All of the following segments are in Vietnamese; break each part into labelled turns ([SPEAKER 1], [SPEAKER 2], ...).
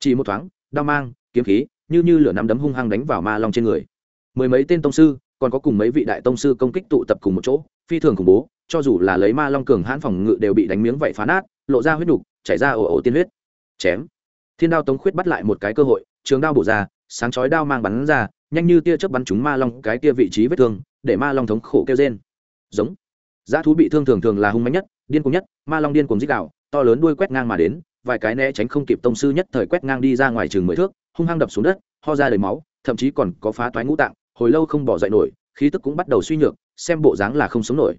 [SPEAKER 1] chỉ một thoáng đao mang kiếm khí như như lửa nắm đấm hung hăng đánh vào ma long trên người. Mười mấy tên tông sư còn có cùng mấy vị đại tông sư công kích tụ tập cùng một chỗ phi thường khủng bố cho dù là lấy ma long cường hãn phòng ngự đều bị đánh miếng vậy phá nát lộ ra huyết đục, chảy ra ồ ồ tiên huyết. Chém. Thiên đao tống khuyết bắt lại một cái cơ hội trường đao bổ ra sáng chói đao mang bắn ra nhanh như tia chớp bắn trúng ma long cái kia vị trí vết thương để ma long thống khổ kêu trên giống. Giá thú bị thương thường thường là hung mạnh nhất điên cuồng nhất ma long điên cuồng dích đạo to lớn đuôi quét ngang mà đến vài cái né tránh không kịp tông sư nhất thời quét ngang đi ra ngoài chừng mười thước, hung hăng đập xuống đất, ho ra đầy máu, thậm chí còn có phá toái ngũ tạng, hồi lâu không bỏ dậy nổi, khí tức cũng bắt đầu suy nhược, xem bộ dáng là không sống nổi.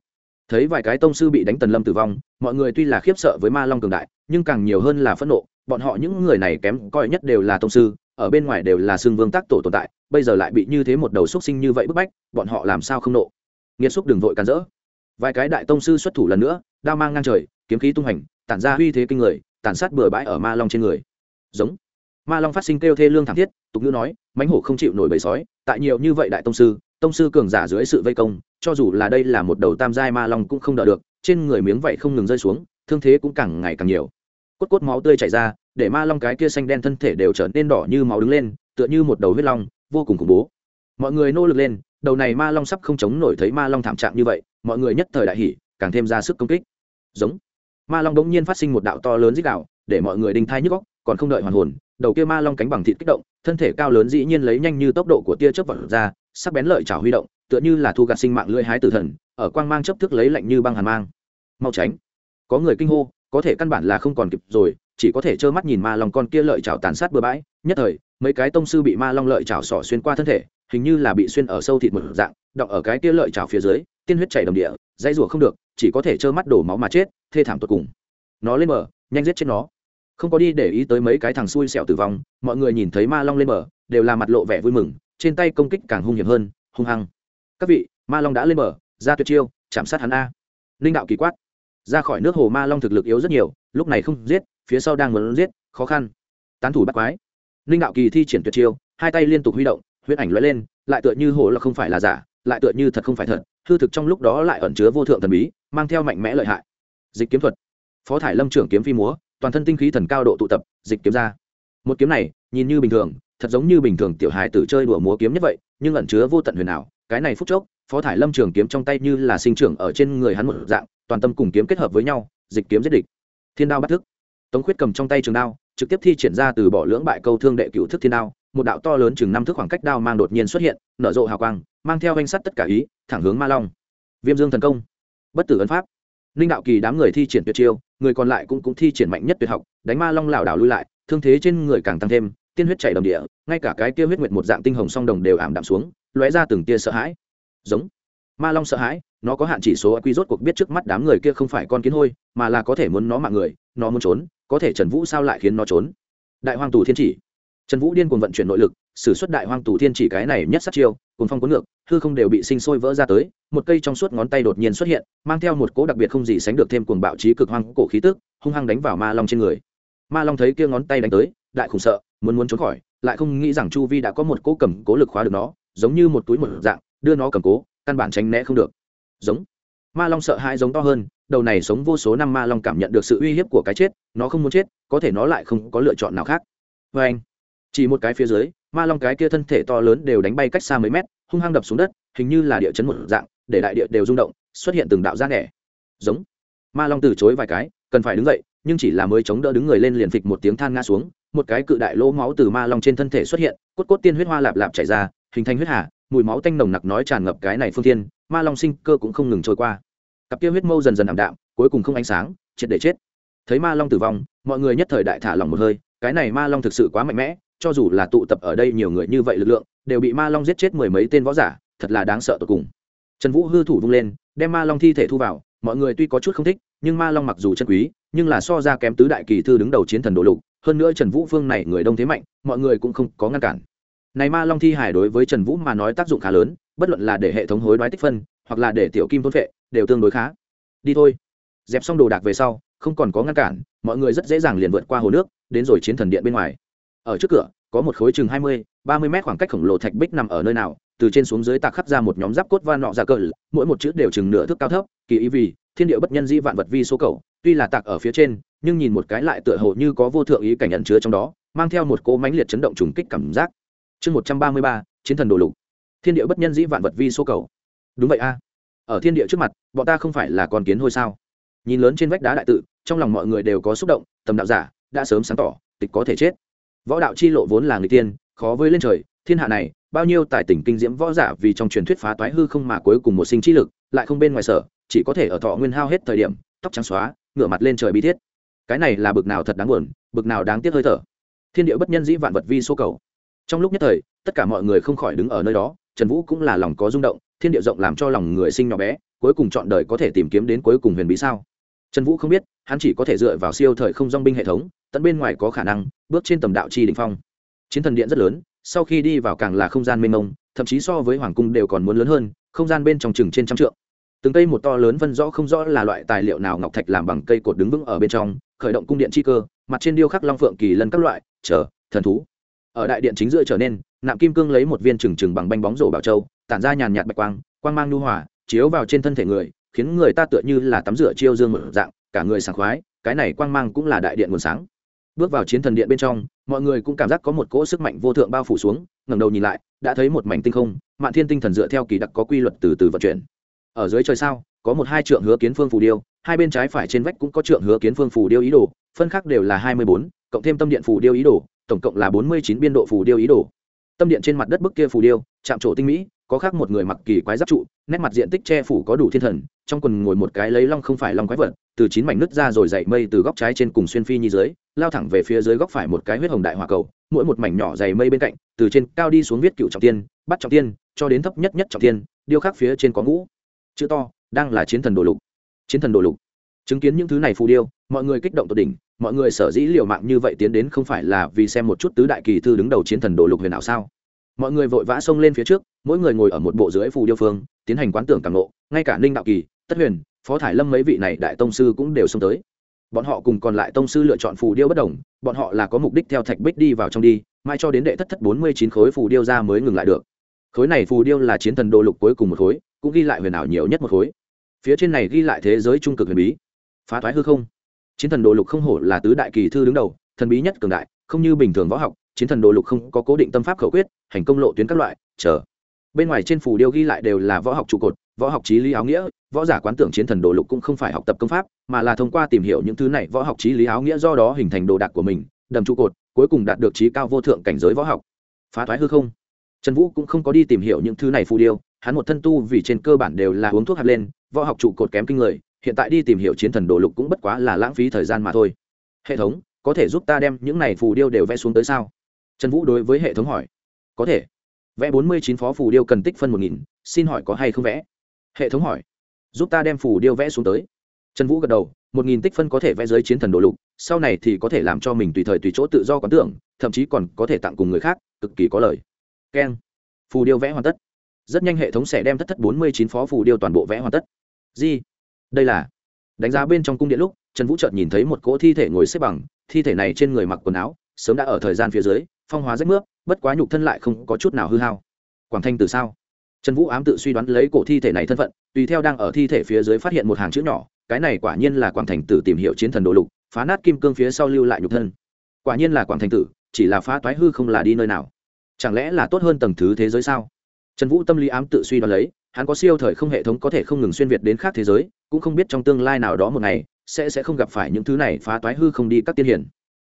[SPEAKER 1] Thấy vài cái tông sư bị đánh tần lâm tử vong, mọi người tuy là khiếp sợ với ma long cường đại, nhưng càng nhiều hơn là phẫn nộ, bọn họ những người này kém coi nhất đều là tông sư, ở bên ngoài đều là xương vương tác tổ tồn tại, bây giờ lại bị như thế một đầu xúc sinh như vậy bức bách, bọn họ làm sao không nộ? Nghiệt xúc đừng vội cản rỡ. Vài cái đại tông sư xuất thủ lần nữa, đao mang ngang trời, kiếm khí tung hành, tản ra uy thế kinh người tàn sát bừa bãi ở ma long trên người. Giống. Ma long phát sinh kêu thê lương thảm thiết, tục ngữ nói, mãnh hổ không chịu nổi bầy sói, tại nhiều như vậy đại tông sư tông sư cường giả dưới sự vây công, cho dù là đây là một đầu tam giai ma long cũng không đỡ được, trên người miếng vậy không ngừng rơi xuống, thương thế cũng càng ngày càng nhiều. Cốt cốt máu tươi chảy ra, để ma long cái kia xanh đen thân thể đều trở nên đỏ như máu đứng lên, tựa như một đầu huyết long, vô cùng khủng bố. Mọi người nỗ lực lên, đầu này ma long sắp không chống nổi thấy ma long thảm trạng như vậy, mọi người nhất thời đại hỉ, càng thêm ra sức công kích. Giống ma long đống nhiên phát sinh một đạo to lớn dích đạo, để mọi người đinh thai nhức góc còn không đợi hoàn hồn, đầu kia ma long cánh bằng thịt kích động, thân thể cao lớn dĩ nhiên lấy nhanh như tốc độ của tia chớp vật ra, sắc bén lợi chảo huy động, tựa như là thu gạt sinh mạng lưỡi hái tử thần, ở quang mang chấp thức lấy lạnh như băng hàn mang. Mau tránh. Có người kinh hô, có thể căn bản là không còn kịp rồi, chỉ có thể trơ mắt nhìn ma long con kia lợi chảo tàn sát bừa bãi. Nhất thời, mấy cái tông sư bị ma long lợi chảo sỏ xuyên qua thân thể, hình như là bị xuyên ở sâu thịt một dạng đọng ở cái kia lợi chảo phía dưới, tiên huyết chảy đồng địa dãy rủa không được, chỉ có thể trơ mắt đổ máu mà chết, thê thảm tột cùng. Nó lên bờ, nhanh giết chết nó. Không có đi để ý tới mấy cái thằng xui xẻo tử vong, mọi người nhìn thấy ma long lên bờ, đều là mặt lộ vẻ vui mừng, trên tay công kích càng hung hiểm hơn, hung hăng. Các vị, ma long đã lên bờ, ra tuyệt chiêu, chạm sát hắn a. Linh đạo kỳ quát. Ra khỏi nước hồ ma long thực lực yếu rất nhiều, lúc này không giết, phía sau đang muốn giết, khó khăn. Tán thủ bắt quái. Linh đạo kỳ thi triển tuyệt chiêu, hai tay liên tục huy động, huyết ảnh lóe lên, lại tựa như hồ là không phải là giả lại tựa như thật không phải thật, hư thực trong lúc đó lại ẩn chứa vô thượng thần bí, mang theo mạnh mẽ lợi hại. Dịch kiếm thuật. Phó thải lâm trưởng kiếm phi múa, toàn thân tinh khí thần cao độ tụ tập, dịch kiếm ra. Một kiếm này, nhìn như bình thường, thật giống như bình thường tiểu hài tử chơi đùa múa kiếm nhất vậy, nhưng ẩn chứa vô tận huyền ảo. Cái này phút chốc, phó thải lâm trường kiếm trong tay như là sinh trưởng ở trên người hắn một dạng, toàn tâm cùng kiếm kết hợp với nhau, dịch kiếm giết địch. Thiên đao bắt thức. Tống khuyết cầm trong tay trường đao, trực tiếp thi triển ra từ bỏ lưỡng bại câu thương đệ cựu thức thiên đao, một đạo to lớn chừng năm thước khoảng cách đao mang đột nhiên xuất hiện, nở rộ hào quang mang theo danh sắt tất cả ý, thẳng hướng ma long. Viêm dương thần công. Bất tử ấn pháp. Ninh đạo kỳ đám người thi triển tuyệt chiêu, người còn lại cũng cũng thi triển mạnh nhất tuyệt học, đánh ma long lảo đảo lui lại, thương thế trên người càng tăng thêm, tiên huyết chảy đầm địa, ngay cả cái kia huyết nguyệt một dạng tinh hồng song đồng đều ảm đạm xuống, lóe ra từng tia sợ hãi. Giống. Ma long sợ hãi, nó có hạn chỉ số quy rốt cuộc biết trước mắt đám người kia không phải con kiến hôi, mà là có thể muốn nó mạng người, nó muốn trốn, có thể trần vũ sao lại khiến nó trốn? Đại hoàng tù thiên chỉ trần vũ điên cuồng vận chuyển nội lực s ử suất đại hoang tù thiên chỉ cái này nhất sát chiêu cùng phong cuốn ngược, hư không đều bị sinh sôi vỡ ra tới, một cây trong suốt ngón tay đột nhiên xuất hiện, mang theo một cỗ đặc biệt không gì sánh được thêm cuồng bạo trí cực hoang cổ khí tức, hung hăng đánh vào ma long trên người. Ma long thấy kia ngón tay đánh tới, đại khủng sợ, muốn muốn trốn khỏi, lại không nghĩ rằng chu vi đã có một cỗ cầm cố lực khóa được nó, giống như một túi một dạng, đưa nó cầm cố, căn bản tránh né không được. Giống. Ma long sợ hãi giống to hơn, đầu này sống vô số năm ma long cảm nhận được sự uy hiếp của cái chết, nó không muốn chết, có thể nó lại không có lựa chọn nào khác. Vê anh chỉ một cái phía dưới, ma long cái kia thân thể to lớn đều đánh bay cách xa mấy mét, hung hăng đập xuống đất, hình như là địa chấn một dạng, để đại địa đều rung động, xuất hiện từng đạo ra nẻ giống. Ma long từ chối vài cái, cần phải đứng dậy, nhưng chỉ là mới chống đỡ đứng người lên liền phịch một tiếng than ngã xuống, một cái cự đại lỗ máu từ ma long trên thân thể xuất hiện, cốt cốt tiên huyết hoa lạp lạp chảy ra, hình thành huyết hà, mùi máu tanh nồng nặc nói tràn ngập cái này phương thiên, ma long sinh cơ cũng không ngừng trôi qua. Cặp kia huyết mâu dần dần ảm đạm, cuối cùng không ánh sáng, triệt để chết. Thấy ma long tử vong, mọi người nhất thời đại thả lòng một hơi, cái này ma long thực sự quá mạnh mẽ cho dù là tụ tập ở đây nhiều người như vậy lực lượng, đều bị ma long giết chết mười mấy tên võ giả, thật là đáng sợ tột cùng. Trần vũ hư thủ vung lên, đem ma long thi thể thu vào, mọi người tuy có chút không thích, nhưng ma long mặc dù chân quý, nhưng là so ra kém tứ đại kỳ thư đứng đầu chiến thần đồ lục, hơn nữa trần vũ phương này người đông thế mạnh, mọi người cũng không có ngăn cản. Này ma long thi hải đối với trần vũ mà nói tác dụng khá lớn, bất luận là để hệ thống hối đoái tích phân, hoặc là để tiểu kim thôn vệ đều tương đối khá. Đi thôi. Dẹp xong đồ đạc về sau, không còn có ngăn cản, mọi người rất dễ dàng liền vượt qua hồ nước, đến rồi chiến thần điện bên ngoài ở trước cửa, có một khối chừng hai mươi, ba mươi mét khoảng cách khổng lồ thạch bích nằm ở nơi nào, từ trên xuống dưới tạc khắp ra một nhóm giáp cốt va nọ ra cờ, mỗi một chữ đều chừng nửa thước cao thấp, kỳ ý vì, thiên địa bất nhân di vạn vật vi số cầu, tuy là tạc ở phía trên, nhưng nhìn một cái lại tựa hồ như có vô thượng ý cảnh ẩn chứa trong đó, mang theo một cỗ mãnh liệt chấn động trùng kích cảm giác. Chương một trăm ba mươi ba, chiến thần đồ lục. Thiên địa bất nhân dĩ vạn vật vi số cầu. Đúng vậy a. Ở thiên địa trước mặt, bọn ta không phải là con kiến hôi sao? Nhìn lớn trên vách đá đại tự, trong lòng mọi người đều có xúc động, tầm đạo giả, đã sớm sáng tỏ, tịch có thể chết võ đạo chi lộ vốn là người tiên, khó với lên trời, thiên hạ này, bao nhiêu tài tỉnh kinh diễm võ giả vì trong truyền thuyết phá toái hư không mà cuối cùng một sinh trí lực, lại không bên ngoài sở, chỉ có thể ở thọ nguyên hao hết thời điểm, tóc trắng xóa, ngửa mặt lên trời bi thiết. Cái này là bực nào thật đáng buồn, bực nào đáng tiếc hơi thở. Thiên địa bất nhân dĩ vạn vật vi số cầu. Trong lúc nhất thời, tất cả mọi người không khỏi đứng ở nơi đó, trần vũ cũng là lòng có rung động, thiên địa rộng làm cho lòng người sinh nhỏ bé, cuối cùng chọn đời có thể tìm kiếm đến cuối cùng huyền bí sao? Trần vũ không biết, hắn chỉ có thể dựa vào siêu thời không dong binh hệ thống, tận bên ngoài có khả năng bước trên tầm đạo chi đỉnh phong. Chiến thần điện rất lớn, sau khi đi vào càng là không gian mênh mông, thậm chí so với hoàng cung đều còn muốn lớn hơn, không gian bên trong chừng trên trăm trượng. Từng cây một to lớn phân rõ không rõ là loại tài liệu nào ngọc thạch làm bằng cây cột đứng vững ở bên trong, khởi động cung điện chi cơ, mặt trên điêu khắc long phượng kỳ lân các loại, chờ, thần thú. Ở đại điện chính giữa trở nên, nạm kim cương lấy một viên trừng trừng bằng banh bóng rổ bảo châu, tản ra nhàn nhạt bạch quang quang mang nhu hòa, chiếu vào trên thân thể người khiến người ta tựa như là tắm rửa chiêu dương một dạng, cả người sảng khoái, cái này quang mang cũng là đại điện nguồn sáng. Bước vào chiến thần điện bên trong, mọi người cũng cảm giác có một cỗ sức mạnh vô thượng bao phủ xuống, ngẩng đầu nhìn lại, đã thấy một mảnh tinh không, mạn thiên tinh thần dựa theo kỳ đặc có quy luật từ từ vận chuyển. Ở dưới trời sao, có một hai trượng hứa kiến phương phù điêu, hai bên trái phải trên vách cũng có trượng hứa kiến phương phù điêu ý đồ, phân khác đều là hai mươi bốn, cộng thêm tâm điện phù điêu ý đồ, tổng cộng là bốn mươi chín biên độ phù điêu ý đồ. Tâm điện trên mặt đất bức kia phù điêu, chạm trổ tinh mỹ có khác một người mặc kỳ quái giáp trụ, nét mặt diện tích che phủ có đủ thiên thần, trong quần ngồi một cái lấy long không phải long quái vật, từ chín mảnh nứt ra rồi dậy mây từ góc trái trên cùng xuyên phi như dưới, lao thẳng về phía dưới góc phải một cái huyết hồng đại hỏa cầu, mỗi một mảnh nhỏ dày mây bên cạnh, từ trên cao đi xuống viết cựu trọng tiên, bắt trọng tiên, cho đến thấp nhất nhất trọng tiên, điêu khắc phía trên có ngũ. Chữ to, đang là chiến thần đồ lục. Chiến thần đồ lục. Chứng kiến những thứ này phù điêu, mọi người kích động tột đỉnh, mọi người sở dĩ liều mạng như vậy tiến đến không phải là vì xem một chút tứ đại kỳ thư đứng đầu chiến thần đồ lục huyền ảo sao? Mọi người vội vã xông lên phía trước, mỗi người ngồi ở một bộ dưới phù điêu phương, tiến hành quán tưởng càng lộ ngay cả ninh đạo kỳ, tất huyền, phó thải lâm mấy vị này đại tông sư cũng đều xông tới. Bọn họ cùng còn lại tông sư lựa chọn phù điêu bất đồng, bọn họ là có mục đích theo thạch bích đi vào trong đi, mai cho đến đệ thất thất bốn mươi chín khối phù điêu ra mới ngừng lại được. Khối này phù điêu là chiến thần đồ lục cuối cùng một khối, cũng ghi lại huyền ảo nhiều nhất một khối. Phía trên này ghi lại thế giới trung cực huyền bí. Phá thoái hư không. Chiến thần đồ lục không hổ là tứ đại kỳ thư đứng đầu, thần bí nhất cường đại, không như bình thường võ học chiến thần đồ lục không có cố định tâm pháp khẩu quyết, hành công lộ tuyến các loại, chờ. Bên ngoài trên phù điêu ghi lại đều là võ học trụ cột, võ học trí lý áo nghĩa, võ giả quán tưởng chiến thần đồ lục cũng không phải học tập công pháp, mà là thông qua tìm hiểu những thứ này võ học trí lý áo nghĩa do đó hình thành đồ đạc của mình, đầm trụ cột, cuối cùng đạt được trí cao vô thượng cảnh giới võ học. Phá thoái hư không. Trần vũ cũng không có đi tìm hiểu những thứ này phù điêu, hắn một thân tu vì trên cơ bản đều là uống thuốc hạt lên, võ học trụ cột kém kinh người, hiện tại đi tìm hiểu chiến thần đồ lục cũng bất quá là lãng phí thời gian mà thôi. Hệ thống, có thể giúp ta đem những này phù điêu đều vẽ xuống tới sao? Trần vũ đối với hệ thống hỏi. Có thể. Vẽ bốn mươi chín phó phù điêu cần tích phân một nghìn, xin hỏi có hay không vẽ? Hệ thống hỏi. Giúp ta đem phù điêu vẽ xuống tới. Trần vũ gật đầu. Một nghìn tích phân có thể vẽ dưới chiến thần đồ lục, sau này thì có thể làm cho mình tùy thời tùy chỗ tự do quán tưởng, thậm chí còn có thể tặng cùng người khác, cực kỳ có lời keng. Phù điêu vẽ hoàn tất. Rất nhanh hệ thống sẽ đem thất thất bốn mươi chín phó phù điêu toàn bộ vẽ hoàn tất. Gì? Đây là đánh giá bên trong cung điện lúc, trần vũ chợt nhìn thấy một cỗ thi thể ngồi xếp bằng, thi thể này trên người mặc quần áo, sớm đã ở thời gian phía dưới phong hóa rách nước bất quá nhục thân lại không có chút nào hư hao. Quảng thanh từ sao? Trần vũ ám tự suy đoán lấy cổ thi thể này thân phận, tùy theo đang ở thi thể phía dưới phát hiện một hàng chữ nhỏ, cái này quả nhiên là quảng thành tử tìm hiểu chiến thần đồ lục, phá nát kim cương phía sau lưu lại nhục thân. Quả nhiên là quảng thành tử, chỉ là phá toái hư không là đi nơi nào. Chẳng lẽ là tốt hơn tầng thứ thế giới sao? Trần vũ tâm lý ám tự suy đoán lấy, hắn có siêu thời không hệ thống có thể không ngừng xuyên việt đến khác thế giới, cũng không biết trong tương lai nào đó một ngày, sẽ sẽ không gặp phải những thứ này phá toái hư không đi các tiên hiển.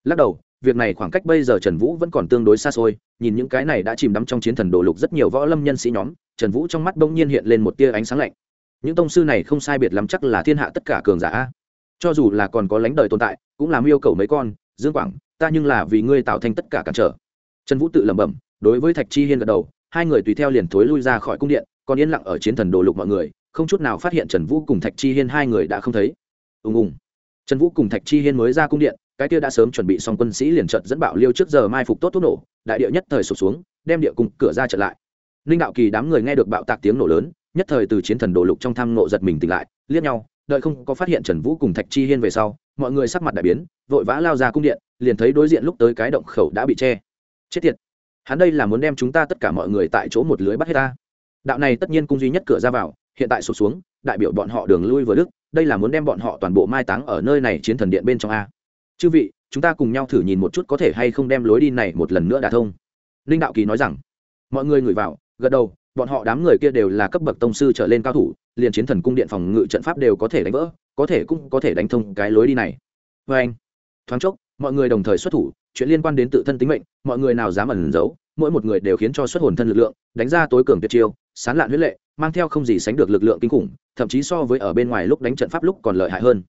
[SPEAKER 1] Lắc đầu việc này khoảng cách bây giờ trần vũ vẫn còn tương đối xa xôi, nhìn những cái này đã chìm đắm trong chiến thần đồ lục rất nhiều võ lâm nhân sĩ nhóm, trần vũ trong mắt bỗng nhiên hiện lên một tia ánh sáng lạnh. Những tông sư này không sai biệt lắm chắc là thiên hạ tất cả cường giả cho dù là còn có lãnh đời tồn tại, cũng làm yêu cầu mấy con, dương quảng, ta nhưng là vì ngươi tạo thành tất cả cản trở. Trần vũ tự lẩm bẩm, đối với thạch chi hiên gật đầu, hai người tùy theo liền thối lui ra khỏi cung điện, còn yên lặng ở chiến thần đồ lục mọi người, không chút nào phát hiện trần vũ cùng thạch chi hiên hai người đã không thấy. Ùng ùng. Trần vũ cùng thạch chi hiên mới ra cung điện cái kia đã sớm chuẩn bị xong quân sĩ liền trận dẫn bạo liêu trước giờ mai phục tốt thuốc nổ, đại địa nhất thời sụp xuống, đem địa cùng cửa ra trận lại. Ninh đạo kỳ đám người nghe được bạo tạc tiếng nổ lớn, nhất thời từ chiến thần đồ lục trong tham nộ giật mình tỉnh lại, liếc nhau, đợi không có phát hiện trần vũ cùng thạch chi hiên về sau, mọi người sắc mặt đại biến, vội vã lao ra cung điện, liền thấy đối diện lúc tới cái động khẩu đã bị che. Chết tiệt! Hắn đây là muốn đem chúng ta tất cả mọi người tại chỗ một lưới bắt hết ta. Đạo này tất nhiên cung duy nhất cửa ra vào, hiện tại sụp xuống, đại biểu bọn họ đường lui vừa đức, đây là muốn đem bọn họ toàn bộ mai táng ở nơi này chiến thần điện bên trong a chư vị, chúng ta cùng nhau thử nhìn một chút có thể hay không đem lối đi này một lần nữa đả thông. Linh đạo kỳ nói rằng, mọi người ngửi vào, gật đầu, bọn họ đám người kia đều là cấp bậc tông sư trở lên cao thủ, liền chiến thần cung điện phòng ngự trận pháp đều có thể đánh vỡ, có thể cũng có thể đánh thông cái lối đi này. Vê anh, thoáng chốc, mọi người đồng thời xuất thủ, chuyện liên quan đến tự thân tính mệnh, mọi người nào dám ẩn giấu, mỗi một người đều khiến cho xuất hồn thân lực lượng, đánh ra tối cường tuyệt chiêu, sán lạn huyết lệ, mang theo không gì sánh được lực lượng kinh khủng, thậm chí so với ở bên ngoài lúc đánh trận pháp lúc còn lợi hại hơn.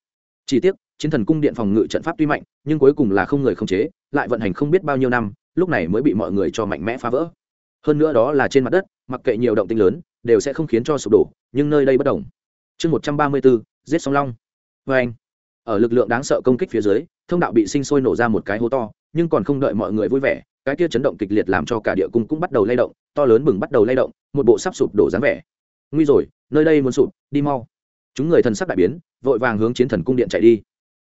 [SPEAKER 1] Chỉ tiếc chiến thần cung điện phòng ngự trận pháp tuy mạnh, nhưng cuối cùng là không người không chế, lại vận hành không biết bao nhiêu năm, lúc này mới bị mọi người cho mạnh mẽ phá vỡ. Hơn nữa đó là trên mặt đất, mặc kệ nhiều động tinh lớn, đều sẽ không khiến cho sụp đổ, nhưng nơi đây bất đồng chương một trăm ba mươi bốn, giết song long. Vê anh, ở lực lượng đáng sợ công kích phía dưới, thông đạo bị sinh sôi nổ ra một cái hố to, nhưng còn không đợi mọi người vui vẻ, cái kia chấn động kịch liệt làm cho cả địa cung cũng bắt đầu lay động, to lớn bừng bắt đầu lay động, một bộ sắp sụp đổ dáng vẻ. Nguy rồi, nơi đây muốn sụp, đi mau. Chúng người thần sắc đại biến, vội vàng hướng chiến thần cung điện chạy đi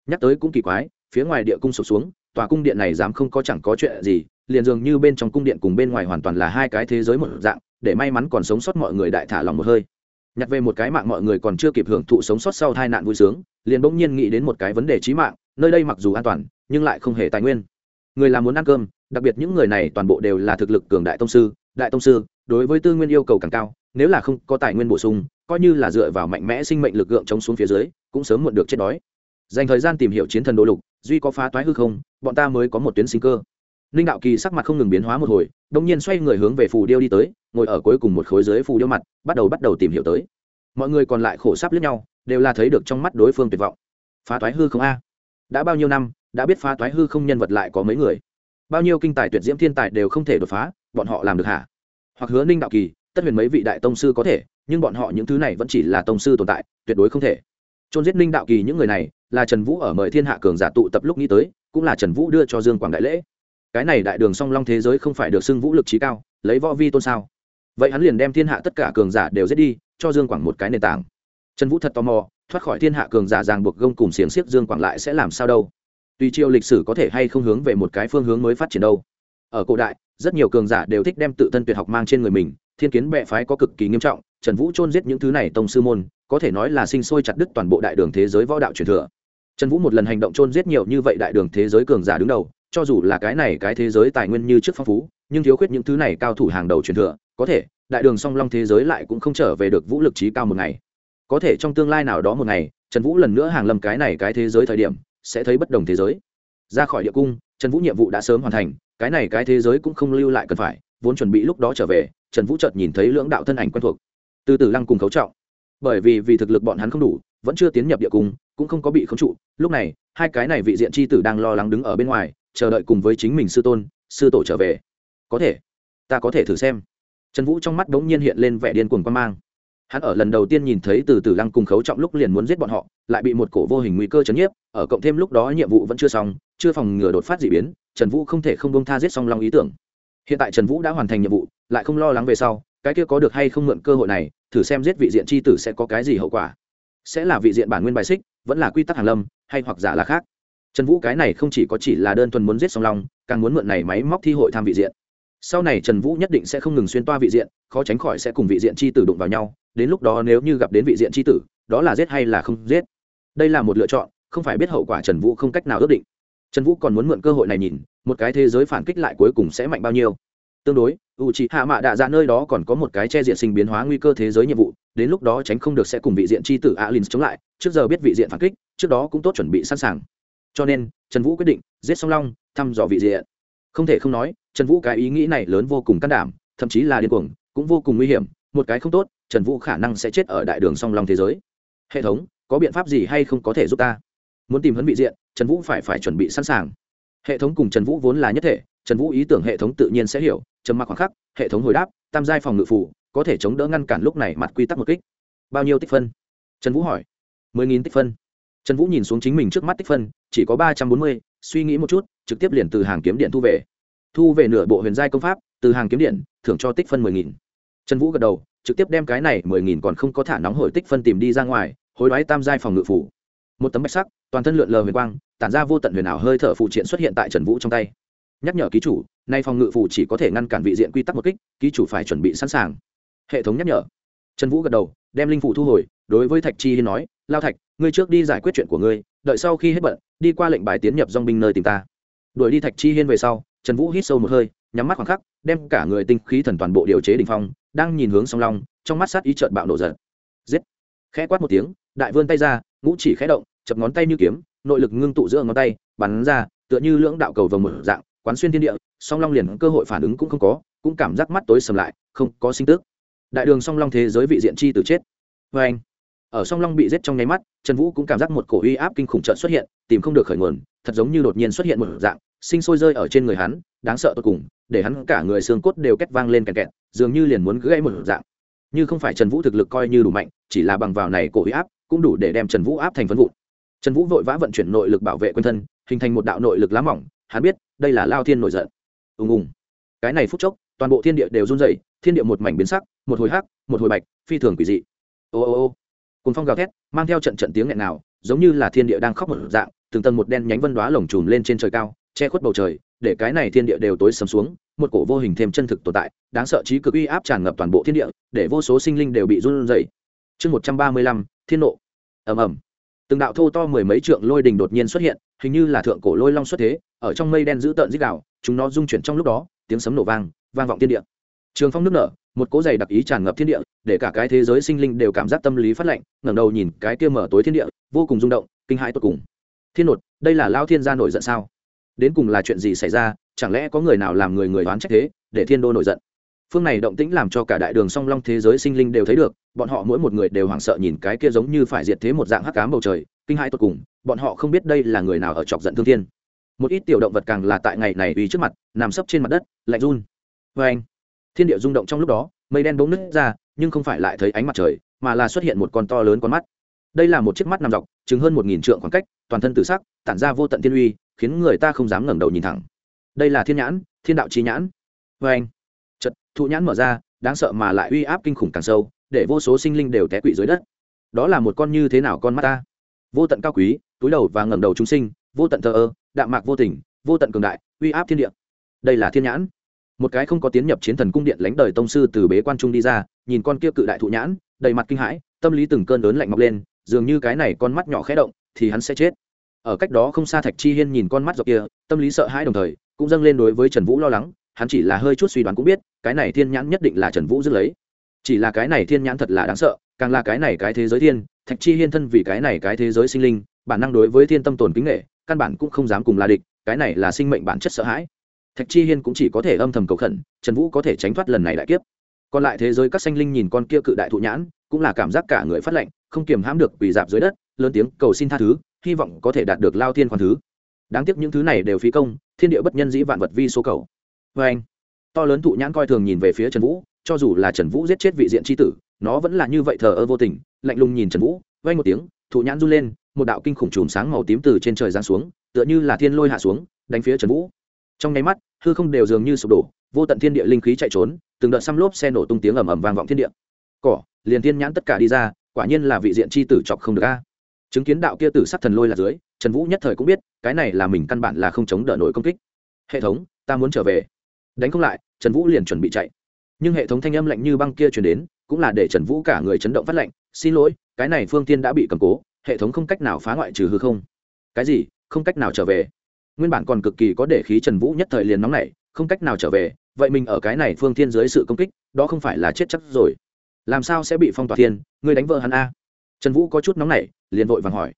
[SPEAKER 1] nhắc tới cũng kỳ quái, phía ngoài địa cung sụp xuống, tòa cung điện này dám không có chẳng có chuyện gì, liền dường như bên trong cung điện cùng bên ngoài hoàn toàn là hai cái thế giới một dạng, để may mắn còn sống sót mọi người đại thả lòng một hơi. Nhặt về một cái mạng mọi người còn chưa kịp hưởng thụ sống sót sau tai nạn vui sướng, liền bỗng nhiên nghĩ đến một cái vấn đề chí mạng, nơi đây mặc dù an toàn, nhưng lại không hề tài nguyên. Người làm muốn ăn cơm, đặc biệt những người này toàn bộ đều là thực lực cường đại tông sư, đại tông sư, đối với tư nguyên yêu cầu càng cao, nếu là không có tài nguyên bổ sung, coi như là dựa vào mạnh mẽ sinh mệnh lực lượng chống xuống phía dưới, cũng sớm muộn được chết đói dành thời gian tìm hiểu chiến thần đô lục, duy có phá toái hư không, bọn ta mới có một tuyến sinh cơ. Ninh đạo kỳ sắc mặt không ngừng biến hóa một hồi đông nhiên xoay người hướng về phù điêu đi tới, ngồi ở cuối cùng một khối dưới phù điêu mặt, bắt đầu bắt đầu tìm hiểu tới. Mọi người còn lại khổ sắp lẫn nhau, đều là thấy được trong mắt đối phương tuyệt vọng. Phá toái hư không a. Đã bao nhiêu năm, đã biết phá toái hư không nhân vật lại có mấy người? Bao nhiêu kinh tài tuyệt diễm thiên tài đều không thể đột phá, bọn họ làm được hả? Hoặc hứa ninh đạo kỳ, tất huyền mấy vị đại tông sư có thể, nhưng bọn họ những thứ này vẫn chỉ là tông sư tồn tại, tuyệt đối không thể. Trôn giết ninh đạo kỳ những người này là trần vũ ở mời thiên hạ cường giả tụ tập lúc nghĩ tới, cũng là trần vũ đưa cho dương quảng đại lễ. Cái này đại đường song long thế giới không phải được xưng vũ lực trí cao, lấy võ vi tôn sao? Vậy hắn liền đem thiên hạ tất cả cường giả đều giết đi, cho dương quảng một cái nền tảng. Trần vũ thật tò mò, thoát khỏi thiên hạ cường giả ràng buộc gông cùng xiềng xiếc, dương quảng lại sẽ làm sao đâu? Tùy chiêu lịch sử có thể hay không hướng về một cái phương hướng mới phát triển đâu? Ở cổ đại, rất nhiều cường giả đều thích đem tự thân tuyệt học mang trên người mình, thiên kiến bệ phái có cực kỳ nghiêm trọng, trần vũ chôn giết những thứ này tông sư môn, có thể nói là sinh sôi chặt đứt toàn bộ đại đường thế giới võ đạo truyền thừa trần vũ một lần hành động chôn giết nhiều như vậy đại đường thế giới cường giả đứng đầu, cho dù là cái này cái thế giới tài nguyên như trước phong phú, nhưng thiếu khuyết những thứ này cao thủ hàng đầu truyền thừa, có thể, đại đường song long thế giới lại cũng không trở về được vũ lực trí cao một ngày. Có thể trong tương lai nào đó một ngày, trần vũ lần nữa hàng lâm cái này cái thế giới thời điểm, sẽ thấy bất đồng thế giới. Ra khỏi địa cung, trần vũ nhiệm vụ đã sớm hoàn thành, cái này cái thế giới cũng không lưu lại cần phải, vốn chuẩn bị lúc đó trở về, trần vũ chợt nhìn thấy lưỡng đạo thân ảnh quen thuộc. Từ từ lăng cùng cấu trọng. Bởi vì vì thực lực bọn hắn không đủ, vẫn chưa tiến nhập địa cung cũng không có bị khống trụ. Lúc này, hai cái này vị diện c h i tử đang lo lắng đứng ở bên ngoài, chờ đợi cùng với chính mình sư tôn, sư tổ trở về. Có thể, ta có thể thử xem. Trần vũ trong mắt đ ố n g nhiên hiện lên vẻ điên cuồng quan mang. Hắn ở lần đầu tiên nhìn thấy từ từ lăng cùng khấu trọng lúc liền muốn giết bọn họ, lại bị một cổ vô hình nguy cơ chấn nhiếp, ở cộng thêm lúc đó nhiệm vụ vẫn chưa xong, chưa phòng ngừa đột phát d ị biến, trần vũ không thể không bông tha giết xong long ý tưởng. Hiện tại trần vũ đã hoàn thành nhiệm vụ, lại không lo lắng về sau, cái kia có được hay không mượn cơ hội này, thử xem giết vị diện c h i tử sẽ có cái gì hậu quả sẽ là vị diện bản nguyên bài xích, vẫn là quy tắc hàn lâm, hay hoặc giả là khác. Trần vũ cái này không chỉ có chỉ là đơn thuần muốn giết song long, càng muốn mượn này máy móc thi hội tham vị diện. Sau này trần vũ nhất định sẽ không ngừng xuyên toa vị diện, khó tránh khỏi sẽ cùng vị diện c h i tử đụng vào nhau, đến lúc đó nếu như gặp đến vị diện c h i tử, đó là giết hay là không giết? Đây là một lựa chọn, không phải biết hậu quả trần vũ không cách nào ước định. Trần vũ còn muốn mượn cơ hội này nhìn, một cái thế giới phản kích lại cuối cùng sẽ mạnh bao nhiêu? Tương đối, u c hạ mạ đạ dạ nơi đó còn có một cái che diện sinh biến hóa nguy cơ thế giới nhiệm vụ, đến lúc đó tránh không được sẽ cùng vị diện c h i tử alin chống lại, trước giờ biết vị diện phản kích, trước đó cũng tốt chuẩn bị sẵn sàng. Cho nên, trần vũ quyết định, giết song long, thăm dò vị diện. Không thể không nói, trần vũ cái ý nghĩ này lớn vô cùng can đảm, thậm chí là điên cuồng, cũng vô cùng nguy hiểm, một cái không tốt, trần vũ khả năng sẽ chết ở đại đường song long thế giới. Hệ thống, có biện pháp gì hay không có thể giúp ta? Muốn tìm hấn vị diện, trần vũ phải phải chuẩn bị sẵn sàng. Hệ thống cùng trần vũ vốn là nhất thể trần vũ ý tưởng hệ thống tự nhiên sẽ hiểu, trầm mặc khoảng khắc, hệ thống hồi đáp, tam giai phòng ngự phủ có thể chống đỡ ngăn cản lúc này mặt quy tắc một kích. Bao nhiêu tích phân? Trần vũ hỏi. mười nghìn tích phân. Trần vũ nhìn xuống chính mình trước mắt tích phân, chỉ có ba trăm bốn mươi, suy nghĩ một chút, trực tiếp liền từ hàng kiếm điện thu về. Thu về nửa bộ huyền giai công pháp, từ hàng kiếm điện, thưởng cho tích phân mười nghìn. Trần vũ gật đầu, trực tiếp đem cái này mười nghìn còn không có thả nóng hồi tích phân tìm đi ra ngoài, hối đoái tam giai phòng ngự phủ một tấm bạch sắc, toàn thân lượn lờ huyền quang, tản ra vô tận huyền ảo hơi thở phụ triện xuất hiện tại trần vũ trong tay nhắc nhở ký chủ, nay phòng ngự phủ chỉ có thể ngăn cản vị diện quy tắc một kích, ký chủ phải chuẩn bị sẵn sàng. Hệ thống nhắc nhở. Trần vũ gật đầu, đem linh phủ thu hồi, đối với thạch chi hiên nói, lao thạch, ngươi trước đi giải quyết chuyện của ngươi, đợi sau khi hết bận, đi qua lệnh bài tiến nhập dong binh nơi tìm ta. Đuổi đi thạch chi hiên về sau, trần vũ hít sâu một hơi, nhắm mắt khoảng khắc, đem cả người tinh khí thần toàn bộ điều chế đình phong, đang nhìn hướng song long, trong mắt sát ý trợn bạo nổ giận. Giết! Khẽ quát một tiếng, đại vươn tay ra, ngũ chỉ khẽ động, chập ngón tay như kiếm, nội lực ngưng tụ giữa ngón tay, bắn ra, tựa như lưỡng đạo cầu vồng mở dạng quán xuyên thiên địa, song long liền cơ hội phản ứng cũng không có, cũng cảm giác mắt tối sầm lại, không có sinh tức. Đại đường song long thế giới vị diện chi tử chết. Vê anh, ở song long bị giết trong nháy mắt, trần vũ cũng cảm giác một cổ uy áp kinh khủng trợn xuất hiện, tìm không được khởi nguồn, thật giống như đột nhiên xuất hiện một dạng, sinh sôi rơi ở trên người hắn, đáng sợ tột cùng, để hắn cả người xương cốt đều két vang lên kẹt kẹt, dường như liền muốn gãy một dạng. Như không phải trần vũ thực lực coi như đủ mạnh, chỉ là bằng vào này cổ uy áp, cũng đủ để đem trần vũ áp thành phân vụn. Trần vũ vội vã vận chuyển nội lực bảo vệ quân thân, hình thành một đạo nội lực lá mỏng hắn biết, đây là lao thiên nổi giận. Ùng ùng. Cái này phút chốc, toàn bộ thiên địa đều run rẩy, thiên địa một mảnh biến sắc, một hồi hắc, một hồi bạch, phi thường quỷ dị. Ô ô ô. Cùng phong gào thét, mang theo trận trận tiếng nghẹn nào giống như là thiên địa đang khóc một dạng, từng tầng một đen nhánh vân đoá lồng trùm lên trên trời cao, che khuất bầu trời, để cái này thiên địa đều tối sầm xuống, một cổ vô hình thêm chân thực tồn tại, đáng sợ trí cực uy áp tràn ngập toàn bộ thiên địa, để vô số sinh linh đều bị run rẩy. Chương một trăm ba mươi lăm, thiên nộ. Ầm ầm từng đạo thô to mười mấy trượng lôi đình đột nhiên xuất hiện, hình như là thượng cổ lôi long xuất thế, ở trong mây đen dữ tợn dích đạo chúng nó rung chuyển trong lúc đó, tiếng sấm nổ vang vang vọng thiên địa. Trường phong nước nở, một cỗ dày đặc ý tràn ngập thiên địa, để cả cái thế giới sinh linh đều cảm giác tâm lý phát lạnh, ngẩng đầu nhìn cái kia mở tối thiên địa, vô cùng rung động, kinh hãi tột cùng. Thiên nột, đây là lao thiên gia nổi giận sao? Đến cùng là chuyện gì xảy ra? Chẳng lẽ có người nào làm người người đoán trách thế, để thiên đô nổi giận? Phương này động tĩnh làm cho cả đại đường song long thế giới sinh linh đều thấy được, bọn họ mỗi một người đều hoảng sợ nhìn cái kia giống như phải diệt thế một dạng hắc cám bầu trời, kinh hãi tột cùng, bọn họ không biết đây là người nào ở chọc giận thương thiên. Một ít tiểu động vật càng là tại ngày này uy trước mặt, nằm sấp trên mặt đất, lạnh run. Vê anh, thiên địa rung động trong lúc đó, mây đen bỗng nứt ra, nhưng không phải lại thấy ánh mặt trời, mà là xuất hiện một con to lớn con mắt. Đây là một chiếc mắt nằm dọc chứng hơn một nghìn trượng khoảng cách, toàn thân tự sắc, tản ra vô tận thiên uy, khiến người ta không dám ngẩng đầu nhìn thẳng. Đây là thiên nhãn, thiên đạo trí nhãn. Vê anh thụ nhãn mở ra, đáng sợ mà lại uy áp kinh khủng càng sâu, để vô số sinh linh đều té quỵ dưới đất. Đó là một con như thế nào con mắt ta? Vô tận cao quý, túi đầu và ngẩng đầu chúng sinh, vô tận thờ ơ, đạm mạc vô tình, vô tận cường đại, uy áp thiên địa. Đây là thiên nhãn. Một cái không có tiến nhập chiến thần cung điện lãnh đời tông sư từ bế quan trung đi ra, nhìn con kia cự đại thụ nhãn, đầy mặt kinh hãi, tâm lý từng cơn lớn lạnh mọc lên, dường như cái này con mắt nhỏ khẽ động, thì hắn sẽ chết. Ở cách đó không xa thạch chi hiên nhìn con mắt dọc kia, tâm lý sợ hãi đồng thời, cũng dâng lên đối với trần vũ lo lắng hắn chỉ là hơi chút suy đoán cũng biết, cái này thiên nhãn nhất định là trần vũ dứt lấy. Chỉ là cái này thiên nhãn thật là đáng sợ, càng là cái này cái thế giới thiên, thạch chi hiên thân vì cái này cái thế giới sinh linh, bản năng đối với thiên tâm tồn kính nghệ căn bản cũng không dám cùng là địch, cái này là sinh mệnh bản chất sợ hãi. Thạch chi hiên cũng chỉ có thể âm thầm cầu khẩn, trần vũ có thể tránh thoát lần này đại kiếp. Còn lại thế giới các sanh linh nhìn con kia cự đại thụ nhãn, cũng là cảm giác cả người phát lệnh không kiềm hãm được quỳ dạp dưới đất, lớn tiếng cầu xin tha thứ, hy vọng có thể đạt được lao thiên khoan thứ. Đáng tiếc những thứ này đều phí công, thiên địa bất nhân dĩ vạn vật vi số cầu vê anh, to lớn thụ nhãn coi thường nhìn về phía trần vũ, cho dù là trần vũ giết chết vị diện tri tử, nó vẫn là như vậy thờ ơ vô tình, lạnh lùng nhìn trần vũ vay một tiếng, thụ nhãn run lên, một đạo kinh khủng chùm sáng màu tím từ trên trời giáng xuống, tựa như là thiên lôi hạ xuống, đánh phía trần vũ. Trong nháy mắt, hư không đều dường như sụp đổ, vô tận thiên địa linh khí chạy trốn, từng đợt xăm lốp xe nổ tung tiếng ầm ầm vang vọng thiên địa. Cỏ, liền thiên nhãn tất cả đi ra, quả nhiên là vị diện chi tử chọc không được a. Chứng kiến đạo kia tử sắc thần lôi là dưới, trần vũ nhất thời cũng biết, cái này là mình căn bản là không chống đỡ nổi công kích. Hệ thống, ta muốn trở về đánh không lại, trần vũ liền chuẩn bị chạy. Nhưng hệ thống thanh âm lạnh như băng kia chuyển đến, cũng là để trần vũ cả người chấn động phát lạnh. Xin lỗi, cái này phương tiên đã bị cầm cố, hệ thống không cách nào phá ngoại trừ hư không. Cái gì? Không cách nào trở về. Nguyên bản còn cực kỳ có để khí trần vũ nhất thời liền nóng nảy, không cách nào trở về. Vậy mình ở cái này phương thiên dưới sự công kích, đó không phải là chết chắc rồi. Làm sao sẽ bị phong tỏa thiên? Ngươi đánh vợ hắn a? Trần vũ có chút nóng nảy, liền vội vàng hỏi.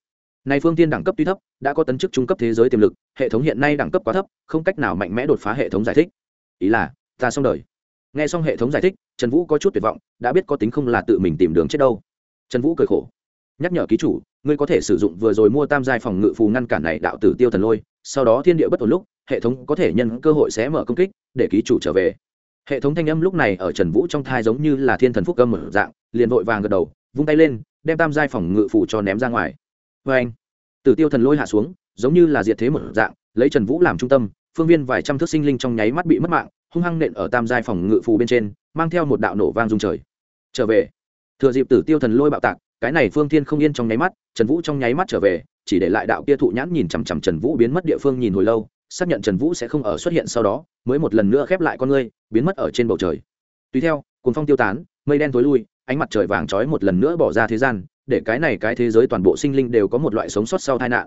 [SPEAKER 1] Này phương tiên đẳng cấp tuy thấp, đã có tấn chức trung cấp thế giới tiềm lực, hệ thống hiện nay đẳng cấp quá thấp, không cách nào mạnh mẽ đột phá hệ thống giải thích ý là, ta xong đời. Nghe xong hệ thống giải thích, trần vũ có chút tuyệt vọng, đã biết có tính không là tự mình tìm đường chết đâu. Trần vũ cười khổ. Nhắc nhở ký chủ, ngươi có thể sử dụng vừa rồi mua tam giai phòng ngự phù ngăn cản này đạo tử tiêu thần lôi, sau đó thiên địa bất ổn lúc, hệ thống có thể nhân cơ hội sẽ mở công kích, để ký chủ trở về. Hệ thống thanh âm lúc này ở trần vũ trong thai giống như là thiên thần phúc âm mở dạng, liền vội vàng gật đầu, vung tay lên, đem tam giai phòng ngự phù cho ném ra ngoài. Vê anh tử tiêu thần lôi hạ xuống, giống như là diệt thế một dạng, lấy trần vũ làm trung tâm phương viên vài trăm thước sinh linh trong nháy mắt bị mất mạng, hung hăng nện ở tam giai phòng ngự phù bên trên, mang theo một đạo nổ vang dung trời. Trở về. Thừa dịp tử tiêu thần lôi bạo tạc, cái này phương thiên không yên trong nháy mắt, trần vũ trong nháy mắt trở về, chỉ để lại đạo kia thụ nhãn nhìn chằm chằm trần vũ biến mất địa phương nhìn hồi lâu, xác nhận trần vũ sẽ không ở xuất hiện sau đó, mới một lần nữa khép lại con ngươi, biến mất ở trên bầu trời. Tùy theo cuốn phong tiêu tán, mây đen tối lui, ánh mặt trời vàng trói một lần nữa bỏ ra thế gian, để cái này cái thế giới toàn bộ sinh linh đều có một loại sống sót sau tai nạn.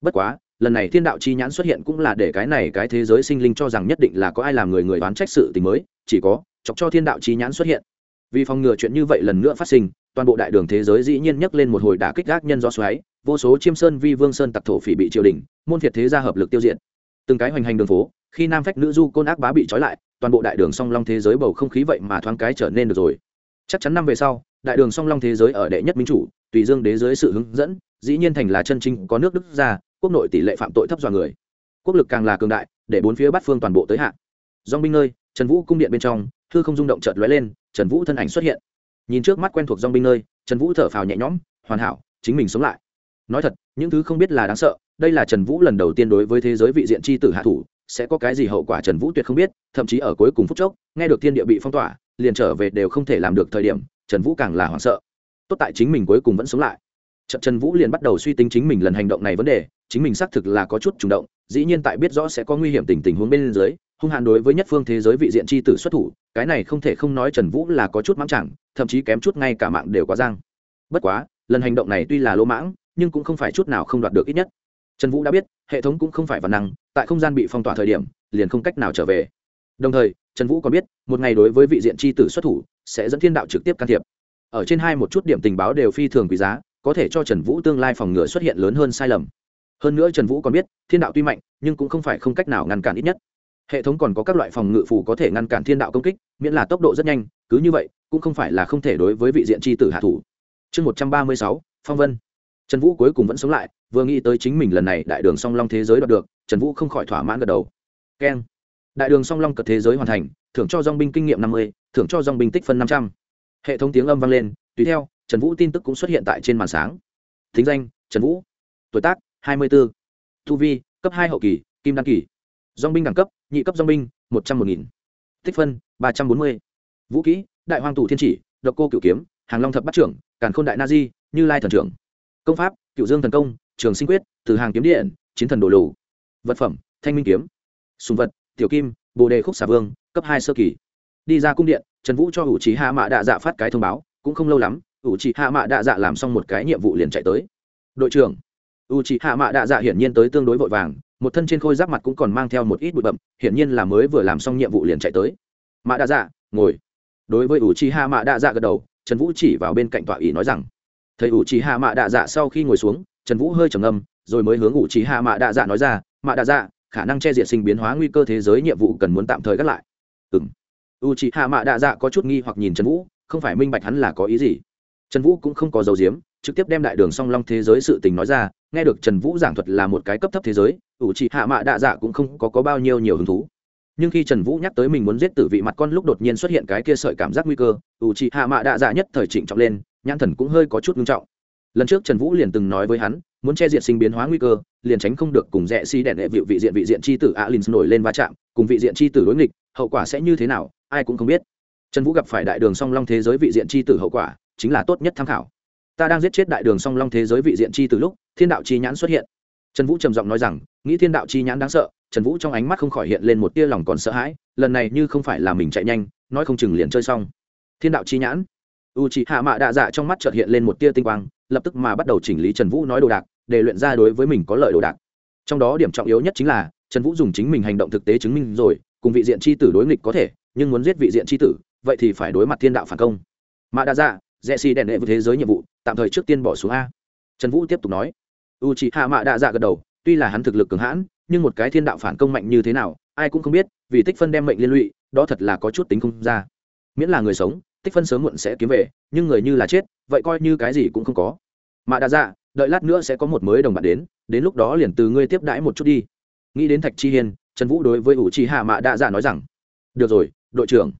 [SPEAKER 1] Bất quá lần này thiên đạo chi nhãn xuất hiện cũng là để cái này cái thế giới sinh linh cho rằng nhất định là có ai làm người người đoán trách sự tình mới, chỉ có chọc cho thiên đạo chi nhãn xuất hiện. Vì phòng ngừa chuyện như vậy lần nữa phát sinh, toàn bộ đại đường thế giới dĩ nhiên nhấc lên một hồi đả kích gác nhân do xoáy, vô số chiêm sơn vi vương sơn tặc thổ phỉ bị triều đình, môn phiệt thế gia hợp lực tiêu diệt. Từng cái hoành hành đường phố, khi nam phách nữ du côn ác bá bị trói lại, toàn bộ đại đường song long thế giới bầu không khí vậy mà thoáng cái trở nên được rồi. Chắc chắn năm về sau, đại đường song long thế giới ở đệ nhất minh chủ, tùy dương đế giới sự hướng dẫn, dĩ nhiên thành là chân chính có nước đức ra quốc nội tỷ lệ phạm tội thấp dọa người. Quốc lực càng là cường đại, để bốn phía bắt phương toàn bộ tới hạn dong binh nơi, trần vũ cung điện bên trong thư không rung động chợt lóe lên, trần vũ thân ảnh xuất hiện. Nhìn trước mắt quen thuộc dong binh nơi, trần vũ thở phào nhẹ nhõm, hoàn hảo, chính mình sống lại. Nói thật, những thứ không biết là đáng sợ, đây là trần vũ lần đầu tiên đối với thế giới vị diện tri tử hạ thủ, sẽ có cái gì hậu quả trần vũ tuyệt không biết, thậm chí ở cuối cùng phút chốc, nghe được thiên địa bị phong tỏa, liền trở về đều không thể làm được thời điểm, trần vũ càng là hoảng sợ. Tốt tại chính mình cuối cùng vẫn sống lại. Trận trần vũ liền bắt đầu suy tính chính mình lần hành động này vấn đề chính mình xác thực là có chút chủ động, dĩ nhiên tại biết rõ sẽ có nguy hiểm tình tình huống bên dưới, hung hãn đối với nhất phương thế giới vị diện c h i tử xuất thủ, cái này không thể không nói trần vũ là có chút mãng chẳng, thậm chí kém chút ngay cả mạng đều quá giang bất quá, lần hành động này tuy là lỗ mãng, nhưng cũng không phải chút nào không đoạt được ít nhất. Trần vũ đã biết, hệ thống cũng không phải văn năng, tại không gian bị phong tỏa thời điểm, liền không cách nào trở về. Đồng thời, trần vũ còn biết, một ngày đối với vị diện tri tử xuất thủ, sẽ dẫn thiên đạo trực tiếp can thiệp. Ở trên hai một chút điểm tình báo đều phi thường quý giá, có thể cho trần vũ tương lai phòng ngừa xuất hiện lớn hơn sai lầm hơn nữa trần vũ còn biết, thiên đạo tuy mạnh, nhưng cũng không phải không cách nào ngăn cản ít nhất. Hệ thống còn có các loại phòng ngự phù có thể ngăn cản thiên đạo công kích, miễn là tốc độ rất nhanh, cứ như vậy, cũng không phải là không thể đối với vị diện tri tử hạ thủ. Chương một trăm ba mươi sáu, phong vân. Trần vũ cuối cùng vẫn sống lại, vừa nghĩ tới chính mình lần này đại đường song long thế giới đoạt được, trần vũ không khỏi thỏa mãn gật đầu. Keng. Đại đường song long cật thế giới hoàn thành, thưởng cho dong binh kinh nghiệm năm mươi, thưởng cho dong binh tích phân năm trăm. H ệ thống tiếng âm vang lên, tùy theo, trần vũ tin tức cũng xuất hiện tại trên màn sáng. Thính danh, trần vũ. Tuổi tác hai mươi b thu vi, cấp hai hậu kỳ, kim đăng kỳ. Dòng binh đẳng cấp, nhị cấp dòng binh, một trăm một nghìn. Tích phân, ba trăm bốn mươi. Vũ kỹ, đại hoàng tụ thiên chỉ, độc cô cửu kiếm, hàng long thập bát trưởng, càn khôn đại na di, như lai thần trưởng. Công pháp, cửu dương thần công, trường sinh quyết, từ hàng kiếm điện, chiến thần đồ lù. Vật phẩm, thanh minh kiếm. Sùng vật, tiểu kim, bồ đề khúc xà vương, cấp hai sơ kỳ. Đi ra cung điện, trần vũ cho hữu trí hạ mạ đạ dạ phát cái thông báo, cũng không lâu lắm hữu trí hạ mạ đạ dạ làm xong một cái nhiệm vụ liền chạy tới. Đội trưởng u trí hạ mạ đạ dạ hiển nhiên tới tương đối vội vàng, một thân trên khôi giáp mặt cũng còn mang theo một ít bụi bậm hiển nhiên là mới vừa làm xong nhiệm vụ liền chạy tới. Mạ đạ dạ ngồi. Đối với u trí hạ mạ đạ dạ gật đầu, trần vũ chỉ vào bên cạnh tọa ý nói rằng thầy ủ trí hạ mạ đạ dạ sau khi ngồi xuống, trần vũ hơi trầm ngâm, rồi mới hướng ủ trí hạ mạ đạ dạ nói ra mạ đạ dạ khả năng che diệt sinh biến hóa nguy cơ thế giới nhiệm vụ cần muốn tạm thời gác lại. Ừ m u trí hạ mạ đạ dạ có chút nghi hoặc nhìn trần vũ, không phải minh bạch hắn là có ý gì. Trần vũ cũng không có dấu diếm, trực tiếp đem đại đường song long thế giới sự tình nói ra nghe được trần vũ giảng thuật là một cái cấp thấp thế giới ủ trị hạ mạ đạ dạ cũng không có, có bao nhiêu nhiều hứng thú. Nhưng khi trần vũ nhắc tới mình muốn giết tử vị mặt con lúc đột nhiên xuất hiện cái kia sợi cảm giác nguy cơ ủ trị hạ mạ đạ dạ nhất thời trịnh trọng lên nhãn thần cũng hơi có chút nghiêm trọng. Lần trước trần vũ liền từng nói với hắn muốn che diện sinh biến hóa nguy cơ liền tránh không được cùng rẽ xi si đèn đệ vị vị diện vị diện c h i tử alin nổi lên va chạm cùng vị diện c h i tử đối nghịch hậu quả sẽ như thế nào ai cũng không biết. Trần vũ gặp phải đại đường song long thế giới vị diện c h i tử hậu quả chính là tốt nhất tham khảo ta đang giết chết đại đường song long thế giới vị diện chi từ lúc, thiên đạo chi nhãn xuất hiện. Trần vũ trầm giọng nói rằng, nghĩ thiên đạo chi nhãn đáng sợ, trần vũ trong ánh mắt không khỏi hiện lên một tia lòng còn sợ hãi, lần này như không phải là mình chạy nhanh, nói không chừng liền chơi xong. Thiên đạo chi nhãn. U chỉ hạ mạ đạ dạ trong mắt trợt hiện lên một tia tinh quang, lập tức mà bắt đầu chỉnh lý trần vũ nói đồ đạc, để luyện ra đối với mình có lợi đồ đạc. Trong đó điểm trọng yếu nhất chính là, trần vũ dùng chính mình hành động thực tế chứng minh rồi, cùng vị diện c h i tử đối nghịch có thể, nhưng muốn giết vị diện c h i tử, vậy thì phải đối mặt thiên đạo phản công. Mạ đạ dạ dẹ xì đèn đệ với thế giới nhiệm vụ tạm thời trước tiên bỏ xuống a. Trần vũ tiếp tục nói. U c hạ mạ đạ dạ gật đầu, tuy là hắn thực lực cường hãn, nhưng một cái thiên đạo phản công mạnh như thế nào, ai cũng không biết, vì tích phân đem mệnh liên lụy, đó thật là có chút tính không ra. Miễn là người sống, tích phân sớm muộn sẽ kiếm về, nhưng người như là chết, vậy coi như cái gì cũng không có. Mạ đạ dạ đợi lát nữa sẽ có một mới đồng bạn đến đến lúc đó liền từ ngươi tiếp đãi một chút đi. Nghĩ đến thạch chi hiên, trần vũ đối với u chi hạ mạ đạ dạ nói rằng, được rồi, đội trưởng.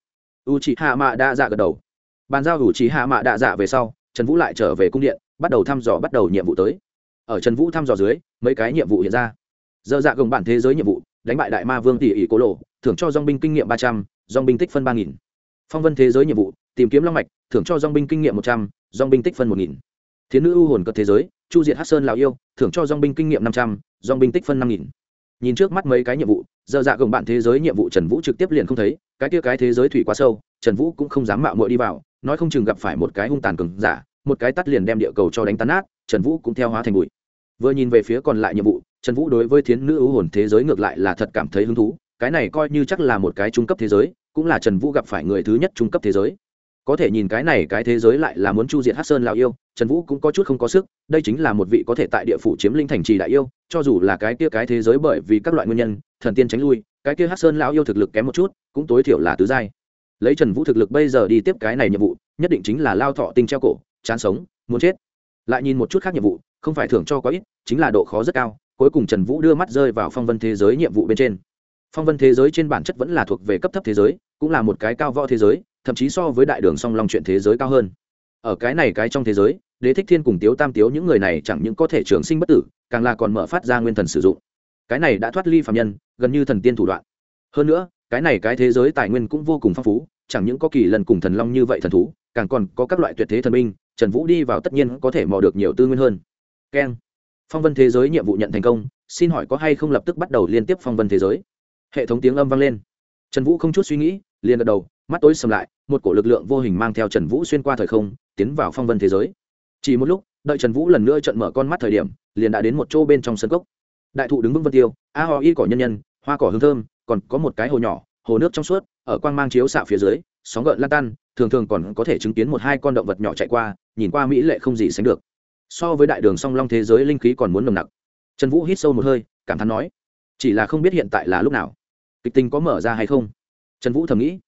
[SPEAKER 1] U chi hạ mạ đạ dạ gật đầu. Bàn giao u chi hạ mạ đạ dạ về sau trần vũ lại trở về cung điện, bắt đầu thăm dò bắt đầu nhiệm vụ tới. Ở trần vũ thăm dò dưới, mấy cái nhiệm vụ hiện ra. Dơ dạ gồng bản thế giới nhiệm vụ, đánh bại đại ma vương tỷ ỷ cô lộ, thưởng cho dong binh kinh nghiệm ba trăm dong binh tích phân ba nghìn. Phong vân thế giới nhiệm vụ, tìm kiếm long mạch, thưởng cho dong binh kinh nghiệm một trăm dong binh tích phân một nghìn. Thiến nữ ưu hồn cất thế giới, chu diệt hát sơn lào yêu, thưởng cho dong binh kinh nghiệm năm trăm dong binh tích phân năm nghìn. Nhìn trước mắt mấy cái nhiệm vụ, giờ dạ gồng bạn thế giới nhiệm vụ trần vũ trực tiếp liền không thấy, cái kia cái thế giới thủy quá sâu, trần vũ cũng không dám mạo muội đi vào, nói không chừng gặp phải một cái hung tàn cường giả một cái tắt liền đem địa cầu cho đánh tan nát, trần vũ cũng theo hóa thành bụi. Vừa nhìn về phía còn lại nhiệm vụ, trần vũ đối với thiến nữ ưu hồn thế giới ngược lại là thật cảm thấy hứng thú, cái này coi như chắc là một cái trung cấp thế giới, cũng là trần vũ gặp phải người thứ nhất trung cấp thế giới. Có thể nhìn cái này cái thế giới lại là muốn chu diệt hát sơn lào yêu, trần vũ cũng có chút không có sức, đây chính là một vị có thể tại địa phủ chiếm linh thành trì đại yêu, cho dù là cái kia cái thế giới bởi vì các loại nguyên nhân, thần tiên tránh lui, cái kia hát sơn lão yêu thực lực kém một chút, cũng tối thiểu là tứ giai. Lấy trần vũ thực lực bây giờ đi tiếp cái này nhiệm vụ, nhất định chính là lao thọ tinh treo cổ chán sống, muốn chết. Lại nhìn một chút khác nhiệm vụ, không phải thưởng cho có ít, chính là độ khó rất cao, cuối cùng trần vũ đưa mắt rơi vào phong vân thế giới nhiệm vụ bên trên. Phong vân thế giới trên bản chất vẫn là thuộc về cấp thấp thế giới, cũng là một cái cao võ thế giới, thậm chí so với đại đường song long chuyện thế giới cao hơn. Ở cái này cái trong thế giới, đế thích thiên cùng tiếu tam tiếu những người này chẳng những có thể trường sinh bất tử, càng là còn mở phát ra nguyên thần sử dụng. Cái này đã thoát ly phạm nhân, gần như thần tiên thủ đoạn. Hơn nữa, cái này cái thế giới tài nguyên cũng vô cùng phong phú, chẳng những có kỳ lần cùng thần long như vậy thần thú, càng còn có các loại tuyệt thế thần minh trần vũ đi vào tất nhiên có thể mò được nhiều tư nguyên hơn. Keng. Phong vân thế giới nhiệm vụ nhận thành công, xin hỏi có hay không lập tức bắt đầu liên tiếp phong vân thế giới? Hệ thống tiếng âm vang lên. Trần vũ không chút suy nghĩ, liền gật đầu, mắt tối sầm lại, một cổ lực lượng vô hình mang theo trần vũ xuyên qua thời không, tiến vào phong vân thế giới. Chỉ một lúc, đợi trần vũ lần nữa trận mở con mắt thời điểm, liền đã đến một chỗ bên trong sân cốc. Đại thụ đứng vững vân tiêu, a ho y cỏ nhân nhân, hoa cỏ hương thơm, còn có một cái hồ nhỏ, hồ nước trong suốt, ở quang mang chiếu xạ phía dưới, sóng gợn lan tan, thường thường còn có thể chứng kiến một hai con động vật nhỏ chạy qua nhìn qua mỹ lệ không gì sánh được. So với đại đường song long thế giới linh khí còn muốn nồng nặc. Trần vũ hít sâu một hơi, cảm thán nói, chỉ là không biết hiện tại là lúc nào. Kịch tình có mở ra hay không? Trần vũ thầm nghĩ.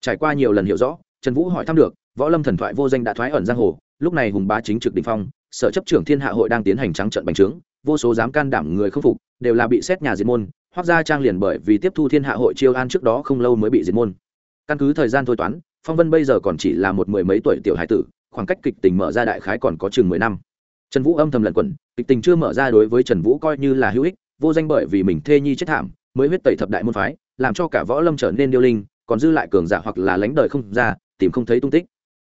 [SPEAKER 1] Trải qua nhiều lần hiểu rõ, trần vũ hỏi thăm được, võ lâm thần thoại vô danh đã thoái ẩn giang hồ, lúc này hùng bá chính trực đình phong, sở chấp trưởng thiên hạ hội đang tiến hành trắng trận bành trướng, vô số dám can đảm người khâm phục, đều là bị xét nhà diệt môn hoác gia trang liền bởi vì tiếp thu thiên hạ hội chiêu an trước đó không lâu mới bị diệt môn. Căn cứ thời gian thôi toán, phong vân bây giờ còn chỉ là một mười mấy tuổi tiểu hải tử khoảng cách kịch tình mở ra đại khái còn có chừng mười năm. Trần vũ âm thầm lẩn quẩn, kịch tình chưa mở ra đối với trần vũ coi như là hữu ích, vô danh bởi vì mình thê nhi chết thảm, mới huyết tẩy thập đại môn phái, làm cho cả võ lâm trở nên điêu linh, còn dư lại cường giả hoặc là lánh đời không ra, tìm không thấy tung tích.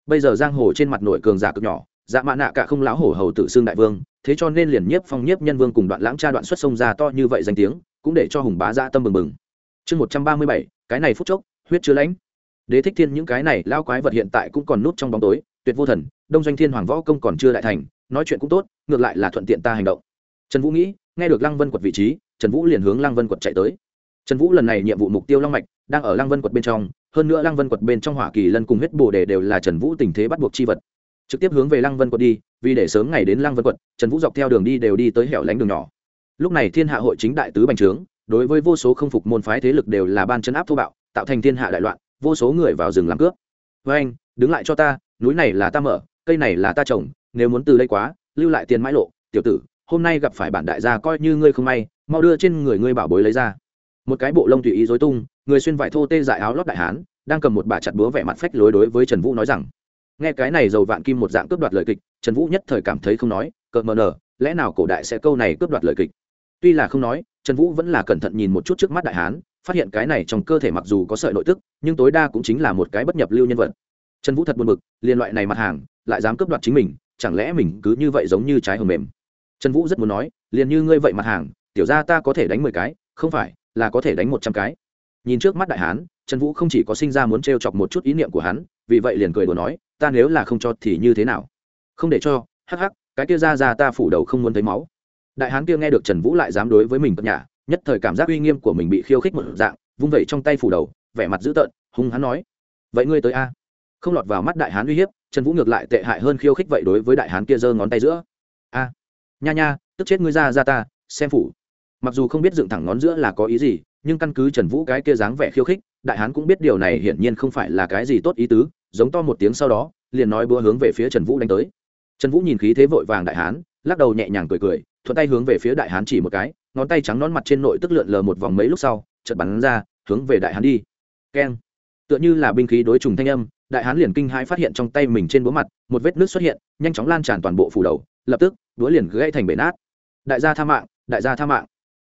[SPEAKER 1] Bây giờ giang hồ trên mặt nội cường giả cực nhỏ dạ mạ nạ cả không láo hổ hầu tự xương đại vương, thế cho nên liền nhiếp phong nhiếp nhân vương cùng đoạn lãng cha đoạn xuất sông ra to như vậy danh tiếng, cũng để cho hùng bá ra tâm mừng mừng chương một trăm ba mươi bảy, cái này phút chốc, huyết chưa lãnh. Đế thích thiên những cái này lao quái vật hiện tại cũng còn nút trong bóng tối tuyệt vô thần, đông doanh thiên hoàng võ công còn chưa đại thành, nói chuyện cũng tốt, ngược lại là thuận tiện ta hành động. Trần vũ nghĩ, nghe được lăng vân quật vị trí, trần vũ liền hướng lăng vân quật chạy tới. Trần vũ lần này nhiệm vụ mục tiêu long mạch, đang ở lăng vân quật bên trong, hơn nữa lăng vân quật bên trong hỏa kỳ lân cùng huyết bồ đề đều là trần vũ tình thế bắt buộc chi vật. Trực tiếp hướng về lăng vân quật đi, vì để sớm ngày đến lăng vân quật, trần vũ dọc theo đường đi đều đi tới hẻo lánh đường nhỏ. Lúc này thiên hạ hội chính đại tứ bành trướng, đối với vô số không phục môn phái thế lực đều là ban chấn áp thô bạo, tạo thành thiên hạ đại loạn, vô số người vào rừng làm cướp. Với anh đứng lại cho ta núi này là ta mở, cây này là ta trồng, nếu muốn từ đây quá, lưu lại tiền mãi lộ. Tiểu tử, hôm nay gặp phải bản đại gia coi như ngươi không may, mau đưa trên người ngươi bảo bối lấy ra. Một cái bộ lông tùy ý dối tung, người xuyên vải thô tê dại áo lót đại hán, đang cầm một bà chặt búa vẻ mặt phách lối đối với trần vũ nói rằng, nghe cái này giàu vạn kim một dạng cướp đoạt lời kịch, trần vũ nhất thời cảm thấy không nói, cợt mờ nở, lẽ nào cổ đại sẽ câu này cướp đoạt lời kịch? Tuy là không nói, trần vũ vẫn là cẩn thận nhìn một chút trước mắt đại hán, phát hiện cái này trong cơ thể mặc dù có sợi nội tức, nhưng tối đa cũng chính là một cái bất nhập lưu nhân vật trần vũ thật buồn bực liên loại này mặt hàng, lại dám cướp đoạt chính mình, chẳng lẽ mình cứ như vậy giống như trái hầm mềm? Trần vũ rất muốn nói, liền như ngươi vậy mặt hàng, tiểu ra ta có thể đánh mười cái, không phải, là có thể đánh một trăm cái. Nhìn trước mắt đại hán, trần vũ không chỉ có sinh ra muốn t r e o chọc một chút ý niệm của hắn, vì vậy liền cười đùa nói, ta nếu là không cho thì như thế nào? Không để cho, hắc hắc, cái kia ra ra ta phủ đầu không muốn thấy máu. Đại hán kia nghe được trần vũ lại dám đối với mình cất nhà nhất thời cảm giác uy nghiêm của mình bị khiêu khích một dạng, vung vẩy trong tay phủ đầu, vẻ mặt dữ tợn, hung hắn nói, vậy ngươi tới a? Không lọt vào mắt đại hán uy hiếp, trần vũ ngược lại tệ hại hơn khiêu khích vậy đối với đại hán kia giơ ngón tay giữa. A, nha nha, tức chết ngươi ra ra ta, xem phủ. Mặc dù không biết dựng thẳng ngón giữa là có ý gì, nhưng căn cứ trần vũ cái kia dáng vẻ khiêu khích, đại hán cũng biết điều này hiển nhiên không phải là cái gì tốt ý tứ, giống to một tiếng sau đó, liền nói búa hướng về phía trần vũ đánh tới. Trần vũ nhìn khí thế vội vàng đại hán, lắc đầu nhẹ nhàng cười cười, thuận tay hướng về phía đại hán chỉ một cái, ngón tay trắng nón mặt trên nội tức lượn lờ một vòng mấy lúc sau, chợt bắn ra, hướng về đại hán đi. Keng. Tựa như là binh khí đối trùng thanh âm đại hán liền kinh hãi phát hiện trong tay mình trên búa mặt, một vết nước xuất hiện, nhanh chóng lan tràn toàn bộ phủ đầu, lập tức, búa liền gãy thành bể nát. Đại gia tha mạng, đại gia tha mạng.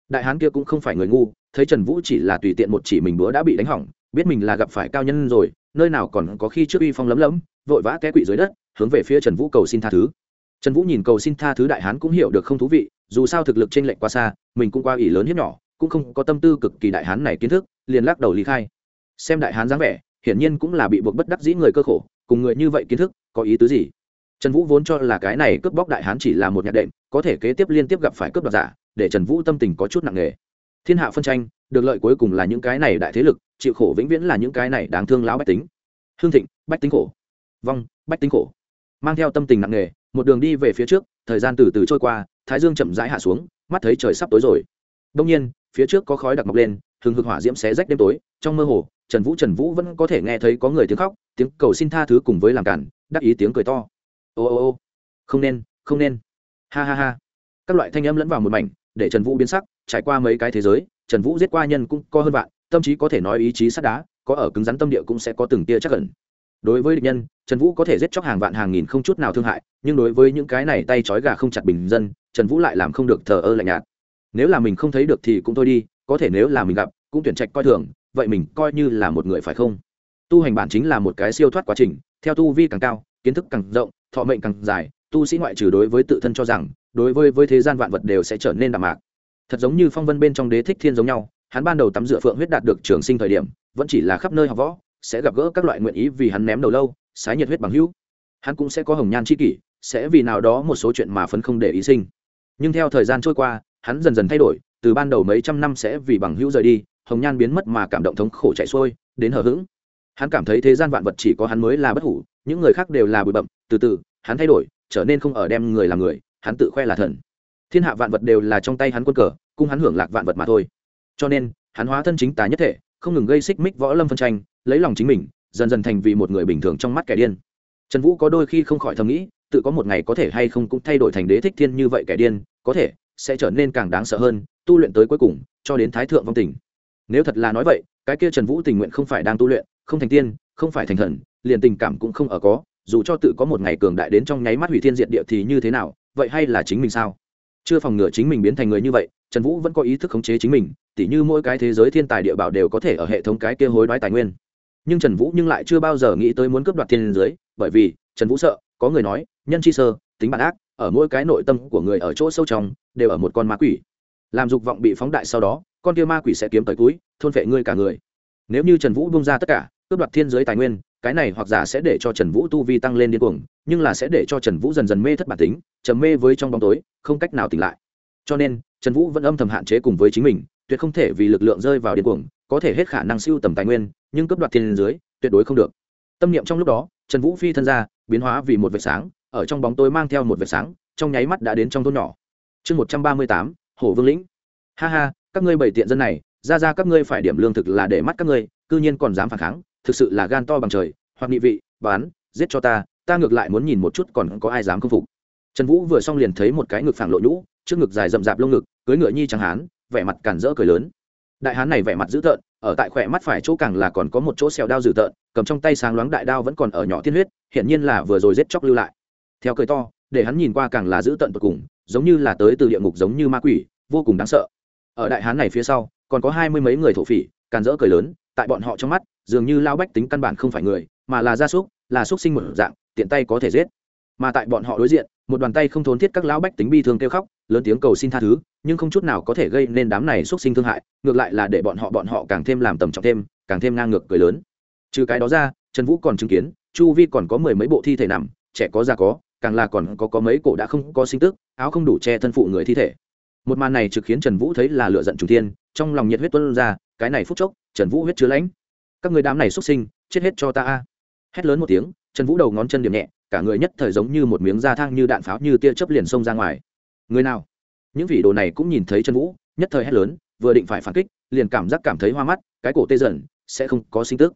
[SPEAKER 1] Đại hán kia cũng không phải người ngu, thấy trần vũ chỉ là tùy tiện một chỉ mình búa đã bị đánh hỏng, biết mình là gặp phải cao nhân rồi, nơi nào còn có khi trước uy phong lấm lấm, vội vã té quỵ dưới đất, hướng về phía trần vũ cầu xin tha thứ. Trần vũ nhìn cầu xin tha thứ đại hán cũng hiểu được không thú vị, dù sao thực lực t r ê n lệch quá xa, mình cũng qua ỷ lớn hiếp nhỏ, cũng không có tâm tư cực kỳ đại hán này kiến thức, liền lắc đầu lý khai. Xem đại hán dáng vẻ hiển nhiên cũng là bị buộc bất đắc dĩ người cơ khổ, cùng người như vậy kiến thức, có ý tứ gì? Trần vũ vốn cho là cái này cướp bóc đại hán chỉ là một nhạc đệm, có thể kế tiếp liên tiếp gặp phải cướp đoạt giả, để trần vũ tâm tình có chút nặng nề. Thiên hạ phân tranh, được lợi cuối cùng là những cái này đại thế lực, chịu khổ vĩnh viễn là những cái này đáng thương lão bách tính. Hương thịnh, bách tính khổ. Vong, bách tính khổ. Mang theo tâm tình nặng nề, một đường đi về phía trước, thời gian từ từ trôi qua, thái dương chậm rãi hạ xuống, mắt thấy trời sắp tối rồi. Đông nhiên, phía trước có khói đặc mọc lên hừng hực hỏa diễm xé rách đêm tối, trong mơ hồ, trần vũ trần vũ vẫn có thể nghe thấy có người tiếng khóc, tiếng cầu xin tha thứ cùng với làm cản, đắc ý tiếng cười to. Ô ô ô, không nên không nên. Ha ha ha. Các loại thanh âm lẫn vào một mảnh, để trần vũ biến sắc, trải qua mấy cái thế giới, trần vũ giết qua nhân cũng có hơn vạn, tâm trí có thể nói ý chí sắt đá, có ở cứng rắn tâm địa cũng sẽ có từng tia chắc cẩn đối với địch nhân, trần vũ có thể giết chóc hàng vạn hàng nghìn không chút nào thương hại, nhưng đối với những cái này tay trói gà không chặt bình dân, trần vũ lại làm không được thờ ơ lạnh nhạt. Nếu là mình không thấy được thì cũng thôi đi có thể nếu là mình gặp, cũng tuyển trạch coi thường, vậy mình coi như là một người phải không? Tu hành bản chính là một cái siêu thoát quá trình, theo tu vi càng cao, kiến thức càng rộng, thọ mệnh càng dài, tu sĩ ngoại trừ đối với tự thân cho rằng, đối với với thế gian vạn vật đều sẽ trở nên đạm mạc. Thật giống như phong vân bên trong đế thích thiên giống nhau, hắn ban đầu tắm rửa phượng huyết đạt được trường sinh thời điểm, vẫn chỉ là khắp nơi học võ, sẽ gặp gỡ các loại nguyện ý vì hắn ném đầu lâu, sái nhiệt huyết bằng hữu. Hắn cũng sẽ có hồng nhan c h i kỷ, sẽ vì nào đó một số chuyện mà phấn không để ý sinh. Nhưng theo thời gian trôi qua, hắn dần dần thay đổi từ ban đầu mấy trăm năm sẽ vì bằng hữu rời đi, hồng nhan biến mất mà cảm động thống khổ chạy xuôi, đến hờ hững. Hắn cảm thấy thế gian vạn vật chỉ có hắn mới là bất hủ, những người khác đều là bụi bậm từ từ, hắn thay đổi, trở nên không ở đem người làm người, hắn tự khoe là thần. Thiên hạ vạn vật đều là trong tay hắn quân cờ, cung hắn hưởng lạc vạn vật mà thôi. Cho nên, hắn hóa thân chính tà nhất thể, không ngừng gây xích mích võ lâm phân tranh, lấy lòng chính mình, dần dần thành vì một người bình thường trong mắt kẻ điên. Trần vũ có đôi khi không khỏi thầm nghĩ, tự có một ngày có thể hay không cũng thay đổi thành đế thích thiên như vậy kẻ điên, có thể sẽ trở nên càng đáng sợ hơn, tu luyện tới cuối cùng, cho đến thái thượng vong tình. Nếu thật là nói vậy, cái kia trần vũ tình nguyện không phải đang tu luyện, không thành tiên, không phải thành thần, liền tình cảm cũng không ở có, dù cho tự có một ngày cường đại đến trong nháy mắt hủy thiên diệt địa thì như thế nào, vậy hay là chính mình sao? Chưa phòng ngừa chính mình biến thành người như vậy, trần vũ vẫn có ý thức khống chế chính mình, tỉ như mỗi cái thế giới thiên tài địa bảo đều có thể ở hệ thống cái kia hối đoái tài nguyên. Nhưng trần vũ nhưng lại chưa bao giờ nghĩ tới muốn cướp đoạt thiên giới, bởi vì trần vũ sợ, có người nói, nhân chi sơ, tính bản ác ở mỗi cái nội tâm của người ở chỗ sâu trong, đều ở một con ma quỷ. Làm dục vọng bị phóng đại sau đó, con kia ma quỷ sẽ kiếm tới túi, thôn vệ ngươi cả người. Nếu như trần vũ bung ra tất cả, cướp đoạt thiên giới tài nguyên, cái này hoặc giả sẽ để cho trần vũ tu vi tăng lên điên cuồng, nhưng là sẽ để cho trần vũ dần dần mê thất bản tính, trầm mê với trong bóng tối, không cách nào tỉnh lại. Cho nên, trần vũ vẫn âm thầm hạn chế cùng với chính mình, tuyệt không thể vì lực lượng rơi vào điên cuồng, có thể hết khả năng siêu tầm tài nguyên, nhưng cướp đoạt thiên giới, tuyệt đối không được. Tâm niệm trong lúc đó, trần vũ phi thân ra, biến hóa vì một vệt sáng ở trong bóng tối mang theo một vệt sáng, trong nháy mắt đã đến trong thôn nhỏ. Chương một trăm ba mươi tám, hồ vương lĩnh. Ha ha, các ngươi bảy tiện dân này, ra ra các ngươi phải điểm lương thực là để mắt các ngươi, cư nhiên còn dám phản kháng, thực sự là gan to bằng trời, hoặc nghị vị, bán, giết cho ta ta ngược lại muốn nhìn một chút còn có ai dám khâm phục. Trần vũ vừa xong liền thấy một cái ngực phẳng lộ nhũ, trước ngực dài rậm rạp lông ngực, cưới ngựa nhi chẳng hán, vẻ mặt cản rỡ cười lớn. Đại hán này vẻ mặt dữ tợn, ở tại khỏe mắt phải chỗ càng là còn có một chỗ xèo đao dữ tợn, cầm trong tay sáng loáng đại đao vẫn còn ở nhỏ tiên huyết hiện nhiên là vừa rồi giết chóc lưu lại theo cười to, để hắn nhìn qua càng là giữ tận tột cùng, giống như là tới từ địa ngục giống như ma quỷ, vô cùng đáng sợ. Ở đại hán này phía sau, còn có hai mươi mấy người thổ phỉ, càn rỡ cười lớn, tại bọn họ trong mắt, dường như lao bách tính căn bản không phải người, mà là gia súc, là súc sinh một dạng, tiện tay có thể giết. Mà tại bọn họ đối diện, một đoàn tay không thốn thiết các lão bách tính bi thương kêu khóc, lớn tiếng cầu xin tha thứ, nhưng không chút nào có thể gây nên đám này xuất sinh thương hại, ngược lại là để bọn họ bọn họ càng thêm làm tầm trọng thêm, càng thêm ngang ngược cười lớn. Trừ cái đó ra, trần vũ còn chứng kiến, chu vi còn có mười mấy bộ thi thể nằm, trẻ có già có càng là còn có có mấy cổ đã không có sinh tức, áo không đủ che thân phụ người thi thể. Một màn này trực khiến trần vũ thấy là lựa giận trùng thiên, trong lòng nhiệt huyết tuân ra, cái này phút chốc, trần vũ huyết chứa lãnh. Các người đám này xuất sinh, chết hết cho ta a. Hét lớn một tiếng, trần vũ đầu ngón chân điểm nhẹ, cả người nhất thời giống như một miếng da thang như đạn pháo như tia chớp liền xông ra ngoài. Người nào? Những vị đồ này cũng nhìn thấy trần vũ, nhất thời hét lớn, vừa định phải phản kích, liền cảm giác cảm thấy hoa mắt, cái cổ tê dần, sẽ không có sinh tức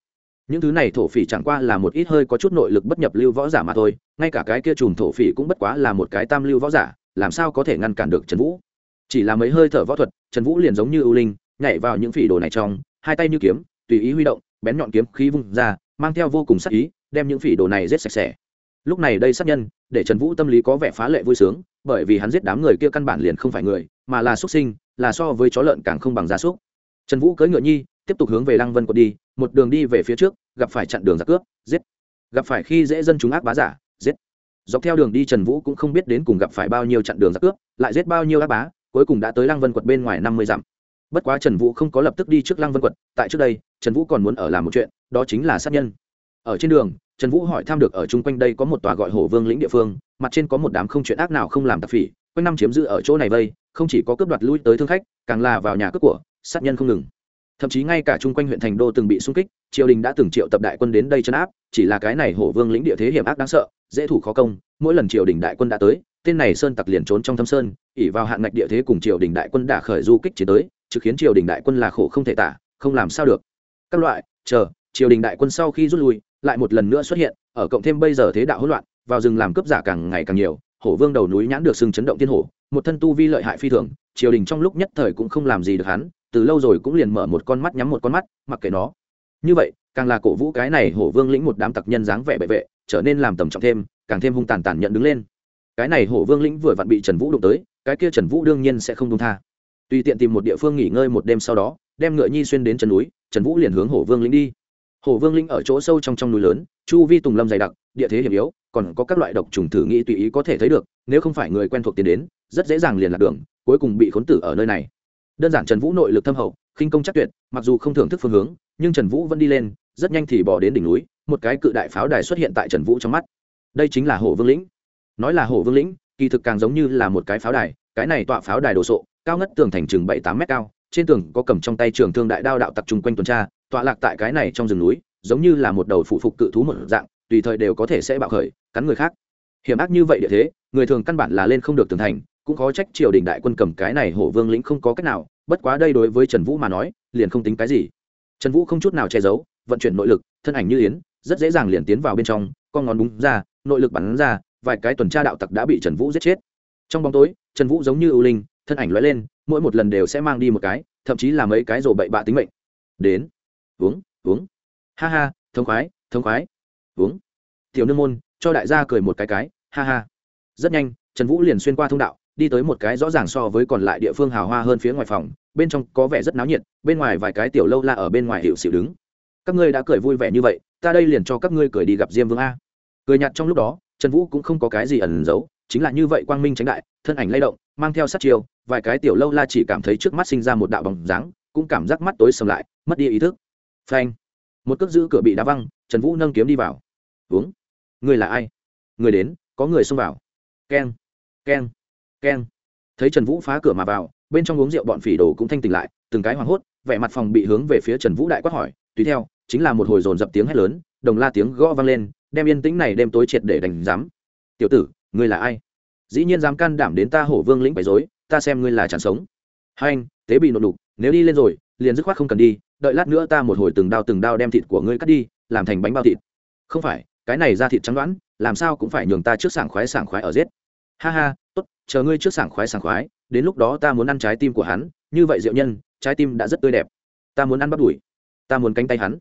[SPEAKER 1] những thứ này thổ phỉ chẳng qua là một ít hơi có chút nội lực bất nhập lưu võ giả mà thôi, ngay cả cái kia chùm thổ phỉ cũng bất quá là một cái tam lưu võ giả, làm sao có thể ngăn cản được trần vũ? Chỉ là mấy hơi thở võ thuật, trần vũ liền giống như ưu linh, nhảy vào những phỉ đồ này trong, hai tay như kiếm, tùy ý huy động, bén nhọn kiếm khí vung ra, mang theo vô cùng sắc ý, đem những phỉ đồ này giết sạch sẽ. Lúc này đây sát nhân, để trần vũ tâm lý có vẻ phá lệ vui sướng, bởi vì hắn giết đám người kia căn bản liền không phải người, mà là xuất sinh, là so với chó lợn càng không bằng gia súc. Trần vũ cưỡi ngựa nhi, tiếp tục hướng về lăng vân quật đi, một đường đi về phía trước gặp phải chặn đường giặc cướp, giết. Gặp phải khi dễ dân chúng ác bá giả, giết. Dọc theo đường đi trần vũ cũng không biết đến cùng gặp phải bao nhiêu chặn đường giặc cướp, lại giết bao nhiêu ác bá, cuối cùng đã tới lăng vân quật bên ngoài năm mươi dặm. Bất quá trần vũ không có lập tức đi trước lăng vân quật, tại trước đây, trần vũ còn muốn ở làm một chuyện, đó chính là sát nhân. Ở trên đường, trần vũ hỏi thăm được ở chung quanh đây có một tòa gọi hổ vương lĩnh địa phương, mặt trên có một đám không chuyện ác nào không làm tạp phỉ, quanh năm chiếm giữ ở chỗ này vây, không chỉ có cướp đoạt lui tới thương khách, càng là vào nhà cướp của, sát nhân không ngừng thậm chí ngay cả chung quanh huyện thành đô từng bị xung kích, triều đình đã từng triệu tập đại quân đến đây chấn áp, chỉ là cái này hổ vương lĩnh địa thế hiểm ác đáng sợ, dễ thủ khó công, mỗi lần triều đình đại quân đã tới, tên này sơn tặc liền trốn trong thâm sơn ỉ vào hạn ngạch địa thế cùng triều đình đại quân đã khởi du kích chiến tới trực khiến triều đình đại quân là khổ không thể tả, không làm sao được. Các loại, chờ, triều đình đại quân sau khi rút lui, lại một lần nữa xuất hiện, ở cộng thêm bây giờ thế đạo hỗn loạn, vào rừng làm cướp giả càng ngày càng nhiều, hổ vương đầu núi nhãn được sừng chấn động thiên hổ, một thân tu vi lợi hại phi thường, triều đình trong lúc nhất thời cũng không làm gì được hắn từ lâu rồi cũng liền mở một con mắt nhắm một con mắt, mặc kệ nó. Như vậy, càng là cổ vũ cái này hổ vương lĩnh một đám tặc nhân dáng vẻ bệ vệ, trở nên làm tầm trọng thêm, càng thêm hung tàn tàn nhận đứng lên. Cái này hổ vương lĩnh vừa vặn bị trần vũ đụng tới, cái kia trần vũ đương nhiên sẽ không đông tha. Tùy tiện tìm một địa phương nghỉ ngơi một đêm sau đó, đem ngựa nhi xuyên đến chân núi, trần vũ liền hướng hổ vương lĩnh đi. Hổ vương lĩnh ở chỗ sâu trong trong núi lớn, chu vi tùng lâm dày đặc, địa thế hiểm yếu, còn có các loại độc trùng thử nghĩ tùy ý có thể thấy được, nếu không phải người quen thuộc tiến đến, rất dễ dàng liền lạc đường, cuối cùng bị khốn tử ở nơi này đơn giản trần vũ nội lực thâm hậu, khinh công chắc tuyệt, mặc dù không thưởng thức phương hướng, nhưng trần vũ vẫn đi lên, rất nhanh thì bỏ đến đỉnh núi, một cái cự đại pháo đài xuất hiện tại trần vũ trong mắt. Đây chính là hồ vương lĩnh. Nói là hồ vương lĩnh, kỳ thực càng giống như là một cái pháo đài, cái này tọa pháo đài đồ sộ, cao ngất tường thành chừng bảy tám mét cao, trên tường có cầm trong tay trường thương đại đao đạo tặc chung quanh tuần tra, tọa lạc tại cái này trong rừng núi, giống như là một đầu phụ phục cự thú một dạng, tùy thời đều có thể sẽ bạo khởi, cắn người khác. Hiểm ác như vậy địa thế, người thường căn bản là lên không được tường thành cũng có trách triều đình đại quân cầm cái này hổ vương lĩnh không có cách nào, bất quá đây đối với trần vũ mà nói, liền không tính cái gì. Trần vũ không chút nào che giấu, vận chuyển nội lực, thân ảnh như yến, rất dễ dàng liền tiến vào bên trong, con ngón búng ra, nội lực bắn ra, vài cái tuần tra đạo tặc đã bị trần vũ giết chết. Trong bóng tối, trần vũ giống như ưu linh, thân ảnh l lên, mỗi một lần đều sẽ mang đi một cái, thậm chí là mấy cái rổ bậy bạ tính mệnh. Đến. Uống uống. Ha ha, thống khoái thống khoái. Uống. Tiểu nương môn, cho đại gia cười một cái cái, ha ha. Rất nhanh, trần vũ liền xuyên qua thông đạo đi tới một cái rõ ràng so với còn lại địa phương hào hoa hơn phía ngoài phòng, bên trong có vẻ rất náo nhiệt, bên ngoài vài cái tiểu lâu la ở bên ngoài hiệu xịu đứng. Các ngươi đã cười vui vẻ như vậy, ta đây liền cho các ngươi cười đi gặp diêm vương a. Cười nhạt trong lúc đó, trần vũ cũng không có cái gì ẩn giấu, chính là như vậy quang minh tránh đại, thân ảnh lay động, mang theo sát chiều vài cái tiểu lâu la chỉ cảm thấy trước mắt sinh ra một đạo bóng dáng, cũng cảm giác mắt tối sầm lại, mất đi ý thức. Phanh! Một cước giữ cửa bị đá văng, trần vũ nâng kiếm đi vào. Uống người là ai? Người đến, có người xông vào. Keng! Keng! Keng. Thấy trần vũ phá cửa mà vào, bên trong uống rượu bọn phỉ đồ cũng thanh tỉnh lại, từng cái hoảng hốt, vẻ mặt phòng bị hướng về phía trần vũ đại quát hỏi, tùy theo, chính là một hồi dồn dập tiếng hét lớn, đồng la tiếng gõ vang lên, đem yên tĩnh này đêm tối triệt để đánh giám. Tiểu tử, ngươi là ai? Dĩ nhiên dám can đảm đến ta hổ vương lĩnh bày dối ta xem ngươi là chẳng sống. Hai anh, tế bị nộp đục, nếu đi lên rồi, liền dứt khoát không cần đi, đợi lát nữa ta một hồi từng đao từng đao đem thịt của ngươi cắt đi, làm thành bánh bao thịt. Không phải, cái này ra thịt trắng đoán, làm sao cũng phải nhường ta trước sảng khoái sảng khoái ở giết ha ha, tốt, chờ ngươi trước sảng khoái sảng khoái, đến lúc đó ta muốn ăn trái tim của hắn, như vậy diệu nhân, trái tim đã rất tươi đẹp. Ta muốn ăn bắt đùi, ta muốn cánh tay hắn.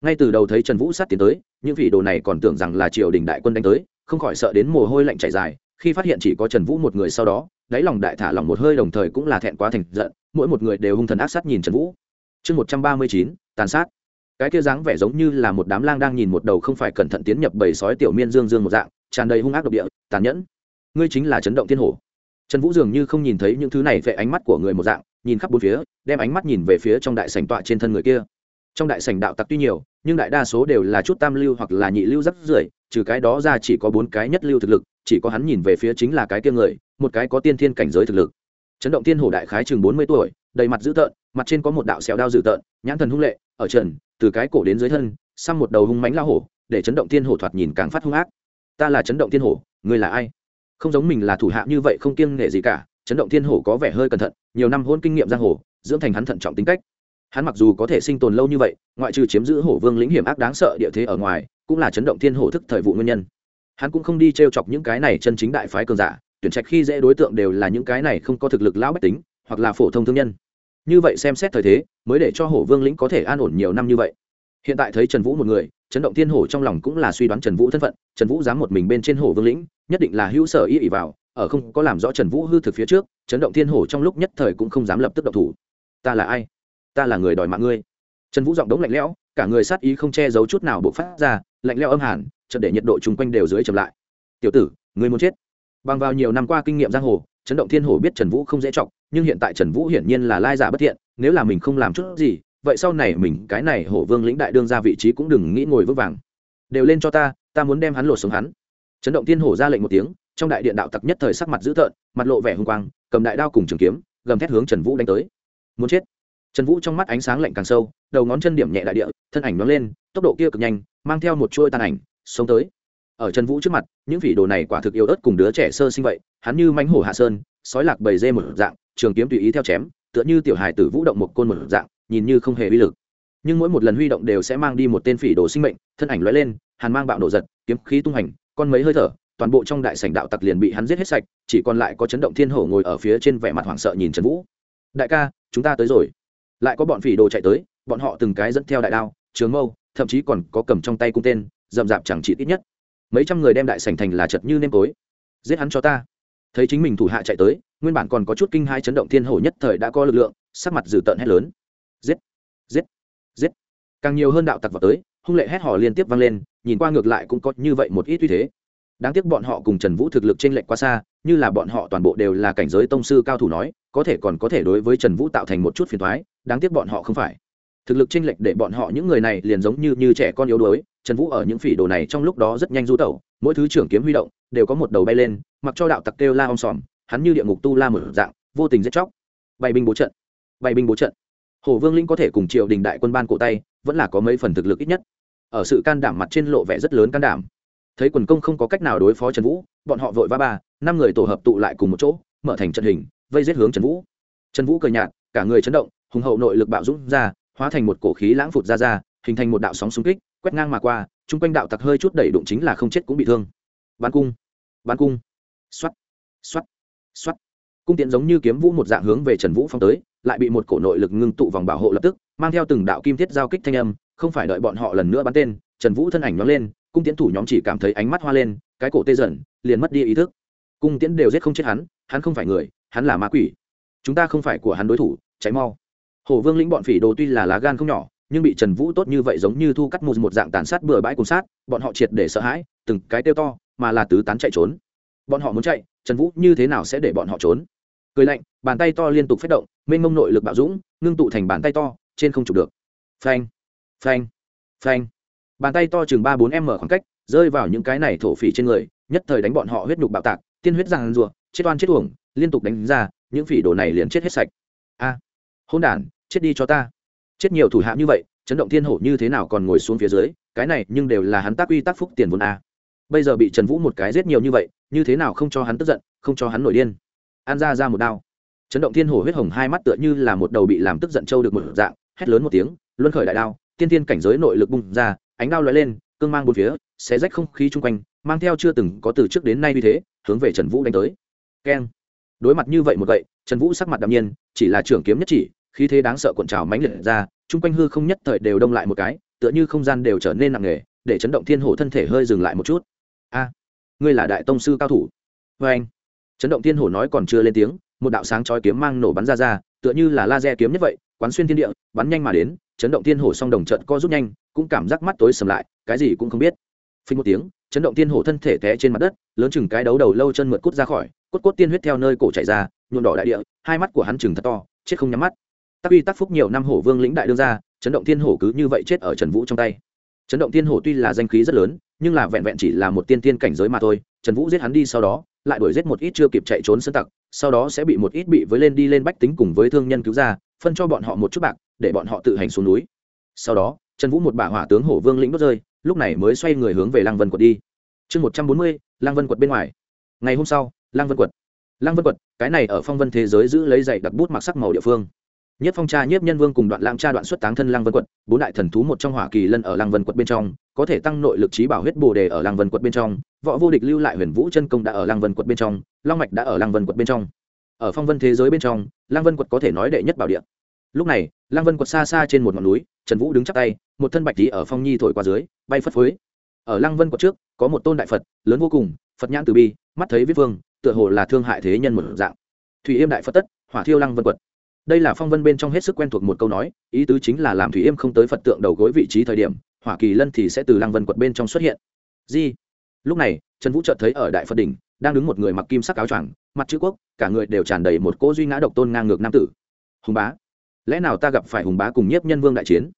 [SPEAKER 1] Ngay từ đầu thấy trần vũ sát tiến tới, những vị đồ này còn tưởng rằng là triều đình đại quân đánh tới, không khỏi sợ đến mồ hôi lạnh chảy dài, khi phát hiện chỉ có trần vũ một người sau đó, đáy lòng đại thả lòng một hơi đồng thời cũng là thẹn quá thành giận, mỗi một người đều hung thần ác sát nhìn trần vũ. Chương một trăm ba mươi chín, tàn sát. Cái kia dáng vẻ giống như là một đám lang đang nhìn một đầu không phải cẩn thận tiến nhập bầy sói tiểu miên dương dương một dạng, tràn đầy hung ác độc địa, tàn nhẫn ngươi chính là chấn động thiên hổ. Trần vũ dường như không nhìn thấy những thứ này về ánh mắt của người một dạng, nhìn khắp bốn phía, đem ánh mắt nhìn về phía trong đại sảnh tọa trên thân người kia. Trong đại sảnh đạo tặc tuy nhiều, nhưng đại đa số đều là chút tam lưu hoặc là nhị lưu rất rưởi, trừ cái đó ra chỉ có bốn cái nhất lưu thực lực, chỉ có hắn nhìn về phía chính là cái kia người, một cái có tiên thiên cảnh giới thực lực. Chấn động thiên hổ đại khái chừng bốn mươi tuổi, đầy mặt dữ tợn, mặt trên có một đạo xẹo đao dữ tợn, nhãn thần hung lệ, ở trần, từ cái cổ đến dưới thân, xăm một đầu hung mánh lao hổ, để chấn động thiên hổ thoạt nhìn càng phát hung ác. Ta là chấn động thiên hổ, ngươi là ai? Không giống mình là thủ hạ như vậy không kiêng nghệ gì cả, chấn động thiên hổ có vẻ hơi cẩn thận, nhiều năm hôn kinh nghiệm giang hồ, dưỡng thành hắn thận trọng tính cách. Hắn mặc dù có thể sinh tồn lâu như vậy, ngoại trừ chiếm giữ hổ vương lĩnh hiểm ác đáng sợ địa thế ở ngoài, cũng là chấn động thiên hổ thức thời vụ nguyên nhân. Hắn cũng không đi t r e o chọc những cái này chân chính đại phái cường giả, tuyển trạch khi dễ đối tượng đều là những cái này không có thực lực lão bách tính, hoặc là phổ thông thương nhân. Như vậy xem xét thời thế, mới để cho hổ vương lĩnh có thể an ổn nhiều năm như vậy. Hiện tại thấy trần vũ một người chấn động thiên hổ trong lòng cũng là suy đoán trần vũ thân phận, trần vũ dám một mình bên trên hồ vương lĩnh, nhất định là hữu sở y ỉ vào, ở không có làm rõ trần vũ hư thực phía trước, chấn động thiên hổ trong lúc nhất thời cũng không dám lập tức động thủ. Ta là ai? Ta là người đòi mạng ngươi. Trần vũ giọng đống lạnh lẽo, cả người sát ý không che giấu chút nào bộ phát ra, lạnh lẽo âm hàn chật để nhiệt độ chung quanh đều dưới chậm lại. Tiểu tử, ngươi muốn chết. Bằng vào nhiều năm qua kinh nghiệm giang hồ, chấn động thiên hổ biết trần vũ không dễ trọng nhưng hiện tại trần vũ hiển nhiên là lai giả bất thiện, nếu là mình không làm chút gì vậy sau này mình, cái này hổ vương lĩnh đại đương ra vị trí cũng đừng nghĩ ngồi vững vàng. Đều lên cho ta ta muốn đem hắn lột xuống hắn. Chấn động thiên hổ ra lệnh một tiếng, trong đại điện đạo tặc nhất thời sắc mặt dữ tợn, mặt lộ vẻ hung quang, cầm đại đao cùng trường kiếm, gầm thét hướng trần vũ đánh tới. Muốn chết. Trần vũ trong mắt ánh sáng lạnh càng sâu, đầu ngón chân điểm nhẹ đại địa, thân ảnh nó lên, tốc độ kia cực nhanh, mang theo một chuôi tàn ảnh sống tới. Ở trần vũ trước mặt, những vị đồ này quả thực yêu ớt cùng đứa trẻ sơ sinh vậy, hắn như mánh hổ hạ sơn, sói lạc bầy dê một dạng, trường kiếm tùy ý theo chém tựa như tiểu hài tử vũ động một côn một dạng, nhìn như không hề uy lực. Nhưng mỗi một lần huy động đều sẽ mang đi một tên phỉ đồ sinh mệnh, thân ảnh lóe lên, hàn mang bạo nổ giật, kiếm khí tung hành, con mấy hơi thở, toàn bộ trong đại sảnh đạo tặc liền bị hắn giết hết sạch, chỉ còn lại có chấn động thiên hổ ngồi ở phía trên vẻ mặt hoảng sợ nhìn trần vũ. Đại ca, chúng ta tới rồi. Lại có bọn phỉ đồ chạy tới, bọn họ từng cái dẫn theo đại đao, trường mâu, thậm chí còn có cầm trong tay cung tên, rậm rạp chẳng chỉ ít nhất. Mấy trăm người đem đại sảnh thành là chật như nêm tối. Giết hắn cho ta thấy chính mình thủ hạ chạy tới nguyên bản còn có chút kinh hai chấn động thiên hổ nhất thời đã có lực lượng sắc mặt dữ tợn hét lớn. Giết giết giết. Càng nhiều hơn đạo tặc vào tới hung lệ hét hò liên tiếp vang lên nhìn qua ngược lại cũng có như vậy một ít uy thế. Đáng tiếc bọn họ cùng trần vũ thực lực t r ê n lệch quá xa như là bọn họ toàn bộ đều là cảnh giới tông sư cao thủ nói có thể còn có thể đối với trần vũ tạo thành một chút phiền thoái đáng tiếc bọn họ không phải. Thực lực t r ê n lệch để bọn họ những người này liền giống như, như trẻ con yếu đuối trần vũ ở những phỉ đồ này trong lúc đó rất nhanh du tẩu mỗi thứ trưởng kiếm huy động đều có một đầu bay lên, mặc cho đạo tặc kêu la om sòm, hắn như địa ngục tu la một dạng, vô tình giết chóc. Bày binh bố trận. Bày binh bố trận. Hồ vương linh có thể cùng triều đình đại quân ban cổ tay, vẫn là có mấy phần thực lực ít nhất. Ở sự can đảm mặt trên lộ vẻ rất lớn can đảm. Thấy quần công không có cách nào đối phó trần vũ, bọn họ vội va ba, năm người tổ hợp tụ lại cùng một chỗ, mở thành trận hình, vây giết hướng trần vũ. Trần vũ cười nhạt, cả người chấn động, hùng hậu nội lực bạo dũng ra, hóa thành một cổ khí lãng phụt ra ra, hình thành một đạo sóng xung kích, quét ngang mà qua, chung quanh đạo tặc hơi chút đẩy đụng chính là không chết cũng bị thương bắn cung. Bắn cung. Xoắt xoắt xoắt cung tiện giống như kiếm vũ một dạng hướng về trần vũ phong tới, lại bị một cổ nội lực ngưng tụ vòng bảo hộ lập tức, mang theo từng đạo kim thiết giao kích thanh âm, không phải đợi bọn họ lần nữa bắn tên, trần vũ thân ảnh nó lên, cung tiễn thủ nhóm chỉ cảm thấy ánh mắt hoa lên, cái cổ tê dần, liền mất đi ý thức. Cung tiễn đều giết không chết hắn hắn không phải người, hắn là ma quỷ. Chúng ta không phải của hắn đối thủ, cháy mau. Hổ vương lĩnh bọn phỉ đồ tuy là lá gan không nhỏ, nhưng bị trần vũ tốt như vậy giống như thu cắt một một dạng tàn sát bừa bãi cùng sát, bọn họ triệt để sợ hãi, từng cái tiêu to mà là tứ tán chạy trốn. Bọn họ muốn chạy trần vũ như thế nào sẽ để bọn họ trốn? Cười lạnh bàn tay to liên tục phát động mênh mông nội lực bạo dũng ngưng tụ thành bàn tay to trên không chụp được. Phanh phanh phanh. Bàn tay to chừng ba bốn m khoảng cách rơi vào những cái này thổ phỉ trên người nhất thời đánh bọn họ huyết nhục bạo tạc tiên huyết giang rùa chết oan chết uổng liên tục đánh ra những phỉ đồ này liền chết hết sạch. A à, hôn đản chết đi cho ta. Chết nhiều thủ hạ như vậy chấn động thiên hổ như thế nào còn ngồi xuống phía dưới cái này nhưng đều là hắn tác uy tác phúc tiền vốn a bây giờ bị trần vũ một cái giết nhiều như vậy, như thế nào không cho hắn tức giận, không cho hắn nổi điên. An ra ra một đao. Chấn động thiên hổ huyết hồng hai mắt tựa như là một đầu bị làm tức giận trâu được một dạng, hét lớn một tiếng, luân khởi đại đao, tiên tiên cảnh giới nội lực bung ra, ánh đao lóe lên, cương mang bốn phía, xé rách không khí chung quanh, mang theo chưa từng có từ trước đến nay như thế, hướng về trần vũ đánh tới. Keng. Đối mặt như vậy một vậy trần vũ sắc mặt đạm nhiên, chỉ là trưởng kiếm nhất chỉ, khí thế đáng sợ cuộn trào mãnh liệt ra, chung quanh hư không nhất thời đều đông lại một cái, tựa như không gian đều trở nên nặng nề, để chấn động thiên hổ thân thể hơi dừng lại một chút a, ngươi là đại tông sư cao thủ. Vê anh, chấn động thiên hổ nói còn chưa lên tiếng, một đạo sáng chói kiếm mang nổ bắn ra ra, tựa như là laser kiếm nhất vậy, quán xuyên thiên địa, bắn nhanh mà đến, chấn động thiên hổ song đồng trận co rút nhanh, cũng cảm giác mắt tối sầm lại, cái gì cũng không biết. Phình một tiếng, chấn động thiên hổ thân thể té trên mặt đất, lớn chừng cái đấu đầu lâu chân mượt cút ra khỏi, cốt cốt tiên huyết theo nơi cổ chảy ra, nhuộm đỏ đại địa, hai mắt của hắn chừng thật to, chết không nhắm mắt. Tắc uy tắc phúc nhiều năm hổ vương lĩnh đại đương ra, chấn động thiên hổ cứ như vậy chết ở trần vũ trong tay. Chấn động thiên hổ tuy là danh khí rất lớn nhưng là vẹn vẹn chỉ là một tiên tiên cảnh giới mà thôi, trần vũ giết hắn đi sau đó, lại đuổi giết một ít chưa kịp chạy trốn sân tặc, sau đó sẽ bị một ít bị với lên đi lên bách tính cùng với thương nhân cứu ra, phân cho bọn họ một chút bạc, để bọn họ tự hành xuống núi. Sau đó, trần vũ một bả hỏa tướng hổ vương lĩnh đốt rơi, lúc này mới xoay người hướng về lăng vân quật đi. Chương một trăm bốn mươi, lăng vân quật bên ngoài. Ngày hôm sau, lăng vân quật. Lăng vân quật, cái này ở phong vân thế giới giữ lấy dạy đặc bút mặc sắc màu địa phương nhất phong cha, nhất nhân vương cùng đoạn lãng cha, đoạn xuất táng thân lăng vân quật, bốn đại thần thú một trong hỏa kỳ lân ở lăng vân quật bên trong, có thể tăng nội lực trí bảo huyết bồ đề ở lăng vân quật bên trong, võ vô địch lưu lại huyền vũ chân công đã ở lăng vân quật bên trong, long mạch đã ở lăng vân quật bên trong. Ở phong vân thế giới bên trong, lăng vân quật có thể nói đệ nhất bảo địa. Lúc này, lăng vân quật xa xa trên một ngọn núi, trần vũ đứng chắp tay, một thân bạch tí ở phong nhi thổi qua dưới, bay phất phới. Ở lăng vân quật trước, có một tôn đại phật, lớn vô cùng, phật nhãn từ bi, mắt thấy viết vương, tựa hồ là thương hại thế nhân một dạng. Thủy yêm đại phật tất, hỏa thiêu lăng vân quật đây là phong vân bên trong hết sức quen thuộc một câu nói, ý tứ chính là làm thủy yêm không tới phật tượng đầu gối vị trí thời điểm, hỏa kỳ lân thì sẽ từ lăng vân quật bên trong xuất hiện. Di. Lúc này, trần vũ chợt thấy ở đại phật đỉnh, đang đứng một người mặc kim sắc áo choàng, mặt chữ quốc, cả người đều tràn đầy một cỗ duy ngã độc tôn ngang ngược nam tử. Hùng bá, lẽ nào ta gặp phải hùng bá cùng nhiếp nhân vương đại chiến?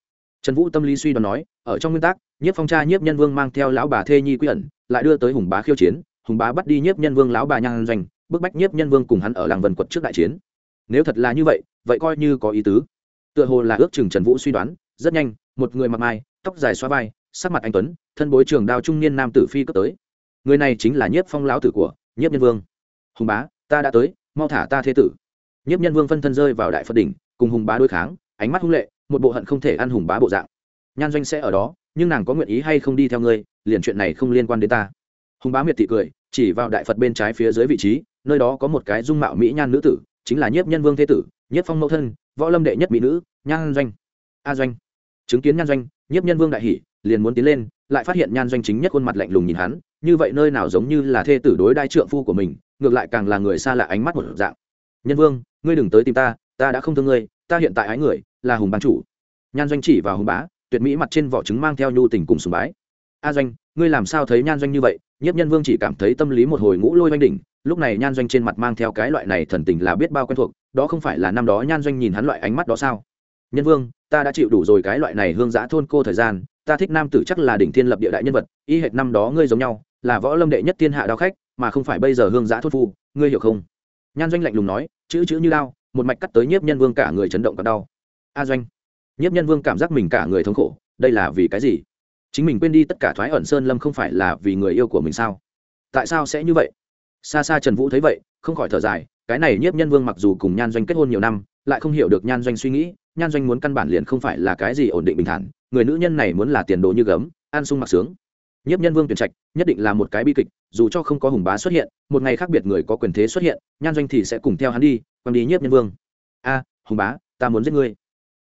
[SPEAKER 1] Trần vũ tâm lý suy đoán nói, ở trong nguyên tắc, nhiếp phong cha, nhiếp nhân vương mang theo lão bà thê nhi quy ẩn, lại đưa tới hùng bá khiêu chiến, hùng bá bắt đi nhiếp nhân vương lão bà nhan doanh, bức bách nhiếp nhân vương cùng hắn ở làng vần quật trước đại chiến. Nếu thật là như vậy vậy coi như có ý tứ. Tựa hồ là ước chừng trần vũ suy đoán, rất nhanh, một người mặc mai, tóc dài xoa vai, sắc mặt anh tuấn, thân bối trường đao trung niên nam tử phi cấp tới. Người này chính là nhiếp phong lão tử của nhiếp nhân vương. Hùng bá, ta đã tới, mau thả ta thế tử. Nhiếp nhân vương phân thân rơi vào đại phật đỉnh, cùng hùng bá đối kháng, ánh mắt hung lệ, một bộ hận không thể ăn hùng bá bộ dạng. Nhan doanh sẽ ở đó, nhưng nàng có nguyện ý hay không đi theo ngươi, liền chuyện này không liên quan đến ta. Hùng bá miệt thị cười, chỉ vào đại phật bên trái phía dưới vị trí, nơi đó có một cái dung mạo mỹ nhan nữ tử, chính là nhiếp nhân vương thế tử Nhất phong mẫu thân, võ lâm đệ nhất mỹ nữ, nhan doanh. A doanh. Chứng kiến nhan doanh, nhiếp nhân vương đại hỷ liền muốn tiến lên, lại phát hiện nhan doanh chính nhất khuôn mặt lạnh lùng nhìn hắn, như vậy nơi nào giống như là thê tử đối đai trượng phu của mình, ngược lại càng là người xa lạ ánh mắt một dạng. Nhân vương, ngươi đừng tới tìm ta ta đã không thương ngươi, ta hiện tại ái người, là hùng bán chủ. Nhan doanh chỉ vào hùng bá, tuyệt mỹ mặt trên vỏ trứng mang theo nhu tình cùng sùng bái. A doanh, ngươi làm sao thấy nhan doanh như vậy? Nhất nhân vương chỉ cảm thấy tâm lý một hồi ngũ lôi oanh đỉnh lúc này nhan doanh trên mặt mang theo cái loại này thần tình là biết bao quen thuộc, đó không phải là năm đó nhan doanh nhìn hắn loại ánh mắt đó sao? Nhân vương, ta đã chịu đủ rồi cái loại này hương giã thôn cô thời gian, ta thích nam tử chắc là đỉnh thiên lập địa đại nhân vật, y hệt năm đó ngươi giống nhau, là võ lâm đệ nhất thiên hạ đao khách, mà không phải bây giờ hương giã thôn phu, ngươi hiểu không? Nhan doanh lạnh lùng nói, chữ chữ như đao, một mạch cắt tới nhiếp nhân vương cả người chấn động còn đau. A doanh, nhiếp nhân vương cảm giác mình cả người thống khổ, đây là vì cái gì? Chính mình quên đi tất cả thoái ẩn sơn lâm không phải là vì người yêu của mình sao? Tại sao sẽ như vậy? Xa xa trần vũ thấy vậy, không khỏi thở dài, cái này nhiếp nhân vương mặc dù cùng nhan doanh kết hôn nhiều năm, lại không hiểu được nhan doanh suy nghĩ, nhan doanh muốn căn bản liền không phải là cái gì ổn định bình thản, người nữ nhân này muốn là tiền đồ như gấm an sung mặc sướng. Nhiếp nhân vương tuyển trạch, nhất định là một cái bi kịch, dù cho không có hùng bá xuất hiện, một ngày khác biệt người có quyền thế xuất hiện, nhan doanh thì sẽ cùng theo hắn đi, quăng đi nhiếp nhân vương. A, hùng bá, ta muốn giết ngươi.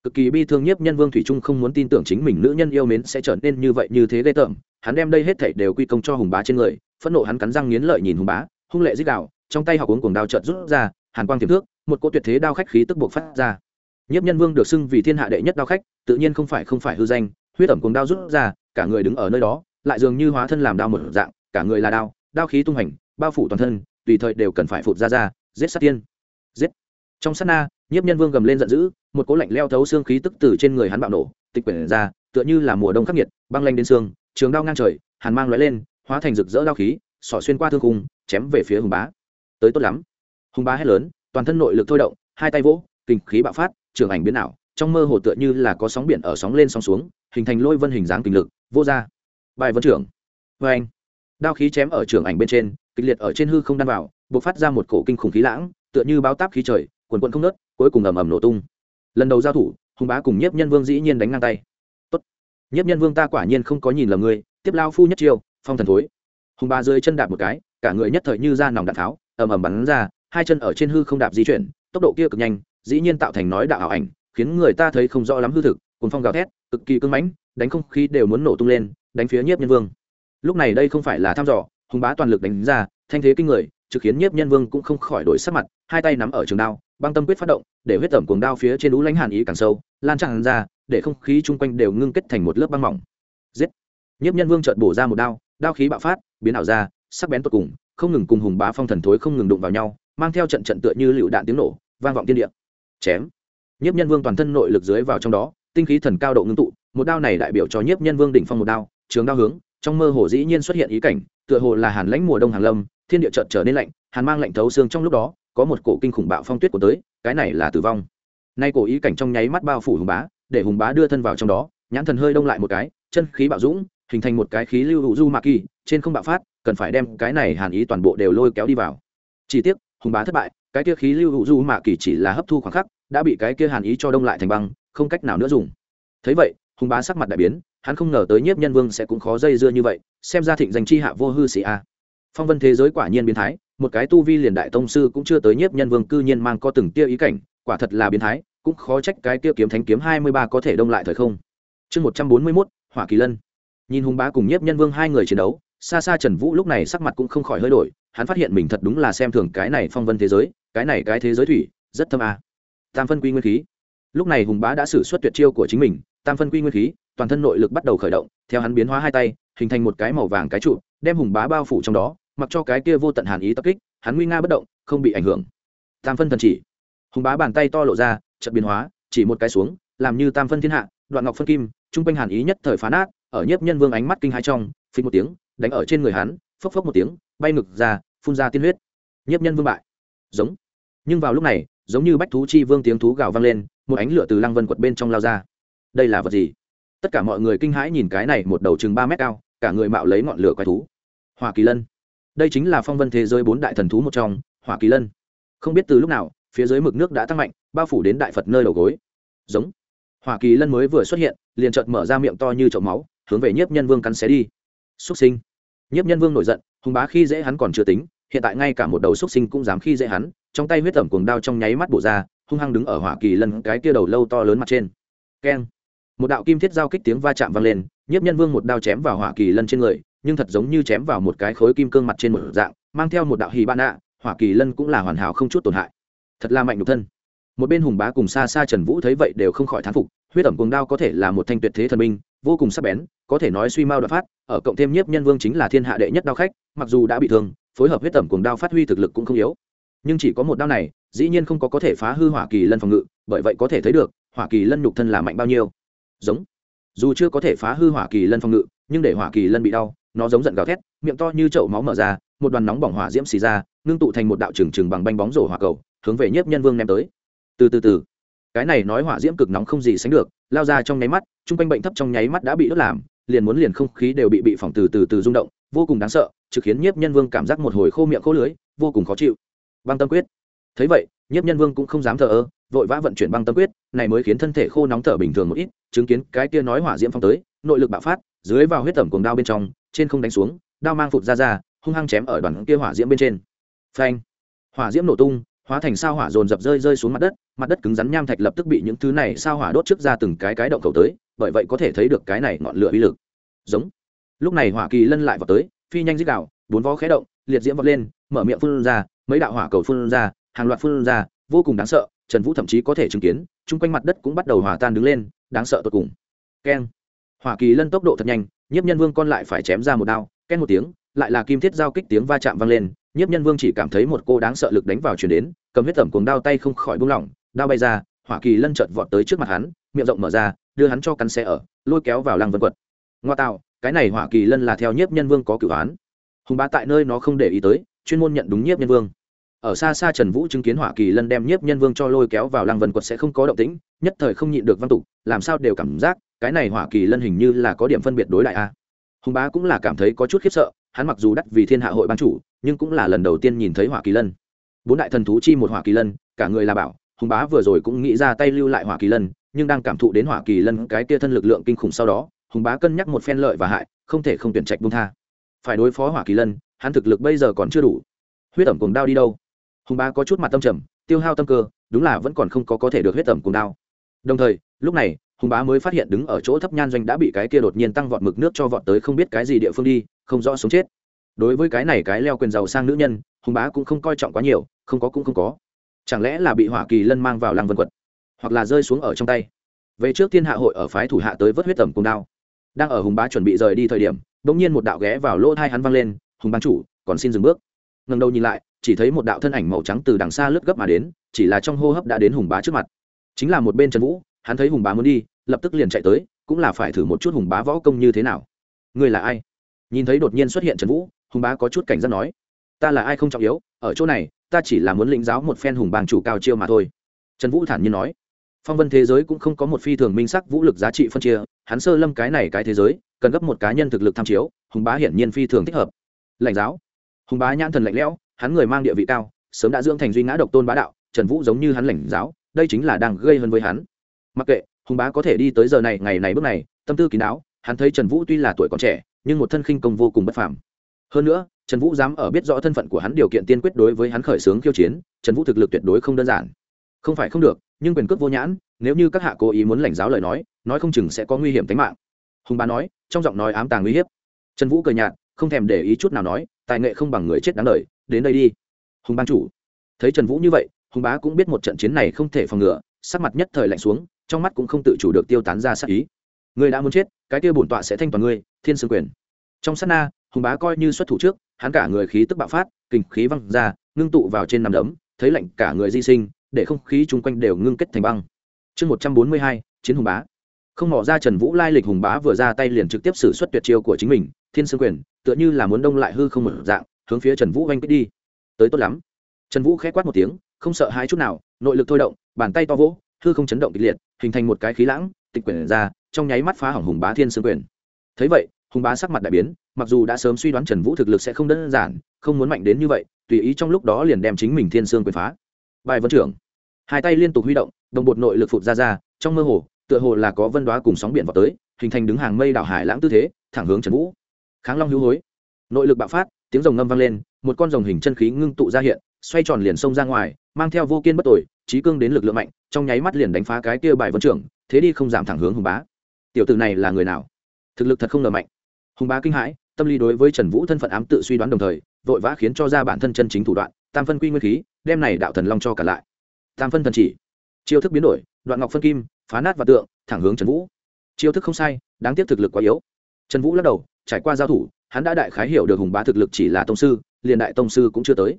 [SPEAKER 1] Cực kỳ bi thương nhiếp nhân vương thủy trung không muốn tin tưởng chính mình nữ nhân yêu mến sẽ trở nên như vậy như thế ghê tởm, hắn đem đây hết thảy đều quy công cho hùng bá trên người, phẫn nộ hắn cắn răng nghiến lợi nhìn hùng bá hung lệ dích đạo, trong tay học uống cuồng đao trợt rút ra, hàn quang tiềm thước, một cỗ tuyệt thế đao khách khí tức buộc phát ra. Nhiếp nhân vương được xưng vì thiên hạ đệ nhất đao khách, tự nhiên không phải không phải hư danh, huyết ẩm cuồng đao rút ra, cả người đứng ở nơi đó, lại dường như hóa thân làm đao một dạng, cả người là đao đao khí tung hành, bao phủ toàn thân, tùy thời đều cần phải phụt ra ra, giết sát tiên. Giết. Trong sát na, nhiếp nhân vương gầm lên giận dữ, một cỗ lạnh leo thấu xương khí tức từ trên người hắn bạo nổ, tịch quyển ra, tựa như là mùa đông khắc nghiệt, băng lanh đến xương, trường đao ngang trời, hàn mang lóe lên, hóa thành rực rỡ đao khí xỏ xuyên qua thương khung, chém về phía hùng bá. Tới tốt lắm. Hùng bá hét lớn, toàn thân nội lực thôi động, hai tay vỗ, kinh khí bạo phát, trường ảnh biến ảo, trong mơ hồ tựa như là có sóng biển ở sóng lên sóng xuống, hình thành lôi vân hình dáng kinh lực, vô ra bài vân trưởng. Vê anh, đao khí chém ở trường ảnh bên trên, kịch liệt ở trên hư không đan vào buộc phát ra một cổ kinh khủng khí lãng, tựa như báo táp khí trời, quần quần không nớt cuối cùng ầm ầm nổ tung. Lần đầu giao thủ, hùng bá cùng nhiếp nhân vương dĩ nhiên đánh ngang tay. Tốt. Nhiếp nhân vương ta quả nhiên không có nhìn lầm ngươi, tiếp lao phu nhất chiêu, phong thần thối hùng bá dưới chân đạp một cái, cả người nhất thời như ra nòng đạn tháo, ầm ầm bắn ra, hai chân ở trên hư không đạp di chuyển, tốc độ kia cực nhanh, dĩ nhiên tạo thành nói đạo ảo ảnh, khiến người ta thấy không rõ lắm hư thực cùng phong gào thét, cực kỳ cưng mãnh, đánh không khí đều muốn nổ tung lên, đánh phía nhiếp nhân vương. Lúc này đây không phải là thăm dò, hùng bá toàn lực đánh ra, thanh thế kinh người, trực khiến nhiếp nhân vương cũng không khỏi đổi sắc mặt, hai tay nắm ở trường đao, băng tâm quyết phát động, để huyết tẩm cuồng đao phía trên lũ lánh hàn ý càng sâu, lan tràn ra, để không khí chung quanh đều ngưng kết thành một lớp băng mỏng. Giết! Nhiếp nhân vương chợt bổ ra một đao đao khí bạo phát biến ảo ra, sắc bén tột cùng, không ngừng cùng hùng bá phong thần thối không ngừng đụng vào nhau, mang theo trận trận tựa như lựu đạn tiếng nổ, vang vọng tiên địa. Chém. Nhiếp nhân vương toàn thân nội lực dưới vào trong đó, tinh khí thần cao độ ngưng tụ, một đao này đại biểu cho nhiếp nhân vương đỉnh phong một đao, trường đao hướng, trong mơ hồ dĩ nhiên xuất hiện ý cảnh, tựa hồ là hàn lãnh mùa đông hàng lâm, thiên địa chợt trở nên lạnh, hàn mang lạnh thấu xương trong lúc đó, có một cổ kinh khủng bạo phong tuyết của tới, cái này là tử vong. Nay cổ ý cảnh trong nháy mắt bao phủ hùng bá, để hùng bá đưa thân vào trong đó, nhãn thần hơi đông lại một cái, chân khí bạo dũng hình thành một cái khí lưu hữu du mạ kỳ, trên không bạo phát, cần phải đem cái này hàn ý toàn bộ đều lôi kéo đi vào. Chỉ tiếc, hùng bá thất bại, cái kia khí lưu hữu du mạ kỳ chỉ là hấp thu khoảng khắc, đã bị cái kia hàn ý cho đông lại thành băng, không cách nào nữa dùng. Thấy vậy, hùng bá sắc mặt đại biến, hắn không ngờ tới nhiếp nhân vương sẽ cũng khó dây dưa như vậy, xem ra thịnh danh chi hạ vô hư sĩ a. Phong vân thế giới quả nhiên biến thái, một cái tu vi liền đại tông sư cũng chưa tới nhiếp nhân vương cư nhiên mang có từng tia ý cảnh, quả thật là biến thái, cũng khó trách cái kia kiếm thánh kiếm hai mươi ba có thể đông lại thời không. Chương một trăm bốn mươi mốt, hỏa kỳ lân nhìn hùng bá cùng nhiếp nhân vương hai người chiến đấu xa xa trần vũ lúc này sắc mặt cũng không khỏi hơi đổi, hắn phát hiện mình thật đúng là xem thường cái này phong vân thế giới, cái này cái thế giới thủy, rất thâm a. Tam phân quy nguyên khí. Lúc này hùng bá đã xử suất tuyệt chiêu của chính mình, tam phân quy nguyên khí, toàn thân nội lực bắt đầu khởi động, theo hắn biến hóa hai tay, hình thành một cái màu vàng cái trụ, đem hùng bá bao phủ trong đó, mặc cho cái kia vô tận hàn ý tập kích, hắn nguy nga bất động, không bị ảnh hưởng. Tam phân thần chỉ. Hùng bá bàn tay to lộ ra, chợt biến hóa, chỉ một cái xuống, làm như tam phân thiên hạ, đoạn ngọc phân kim, trung quanh hàn ý nhất thời phá nát ở nhiếp nhân vương ánh mắt kinh hai trong phình một tiếng, đánh ở trên người hắn, phốc phốc một tiếng, bay ngực ra, phun ra tiên huyết. Nhiếp nhân vương bại. Giống. Nhưng vào lúc này, giống như bách thú chi vương tiếng thú gào vang lên, một ánh lửa từ lăng vân quật bên trong lao ra. Đây là vật gì? Tất cả mọi người kinh hãi nhìn cái này một đầu chừng ba mét cao, cả người mạo lấy ngọn lửa quái thú. Hỏa kỳ lân. Đây chính là phong vân thế giới bốn đại thần thú một trong, hỏa kỳ lân. Không biết từ lúc nào, phía dưới mực nước đã tăng mạnh, bao phủ đến đại phật nơi đầu gối. Giống. Hỏa kỳ lân mới vừa xuất hiện, liền chợt mở ra miệng to như chậu máu hướng về nhiếp nhân vương cắn xé đi. Xúc sinh. Nhiếp nhân vương nổi giận hùng bá khi dễ hắn còn chưa tính, hiện tại ngay cả một đầu xúc sinh cũng dám khi dễ hắn, trong tay huyết tẩm cuồng đao trong nháy mắt bổ ra, hung hăng đứng ở hỏa kỳ lân cái kia đầu lâu to lớn mặt trên. Keng. Một đạo kim thiết giao kích tiếng va chạm vang lên, nhiếp nhân vương một đao chém vào hỏa kỳ lân trên người, nhưng thật giống như chém vào một cái khối kim cương mặt trên một dạng, mang theo một đạo hì ban nạ, hỏa kỳ lân cũng là hoàn hảo không chút tổn hại. Thật là mạnh nhục thân. Một bên hùng bá cùng xa xa trần vũ thấy vậy đều không khỏi thán phục, huyết ẩm cuồng đao có thể là một thanh tuyệt thế thần minh vô cùng sắc bén, có thể nói suy mao đoạn phát, ở cộng thêm nhiếp nhân vương chính là thiên hạ đệ nhất đao khách, mặc dù đã bị thương, phối hợp huyết tẩm cùng đao phát huy thực lực cũng không yếu. Nhưng chỉ có một đao này, dĩ nhiên không có có thể phá hư hỏa kỳ lân phòng ngự, bởi vậy có thể thấy được, hỏa kỳ lân nhục thân là mạnh bao nhiêu. Giống. Dù chưa có thể phá hư hỏa kỳ lân phòng ngự, nhưng để hỏa kỳ lân bị đau, nó giống giận gào thét, miệng to như chậu máu mở ra, một đoàn nóng bỏng hỏa diễm xì ra, ngưng tụ thành một đạo trừng trừng bằng banh bóng rổ hỏa cầu, hướng về nhiếp nhân vương ném tới. Từ từ từ cái này nói hỏa diễm cực nóng không gì sánh được, lao ra trong nháy mắt, chung quanh bệnh thấp trong nháy mắt đã bị đốt làm, liền muốn liền không khí đều bị bị phỏng từ từ từ rung động, vô cùng đáng sợ, trực khiến nhiếp nhân vương cảm giác một hồi khô miệng khô lưới vô cùng khó chịu. Băng tâm quyết. Thấy vậy, nhiếp nhân vương cũng không dám thờ ơ, vội vã vận chuyển băng tâm quyết, này mới khiến thân thể khô nóng thở bình thường một ít, chứng kiến cái kia nói hỏa diễm phong tới, nội lực bạo phát, dưới vào huyết tẩm cuồng đao bên trong, trên không đánh xuống, đao mang phụt ra ra, hung hăng chém ở đoàn kia hỏa diễm bên trên. Phanh. Hỏa diễm nổ tung hóa thành sao hỏa dồn dập rơi rơi xuống mặt đất mặt đất cứng rắn nham thạch lập tức bị những thứ này sao hỏa đốt trước ra từng cái cái động cầu tới, bởi vậy có thể thấy được cái này ngọn lửa uy lực. Giống. Lúc này hỏa kỳ lân lại vào tới, phi nhanh dích đạo bốn vó khé động, liệt diễm vọt lên, mở miệng phun ra, mấy đạo hỏa cầu phun ra, hàng loạt phun ra, vô cùng đáng sợ, trần vũ thậm chí có thể chứng kiến, chung quanh mặt đất cũng bắt đầu hòa tan đứng lên, đáng sợ tột cùng. Keng. Hỏa kỳ lân tốc độ thật nhanh, nhiếp nhân vương con lại phải chém ra một đao ken một tiếng lại là kim thiết giao kích tiếng va chạm vang lên, nhiếp nhân vương chỉ cảm thấy một cô đáng sợ lực đánh vào chuyển đến, cầm huyết tẩm cuồng đao tay không khỏi buông lỏng, đao bay ra, hỏa kỳ lân chợt vọt tới trước mặt hắn, miệng rộng mở ra, đưa hắn cho cắn xe ở, lôi kéo vào lăng vân quật. Ngoa tạo, cái này hỏa kỳ lân là theo nhiếp nhân vương có cửu án. Hùng bá tại nơi nó không để ý tới, chuyên môn nhận đúng nhiếp nhân vương. Ở xa xa trần vũ chứng kiến hỏa kỳ lân đem nhiếp nhân vương cho lôi kéo vào lăng vân quật sẽ không có động tĩnh, nhất thời không nhịn được văn tục, làm sao đều cảm giác, cái này hỏa kỳ lân hình như là có điểm phân biệt đối lại a. Hùng bá cũng là cảm thấy có chút khiếp sợ hắn mặc dù đắt vì thiên hạ hội ban chủ, nhưng cũng là lần đầu tiên nhìn thấy hỏa kỳ lân. Bốn đại thần thú chi một hỏa kỳ lân, cả người là bảo, hùng bá vừa rồi cũng nghĩ ra tay lưu lại hỏa kỳ lân, nhưng đang cảm thụ đến hỏa kỳ lân cái kia thân lực lượng kinh khủng sau đó, hùng bá cân nhắc một phen lợi và hại, không thể không tuyển trạch buông tha. Phải đối phó hỏa kỳ lân, hắn thực lực bây giờ còn chưa đủ. Huyết ẩm cùng đao đi đâu? Hùng bá có chút mặt tâm trầm, tiêu hao tâm cơ, đúng là vẫn còn không có có thể được huyết ẩm cùng đao. Đồng thời, lúc này, hùng bá mới phát hiện đứng ở chỗ thấp nhan doanh đã bị cái kia đột nhiên tăng vọt mực nước cho vọt tới không biết cái gì địa phương đi không rõ sống chết. Đối với cái này cái leo quyền giàu sang nữ nhân, hùng bá cũng không coi trọng quá nhiều, không có cũng không có. Chẳng lẽ là bị hỏa kỳ lân mang vào lăng vân quật, hoặc là rơi xuống ở trong tay? Về trước thiên hạ hội ở phái thủ hạ tới vớt huyết tẩm cùng đao. Đang ở hùng bá chuẩn bị rời đi thời điểm đ ỗ n g nhiên một đạo ghé vào lỗ thai hắn văng lên, hùng bán chủ, còn xin dừng bước. Ngần đầu nhìn lại, chỉ thấy một đạo thân ảnh màu trắng từ đằng xa lướt gấp mà đến, chỉ là trong hô hấp đã đến hùng bá trước mặt. Chính là một bên trần vũ, hắn thấy hùng bá muốn đi, lập tức liền chạy tới, cũng là phải thử một chút hùng bá võ công như thế nào. Ngươi là ai? Nhìn thấy đột nhiên xuất hiện trần vũ, hùng bá có chút cảnh giác nói, ta là ai không trọng yếu, ở chỗ này, ta chỉ là muốn lĩnh giáo một phen hùng bàng chủ cao chiêu mà thôi. Trần vũ thản nhiên nói, phong vân thế giới cũng không có một phi thường minh sắc vũ lực giá trị phân chia, hắn sơ lâm cái này cái thế giới, cần gấp một cá nhân thực lực tham chiếu, hùng bá hiển nhiên phi thường thích hợp. Lãnh giáo, hùng bá nhãn thần lạnh lẽo, hắn người mang địa vị cao, sớm đã dưỡng thành duy ngã độc tôn bá đạo, trần vũ giống như hắn lãnh giáo, đây chính là đang gây hơn với hắn. Mặc kệ, hùng bá có thể đi tới giờ này, ngày này bước này, tâm tư kín đáo hắn thấy trần vũ tuy là tuổi còn trẻ, nhưng một thân khinh công vô cùng bất phàm. Hơn nữa, trần vũ dám ở biết rõ thân phận của hắn điều kiện tiên quyết đối với hắn khởi xướng khiêu chiến, trần vũ thực lực tuyệt đối không đơn giản. Không phải không được, nhưng quyền cước vô nhãn, nếu như các hạ cố ý muốn lãnh giáo lời nói nói không chừng sẽ có nguy hiểm tính mạng. Hùng bá nói, trong giọng nói ám tàng uy hiếp. Trần vũ cười nhạt, không thèm để ý chút nào nói, tài nghệ không bằng người chết đáng lời đến đây đi. Hùng ban chủ. Thấy trần vũ như vậy, hùng bá cũng biết một trận chiến này không thể phòng ngừa, sắc mặt nhất thời lạnh xuống, trong mắt cũng không tự chủ được tiêu tán ra sát ý người đã muốn chết, cái kia bổn tọa sẽ thanh toàn ngươi, thiên sương quyền. Trong sát na, hùng bá coi như xuất thủ trước, hắn cả người khí tức bạo phát kình khí văng ra, ngưng tụ vào trên nằm đấm, thấy lạnh cả người di sinh, để không khí chung quanh đều ngưng kết thành băng. Chương một trăm bốn mươi hai, chiến hùng bá. Không mỏ ra trần vũ lai lịch, hùng bá vừa ra tay liền trực tiếp xử suất tuyệt chiêu của chính mình, thiên sương quyền, tựa như là muốn đông lại hư không một dạng, hướng phía trần vũ oanh kích đi. Tới tốt lắm. Trần vũ k h ẽ quát một tiếng, không sợ hai chút nào, nội lực thôi động, bàn tay to vỗ, hư không chấn động kịch liệt, hình thành một cái khí lãng, tịch quyển ra trong nháy mắt phá hỏng hùng bá thiên sương quyền. Thấy vậy, hùng bá sắc mặt đại biến, mặc dù đã sớm suy đoán trần vũ thực lực sẽ không đơn giản, không muốn mạnh đến như vậy, tùy ý trong lúc đó liền đem chính mình thiên sương quyền phá. Bài vân trưởng, hai tay liên tục huy động, đồng bột nội lực phụt ra ra, trong mơ hồ, tựa hồ là có vân đoá cùng sóng biển vào tới, hình thành đứng hàng mây đảo hải lãng tư thế, thẳng hướng trần vũ. Kháng long hữu hối. Nội lực bạo phát, tiếng rồng ngâm vang lên, một con rồng hình chân khí ngưng tụ ra hiện, xoay tròn liền xông ra ngoài, mang theo vô kiên bất tội trí cương đến lực lượng mạnh, trong nháy mắt liền đánh phá cái kia bài vân trưởng, thế đi không giảm thẳng hướng hùng bá tiểu tử này là người nào? Thực lực thật không ngờ mạnh. Hùng bá kinh hãi, tâm lý đối với trần vũ thân phận ám tự suy đoán đồng thời, vội vã khiến cho ra bản thân chân chính thủ đoạn, tam phân quy nguyên khí, đem này đạo thần long cho cả lại. Tam phân thần chỉ. Chiêu thức biến đổi, đoạn ngọc phân kim, phá nát và tượng, thẳng hướng trần vũ. Chiêu thức không sai, đáng tiếc thực lực quá yếu. Trần vũ lắc đầu, trải qua giao thủ, hắn đã đại khái hiểu được hùng bá thực lực chỉ là tông sư, liền đại tông sư cũng chưa tới.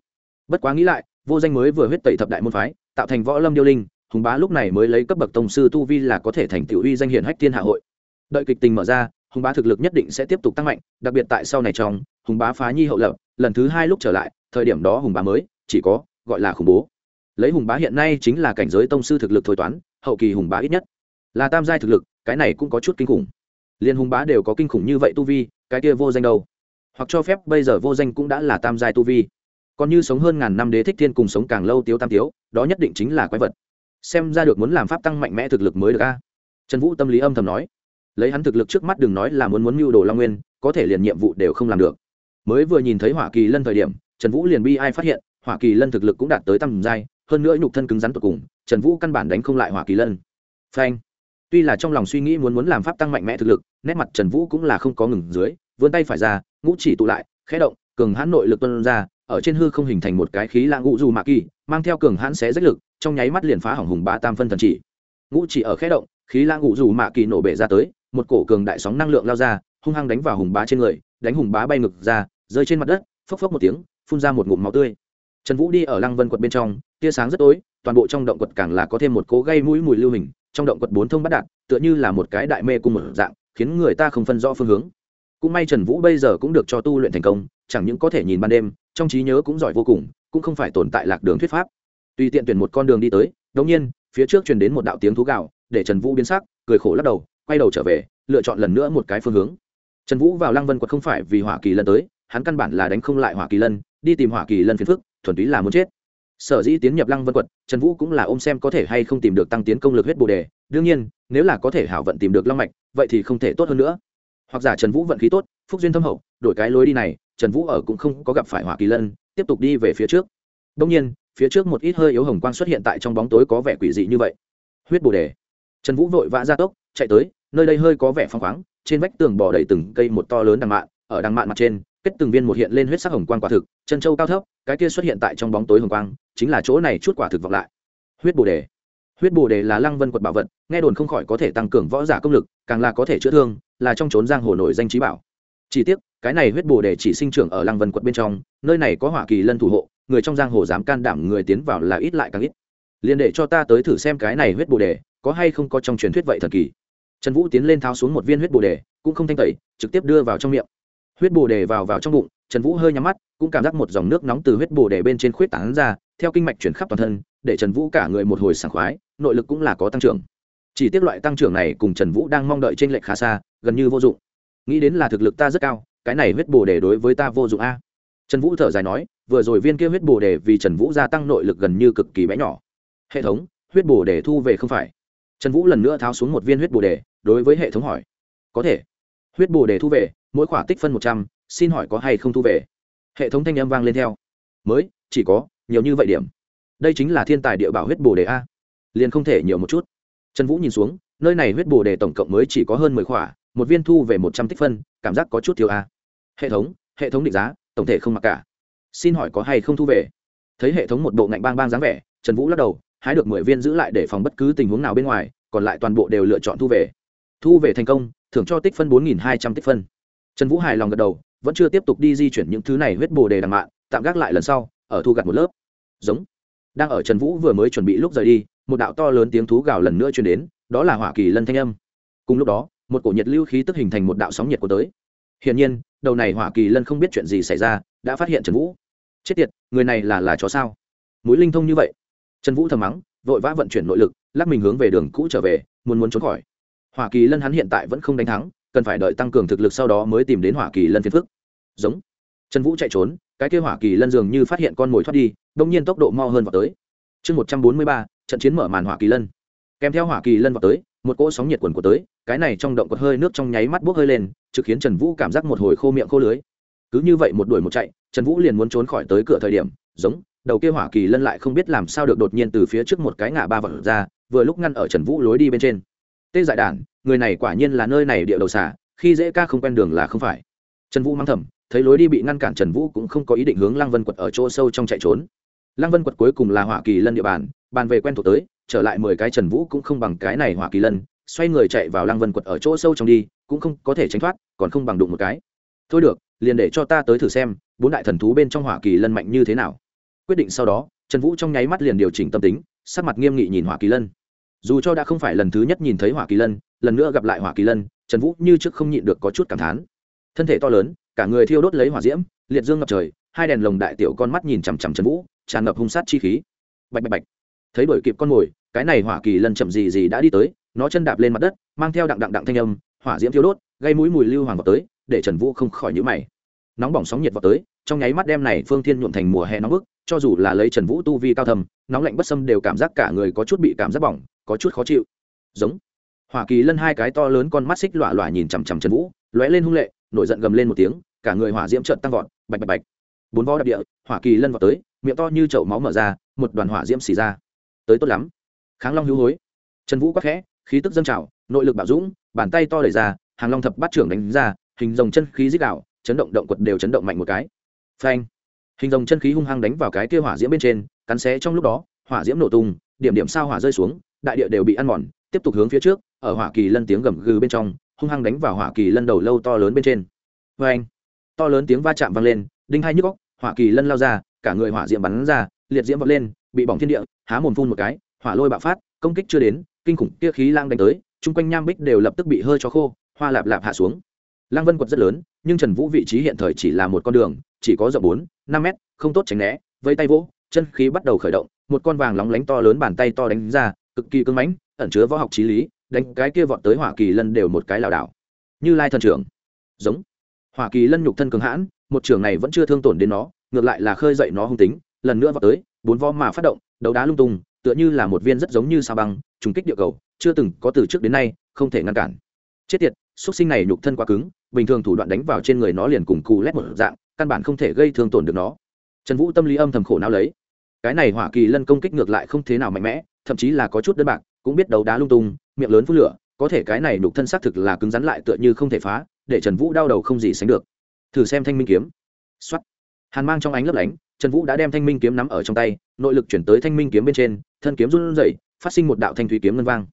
[SPEAKER 1] Bất quá nghĩ lại, vô danh mới vừa huyết tẩy thập đại môn phái, tạo thành võ lâm điêu linh hùng bá lúc này mới lấy cấp bậc tông sư tu vi là có thể thành tiểu uy danh hiển hách thiên hạ hội. Đợi kịch tình mở ra, hùng bá thực lực nhất định sẽ tiếp tục tăng mạnh, đặc biệt tại sau này trong, hùng bá phá nhi hậu lập, lần thứ hai lúc trở lại, thời điểm đó hùng bá mới, chỉ có, gọi là khủng bố. Lấy hùng bá hiện nay chính là cảnh giới tông sư thực lực thôi toán, hậu kỳ hùng bá ít nhất là tam giai thực lực, cái này cũng có chút kinh khủng. Liên hùng bá đều có kinh khủng như vậy tu vi, cái kia vô danh đâu? Hoặc cho phép bây giờ vô danh cũng đã là tam giai tu vi. Còn như sống hơn ngàn năm đế thích thiên cùng sống càng lâu tiếu tam tiếu, đó nhất định chính là quái vật xem ra được muốn làm pháp tăng mạnh mẽ thực lực mới được a. Trần vũ tâm lý âm thầm nói. Lấy hắn thực lực trước mắt đừng nói là muốn muốn mưu đồ long nguyên, có thể liền nhiệm vụ đều không làm được. Mới vừa nhìn thấy hỏa kỳ lân thời điểm, trần vũ liền bi ai phát hiện, hỏa kỳ lân thực lực cũng đạt tới tầm giai, hơn nữa nhục thân cứng rắn tột cùng, trần vũ căn bản đánh không lại hỏa kỳ lân. Phanh. Tuy là trong lòng suy nghĩ muốn muốn làm pháp tăng mạnh mẽ thực lực, nét mặt trần vũ cũng là không có ngừng dưới, vươn tay phải ra, ngũ chỉ tụ lại, khẽ động, cường hãn nội lực tuân ra ở trên hư không hình thành một cái khí lãng ngũ dù mạ kỳ, mang theo cường hãn xé rách lực, trong nháy mắt liền phá hỏng hùng bá tam phân thần chỉ. Ngũ chỉ ở khẽ động, khí lãng ngũ dù mạ kỳ nổ bể ra tới, một cổ cường đại sóng năng lượng lao ra, hung hăng đánh vào hùng bá trên người, đánh hùng bá bay ngực ra, rơi trên mặt đất, phốc phốc một tiếng, phun ra một ngụm máu tươi. Trần vũ đi ở lăng vân quật bên trong, tia sáng rất tối, toàn bộ trong động quật càng là có thêm một cố gây mũi mùi lưu hình, trong động quật bốn thông bắt đạt tựa như là một cái đại mê cung một dạng, khiến người ta không phân rõ phương hướng cũng may trần vũ bây giờ cũng được cho tu luyện thành công, chẳng những có thể nhìn ban đêm, trong trí nhớ cũng giỏi vô cùng, cũng không phải tồn tại lạc đường thuyết pháp. Tùy tiện tuyển một con đường đi tới, đống nhiên, phía trước truyền đến một đạo tiếng thú gạo để trần vũ biến sắc, cười khổ lắc đầu, quay đầu trở về, lựa chọn lần nữa một cái phương hướng. Trần vũ vào lăng vân quật không phải vì hỏa kỳ lân tới, hắn căn bản là đánh không lại hỏa kỳ lân, đi tìm hỏa kỳ lân phiền phức, thuần túy là muốn chết. Sở dĩ tiến nhập lăng vân quật, trần vũ cũng là ôm xem có thể hay không tìm được tăng tiến công lực huyết bồ đề. Đương nhiên, nếu là có thể hảo vận tìm được long mạch, vậy thì không thể tốt hơn nữa hoặc giả trần vũ vận khí tốt, phúc duyên thâm hậu, đổi cái lối đi này, trần vũ ở cũng không có gặp phải hỏa kỳ lân, tiếp tục đi về phía trước. Đông nhiên, phía trước một ít hơi yếu hồng quang xuất hiện tại trong bóng tối có vẻ quỷ dị như vậy. Huyết bồ đề. Trần vũ vội vã ra tốc, chạy tới, nơi đây hơi có vẻ phong khoáng, trên vách tường bỏ đầy từng cây một to lớn đằng mạn, ở đằng mạn mặt trên, kết từng viên một hiện lên huyết sắc hồng quang quả thực, chân châu cao thấp, cái kia xuất hiện tại trong bóng tối hồng quang, chính là chỗ này chút quả thực vọng lại. Huyết bồ đề. Huyết bồ đề là lăng vân quật bảo vật, nghe đồn không khỏi có thể tăng cường võ giả công lực, càng là có thể chữa thương là trong trốn giang hồ nổi danh trí bảo. Chỉ tiếc, cái này huyết bồ đề chỉ sinh trưởng ở lăng vân quận bên trong, nơi này có hỏa kỳ lân thủ hộ, người trong giang hồ dám can đảm người tiến vào là ít lại càng ít. Liền để cho ta tới thử xem cái này huyết bồ đề, có hay không có trong truyền thuyết vậy thần kỳ. Trần vũ tiến lên tháo xuống một viên huyết bồ đề, cũng không thanh tẩy, trực tiếp đưa vào trong miệng. Huyết bồ đề vào vào trong bụng, trần vũ hơi nhắm mắt, cũng cảm giác một dòng nước nóng từ huyết bồ đề bên trên khuyết tán ra, theo kinh mạch chuyển khắp toàn thân, để trần vũ cả người một hồi sảng khoái, nội lực cũng là có tăng trưởng. Chỉ tiếc loại tăng trưởng này cùng trần vũ đang mong đợi t r ê n lệch khá xa gần như vô dụng. Nghĩ đến là thực lực ta rất cao, cái này huyết bồ đề đối với ta vô dụng a. Trần vũ thở dài nói, vừa rồi viên kia huyết bồ đề vì trần vũ gia tăng nội lực gần như cực kỳ bé nhỏ. Hệ thống, huyết bồ đề thu về không phải. Trần vũ lần nữa tháo xuống một viên huyết bồ đề đối với hệ thống hỏi. Có thể. Huyết bồ đề thu về, mỗi khỏa tích phân một trăm, xin hỏi có hay không thu về? Hệ thống thanh âm vang lên theo. Mới, chỉ có, nhiều như vậy điểm. Đây chính là thiên tài địa bảo huyết bồ đề a. Liền không thể nhiều một chút. Trần vũ nhìn xuống, nơi này huyết bồ đề tổng cộng mới chỉ có hơn mười khỏa một viên thu về một trăm tích phân cảm giác có chút thiếu a. Hệ thống hệ thống định giá tổng thể không mặc cả. Xin hỏi có hay không thu về? Thấy hệ thống một bộ ngạnh bang bang dáng vẻ trần vũ lắc đầu hái được mười viên giữ lại để phòng bất cứ tình huống nào bên ngoài còn lại toàn bộ đều lựa chọn thu về. Thu về thành công thưởng cho tích phân bốn nghìn hai trăm tích phân. Trần vũ hài lòng gật đầu vẫn chưa tiếp tục đi di chuyển những thứ này huyết bồ đề đằng mạng, tạm gác lại lần sau ở thu gặt một lớp. Giống. Đang ở trần vũ vừa mới chuẩn bị lúc rời đi một đạo to lớn tiếng thú gào lần nữa truyền đến đó là hỏa kỳ lân thanh âm. Cùng lúc đó một cổ nhiệt lưu khí tức hình thành một đạo sóng nhiệt của tới. Hiển nhiên, đầu này hỏa kỳ lân không biết chuyện gì xảy ra, đã phát hiện trần vũ. Chết tiệt, người này là là chó sao? Mũi linh thông như vậy. Trần vũ thầm mắng, vội vã vận chuyển nội lực, lắc mình hướng về đường cũ trở về, muốn muốn trốn khỏi. Hỏa kỳ lân hắn hiện tại vẫn không đánh thắng, cần phải đợi tăng cường thực lực sau đó mới tìm đến hỏa kỳ lân phiền phức. Giống. Trần vũ chạy trốn, cái kêu hỏa kỳ lân dường như phát hiện con mồi thoát đi, đông nhiên tốc độ mo hơn vào tới. Chương một trăm bốn mươi ba, trận chiến mở màn hỏa kỳ lân. Kèm theo hỏa kỳ lân vào tới một cỗ sóng nhiệt quần của tới, cái này trong động cột hơi nước trong nháy mắt bốc hơi lên, trực khiến trần vũ cảm giác một hồi khô miệng khô lưới. Cứ như vậy một đuổi một chạy, trần vũ liền muốn trốn khỏi tới cửa thời điểm, giống, đầu kia hỏa kỳ lân lại không biết làm sao được đột nhiên từ phía trước một cái ngã ba vật ra, vừa lúc ngăn ở trần vũ lối đi bên trên. Tê dại đản, người này quả nhiên là nơi này địa đầu xả khi dễ ca không quen đường là không phải. Trần vũ mang thầm, thấy lối đi bị ngăn cản trần vũ cũng không có ý định hướng lăng vân quật ở chỗ sâu trong chạy trốn. Lăng vân quật cuối cùng là hỏa kỳ lân địa bàn bàn về quen thuộc tới, trở lại mười cái trần vũ cũng không bằng cái này hỏa kỳ lân, xoay người chạy vào lăng vân quật ở chỗ sâu trong đi, cũng không có thể tránh thoát, còn không bằng đụng một cái. Thôi được, liền để cho ta tới thử xem, bốn đại thần thú bên trong hỏa kỳ lân mạnh như thế nào. Quyết định sau đó, trần vũ trong nháy mắt liền điều chỉnh tâm tính, sắc mặt nghiêm nghị nhìn hỏa kỳ lân. Dù cho đã không phải lần thứ nhất nhìn thấy hỏa kỳ lân, lần nữa gặp lại hỏa kỳ lân, trần vũ như trước không nhịn được có chút cảm thán. Thân thể to lớn, cả người thiêu đốt lấy hỏa diễm, liệt dương ngập trời, hai đèn lồng đại tiểu con mắt nhìn chằm chằm trần vũ, tràn ngập hung sát chi khí. Bạch bạch bạch thấy đổi kịp con mồi, cái này hỏa kỳ lân chậm gì gì đã đi tới, nó chân đạp lên mặt đất, mang theo đặng đặng đặng thanh âm, hỏa diễm thiếu đốt, gây mũi mùi lưu hoàng vào tới, để trần vũ không khỏi nhữ mày. Nóng bỏng sóng nhiệt vào tới, trong nháy mắt đem này phương thiên nhuộm thành mùa hè nóng bức, cho dù là lấy trần vũ tu vi cao thầm nóng lạnh bất xâm đều cảm giác cả người có chút bị cảm giác bỏng, có chút khó chịu. Giống. Hỏa kỳ lân hai cái to lớn con mắt xích lọa lọa nhìn chằm chằm trần vũ, lóe lên hung lệ, nổi giận gầm lên một tiếng, cả người hỏa diễm trợn tăng vọt, bạch bạch bạch. Bốn vó đặc địa, hỏa kỳ lân vào tới, miệng to như chậu máu mở ra, một đoàn hỏa diễm xì ra tới tốt lắm. Kháng long hữu hối. Trần vũ quắc khẽ, khí tức dâng trào, nội lực bảo dũng, bàn tay to đẩy ra, hàng long thập bát trưởng đánh ra, hình dòng chân khí dích đạo chấn động động quật đều chấn động mạnh một cái. Phanh. Hình dòng chân khí hung hăng đánh vào cái kia hỏa diễm bên trên, cắn xé trong lúc đó, hỏa diễm nổ tung, điểm điểm sao hỏa rơi xuống, đại địa đều bị ăn mòn, tiếp tục hướng phía trước, ở hỏa kỳ lân tiếng gầm gừ bên trong, hung hăng đánh vào hỏa kỳ lân đầu lâu to lớn bên trên. Vê anh to lớn tiếng va chạm vang lên, đinh hai nhức góc hỏa kỳ lân lao ra, cả người hỏa diễm bắn ra, liệt diễm vọt lên bị bỏng thiên địa, há mồm phun một cái, hỏa lôi bạo phát, công kích chưa đến, kinh khủng kia khí lang đánh tới, chung quanh nham bích đều lập tức bị hơi cho khô, hoa lạp lạp hạ xuống. Lang vân quật rất lớn, nhưng trần vũ vị trí hiện thời chỉ là một con đường, chỉ có rộng bốn, năm mét, không tốt tránh né, vây tay vỗ, chân khí bắt đầu khởi động, một con vàng lóng lánh to lớn bàn tay to đánh ra, cực kỳ cưng mãnh, ẩn chứa võ học trí lý, đánh cái kia vọt tới hỏa kỳ lân đều một cái lảo đảo. Như lai thần trưởng. Giống. Hỏa kỳ lân nhục thân cường hãn, một trường này vẫn chưa thương tổn đến nó, ngược lại là khơi dậy nó hung tính, lần nữa vọt tới bốn vo mà phát động, đấu đá lung tung, tựa như là một viên rất giống như sao băng, trùng kích địa cầu, chưa từng có từ trước đến nay, không thể ngăn cản. Chết tiệt, xuất sinh này nhục thân quá cứng, bình thường thủ đoạn đánh vào trên người nó liền cùng cù lét một dạng, căn bản không thể gây thương tổn được nó. Trần vũ tâm lý âm thầm khổ não lấy. Cái này hỏa kỳ lân công kích ngược lại không thế nào mạnh mẽ, thậm chí là có chút đơn bạc, cũng biết đấu đá lung tung, miệng lớn phút lửa, có thể cái này nhục thân xác thực là cứng rắn lại tựa như không thể phá, để trần vũ đau đầu không gì sánh được. Thử xem thanh minh kiếm. X hàn mang trong ánh lấp lánh trần vũ đã đem thanh minh kiếm nắm ở trong tay, nội lực chuyển tới thanh minh kiếm bên trên, thân kiếm run rẩy, phát sinh một đạo thanh thủy kiếm ngân vang.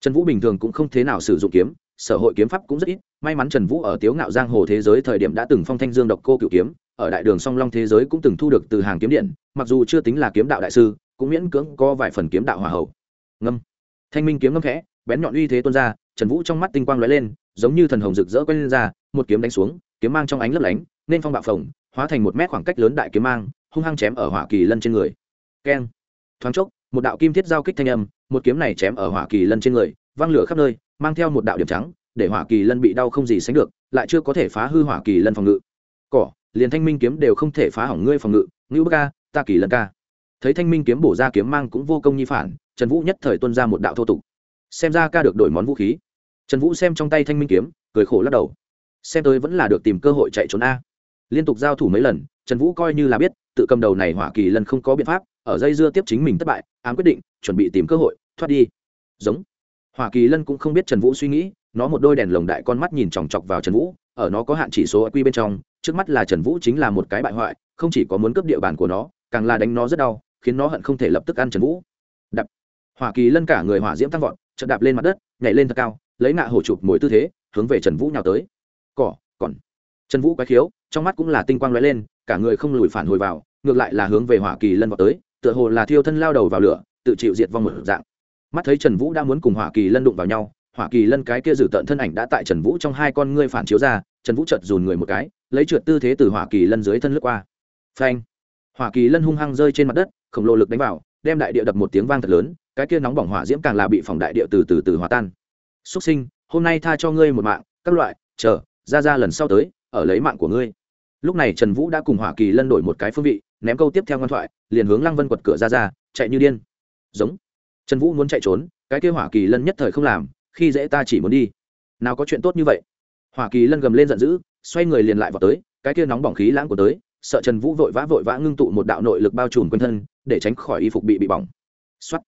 [SPEAKER 1] Trần vũ bình thường cũng không thế nào sử dụng kiếm, sở hội kiếm pháp cũng rất ít. May mắn trần vũ ở tiếu ngạo giang hồ thế giới thời điểm đã từng phong thanh dương độc cô cựu kiếm, ở đại đường song long thế giới cũng từng thu được từ hàng kiếm điện, mặc dù chưa tính là kiếm đạo đại sư, cũng miễn cưỡng có vài phần kiếm đạo hòa hậu. Ngâm. Thanh minh kiếm ngâm khẽ, bén nhọn uy thế tuôn ra, trần vũ trong mắt tinh quang lóe lên, giống như thần hồng rực rỡ quen lên ra, một kiếm đánh xuống, kiếm mang trong ánh lấp lánh, nên phong bạo phồng, hóa thành một mét khoảng cách lớn đại kiếm mang hung hăng chém ở hỏa kỳ lân trên người. Keng. Thoáng chốc, một đạo kim thiết giao kích thanh âm, một kiếm này chém ở hỏa kỳ lân trên người, văng lửa khắp nơi, mang theo một đạo điểm trắng, để hỏa kỳ lân bị đau không gì sánh được, lại chưa có thể phá hư hỏa kỳ lân phòng ngự. Cỏ, liền thanh minh kiếm đều không thể phá hỏng ngươi phòng ngự ngữ bức ca, ta kỳ lân ca. Thấy thanh minh kiếm bổ ra kiếm mang cũng vô công nhi phản, trần vũ nhất thời tuân ra một đạo thô tục. Xem ra ca được đổi món vũ khí. Trần vũ xem trong tay thanh minh kiếm, cười khổ lắc đầu. Xem tới vẫn là được tìm cơ hội chạy trốn a. Liên tục giao thủ mấy lần trần vũ coi như là biết, tự cầm đầu này hỏa kỳ lân không có biện pháp, ở dây dưa tiếp chính mình thất bại, ám quyết định, chuẩn bị tìm cơ hội, thoát đi. Giống. Hỏa kỳ lân cũng không biết trần vũ suy nghĩ, nó một đôi đèn lồng đại con mắt nhìn chòng chọc vào trần vũ, ở nó có hạn chỉ số quy bên trong, trước mắt là trần vũ chính là một cái bại hoại, không chỉ có muốn cướp địa bàn của nó, càng là đánh nó rất đau, khiến nó hận không thể lập tức ăn trần vũ. Đập. Hỏa kỳ lân cả người hỏa diễm tăng vọt, chợt đạp lên mặt đất, nhảy lên thật cao, lấy ngạ hổ chụp mồi tư thế, hướng về trần vũ nhào tới. Cỏ, còn. Trần vũ quái khiếu, trong mắt cũng là tinh quang lóe lên cả người không lùi phản hồi vào, ngược lại là hướng về hỏa kỳ lân vào tới, tựa hồ là thiêu thân lao đầu vào lửa, tự chịu diệt vong một dạng. Mắt thấy trần vũ đã muốn cùng hỏa kỳ lân đụng vào nhau, hỏa kỳ lân cái kia dử tận thân ảnh đã tại trần vũ trong hai con ngươi phản chiếu ra, trần vũ chợt dùn người một cái, lấy trượt tư thế từ hỏa kỳ lân dưới thân lướt qua. Phanh! Hỏa kỳ lân hung hăng rơi trên mặt đất, khổng lồ lực đánh vào, đem đại địa đập một tiếng vang thật lớn, cái kia nóng bỏng hỏa diễm càng là bị phòng đại địa từ từ từ hòa tan. Xuất sinh, hôm nay tha cho ngươi một mạng, các loại, chờ, ra ra lần sau tới, ở lấy mạng của ngươi lúc này trần vũ đã cùng hỏa kỳ lân đổi một cái phương vị, ném câu tiếp theo ngoan thoại, liền hướng lăng vân quật cửa ra ra, chạy như điên. Giống. Trần vũ muốn chạy trốn, cái kia hỏa kỳ lân nhất thời không làm, khi dễ ta chỉ muốn đi. Nào có chuyện tốt như vậy? Hỏa kỳ lân gầm lên giận dữ, xoay người liền lại vào tới, cái kia nóng bỏng khí lãng của tới, sợ trần vũ vội vã vội vã ngưng tụ một đạo nội lực bao trùm quanh thân, để tránh khỏi y phục bị bị bỏng. Xuất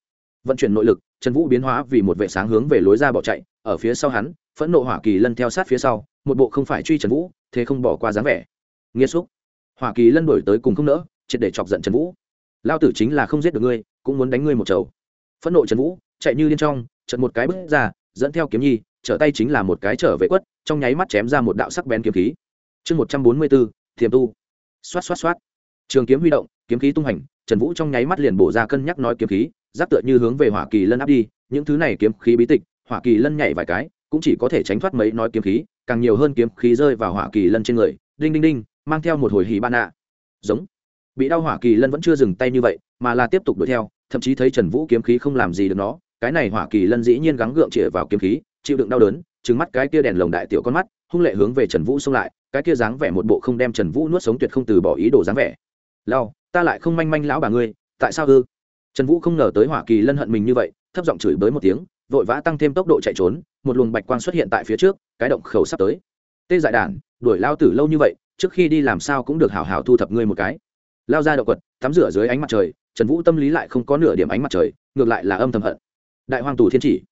[SPEAKER 1] vận chuyển nội lực, trần vũ biến hóa vì một vệ sáng hướng về lối ra bỏ chạy, ở phía sau hắn, phẫn nộ hỏa kỳ lân theo sát phía sau, một bộ không phải truy trần vũ, thế không bỏ qua dáng vẻ nghiêm xúc. Hỏa kỳ lân đổi tới cùng không nỡ, triệt để chọc giận trần vũ. Lao tử chính là không giết được ngươi, cũng muốn đánh ngươi một chầu. Phẫn nộ trần vũ, chạy như điên trong trận một cái bước ra, dẫn theo kiếm nhi, trở tay chính là một cái trở về quất, trong nháy mắt chém ra một đạo sắc bén kiếm khí. Chương một trăm bốn mươi bốn thiềm tu. Xoát xoát xoát. Trường kiếm huy động, kiếm khí tung hành, trần vũ trong nháy mắt liền bổ ra cân nhắc nói kiếm khí, giáp tựa như hướng về hỏa kỳ lân áp đi, những thứ này kiếm khí bí tịch, hỏa kỳ lân nhảy vài cái, cũng chỉ có thể tránh thoát mấy nói kiếm khí, càng nhiều hơn kiếm khí rơi vào hỏa kỳ lân trên người, đinh đinh đinh mang theo một hồi hì ban ạ, giống. Bị đau hỏa kỳ lân vẫn chưa dừng tay như vậy mà là tiếp tục đuổi theo thậm chí thấy trần vũ kiếm khí không làm gì được nó cái này hỏa kỳ lân dĩ nhiên gắng gượng chĩa vào kiếm khí chịu đựng đau đớn trứng mắt cái kia đèn lồng đại tiểu con mắt hung lệ hướng về trần vũ xông lại cái kia dáng vẻ một bộ không đem trần vũ nuốt sống tuyệt không từ bỏ ý đồ dáng vẻ. Lao ta lại không manh manh lão bà ngươi tại sao ư? Trần vũ không ngờ tới hỏa kỳ lân hận mình như vậy thấp giọng chửi bới một tiếng vội vã tăng thêm tốc độ chạy trốn một luồng bạch quang xuất hiện tại phía trước cái động khẩu sắp tới. Tê dại đản đuổi lao tử lâu như vậy trước khi đi làm sao cũng được hảo hảo thu thập ngươi một cái. Lao ra động quật, tắm rửa dưới ánh mặt trời, trần vũ tâm lý lại không có nửa điểm ánh mặt trời, ngược lại là âm thầm hận. Đại hoàng tù thiên chỉ.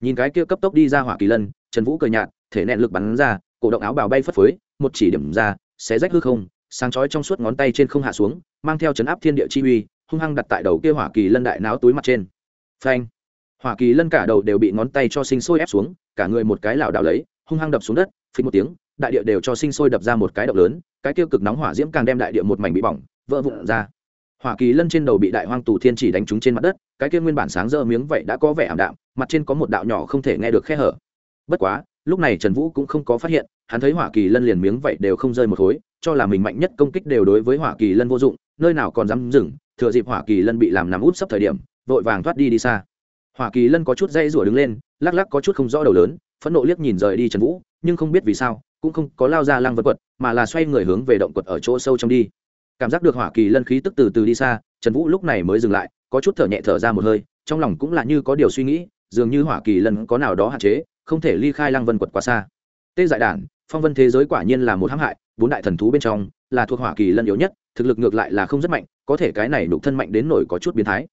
[SPEAKER 1] Nhìn cái kia cấp tốc đi ra hỏa kỳ lân, trần vũ cười nhạt, thể nẹn lực bắn ra, cổ động áo bào bay phất phới, một chỉ điểm ra, xé rách hư không, sáng chói trong suốt ngón tay trên không hạ xuống, mang theo chấn áp thiên địa chi uy, hung hăng đặt tại đầu kia hỏa kỳ lân đại náo túi mặt trên. Phanh. Hỏa kỳ lân cả đầu đều bị ngón tay cho sinh sôi ép xuống, cả người một cái lảo đảo lấy, hung hăng đập xuống đất phình một tiếng đại địa đều cho sinh sôi đập ra một cái động lớn, cái tiêu cực nóng hỏa diễm càng đem đại địa một mảnh bị bỏng, vỡ vụn ra. Hỏa kỳ lân trên đầu bị đại hoang tù thiên chỉ đánh trúng trên mặt đất, cái kia nguyên bản sáng rỡ miếng vậy đã có vẻ ảm đạm, mặt trên có một đạo nhỏ không thể nghe được khe hở. Bất quá, lúc này trần vũ cũng không có phát hiện, hắn thấy hỏa kỳ lân liền miếng vậy đều không rơi một khối, cho là mình mạnh nhất công kích đều đối với hỏa kỳ lân vô dụng, nơi nào còn dám dừng, thừa dịp hỏa kỳ lân bị làm nằm út sắp thời điểm, vội vàng thoát đi đi xa. Hỏa kỳ lân có chút dây rủa đứng lên, lắc lắc có chút không rõ đầu lớn, phẫn nộ liếc nhìn rời đi trần vũ, nhưng không biết vì sao cũng không có lao ra lăng vật quật, mà là xoay người hướng về động quật ở chỗ sâu trong đi. Cảm giác được hỏa kỳ lân khí tức từ từ đi xa, trần vũ lúc này mới dừng lại, có chút thở nhẹ thở ra một hơi, trong lòng cũng là như có điều suy nghĩ, dường như hỏa kỳ lân có nào đó hạn chế, không thể ly khai lăng vân quật quá xa. Tê dại đản, phong vân thế giới quả nhiên là một hãm hại, bốn đại thần thú bên trong, là thuộc hỏa kỳ lân yếu nhất, thực lực ngược lại là không rất mạnh, có thể cái này đục thân mạnh đến nổi có chút biến thái.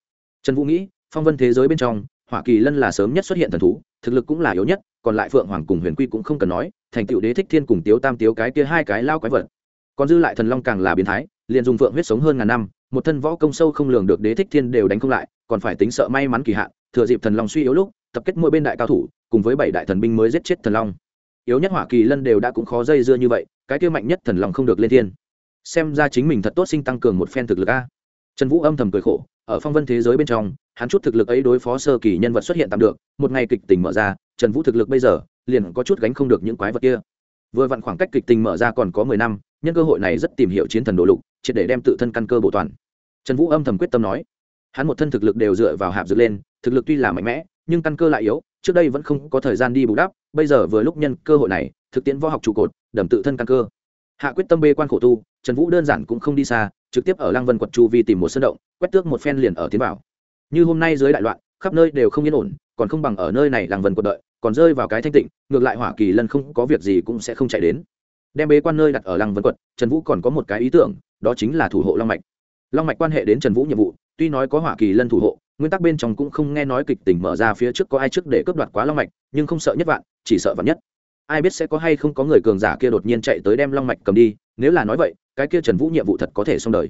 [SPEAKER 1] Trần vũ nghĩ, phong vân thế giới bên trong, hỏa kỳ lân là sớm nhất xuất hiện thần thú, thực lực cũng là yếu nhất còn lại phượng hoàng cùng huyền quy cũng không cần nói, thành tựu đế thích thiên cùng tiếu tam tiếu cái kia hai cái lao quái vật. Còn dư lại thần long càng là biến thái, liền dùng phượng huyết sống hơn ngàn năm, một thân võ công sâu không lường được đế thích thiên đều đánh không lại, còn phải tính sợ may mắn kỳ hạn, thừa dịp thần long suy yếu lúc, tập kết mỗi bên đại cao thủ, cùng với bảy đại thần binh mới giết chết thần long. Yếu nhất hỏa kỳ lân đều đã cũng khó dây dưa như vậy, cái kia mạnh nhất thần long không được lên thiên. Xem ra chính mình thật tốt sinh tăng cường một phen thực lực a. Trần vũ âm thầm cười khổ, ở phong vân thế giới bên trong, hắn chút thực lực ấy đối phó sơ kỳ nhân vật xuất hiện tạm được, một ngày kịch tình mở ra trần vũ thực lực bây giờ, liền có chút gánh không được những quái vật kia. Vừa vặn khoảng cách kịch tình mở ra còn có mười năm, nhân cơ hội này rất tìm hiểu chiến thần đồ lục, triệt để đem tự thân căn cơ bộ toàn. Trần vũ âm thầm quyết tâm nói, hắn một thân thực lực đều dựa vào hạp dược lên, thực lực tuy là mạnh mẽ, nhưng căn cơ lại yếu, trước đây vẫn không có thời gian đi bù đắp, bây giờ vừa lúc nhân cơ hội này, thực tiễn võ học trụ cột, đầm tự thân căn cơ. Hạ quyết tâm bê quan khổ tu, trần vũ đơn giản cũng không đi xa, trực tiếp ở lăng vân quật chu vi tìm một sân động, quét tước một phen liền ở tiến vào. Như hôm nay dưới đại loạn, khắp nơi đều không yên ổn, còn không bằng ở nơi này lăng vân quật đợi còn rơi vào cái thanh tịnh, ngược lại hỏa kỳ lân không có việc gì cũng sẽ không chạy đến. Đem bế quan nơi đặt ở lăng vân quật trần vũ còn có một cái ý tưởng, đó chính là thủ hộ long mạch. Long mạch quan hệ đến trần vũ nhiệm vụ, tuy nói có hỏa kỳ lân thủ hộ, nguyên tắc bên trong cũng không nghe nói kịch tình mở ra phía trước có ai trước để cướp đoạt quá long mạch, nhưng không sợ nhất vạn, chỉ sợ vạn nhất. Ai biết sẽ có hay không có người cường giả kia đột nhiên chạy tới đem long mạch cầm đi, nếu là nói vậy, cái kia trần vũ nhiệm vụ thật có thể xong đời.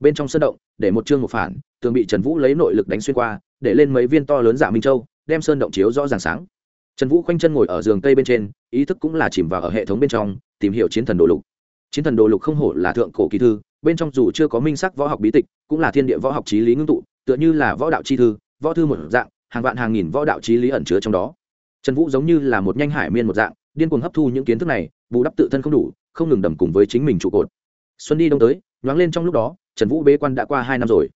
[SPEAKER 1] Bên trong sân động, để một chương một phản, tường bị trần vũ lấy nội lực đánh xuyên qua, để lên mấy viên to lớn giả minh châu, đem sơn động chiếu rõ ràng sáng trần vũ khoanh chân ngồi ở giường tây bên trên, ý thức cũng là chìm vào ở hệ thống bên trong, tìm hiểu chiến thần đồ lục. Chiến thần đồ lục không hổ là thượng cổ kỳ thư, bên trong dù chưa có minh sắc võ học bí tịch, cũng là thiên địa võ học trí lý ngưng tụ, tựa như là võ đạo chi thư, võ thư một dạng, hàng vạn hàng nghìn võ đạo trí lý ẩn chứa trong đó. Trần vũ giống như là một nhanh hải miên một dạng, điên cuồng hấp thu những kiến thức này, bù đắp tự thân không đủ, không ngừng đầm cùng với chính mình trụ cột. Xuân đi đông tới, nhoáng lên trong lúc đó, trần vũ bế quan đã qua hai năm rồi.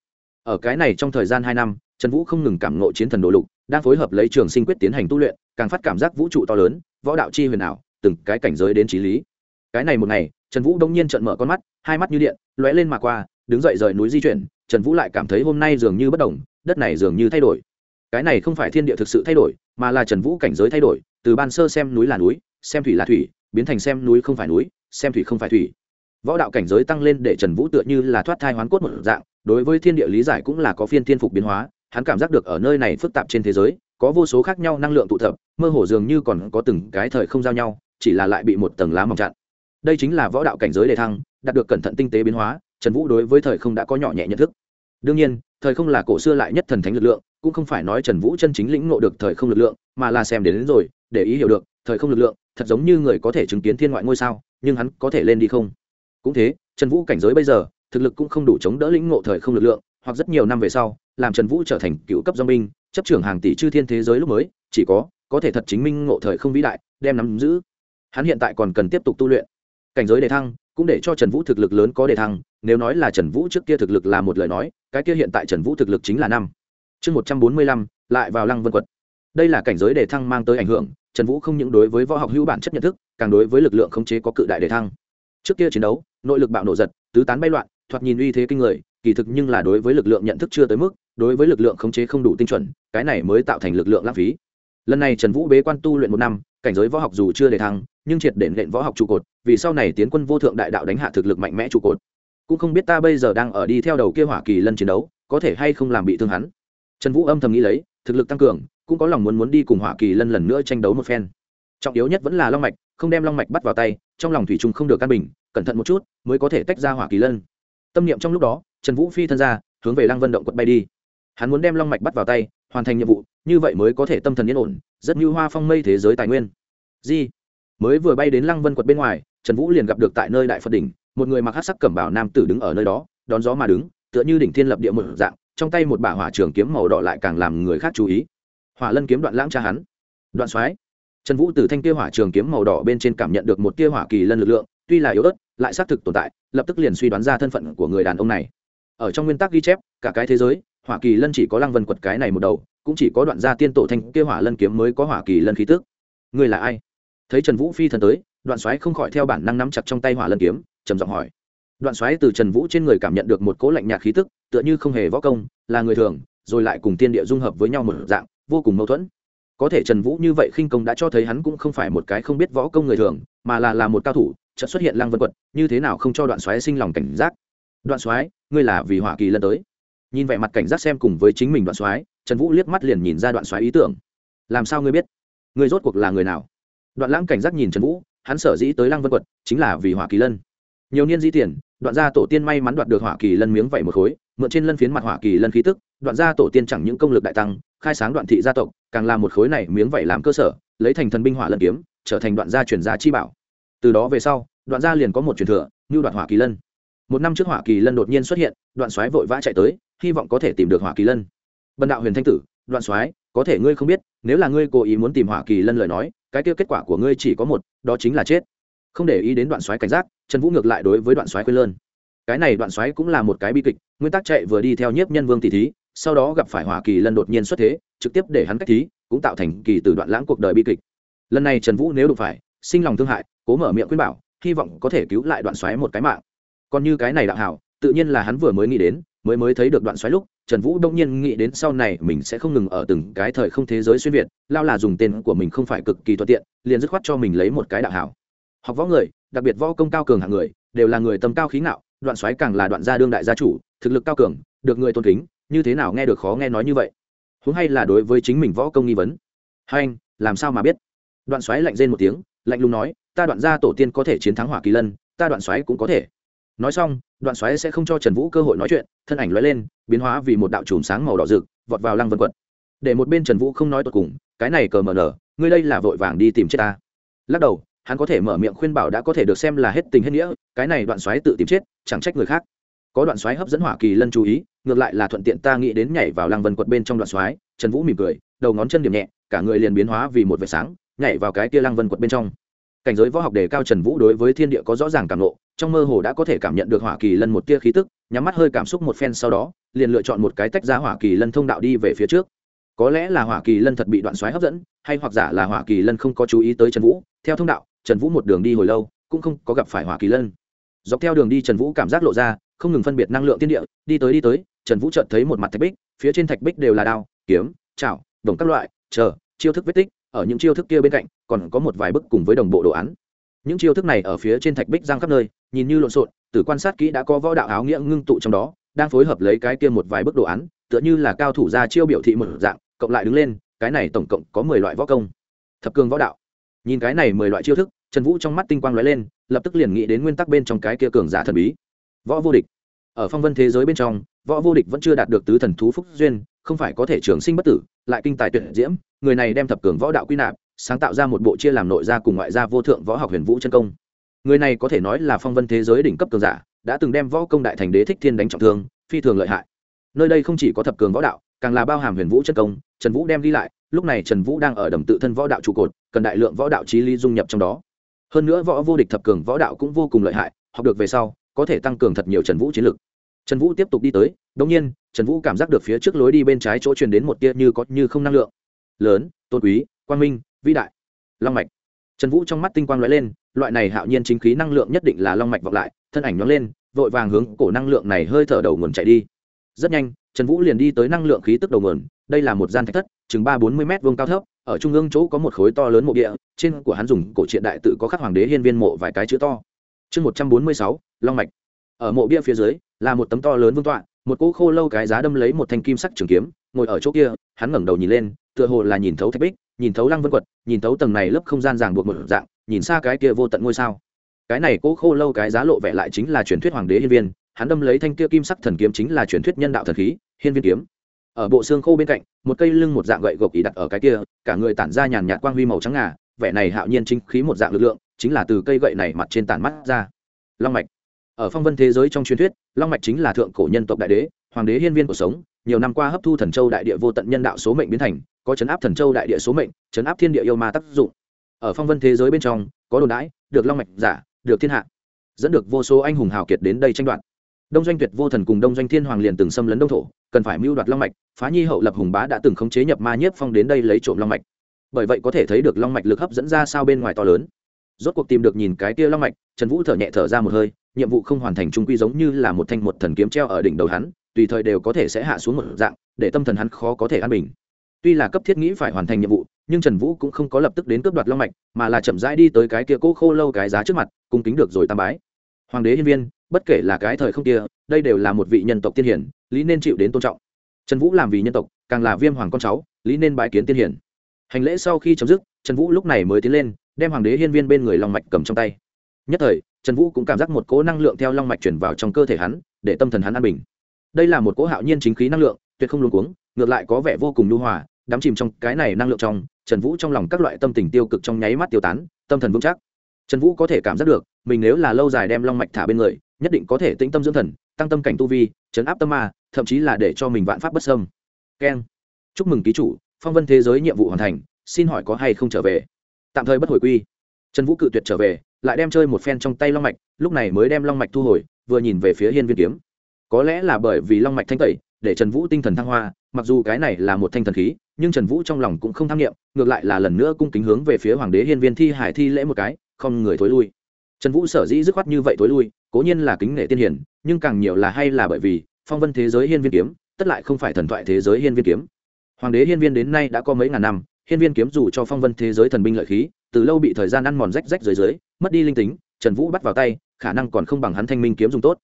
[SPEAKER 1] Ở cái này trong thời gian hai năm, trần vũ không ngừng cảm ngộ chiến thần đồ lục đang phối hợp lấy trường sinh quyết tiến hành tu luyện, càng phát cảm giác vũ trụ to lớn, võ đạo chi huyền ảo, từng cái cảnh giới đến trí lý. Cái này một ngày, trần vũ đông nhiên trận mở con mắt, hai mắt như điện, lóe lên mà qua, đứng dậy rời núi di chuyển, trần vũ lại cảm thấy hôm nay dường như bất đồng, đất này dường như thay đổi. Cái này không phải thiên địa thực sự thay đổi, mà là trần vũ cảnh giới thay đổi, từ ban sơ xem núi là núi, xem thủy là thủy, biến thành xem núi không phải núi, xem thủy không phải thủy. Võ đạo cảnh giới tăng lên để trần vũ tựa như là thoát thai hoán cốt một dạng, đối với thiên địa lý giải cũng là có phiên thiên phục biến hóa hắn cảm giác được ở nơi này phức tạp trên thế giới có vô số khác nhau năng lượng tụ tập mơ hồ dường như còn có từng cái thời không giao nhau chỉ là lại bị một tầng lá mỏng chặn. Đây chính là võ đạo cảnh giới đề thăng đạt được cẩn thận tinh tế biến hóa trần vũ đối với thời không đã có nhỏ nhẹ nhận thức. Đương nhiên thời không là cổ xưa lại nhất thần thánh lực lượng cũng không phải nói trần vũ chân chính lĩnh ngộ được thời không lực lượng mà là xem đến, đến rồi để ý hiểu được thời không lực lượng thật giống như người có thể chứng kiến thiên ngoại ngôi sao nhưng hắn có thể lên đi không? Cũng thế trần vũ cảnh giới bây giờ thực lực cũng không đủ chống đỡ lĩnh ngộ thời không lực lượng hoặc rất nhiều năm về sau, làm trần vũ trở thành cựu cấp do binh, chấp trưởng hàng tỷ chư thiên thế giới lúc mới, chỉ có có thể thật chính minh ngộ thời không vĩ đại, đem nắm giữ. Hắn hiện tại còn cần tiếp tục tu luyện. Cảnh giới đề thăng cũng để cho trần vũ thực lực lớn có đề thăng, nếu nói là trần vũ trước kia thực lực là một lời nói, cái kia hiện tại trần vũ thực lực chính là năm. Chương một trăm bốn mươi lăm, lại vào lăng vân quật. Đây là cảnh giới đề thăng mang tới ảnh hưởng, trần vũ không những đối với võ học hữu bản chất nhận thức, càng đối với lực lượng khống chế có cự đại đề thăng. Trước kia chiến đấu, nội lực bạo nổ giật, tứ tán bay loạn, thoạt nhìn uy thế kinh người kỳ thực nhưng là đối với lực lượng nhận thức chưa tới mức, đối với lực lượng khống chế không đủ tinh chuẩn, cái này mới tạo thành lực lượng lãng phí. Lần này trần vũ bế quan tu luyện một năm, cảnh giới võ học dù chưa đề thăng, nhưng triệt để nện võ học trụ cột, vì sau này tiến quân vô thượng đại đạo đánh hạ thực lực mạnh mẽ trụ cột. Cũng không biết ta bây giờ đang ở đi theo đầu kia hỏa kỳ lân chiến đấu, có thể hay không làm bị thương hắn. Trần vũ âm thầm nghĩ lấy, thực lực tăng cường, cũng có lòng muốn muốn đi cùng hỏa kỳ lân lần nữa tranh đấu một phen. Trọng yếu nhất vẫn là long mạch, không đem long mạch bắt vào tay, trong lòng thủy trung không được căn bình, cẩn thận một chút, mới có thể tách ra hỏa kỳ lân. Tâm niệm trong lúc đó trần vũ phi thân ra, hướng về lăng vân động quật bay đi. Hắn muốn đem long mạch bắt vào tay, hoàn thành nhiệm vụ, như vậy mới có thể tâm thần yên ổn, rất như hoa phong mây thế giới tài nguyên. Di mới vừa bay đến lăng vân quật bên ngoài, trần vũ liền gặp được tại nơi đại phật đỉnh, một người mặc hát sắc cẩm bảo nam tử đứng ở nơi đó, đón gió mà đứng, tựa như đỉnh thiên lập địa một dạng, trong tay một bả hỏa trường kiếm màu đỏ lại càng làm người khác chú ý. Hỏa lân kiếm đoạn lãng cha hắn. Đoạn soái trần vũ từ thanh kia hỏa trường kiếm màu đỏ bên trên cảm nhận được một tia hỏa kỳ lân lực lượng, tuy là yếu ớt, lại xác thực tồn tại, lập tức liền suy đoán ra thân phận của người đàn ông này ở trong nguyên tắc ghi chép, cả cái thế giới, hỏa kỳ lân chỉ có lăng vân quật cái này một đầu, cũng chỉ có đoạn gia tiên tổ thanh kia hỏa lân kiếm mới có hỏa kỳ lân khí tức. Người là ai? Thấy trần vũ phi thần tới, đoạn soái không khỏi theo bản năng nắm chặt trong tay hỏa lân kiếm, trầm giọng hỏi. Đoạn soái từ trần vũ trên người cảm nhận được một cỗ lạnh nhạt khí tức, tựa như không hề võ công, là người thường, rồi lại cùng tiên địa dung hợp với nhau một dạng, vô cùng mâu thuẫn. Có thể trần vũ như vậy khinh công đã cho thấy hắn cũng không phải một cái không biết võ công người thường, mà là là một cao thủ, chợt xuất hiện lăng vân quật, như thế nào không cho đoạn xoáy sinh lòng cảnh giác đoạn Soái, ngươi là vì hỏa kỳ lân tới. Nhìn vẻ mặt cảnh giác xem cùng với chính mình đoạn Soái, trần vũ liếc mắt liền nhìn ra đoạn Soái ý tưởng. Làm sao ngươi biết? Ngươi rốt cuộc là người nào? Đoạn lãng cảnh giác nhìn trần vũ hắn sở dĩ tới lăng vân quật chính là vì hỏa kỳ lân. Nhiều niên di tiền đoạn gia tổ tiên may mắn đoạt được hỏa kỳ lân miếng vẩy một khối mượn trên lân phiến mặt hỏa kỳ lân khí tức đoạn gia tổ tiên chẳng những công lực đại tăng khai sáng đoạn thị gia tộc càng làm một khối này miếng vẩy làm cơ sở lấy thành thần binh hỏa lân kiếm trở thành đoạn gia truyền gia chi bảo. Từ đó về sau đoạn gia liền có một truyền thừa như đoạn hỏa kỳ lân một năm trước hỏa kỳ lân đột nhiên xuất hiện, đoạn soái vội vã chạy tới, hy vọng có thể tìm được hỏa kỳ lân. Bần đạo huyền thanh tử, đoạn soái, có thể ngươi không biết, nếu là ngươi cố ý muốn tìm hỏa kỳ lân lời nói, cái kia kết quả của ngươi chỉ có một, đó chính là chết. Không để ý đến đoạn soái cảnh giác, trần vũ ngược lại đối với đoạn soái khuyên lơn. Cái này đoạn soái cũng là một cái bi kịch, nguyên tắc chạy vừa đi theo nhiếp nhân vương tỷ thí, sau đó gặp phải hỏa kỳ lân đột nhiên xuất thế, trực tiếp để hắn cách thí, cũng tạo thành kỳ từ đoạn lãng cuộc đời bi kịch. Lần này trần vũ nếu đụng phải, sinh lòng thương hại, cố mở miệng khuyên bảo, hy vọng có thể cứu lại đoạn xoáy một cái mạng còn như cái này đạo hảo, tự nhiên là hắn vừa mới nghĩ đến, mới mới thấy được đoạn xoáy lúc, trần vũ đông nhiên nghĩ đến sau này mình sẽ không ngừng ở từng cái thời không thế giới xuyên việt, lao là dùng tên của mình không phải cực kỳ thuận tiện, liền dứt khoát cho mình lấy một cái đạo hảo. Học võ người, đặc biệt võ công cao cường hạng người, đều là người tầm cao khí ngạo, đoạn xoáy càng là đoạn gia đương đại gia chủ, thực lực cao cường, được người tôn kính, như thế nào nghe được khó nghe nói như vậy? Huống hay là đối với chính mình võ công nghi vấn? Hai anh, làm sao mà biết? Đoạn xoáy lạnh rên một tiếng, lạnh lùng nói, ta đoạn gia tổ tiên có thể chiến thắng hỏa kỳ lân, ta đoạn xoáy cũng có thể nói xong, đoạn xoáy sẽ không cho trần vũ cơ hội nói chuyện, thân ảnh lóe lên, biến hóa vì một đạo chùm sáng màu đỏ rực, vọt vào lăng vân quật để một bên trần vũ không nói tột cùng, cái này cờ mờ nở, ngươi đây là vội vàng đi tìm chết ta. Lắc đầu, hắn có thể mở miệng khuyên bảo đã có thể được xem là hết tình hết nghĩa, cái này đoạn xoáy tự tìm chết, chẳng trách người khác. Có đoạn xoáy hấp dẫn hỏa kỳ lân chú ý, ngược lại là thuận tiện ta nghĩ đến nhảy vào lăng vân quật bên trong đoạn xoáy, trần vũ mỉm cười, đầu ngón chân điểm nhẹ, cả người liền biến hóa vì một vệt sáng, nhảy vào cái tia lăng vân quật bên trong cảnh giới võ học đề cao trần vũ đối với thiên địa có rõ ràng cảm lộ trong mơ hồ đã có thể cảm nhận được hỏa kỳ lân một tia khí tức, nhắm mắt hơi cảm xúc một phen sau đó, liền lựa chọn một cái tách ra hỏa kỳ lân thông đạo đi về phía trước. Có lẽ là hỏa kỳ lân thật bị đoạn xoáy hấp dẫn, hay hoặc giả là hỏa kỳ lân không có chú ý tới trần vũ, theo thông đạo, trần vũ một đường đi hồi lâu, cũng không có gặp phải hỏa kỳ lân. Dọc theo đường đi trần vũ cảm giác lộ ra, không ngừng phân biệt năng lượng tiên địa, đi tới đi tới, trần vũ chợt thấy một mặt thạch bích, phía trên thạch bích đều là đao, kiếm, chảo, đồng các loại, chờ, chiêu thức vết tích ở những chiêu thức kia bên cạnh, còn có một vài bức cùng với đồng bộ đồ án. Những chiêu thức này ở phía trên thạch bích giang khắp nơi, nhìn như lộn xộn từ quan sát kỹ đã có võ đạo áo nghĩa ngưng tụ trong đó, đang phối hợp lấy cái kia một vài bức đồ án, tựa như là cao thủ ra chiêu biểu thị một dạng, cộng lại đứng lên, cái này tổng cộng có mười loại võ công. Thập cường võ đạo. Nhìn cái này mười loại chiêu thức, trần vũ trong mắt tinh quang lóe lên, lập tức liền nghĩ đến nguyên tắc bên trong cái kia cường giả thần bí. Võ vô địch. Ở phong vân thế giới bên trong, võ vô địch vẫn chưa đạt được tứ thần thú phúc duyên không phải có thể trường sinh bất tử, lại kinh tài tuyệt diễm, người này đem thập cường võ đạo quy nạp, sáng tạo ra một bộ chia làm nội gia cùng ngoại gia vô thượng võ học huyền vũ chân công. Người này có thể nói là phong vân thế giới đỉnh cấp cường giả, đã từng đem võ công đại thành đế thích thiên đánh trọng thương, phi thường lợi hại. Nơi đây không chỉ có thập cường võ đạo, càng là bao hàm huyền vũ chân công, trần vũ đem đi lại, lúc này trần vũ đang ở đầm tự thân võ đạo trụ cột, cần đại lượng võ đạo trí lý dung nhập trong đó. Hơn nữa võ vô địch thập cường võ đạo cũng vô cùng lợi hại, học được về sau, có thể tăng cường thật nhiều trần vũ chiến lực. Trần vũ tiếp tục đi tới đ nhiên trần vũ cảm giác được phía trước lối đi bên trái chỗ truyền đến một tia như có như không năng lượng. Lớn, tôn quý, quang minh, vĩ đại. Long mạch. Trần vũ trong mắt tinh quang l ó e lên, loại này hạo nhiên chính khí năng lượng nhất định là long mạch vọng lại, thân ảnh nhóm lên, vội vàng hướng cổ năng lượng này hơi thở đầu nguồn chạy đi. Rất nhanh, trần vũ liền đi tới năng lượng khí tức đầu nguồn, đây là một gian thạch thất, chừng ba bốn mươi m vuông cao thấp, ở trung ương chỗ có một khối to lớn mộ địa, trên của hắn dùng cổ truyện đại tự có khắc hoàng đế hiên viên mộ vài cái chữ to. Chương một trăm bốn mươi sáu, long mạch. Ở mộ bia phía dưới, là một tấm to lớn vương tọa một cỗ khô lâu cái giá đâm lấy một thanh kim sắc trường kiếm, ngồi ở chỗ kia, hắn ngẩng đầu nhìn lên, tựa hồ là nhìn thấu thạch bích, nhìn thấu lăng vân quật, nhìn thấu tầng này lớp không gian ràng buộc một dạng, nhìn xa cái kia vô tận ngôi sao. Cái này cỗ khô lâu cái giá lộ vẻ lại chính là truyền thuyết hoàng đế hiên viên, hắn đâm lấy thanh kia kim sắc thần kiếm chính là truyền thuyết nhân đạo thần khí, hiên viên kiếm. Ở bộ xương khô bên cạnh, một cây lưng một dạng gậy gộc ý đặt ở cái kia, cả người tản ra nhàn nhạt quang huy màu trắng ngà, vẻ này hạo nhiên chính khí một dạng lực lượng, chính là từ cây gậy này mặt trên tản mắt ra. Long mạch ở phong vân thế giới trong truyền thuyết, long mạch chính là thượng cổ nhân tộc đại đế, hoàng đế hiên viên của sống, nhiều năm qua hấp thu thần châu đại địa vô tận nhân đạo số mệnh biến thành, có chấn áp thần châu đại địa số mệnh, chấn áp thiên địa yêu ma tác dụng. Ở phong vân thế giới bên trong, có đồn đãi, được long mạch giả, được thiên hạ, dẫn được vô số anh hùng hào kiệt đến đây tranh đoạt. Đông doanh tuyệt vô thần cùng đông doanh thiên hoàng liền từng xâm lấn đông thổ, cần phải mưu đoạt long mạch, phá nhi hậu lập hùng bá đã từng khống chế nhập ma nhiếp phong đến đây lấy trộm long mạch. Bởi vậy có thể thấy được long mạch lực hấp dẫn ra sao bên ngoài to lớn. Rốt cuộc tìm được nhìn cái kia long mạch, trần vũ thở nhẹ thở ra một hơi nhiệm vụ không hoàn thành trung quy giống như là một thanh một thần kiếm treo ở đỉnh đầu hắn, tùy thời đều có thể sẽ hạ xuống một dạng, để tâm thần hắn khó có thể an bình. Tuy là cấp thiết nghĩ phải hoàn thành nhiệm vụ, nhưng trần vũ cũng không có lập tức đến cướp đoạt long mạch, mà là chậm rãi đi tới cái kia cố khô lâu cái giá trước mặt, cung kính được rồi tam bái. Hoàng đế hiên viên, bất kể là cái thời không kia, đây đều là một vị nhân tộc tiên hiển lý nên chịu đến tôn trọng. Trần vũ làm vì nhân tộc, càng là viêm hoàng con cháu, lý nên bãi kiến tiên hiển hành lễ sau khi chấm dứt, trần vũ lúc này mới tiến lên, đem hoàng đế hiên viên bên người long mạch cầm trong tay. Nhất thời trần vũ cũng cảm giác một cỗ năng lượng theo long mạch chuyển vào trong cơ thể hắn, để tâm thần hắn an bình. Đây là một cỗ hạo nhiên chính khí năng lượng, tuyệt không luôn cuống, ngược lại có vẻ vô cùng lưu hòa, đắm chìm trong cái này năng lượng trong, trần vũ trong lòng các loại tâm tình tiêu cực trong nháy mắt tiêu tán, tâm thần vững chắc. Trần vũ có thể cảm giác được, mình nếu là lâu dài đem long mạch thả bên người, nhất định có thể tĩnh tâm dưỡng thần, tăng tâm cảnh tu vi, chấn áp tâm ma, thậm chí là để cho mình vạn pháp bất sâm keng. Chúc mừng ký chủ, phong vân thế giới nhiệm vụ hoàn thành, xin hỏi có hay không trở về? Tạm thời bất hồi quy trần vũ cự tuyệt trở về, lại đem chơi một phen trong tay long mạch, lúc này mới đem long mạch thu hồi, vừa nhìn về phía hiên viên kiếm. Có lẽ là bởi vì long mạch thanh tẩy, để trần vũ tinh thần thăng hoa, mặc dù cái này là một thanh thần khí, nhưng trần vũ trong lòng cũng không tham nghiệm ngược lại là lần nữa cung kính hướng về phía hoàng đế hiên viên thi hải thi lễ một cái, không người thối lui. Trần vũ sở dĩ dứt khoát như vậy thối lui, cố nhiên là kính nể tiên hiển, nhưng càng nhiều là hay là bởi vì, phong vân thế giới hiên viên kiếm, tất lại không phải thần thoại thế giới hiên viên kiếm. Hoàng đế hiên viên đến nay đã có mấy ngàn năm hiên viên kiếm dù cho phong vân thế giới thần binh lợi khí, từ lâu bị thời gian ăn mòn rách rách dưới dưới, mất đi linh tính, trần vũ bắt vào tay, khả năng còn không bằng hắn thanh minh kiếm dùng tốt.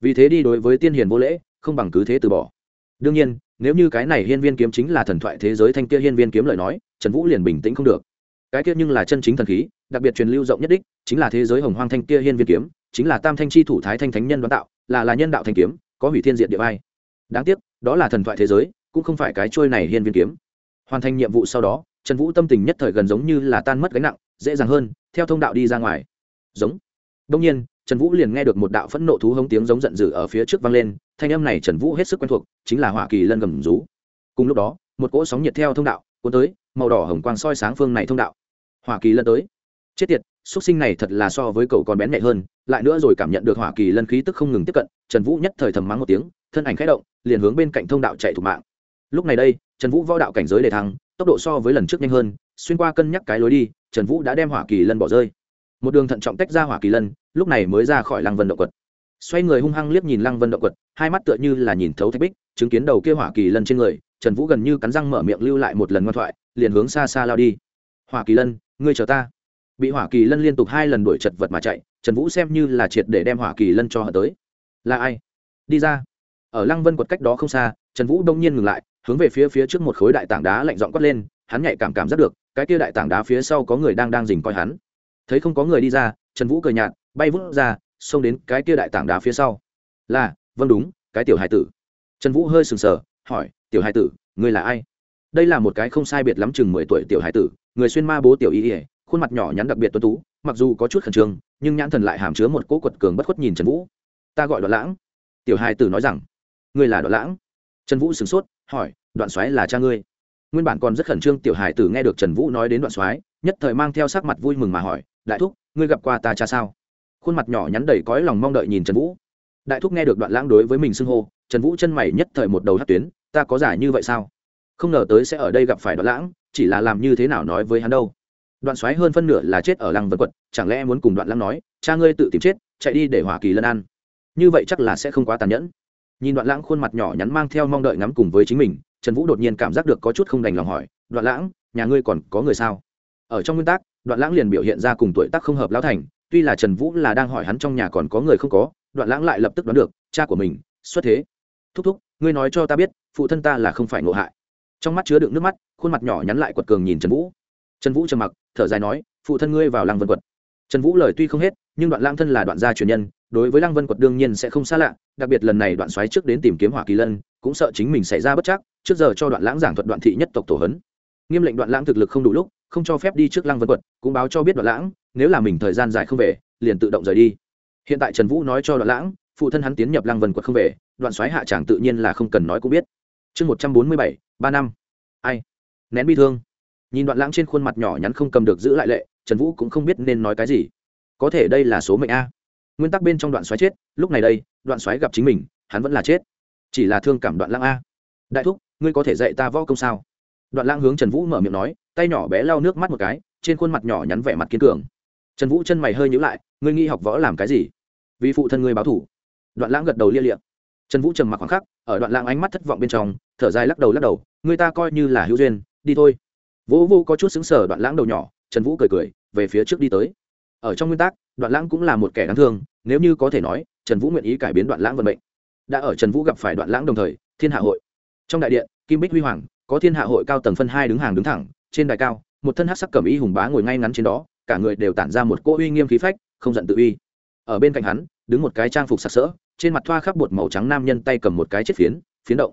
[SPEAKER 1] Vì thế đi đối với tiên hiền vô lễ, không bằng cứ thế từ bỏ. Đương nhiên, nếu như cái này hiên viên kiếm chính là thần thoại thế giới thanh kia hiên viên kiếm lời nói, trần vũ liền bình tĩnh không được. Cái kia nhưng là chân chính thần khí, đặc biệt truyền lưu rộng nhất đích, chính là thế giới hồng hoang thanh kia hiên viên kiếm, chính là tam thanh chi thủ thái thanh thánh nhân đoán tạo, là là nhân đạo thanh kiếm, có hủy thiên diện địa vai. Đáng tiếc, đó là thần thoại thế giới, cũng không phải cái trôi này hiên viên kiếm hoàn thành nhiệm vụ sau đó, trần vũ tâm tình nhất thời gần giống như là tan mất gánh nặng, dễ dàng hơn, theo thông đạo đi ra ngoài. Giống. Đông nhiên, trần vũ liền nghe được một đạo phẫn nộ thú hống tiếng giống giận dữ ở phía trước vang lên, thanh âm này trần vũ hết sức quen thuộc, chính là hỏa kỳ lân gầm rú. Cùng lúc đó, một cỗ sóng nhiệt theo thông đạo, cuốn tới, màu đỏ hồng quang soi sáng phương này thông đạo. Hỏa kỳ lân tới. Chết tiệt xuất sinh này thật là so với cậu còn bén mẹ hơn, lại nữa rồi cảm nhận được hỏa kỳ lân khí tức không ngừng tiếp cận, trần vũ nhất thời thầm mắng một tiếng, thân ảnh khẽ động, liền hướng bên cạnh thông đạo chạy thủ mạng. Lúc này đây trần vũ võ đạo cảnh giới đề thăng, tốc độ so với lần trước nhanh hơn, xuyên qua cân nhắc cái lối đi, trần vũ đã đem hỏa kỳ lân bỏ rơi. Một đường thận trọng tách ra hỏa kỳ lân, lúc này mới ra khỏi lăng vân động quật. Xoay người hung hăng liếc nhìn lăng vân động quật, hai mắt tựa như là nhìn thấu thạch bích, chứng kiến đầu kia hỏa kỳ lân trên người, trần vũ gần như cắn răng mở miệng lưu lại một lần ngoan thoại, liền hướng xa xa lao đi. Hỏa kỳ lân, ngươi chờ ta. Bị hỏa kỳ lân liên tục hai lần đuổi chật vật mà chạy, trần vũ xem như là triệt để đem hỏa kỳ lân cho họ tới. Là ai? Đi ra. Ở lăng vân quật cách đó không xa, trần vũ đông nhiên ngừng lại hướng về phía phía trước một khối đại tảng đá lạnh dọn quất lên, hắn nhạy cảm cảm giác được, cái kia đại tảng đá phía sau có người đang đang dình coi hắn. Thấy không có người đi ra, trần vũ cười nhạt, bay vút ra, xông đến cái kia đại tảng đá phía sau. Là vâng đúng, cái tiểu hải tử. Trần vũ hơi sừng sờ, hỏi, tiểu hải tử, ngươi là ai? Đây là một cái không sai biệt lắm chừng mười tuổi tiểu hải tử, người xuyên ma bố tiểu y ỉa khuôn mặt nhỏ nhắn đặc biệt tuấn tú, mặc dù có chút khẩn trương, nhưng nhãn thần lại hàm chứa một cỗ quật cường bất khuất nhìn trần vũ. Ta gọi đoạn lãng. Tiểu hải tử nói rằng, ngươi là đoạn lãng? Trần vũ sửng sốt, hỏi, đoạn xoáy là cha ngươi? Nguyên bản còn rất khẩn trương tiểu hải tử nghe được trần vũ nói đến đoạn xoáy nhất thời mang theo sắc mặt vui mừng mà hỏi, đại thúc, ngươi gặp qua ta cha sao? Khuôn mặt nhỏ nhắn đầy cõi lòng mong đợi nhìn trần vũ. Đại thúc nghe được đoạn lãng đối với mình xưng hô, trần vũ chân mày nhất thời một đầu hát tuyến, ta có giải như vậy sao? Không ngờ tới sẽ ở đây gặp phải đoạn lãng, chỉ là làm như thế nào nói với hắn đâu. Đoạn xoáy hơn phân nửa là chết ở lăng vân quật chẳng lẽ muốn cùng đoạn lãng nói, cha ngươi tự tìm chết, chạy đi để hỏa kỳ lân ăn. Như vậy chắc là sẽ không quá tàn nhẫn nhìn đoạn lãng khuôn mặt nhỏ nhắn mang theo mong đợi ngắm cùng với chính mình, trần vũ đột nhiên cảm giác được có chút không đành lòng hỏi, đoạn lãng, nhà ngươi còn có người sao? Ở trong nguyên tắc, đoạn lãng liền biểu hiện ra cùng tuổi tác không hợp lão thành, tuy là trần vũ là đang hỏi hắn trong nhà còn có người không có, đoạn lãng lại lập tức đoán được, cha của mình, xuất thế. Thúc thúc, ngươi nói cho ta biết, phụ thân ta là không phải ngộ hại. Trong mắt chứa đựng nước mắt, khuôn mặt nhỏ nhắn lại quật cường nhìn trần vũ. Trần vũ trầm mặc, thở dài nói, phụ thân ngươi vào lăng vân quật trần vũ lời tuy không hết, nhưng đoạn lang thân là đoạn gia truyền nhân, đối với lăng vân quật đương nhiên sẽ không xa lạ, đặc biệt lần này đoạn xoáy trước đến tìm kiếm hỏa kỳ lân, cũng sợ chính mình xảy ra bất chắc, trước giờ cho đoạn lãng giảng thuật đoạn thị nhất tộc tổ hấn. Nghiêm lệnh đoạn lãng thực lực không đủ lúc, không cho phép đi trước lăng vân quật, cũng báo cho biết đoạn lãng, nếu là mình thời gian dài không về, liền tự động rời đi. Hiện tại trần vũ nói cho đoạn lãng, phụ thân hắn tiến nhập lăng vân quật không về, đoạn xoáy hạ tràng tự nhiên là không cần nói cũng biết. Chương một trăm bốn mươi bảy, ba năm. Ai? Nén bi thương nhìn đoạn lãng trên khuôn mặt nhỏ nhắn không cầm được giữ lại lệ, trần vũ cũng không biết nên nói cái gì. Có thể đây là số mệnh a. Nguyên tắc bên trong đoạn xoáy chết, lúc này đây, đoạn xoáy gặp chính mình, hắn vẫn là chết. Chỉ là thương cảm đoạn lãng a. Đại thúc, ngươi có thể dạy ta võ công sao? Đoạn lãng hướng trần vũ mở miệng nói, tay nhỏ bé lau nước mắt một cái, trên khuôn mặt nhỏ nhắn vẻ mặt kiên cường. Trần vũ chân mày hơi nhữ lại, ngươi nghĩ học võ làm cái gì? Vì phụ thân ngươi báo thủ. Đoạn lãng gật đầu lia liệm trần vũ trầm mặc khoảng khắc, ở đoạn lãng ánh mắt thất vọng bên trong, thở dài lắc đầu lắc đầu người ta coi như là hữu duyên, đi thôi vũ vũ có chút xứng sở đoạn lãng đầu nhỏ, trần vũ cười cười, về phía trước đi tới. Ở trong nguyên tắc, đoạn lãng cũng là một kẻ đáng thương, nếu như có thể nói, trần vũ nguyện ý cải biến đoạn lãng vận mệnh. Đã ở trần vũ gặp phải đoạn lãng đồng thời, thiên hạ hội. Trong đại điện, kim bích huy hoàng, có thiên hạ hội cao tầng phân hai đứng hàng đứng thẳng, trên đài cao, một thân hát sắc cẩm y hùng bá ngồi ngay ngắn trên đó, cả người đều tản ra một cỗ uy nghiêm khí phách, không giận tự uy. Ở bên cạnh hắn, đứng một cái trang phục sặc sỡ, trên mặt thoa khắp bột màu trắng nam nhân tay cầm một cái chiếc phiến phiến động.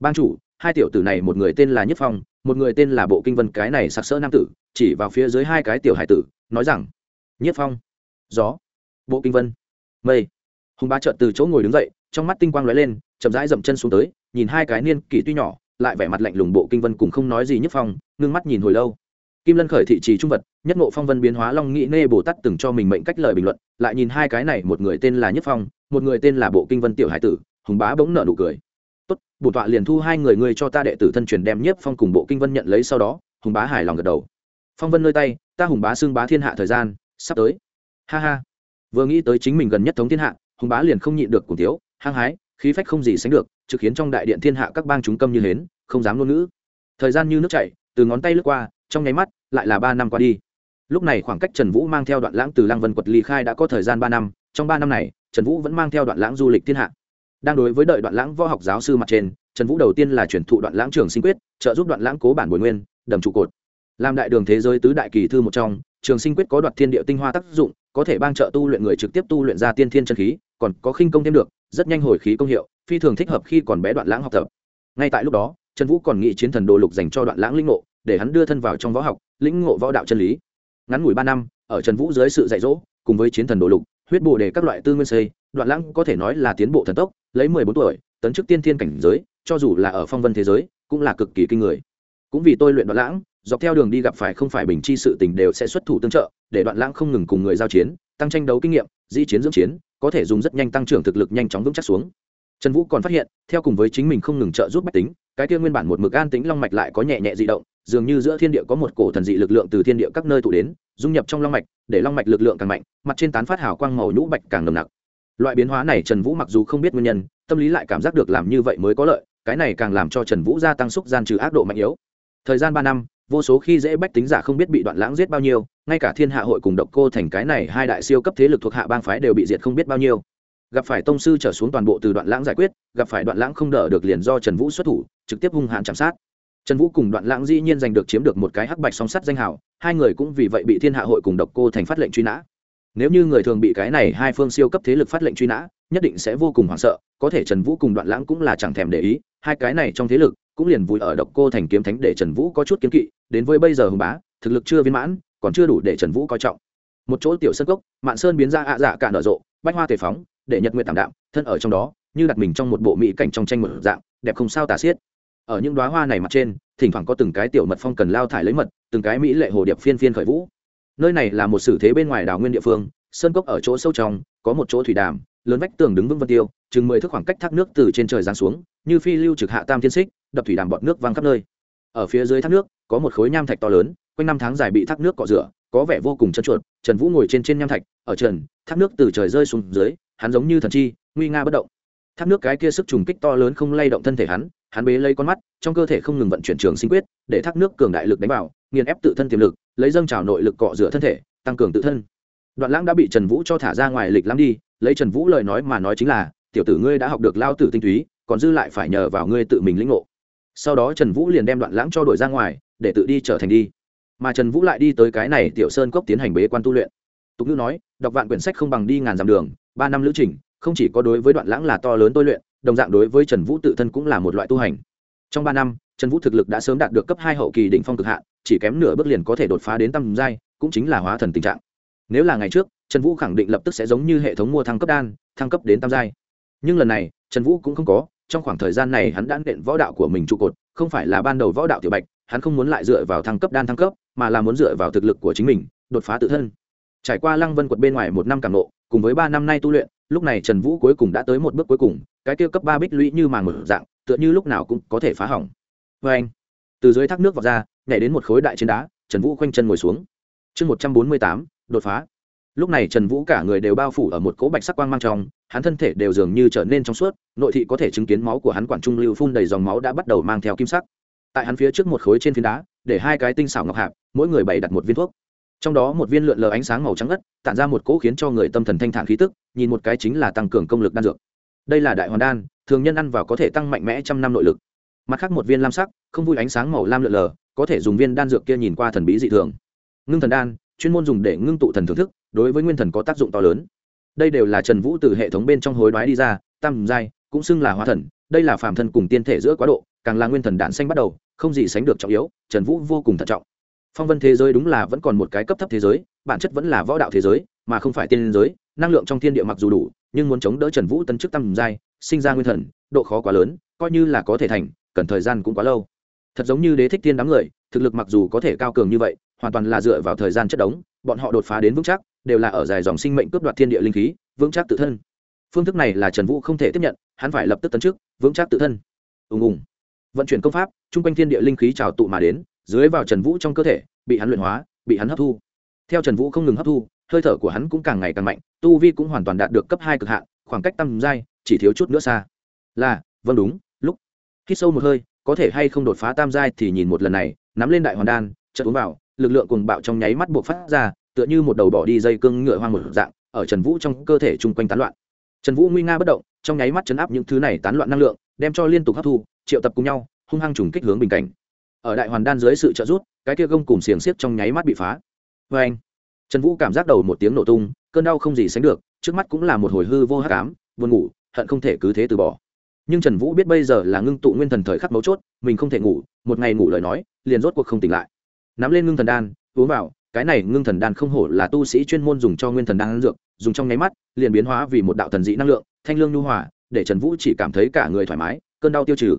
[SPEAKER 1] Ban chủ, hai tiểu tử này một người tên là nhất phong một người tên là bộ kinh vân, cái này sặc sỡ nam tử, chỉ vào phía dưới hai cái tiểu hải tử, nói rằng, nhất phong, gió, bộ kinh vân, mây. Hùng bá trợt từ chỗ ngồi đứng dậy, trong mắt tinh quang lóe lên, chậm rãi dậm chân xuống tới, nhìn hai cái niên kỷ tuy nhỏ, lại vẻ mặt lạnh lùng bộ kinh vân cùng không nói gì nhất phong, ngưng mắt nhìn hồi lâu. Kim lân khởi thị trì trung vật, nhất ngộ phong vân biến hóa long nghị nê bồ tát từng cho mình mệnh cách lời bình luận, lại nhìn hai cái này, một người tên là nhất phong, một người tên là bộ kinh vân tiểu hải tử, hùng bá bỗng nở nụ cười tốt, bổ tọa liền thu hai người ngươi cho ta đệ tử thân truyền đem nhất phong cùng bộ kinh vân nhận lấy sau đó, hùng bá hài lòng gật đầu. Phong vân nơi tay, ta hùng bá xưng bá thiên hạ thời gian, sắp tới. Ha ha. Vừa nghĩ tới chính mình gần nhất thống thiên hạ, hùng bá liền không nhịn được cùng thiếu, hăng hái, khí phách không gì sánh được, trực khiến trong đại điện thiên hạ các bang chúng câm như hến, không dám ngôn ngữ. Thời gian như nước chảy, từ ngón tay lướt qua, trong nháy mắt, lại là ba năm qua đi. Lúc này khoảng cách trần vũ mang theo đoạn lãng từ Lang vân quật ly khai đã có thời gian ba năm, trong ba năm này, trần vũ vẫn mang theo đoạn lãng du lịch thiên hạ đang đối với đợi đoạn lãng võ học giáo sư mặt trên, trần vũ đầu tiên là chuyển thụ đoạn lãng trường sinh quyết, trợ giúp đoạn lãng cố bản bồi nguyên, đầm trụ cột. Làm đại đường thế giới tứ đại kỳ thư một trong, trường sinh quyết có đoạt thiên địa tinh hoa tác dụng, có thể ban trợ tu luyện người trực tiếp tu luyện ra tiên thiên chân khí, còn có khinh công thêm được, rất nhanh hồi khí công hiệu, phi thường thích hợp khi còn bé đoạn lãng học tập. Ngay tại lúc đó, trần vũ còn nghĩ chiến thần đồ lục dành cho đoạn lãng linh ngộ, để hắn đưa thân vào trong võ học, lĩnh ngộ võ đạo chân lý. Ngắn ngủi ba năm, ở trần vũ dưới sự dạy dỗ, cùng với chiến thần đồ lục, huyết bồ để các loại tư nguyên xây, đoạn lãng có thể nói là tiến bộ thần tốc lấy mười bốn tuổi, tấn chức tiên thiên cảnh giới, cho dù là ở phong vân thế giới, cũng là cực kỳ kinh người. Cũng vì tôi luyện đoạn lãng, dọc theo đường đi gặp phải không phải bình chi sự tình đều sẽ xuất thủ tương trợ, để đoạn lãng không ngừng cùng người giao chiến, tăng tranh đấu kinh nghiệm, di chiến dưỡng chiến, có thể dùng rất nhanh tăng trưởng thực lực nhanh chóng vững chắc xuống. Trần vũ còn phát hiện, theo cùng với chính mình không ngừng trợ giúp bách tính, cái kia nguyên bản một mực an tính long mạch lại có nhẹ nhẹ dị động, dường như giữa thiên địa có một cổ thần dị lực lượng từ thiên địa các nơi tụ đến, dung nhập trong long mạch, để long mạch lực lượng càng mạnh, mặt trên tán phát hào quang màu nhũ bạch càng nồng nặc loại biến hóa này trần vũ mặc dù không biết nguyên nhân, tâm lý lại cảm giác được làm như vậy mới có lợi, cái này càng làm cho trần vũ gia tăng xúc gian trừ ác độ mạnh yếu. Thời gian ba năm, vô số khi dễ bách tính giả không biết bị đoạn lãng giết bao nhiêu, ngay cả thiên hạ hội cùng độc cô thành cái này hai đại siêu cấp thế lực thuộc hạ bang phái đều bị diệt không biết bao nhiêu. Gặp phải tông sư trở xuống toàn bộ từ đoạn lãng giải quyết, gặp phải đoạn lãng không đỡ được liền do trần vũ xuất thủ, trực tiếp hung hãn chạm sát. Trần vũ cùng đoạn lãng dĩ nhiên giành được chiếm được một cái hắc bạch song sắt danh hào, hai người cũng vì vậy bị thiên hạ hội cùng độc cô thành phát lệnh truy nã nếu như người thường bị cái này hai phương siêu cấp thế lực phát lệnh truy nã, nhất định sẽ vô cùng hoảng sợ, có thể trần vũ cùng đoạn lãng cũng là chẳng thèm để ý, hai cái này trong thế lực cũng liền vùi ở độc cô thành kiếm thánh để trần vũ có chút kiếm kỵ, đến với bây giờ hùng bá, thực lực chưa viên mãn, còn chưa đủ để trần vũ coi trọng. Một chỗ tiểu sân cốc, mạn sơn biến ra ạ dạ cả nở rộ, bách hoa tề phóng, để nhật nguyện tảm đạm, thân ở trong đó, như đặt mình trong một bộ mỹ cảnh trong tranh một dạng, đẹp không sao tả xiết. Ở những đoá hoa này mặt trên, thỉnh thoảng có từng cái tiểu mật phong cần lao thải lấy mật, từng cái mỹ lệ hồ điệp phiên phiên khởi vũ nơi này là một sử thế bên ngoài đảo nguyên địa phương, sơn cốc ở chỗ sâu trong, có một chỗ thủy đàm, lớn vách tường đứng vững vân tiêu, chừng mười thước khoảng cách thác nước từ trên trời giáng xuống, như phi lưu trực hạ tam thiên xích, đập thủy đàm bọt nước văng khắp nơi. Ở phía dưới thác nước, có một khối nham thạch to lớn, quanh năm tháng dài bị thác nước cọ rửa, có vẻ vô cùng chân chuột trần vũ ngồi trên trên nham thạch, ở trần, thác nước từ trời rơi xuống dưới, hắn giống như thần chi, nguy nga bất động. Thác nước cái kia sức trùng kích to lớn không lay động thân thể hắn hắn bế lấy con mắt, trong cơ thể không ngừng vận chuyển trường sinh quyết, để thác nước cường đại lực đánh vào, nghiền ép tự thân tiềm lực lấy dâng trào nội lực cọ rửa thân thể, tăng cường tự thân. Đoạn lãng đã bị trần vũ cho thả ra ngoài lịch lắm đi, lấy trần vũ lời nói mà nói chính là, tiểu tử ngươi đã học được lao tử tinh túy, còn dư lại phải nhờ vào ngươi tự mình lĩnh ngộ. Sau đó trần vũ liền đem đoạn lãng cho đổi ra ngoài, để tự đi trở thành đi. Mà trần vũ lại đi tới cái này tiểu sơn cốc tiến hành bế quan tu luyện. Tục ngữ nói, đọc vạn quyển sách không bằng đi ngàn dặm đường, ba năm lữ trình, không chỉ có đối với đoạn lãng là to lớn tôi luyện, đồng dạng đối với trần vũ tự thân cũng là một loại tu hành trong ba năm, trần vũ thực lực đã sớm đạt được cấp hai hậu kỳ đỉnh phong cực hạn, chỉ kém nửa bước liền có thể đột phá đến tầm giai, cũng chính là hóa thần tình trạng. Nếu là ngày trước, trần vũ khẳng định lập tức sẽ giống như hệ thống mua thăng cấp đan, thăng cấp đến tam giai. Nhưng lần này, trần vũ cũng không có, trong khoảng thời gian này hắn đã nện võ đạo của mình trụ cột, không phải là ban đầu võ đạo tiểu bạch, hắn không muốn lại dựa vào thăng cấp đan thăng cấp, mà là muốn dựa vào thực lực của chính mình, đột phá tự thân. Trải qua lăng vân quật bên ngoài một năm càng nộ, cùng với ba năm nay tu luyện, lúc này trần vũ cuối cùng đã tới một bước cuối cùng, cái tiêu cấp ba bích lũy như màng mở dạng tựa như lúc nào cũng có thể phá hỏng. Vê anh, từ dưới thác nước vọt ra, nhảy đến một khối đại trên đá, trần vũ khoanh chân ngồi xuống. Chương một trăm bốn mươi tám, đột phá. Lúc này trần vũ cả người đều bao phủ ở một cỗ bạch sắc quang mang trong, hắn thân thể đều dường như trở nên trong suốt, nội thị có thể chứng kiến máu của hắn quản trung lưu phun đầy dòng máu đã bắt đầu mang theo kim sắc. Tại hắn phía trước một khối trên phiến đá, để hai cái tinh xảo ngọc hạp, mỗi người bày đặt một viên thuốc. Trong đó một viên lượn lờ ánh sáng màu trắng ngất, tản ra một cỗ khiến cho người tâm thần thanh thản khí tức, nhìn một cái chính là tăng cường công lực đan dược. Đây là đại hoàn đan thường nhân ăn vào có thể tăng mạnh mẽ trăm năm nội lực. Mặt khác một viên lam sắc, không vui ánh sáng màu lam lượn lờ, có thể dùng viên đan dược kia nhìn qua thần bí dị thường. Ngưng thần đan, chuyên môn dùng để ngưng tụ thần thưởng thức, đối với nguyên thần có tác dụng to lớn. Đây đều là trần vũ từ hệ thống bên trong hối đoái đi ra, tam giai, cũng xưng là hóa thần, đây là phàm thân cùng tiên thể giữa quá độ, càng là nguyên thần đạn xanh bắt đầu, không gì sánh được trọng yếu, trần vũ vô cùng thận trọng. Phong vân thế giới đúng là vẫn còn một cái cấp thấp thế giới, bản chất vẫn là võ đạo thế giới, mà không phải tiên giới, năng lượng trong thiên địa mặc dù đủ, nhưng muốn chống đỡ trần vũ tân chức tam giai sinh ra nguyên thần, độ khó quá lớn, coi như là có thể thành, cần thời gian cũng quá lâu. Thật giống như đế thích tiên đám người, thực lực mặc dù có thể cao cường như vậy, hoàn toàn là dựa vào thời gian chất đống, bọn họ đột phá đến vững chắc, đều là ở dài dòng sinh mệnh cướp đoạt thiên địa linh khí, vững chắc tự thân. Phương thức này là trần vũ không thể tiếp nhận, hắn phải lập tức tấn trước vững chắc tự thân. Ùng ùng. Vận chuyển công pháp, chung quanh thiên địa linh khí trào tụ mà đến, dưới vào trần vũ trong cơ thể, bị hắn luyện hóa, bị hắn hấp thu. Theo trần vũ không ngừng hấp thu, hơi thở của hắn cũng càng ngày càng mạnh, tu vi cũng hoàn toàn đạt được cấp hai cực hạn, khoảng cách tăm giai chỉ thiếu chút nữa xa. Là vâng đúng, lúc. Khi sâu một hơi, có thể hay không đột phá tam giai thì nhìn một lần này, nắm lên đại hoàn đan, chợt uống vào, lực lượng cùng bạo trong nháy mắt buộc phát ra, tựa như một đầu bỏ đi dây cương ngựa hoang một dạng, ở trần vũ trong cơ thể chung quanh tán loạn. Trần vũ nguy nga bất động, trong nháy mắt chấn áp những thứ này tán loạn năng lượng, đem cho liên tục hấp thu, triệu tập cùng nhau, hung hăng trùng kích hướng bình cảnh. Ở đại hoàn đan dưới sự trợ giúp, cái kia gông cùng xiềng xiết trong nháy mắt bị phá. Vê anh, trần vũ cảm giác đầu một tiếng nổ tung, cơn đau không gì sánh được, trước mắt cũng là một hồi hư vô hắc ám, buồn ngủ hận không thể cứ thế từ bỏ. Nhưng trần vũ biết bây giờ là ngưng tụ nguyên thần thời khắc mấu chốt, mình không thể ngủ, một ngày ngủ lời nói, liền rốt cuộc không tỉnh lại. Nắm lên ngưng thần đan, uống vào, cái này ngưng thần đan không hổ là tu sĩ chuyên môn dùng cho nguyên thần đan dược, dùng trong nháy mắt, liền biến hóa vì một đạo thần dị năng lượng, thanh lương nhu hòa, để trần vũ chỉ cảm thấy cả người thoải mái, cơn đau tiêu trừ.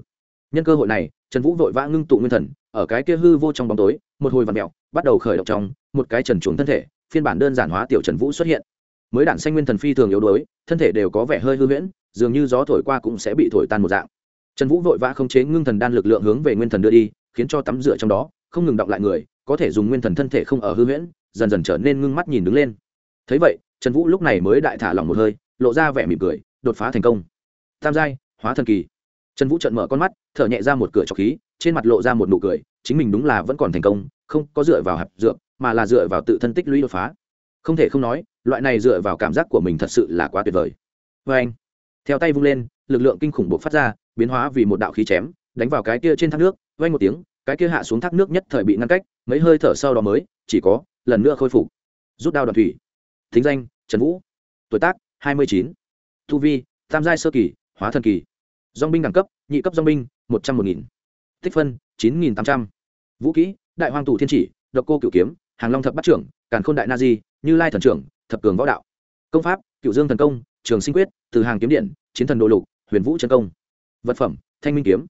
[SPEAKER 1] Nhân cơ hội này, trần vũ vội vã ngưng tụ nguyên thần, ở cái kia hư vô trong bóng tối, một hồi vặn mẹo bắt đầu khởi động trong, một cái trần chuồng thân thể, phiên bản đơn giản hóa tiểu trần vũ xuất hiện mới đạn xanh nguyên thần phi thường yếu đuối, thân thể đều có vẻ hơi hư huyễn, dường như gió thổi qua cũng sẽ bị thổi tan một dạng. Trần vũ vội vã không chế ngưng thần đan lực lượng hướng về nguyên thần đưa đi, khiến cho tắm rửa trong đó, không ngừng động lại người, có thể dùng nguyên thần thân thể không ở hư huyễn, dần dần trở nên ngưng mắt nhìn đứng lên. Thấy vậy, trần vũ lúc này mới đại thả lỏng một hơi, lộ ra vẻ mỉm cười, đột phá thành công. Tam giai, hóa thần kỳ. Trần vũ trận mở con mắt, thở nhẹ ra một cửa trọc khí, trên mặt lộ ra một nụ cười, chính mình đúng là vẫn còn thành công, không có dựa vào hạt dược, mà là dựa vào tự thân tích lũy đột phá không thể không nói, loại này dựa vào cảm giác của mình thật sự là quá tuyệt vời. Vê anh, theo tay vung lên, lực lượng kinh khủng buộc phát ra, biến hóa vì một đạo khí chém, đánh vào cái kia trên thác nước vay một tiếng, cái kia hạ xuống thác nước nhất thời bị ngăn cách, mấy hơi thở sau đó mới, chỉ có, lần nữa khôi phục. Rút đao đoàn thủy. Thính danh, trần vũ. Tuổi tác, hai mươi chín. Thu vi, tam giai sơ kỳ, hóa thần kỳ. Dong binh đẳng cấp, nhị cấp dong binh, một trăm một nghìn. Tích phân, chín nghìn tám trăm. Vũ kỹ, đại hoàng tù thiên chỉ, độc cô cựu kiếm, hàng long thập bắt trưởng, càn khôn đại na di như lai thần trưởng, thập cường võ đạo. Công pháp cựu dương thần công, trường sinh quyết, từ hàng kiếm điện, chiến thần đô lục, huyền vũ trân công. Vật phẩm, thanh minh kiếm.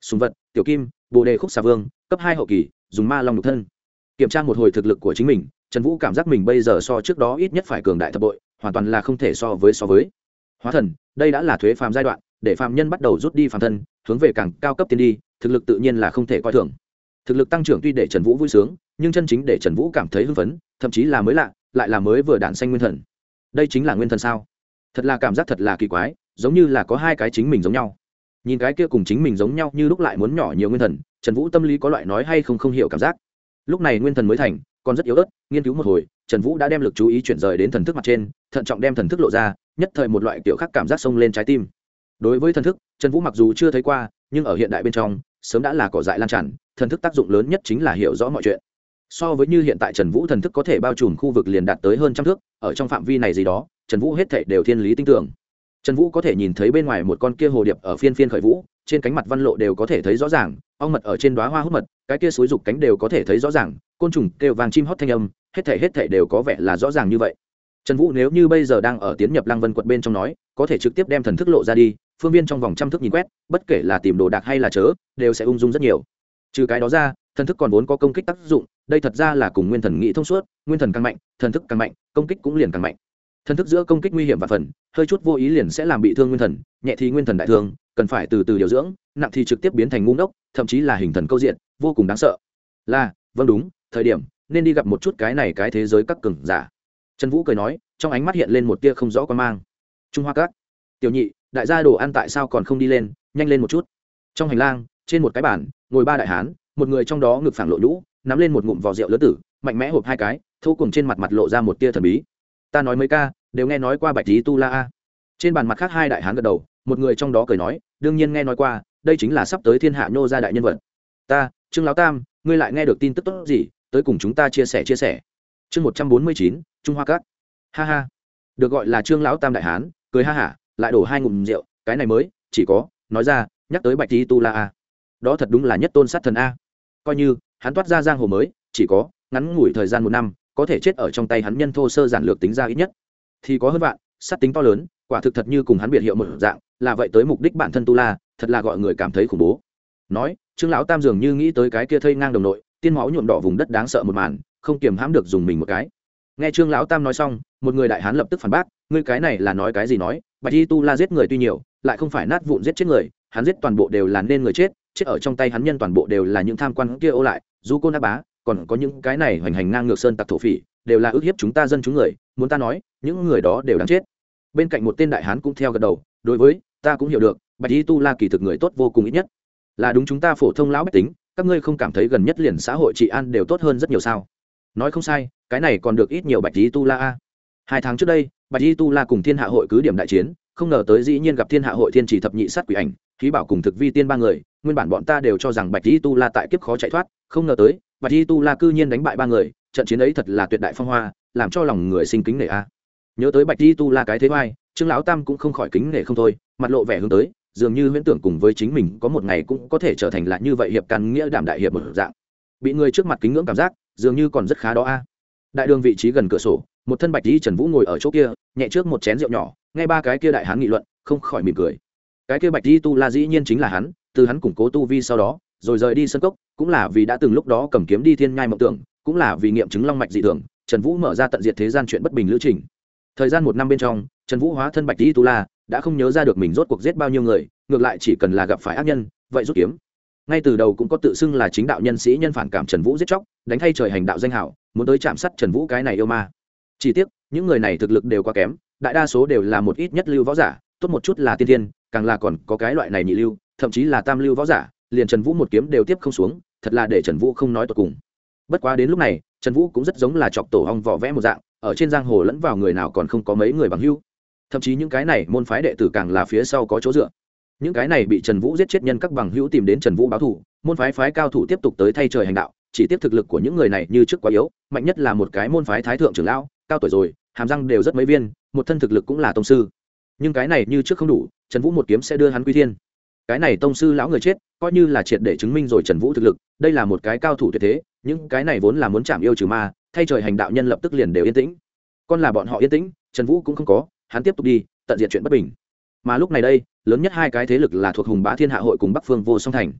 [SPEAKER 1] Sùng vật, tiểu kim, bồ đề khúc xà vương, cấp hai hậu kỳ, dùng ma long nhục thân. Kiểm tra một hồi thực lực của chính mình, trần vũ cảm giác mình bây giờ so trước đó ít nhất phải cường đại thập bội, hoàn toàn là không thể so với so với. Hóa thần, đây đã là thuế phàm giai đoạn, để phàm nhân bắt đầu rút đi phàm thân, hướng về càng cao cấp tiến đi, thực lực tự nhiên là không thể coi thường. Thực lực tăng trưởng tuy để trần vũ vui sướng, nhưng chân chính để trần vũ cảm thấy hưng phấn, thậm chí là mới lạ lại là mới vừa đạn xanh nguyên thần. Đây chính là nguyên thần sao? Thật là cảm giác thật là kỳ quái, giống như là có hai cái chính mình giống nhau. Nhìn cái kia cùng chính mình giống nhau như lúc lại muốn nhỏ nhiều nguyên thần, trần vũ tâm lý có loại nói hay không không hiểu cảm giác. Lúc này nguyên thần mới thành, còn rất yếu ớt, nghiên cứu một hồi, trần vũ đã đem lực chú ý chuyển rời đến thần thức mặt trên, thận trọng đem thần thức lộ ra, nhất thời một loại kiểu khác cảm giác xông lên trái tim. Đối với thần thức, trần vũ mặc dù chưa thấy qua, nhưng ở hiện đại bên trong, sớm đã là cỏ dại lan tràn, thần thức tác dụng lớn nhất chính là hiểu rõ mọi chuyện so với như hiện tại trần vũ thần thức có thể bao trùm khu vực liền đạt tới hơn trăm thước, ở trong phạm vi này gì đó, trần vũ hết thể đều thiên lý tinh tưởng. Trần vũ có thể nhìn thấy bên ngoài một con kia hồ điệp ở phiên phiên khởi vũ, trên cánh mặt văn lộ đều có thể thấy rõ ràng, ong mật ở trên đoá hoa hút mật, cái kia xúi rục cánh đều có thể thấy rõ ràng, côn trùng kêu vàng chim hót thanh âm, hết thể hết thể đều có vẻ là rõ ràng như vậy. Trần vũ nếu như bây giờ đang ở tiến nhập lăng vân quật bên trong nói, có thể trực tiếp đem thần thức lộ ra đi, phương viên trong vòng trăm thước nhìn quét, bất kể là tìm đồ đạc hay là chớ, đều sẽ ung dung rất nhiều. Trừ cái đó ra, thần thức còn vốn có công kích tác dụng đây thật ra là cùng nguyên thần nghĩ thông suốt, nguyên thần càng mạnh, thần thức càng mạnh, công kích cũng liền càng mạnh. Thần thức giữa công kích nguy hiểm và phần, hơi chút vô ý liền sẽ làm bị thương nguyên thần, nhẹ thì nguyên thần đại thương, cần phải từ từ điều dưỡng, nặng thì trực tiếp biến thành ngu ngốc, thậm chí là hình thần câu diện, vô cùng đáng sợ. Là vâng đúng, thời điểm, nên đi gặp một chút cái này cái thế giới các cường giả. Trần vũ cười nói, trong ánh mắt hiện lên một tia không rõ quan mang. Trung hoa các. Tiểu nhị, đại gia đồ ăn tại sao còn không đi lên, nhanh lên một chút. Trong hành lang, trên một cái bàn, ngồi ba đại hán, một người trong đó ngực phẳng lộ nhũ nắm lên một ngụm vỏ rượu lớn tử, mạnh mẽ hộp hai cái, thô cùng trên mặt mặt lộ ra một tia thần bí. Ta nói mấy ca, đều nghe nói qua bạch lý tu la a. Trên bàn mặt khác hai đại hán gật đầu, một người trong đó cười nói, đương nhiên nghe nói qua, đây chính là sắp tới thiên hạ nhô gia đại nhân vật. Ta, trương lão tam, ngươi lại nghe được tin tức tốt gì, tới cùng chúng ta chia sẻ chia sẻ. Chương một trăm bốn mươi chín, trung hoa cát ha ha. Được gọi là trương lão tam đại hán, cười ha hả, lại đổ hai ngụm rượu, cái này mới, chỉ có, nói ra, nhắc tới bạch lý tu la a. Đó thật đúng là nhất tôn sát thần a. Coi như hắn toát ra giang hồ mới, chỉ có ngắn ngủi thời gian một năm, có thể chết ở trong tay hắn nhân thô sơ giản lược tính ra ít nhất. Thì có hơn vạn sát tính to lớn, quả thực thật như cùng hắn biệt hiệu một dạng, là vậy tới mục đích bản thân tu la, thật là gọi người cảm thấy khủng bố. Nói, trương lão tam dường như nghĩ tới cái kia thây ngang đồng nội, tiên máu nhuộm đỏ vùng đất đáng sợ một màn, không kiềm hãm được dùng mình một cái. Nghe trương lão tam nói xong, một người đại hán lập tức phản bác, ngươi cái này là nói cái gì nói? Bạch y tu la giết người tuy nhiều, lại không phải nát vụn giết chết người, hắn giết toàn bộ đều là nên người chết chết ở trong tay hắn nhân toàn bộ đều là những tham quan kia ô lại du côn đắc bá, còn có những cái này hoành hành ngang ngược sơn tặc thổ phỉ, đều là ức hiếp chúng ta dân chúng người, muốn ta nói, những người đó đều đáng chết. Bên cạnh một tên đại hán cũng theo gật đầu, đối với, ta cũng hiểu được, bạch y tu la kỳ thực người tốt vô cùng ít nhất. Là đúng chúng ta phổ thông lão bách tính, các ngươi không cảm thấy gần nhất liền xã hội trị an đều tốt hơn rất nhiều sao? Nói không sai, cái này còn được ít nhiều bạch y tu la a. Hai tháng trước đây, bạch y tu la cùng thiên hạ hội cứ điểm đại chiến không ngờ tới dĩ nhiên gặp thiên hạ hội thiên chỉ thập nhị sát quỷ ảnh, khí bảo cùng thực vi tiên ba người, nguyên bản bọn ta đều cho rằng bạch di tu la tại kiếp khó chạy thoát, không ngờ tới, bạch di tu la cư nhiên đánh bại ba người, trận chiến ấy thật là tuyệt đại phong hoa, làm cho lòng người sinh kính nể a. À. Nhớ tới bạch di tu la cái thế vai, trương lão tam cũng không khỏi kính nể không thôi, mặt lộ vẻ hướng tới, dường như huyễn tưởng cùng với chính mình có một ngày cũng có thể trở thành lại như vậy hiệp căn nghĩa đảm đại hiệp một dạng. Bị người trước mặt kính ngưỡng cảm giác, dường như còn rất khá đó a. À. Đại đường vị trí gần cửa sổ một thân bạch y trần vũ ngồi ở chỗ kia, nhẹ trước một chén rượu nhỏ, nghe ba cái kia đại hán nghị luận, không khỏi mỉm cười. Cái kia bạch y tu la dĩ nhiên chính là hắn, từ hắn củng cố tu vi sau đó, rồi rời đi sân cốc, cũng là vì đã từng lúc đó cầm kiếm đi thiên nhai mộng tưởng, cũng là vì nghiệm chứng long mạch dị thường, trần vũ mở ra tận diệt thế gian chuyện bất bình lữ trình. Thời gian một năm bên trong, trần vũ hóa thân bạch di tu la, đã không nhớ ra được mình rốt cuộc giết bao nhiêu người, ngược lại chỉ cần là gặp phải ác nhân, vậy rút kiếm. Ngay từ đầu cũng có tự xưng là chính đạo nhân sĩ nhân phản cảm trần vũ giết chóc, đánh thay trời hành đạo danh hảo, muốn tới chạm sát trần vũ cái này yêu ma chỉ tiếc, những người này thực lực đều quá kém, đại đa số đều là một ít nhất lưu võ giả, tốt một chút là tiên thiên, càng là còn có cái loại này nhị lưu, thậm chí là tam lưu võ giả, liền trần vũ một kiếm đều tiếp không xuống, thật là để trần vũ không nói tột cùng. Bất quá đến lúc này, trần vũ cũng rất giống là chọc tổ hong vỏ vẽ một dạng, ở trên giang hồ lẫn vào người nào còn không có mấy người bằng hưu. Thậm chí những cái này môn phái đệ tử càng là phía sau có chỗ dựa. Những cái này bị trần vũ giết chết nhân các bằng hữu tìm đến trần vũ báo thủ môn phái phái cao thủ tiếp tục tới thay trời hành đạo, chỉ tiếp thực lực của những người này như trước quá yếu, mạnh nhất là một cái môn phái thái thượng trưởng lão cao tuổi rồi, hàm răng đều rất mấy viên, một thân thực lực cũng là tông sư. Nhưng cái này như trước không đủ, trần vũ một kiếm sẽ đưa hắn quy thiên. Cái này tông sư lão người chết, coi như là triệt để chứng minh rồi trần vũ thực lực, đây là một cái cao thủ tuyệt thế, những cái này vốn là muốn chạm yêu trừ ma, thay trời hành đạo nhân lập tức liền đều yên tĩnh. Con là bọn họ yên tĩnh, trần vũ cũng không có, hắn tiếp tục đi, tận diện chuyện bất bình. Mà lúc này đây, lớn nhất hai cái thế lực là thuộc hùng bá thiên hạ hội cùng bắc phương vô song thành.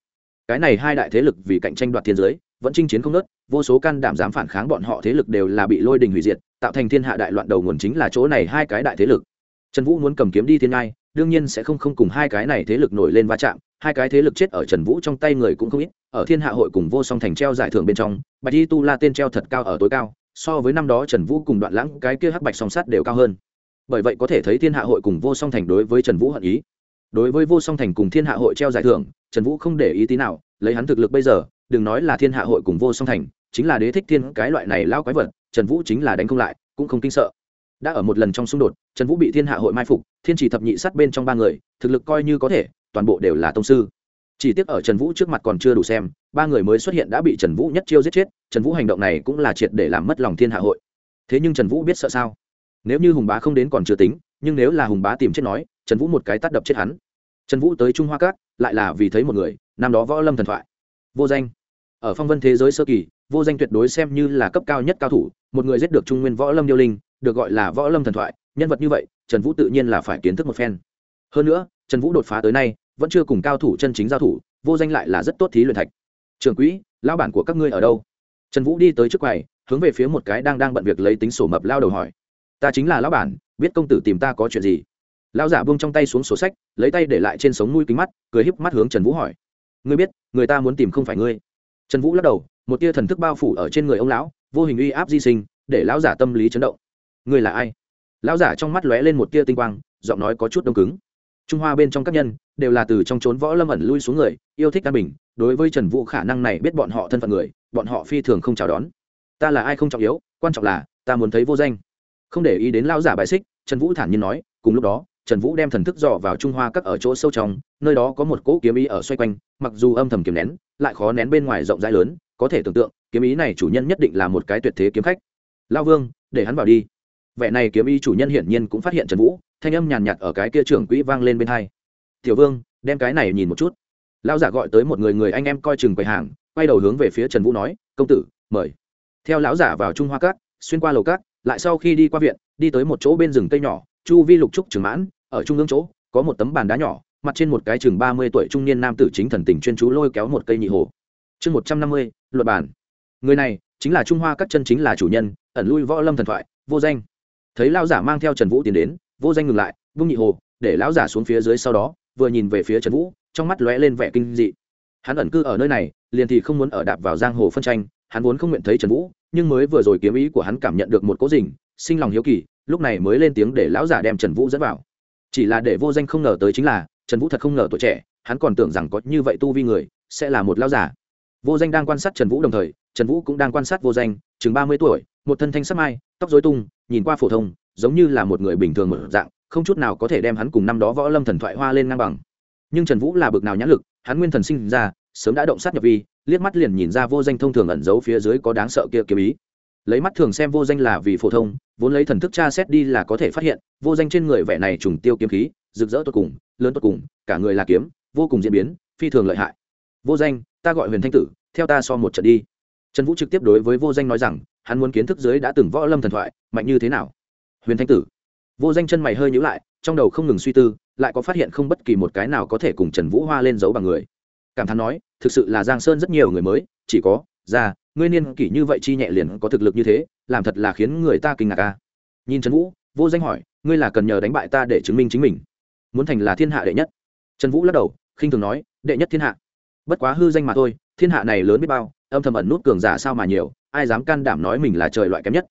[SPEAKER 1] Cái này hai đại thế lực vì cạnh tranh đoạt thiên giới vẫn chinh chiến không nớt, vô số can đảm dám phản kháng bọn họ thế lực đều là bị lôi đình hủy diệt, tạo thành thiên hạ đại loạn đầu nguồn chính là chỗ này hai cái đại thế lực. Trần vũ muốn cầm kiếm đi thiên ngai, đương nhiên sẽ không không cùng hai cái này thế lực nổi lên va chạm, hai cái thế lực chết ở trần vũ trong tay người cũng không ít, ở thiên hạ hội cùng vô song thành treo giải thưởng bên trong, bạch y tu la tên treo thật cao ở tối cao, so với năm đó trần vũ cùng đoạn lãng cái kia hắc bạch song sát đều cao hơn. Bởi vậy có thể thấy thiên hạ hội cùng vô song thành đối với trần vũ hận ý. Đối với vô song thành cùng thiên hạ hội treo giải thưởng, trần vũ không để ý tí nào, lấy hắn thực lực bây giờ đừng nói là thiên hạ hội cùng vô song thành, chính là đế thích thiên cái loại này lao quái vật, trần vũ chính là đánh không lại, cũng không kinh sợ. Đã ở một lần trong xung đột, trần vũ bị thiên hạ hội mai phục, thiên chỉ thập nhị sát bên trong ba người, thực lực coi như có thể, toàn bộ đều là tông sư. Chỉ tiếc ở trần vũ trước mặt còn chưa đủ xem, ba người mới xuất hiện đã bị trần vũ nhất chiêu giết chết, trần vũ hành động này cũng là triệt để làm mất lòng thiên hạ hội. Thế nhưng trần vũ biết sợ sao? Nếu như hùng bá không đến còn chưa tính, nhưng nếu là hùng bá tìm chết nói, trần vũ một cái tắt đập chết hắn. Trần vũ tới trung hoa cát lại là vì thấy một người, năm đó võ lâm thần thoại. Vô danh ở phong vân thế giới sơ kỳ, vô danh tuyệt đối xem như là cấp cao nhất cao thủ, một người giết được trung nguyên võ lâm điêu linh, được gọi là võ lâm thần thoại, nhân vật như vậy, trần vũ tự nhiên là phải kiến thức một phen. Hơn nữa, trần vũ đột phá tới nay, vẫn chưa cùng cao thủ chân chính giao thủ, vô danh lại là rất tốt thí luyện thạch. Trường quỹ lao bản của các ngươi ở đâu? Trần vũ đi tới trước quầy, hướng về phía một cái đang đang bận việc lấy tính sổ mập lao đầu hỏi. Ta chính là lão bản, biết công tử tìm ta có chuyện gì? Lão giả buông trong tay xuống sổ sách, lấy tay để lại trên sống mũi kính mắt, cười híp mắt hướng trần vũ hỏi. Ngươi biết, người ta muốn tìm không phải ngươi trần vũ lắc đầu, một tia thần thức bao phủ ở trên người ông lão, vô hình uy áp di sinh, để lão giả tâm lý chấn động. Người là ai? Lão giả trong mắt lóe lên một tia tinh quang, giọng nói có chút đông cứng. Trung hoa bên trong các nhân, đều là từ trong trốn võ lâm ẩn lui xuống người, yêu thích căn bình, đối với trần vũ khả năng này biết bọn họ thân phận người, bọn họ phi thường không chào đón. Ta là ai không trọng yếu, quan trọng là, ta muốn thấy vô danh. Không để ý đến lão giả bài xích, trần vũ thản nhiên nói, cùng lúc đó trần vũ đem thần thức dò vào trung hoa các ở chỗ sâu trong, nơi đó có một cỗ kiếm ý ở xoay quanh, mặc dù âm thầm kiếm nén, lại khó nén bên ngoài rộng rãi lớn, có thể tưởng tượng, kiếm ý này chủ nhân nhất định là một cái tuyệt thế kiếm khách. Lao vương, để hắn vào đi. Vẻ này kiếm ý chủ nhân hiển nhiên cũng phát hiện trần vũ, thanh âm nhàn nhạt ở cái kia trưởng quỹ vang lên bên hai. Tiểu vương, đem cái này nhìn một chút. Lao giả gọi tới một người người anh em coi chừng quầy hàng, quay đầu hướng về phía trần vũ nói, công tử, mời. Theo lão giả vào trung hoa cát xuyên qua lầu cát lại sau khi đi qua viện, đi tới một chỗ bên rừng cây nhỏ, chu vi lục trúc trường mãn ở trung ương chỗ, có một tấm bàn đá nhỏ, mặt trên một cái chừng ba mươi tuổi trung niên nam tử chính thần tình chuyên chú lôi kéo một cây nhị hồ. Chương một trăm năm mươi luật bản người này chính là trung hoa các chân chính là chủ nhân, ẩn lui võ lâm thần thoại, vô danh. Thấy lão giả mang theo trần vũ tiến đến, vô danh ngừng lại, vung nhị hồ, để lão giả xuống phía dưới sau đó, vừa nhìn về phía trần vũ, trong mắt lóe lên vẻ kinh dị. Hắn ẩn cư ở nơi này, liền thì không muốn ở đạp vào giang hồ phân tranh, hắn vốn không nguyện thấy trần vũ, nhưng mới vừa rồi kiếm ý của hắn cảm nhận được một cố dình sinh lòng hiếu kỳ, lúc này mới lên tiếng để lão giả đem trần vũ dẫn vào chỉ là để vô danh không ngờ tới chính là, trần vũ thật không ngờ tuổi trẻ, hắn còn tưởng rằng có như vậy tu vi người, sẽ là một lão giả vô danh đang quan sát trần vũ đồng thời, trần vũ cũng đang quan sát vô danh, chừng ba mươi tuổi, một thân thanh sắc mai, tóc dối tung, nhìn qua phổ thông, giống như là một người bình thường mở dạng, không chút nào có thể đem hắn cùng năm đó võ lâm thần thoại hoa lên ngang bằng. Nhưng trần vũ là bực nào nhãn lực, hắn nguyên thần sinh ra, sớm đã động sát nhập vi, liếc mắt liền nhìn ra vô danh thông thường ẩn giấu phía dưới có đáng sợ kia kiếm ý lấy mắt thường xem vô danh là vì phổ thông, vốn lấy thần thức tra xét đi là có thể phát hiện, vô danh trên người vẻ này trùng tiêu kiếm khí, rực rỡ tốt cùng, lớn tốt cùng, cả người là kiếm, vô cùng diễn biến, phi thường lợi hại. Vô danh, ta gọi huyền thanh tử, theo ta so một trận đi. Trần vũ trực tiếp đối với vô danh nói rằng, hắn muốn kiến thức dưới đã từng võ lâm thần thoại, mạnh như thế nào? Huyền thanh tử. Vô danh chân mày hơi nhữ lại, trong đầu không ngừng suy tư, lại có phát hiện không bất kỳ một cái nào có thể cùng trần vũ hoa lên giấu bằng người. Cảm thán nói, thực sự là giang sơn rất nhiều người mới, chỉ có ra, ngươi niên kỷ như vậy chi nhẹ liền có thực lực như thế, làm thật là khiến người ta kinh ngạc ca nhìn trần vũ, vô danh hỏi, ngươi là cần nhờ đánh bại ta để chứng minh chính mình? Muốn thành là thiên hạ đệ nhất. Trần vũ lắc đầu, khinh thường nói, đệ nhất thiên hạ. Bất quá hư danh mà thôi, thiên hạ này lớn biết bao, âm thầm ẩn nút cường giả sao mà nhiều, ai dám can đảm nói mình là trời loại kém nhất?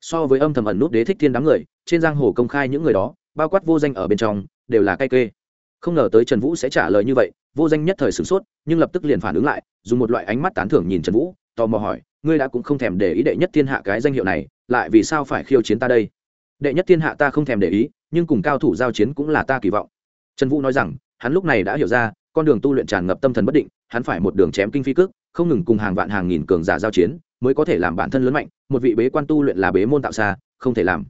[SPEAKER 1] So với âm thầm ẩn nút đế thích thiên đám người, trên giang hồ công khai những người đó, bao quát vô danh ở bên trong, đều là cay kê. Không ngờ tới trần vũ sẽ trả lời như vậy, vô danh nhất thời sửng sốt, nhưng lập tức liền phản ứng lại, dùng một loại ánh mắt tán thưởng nhìn trần vũ tò mò hỏi, ngươi đã cũng không thèm để ý đệ nhất thiên hạ cái danh hiệu này, lại vì sao phải khiêu chiến ta đây? Đệ nhất thiên hạ ta không thèm để ý, nhưng cùng cao thủ giao chiến cũng là ta kỳ vọng. Trần vũ nói rằng, hắn lúc này đã hiểu ra, con đường tu luyện tràn ngập tâm thần bất định, hắn phải một đường chém kinh phi cước, không ngừng cùng hàng vạn hàng nghìn cường giả giao chiến, mới có thể làm bản thân lớn mạnh, một vị bế quan tu luyện là bế môn tạo xa, không thể làm.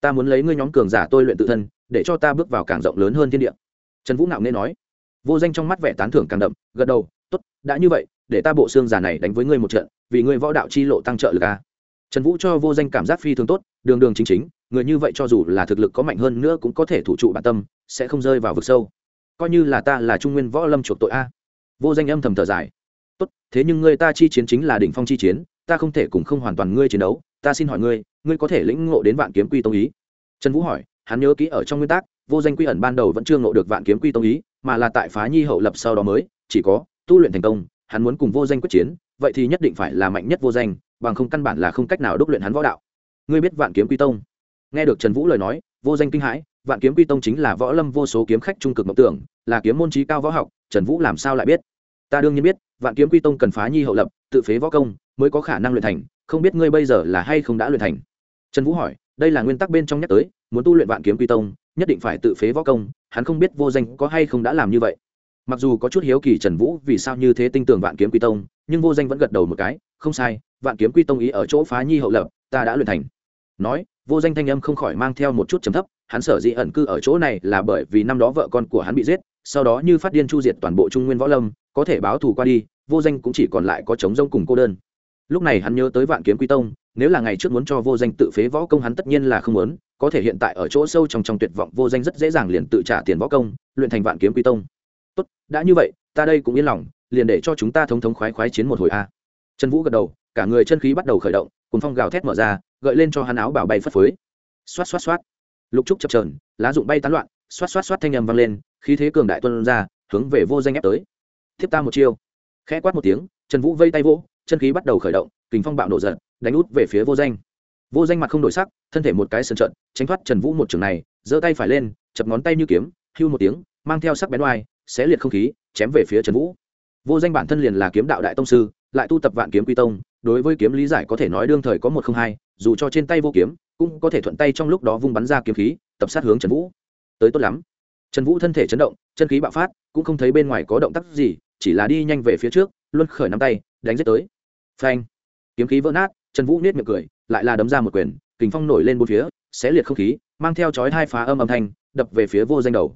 [SPEAKER 1] Ta muốn lấy ngươi nhóm cường giả tôi luyện tự thân, để cho ta bước vào càng rộng lớn hơn thiên địa. Trần vũ ngạo nên nói. Vô danh trong mắt vẻ tán thưởng càng đậm, gật đầu, tốt, đã như vậy để ta bộ xương già này đánh với ngươi một trận, vì ngươi võ đạo chi lộ tăng trợ lực a trần vũ cho vô danh cảm giác phi thường tốt, đường đường chính chính, người như vậy cho dù là thực lực có mạnh hơn nữa cũng có thể thủ trụ bản tâm, sẽ không rơi vào vực sâu. Coi như là ta là trung nguyên võ lâm chuộc tội a. Vô danh âm thầm thở dài. Tốt, thế nhưng ngươi ta chi chiến chính là đỉnh phong chi chiến, ta không thể cùng không hoàn toàn ngươi chiến đấu, ta xin hỏi ngươi ngươi có thể lĩnh ngộ đến vạn kiếm quy tông ý? Trần vũ hỏi, hắn nhớ kỹ ở trong nguyên tắc, vô danh quy ẩn ban đầu vẫn chưa ngộ được vạn kiếm quy tông ý, mà là tại phá nhi hậu lập sau đó mới, chỉ có tu luyện thành công hắn muốn cùng vô danh quyết chiến, vậy thì nhất định phải là mạnh nhất vô danh, bằng không căn bản là không cách nào đúc luyện hắn võ đạo. Ngươi biết vạn kiếm quy tông? Nghe được trần vũ lời nói, vô danh kinh hãi, vạn kiếm quy tông chính là võ lâm vô số kiếm khách trung cực mộng tưởng, là kiếm môn trí cao võ học, trần vũ làm sao lại biết? Ta đương nhiên biết, vạn kiếm quy tông cần phá nhi hậu lập, tự phế võ công, mới có khả năng luyện thành, không biết ngươi bây giờ là hay không đã luyện thành? Trần vũ hỏi, đây là nguyên tắc bên trong nhắc tới, muốn tu luyện vạn kiếm quy tông, nhất định phải tự phế võ công, hắn không biết vô danh có hay không đã làm như vậy mặc dù có chút hiếu kỳ trần vũ vì sao như thế tinh tường vạn kiếm quy tông, nhưng vô danh vẫn gật đầu một cái, không sai, vạn kiếm quy tông ý ở chỗ phá nhi hậu lập, ta đã luyện thành. Nói, vô danh thanh âm không khỏi mang theo một chút trầm thấp, hắn sở dĩ ẩn cư ở chỗ này là bởi vì năm đó vợ con của hắn bị giết, sau đó như phát điên chu diệt toàn bộ trung nguyên võ lâm, có thể báo thù qua đi, vô danh cũng chỉ còn lại có chống rông cùng cô đơn. Lúc này hắn nhớ tới vạn kiếm quy tông, nếu là ngày trước muốn cho vô danh tự phế võ công hắn tất nhiên là không muốn, có thể hiện tại ở chỗ sâu trong trong tuyệt vọng vô danh rất dễ dàng liền tự trả tiền võ công, luyện thành vạn kiếm quy tông tốt, đã như vậy, ta đây cũng yên lòng, liền để cho chúng ta thống thống khoái khoái chiến một hồi a. Trần vũ gật đầu, cả người chân khí bắt đầu khởi động cùng phong gào thét mở ra, gợi lên cho hắn áo bảo bay phất phới. Xoát xoát xoát. Lục trúc chập trờn lá rụng bay tán loạn, xoát xoát xoát thanh âm vang lên, khí thế cường đại tuân ra, hướng về vô danh ép tới. Thiếp ta một chiêu. Khẽ quát một tiếng, trần vũ vây tay vỗ, chân khí bắt đầu khởi động kính phong bạo nổ giận, đánh út về phía vô danh. Vô danh mặt không đổi sắc, thân thể một cái sân trận tránh thoát trần vũ một trường này, giơ tay phải lên, chập ngón tay như kiếm, hưu một tiếng, mang theo sắc bén oai xé liệt không khí, chém về phía trần vũ. Vô danh bản thân liền là kiếm đạo đại tông sư, lại tu tập vạn kiếm quy tông, đối với kiếm lý giải có thể nói đương thời có một không hai, dù cho trên tay vô kiếm, cũng có thể thuận tay trong lúc đó vung bắn ra kiếm khí, tập sát hướng trần vũ. Tới tốt lắm. Trần vũ thân thể chấn động, chân khí bạo phát, cũng không thấy bên ngoài có động tác gì, chỉ là đi nhanh về phía trước, luân khởi nắm tay, đánh giết tới. Phanh. Kiếm khí vỡ nát, trần vũ nết miệng cười, lại là đấm ra một quyền, kình phong nổi lên bốn phía, xé liệt không khí, mang theo chói hai phá âm âm thanh, đập về phía vô danh đầu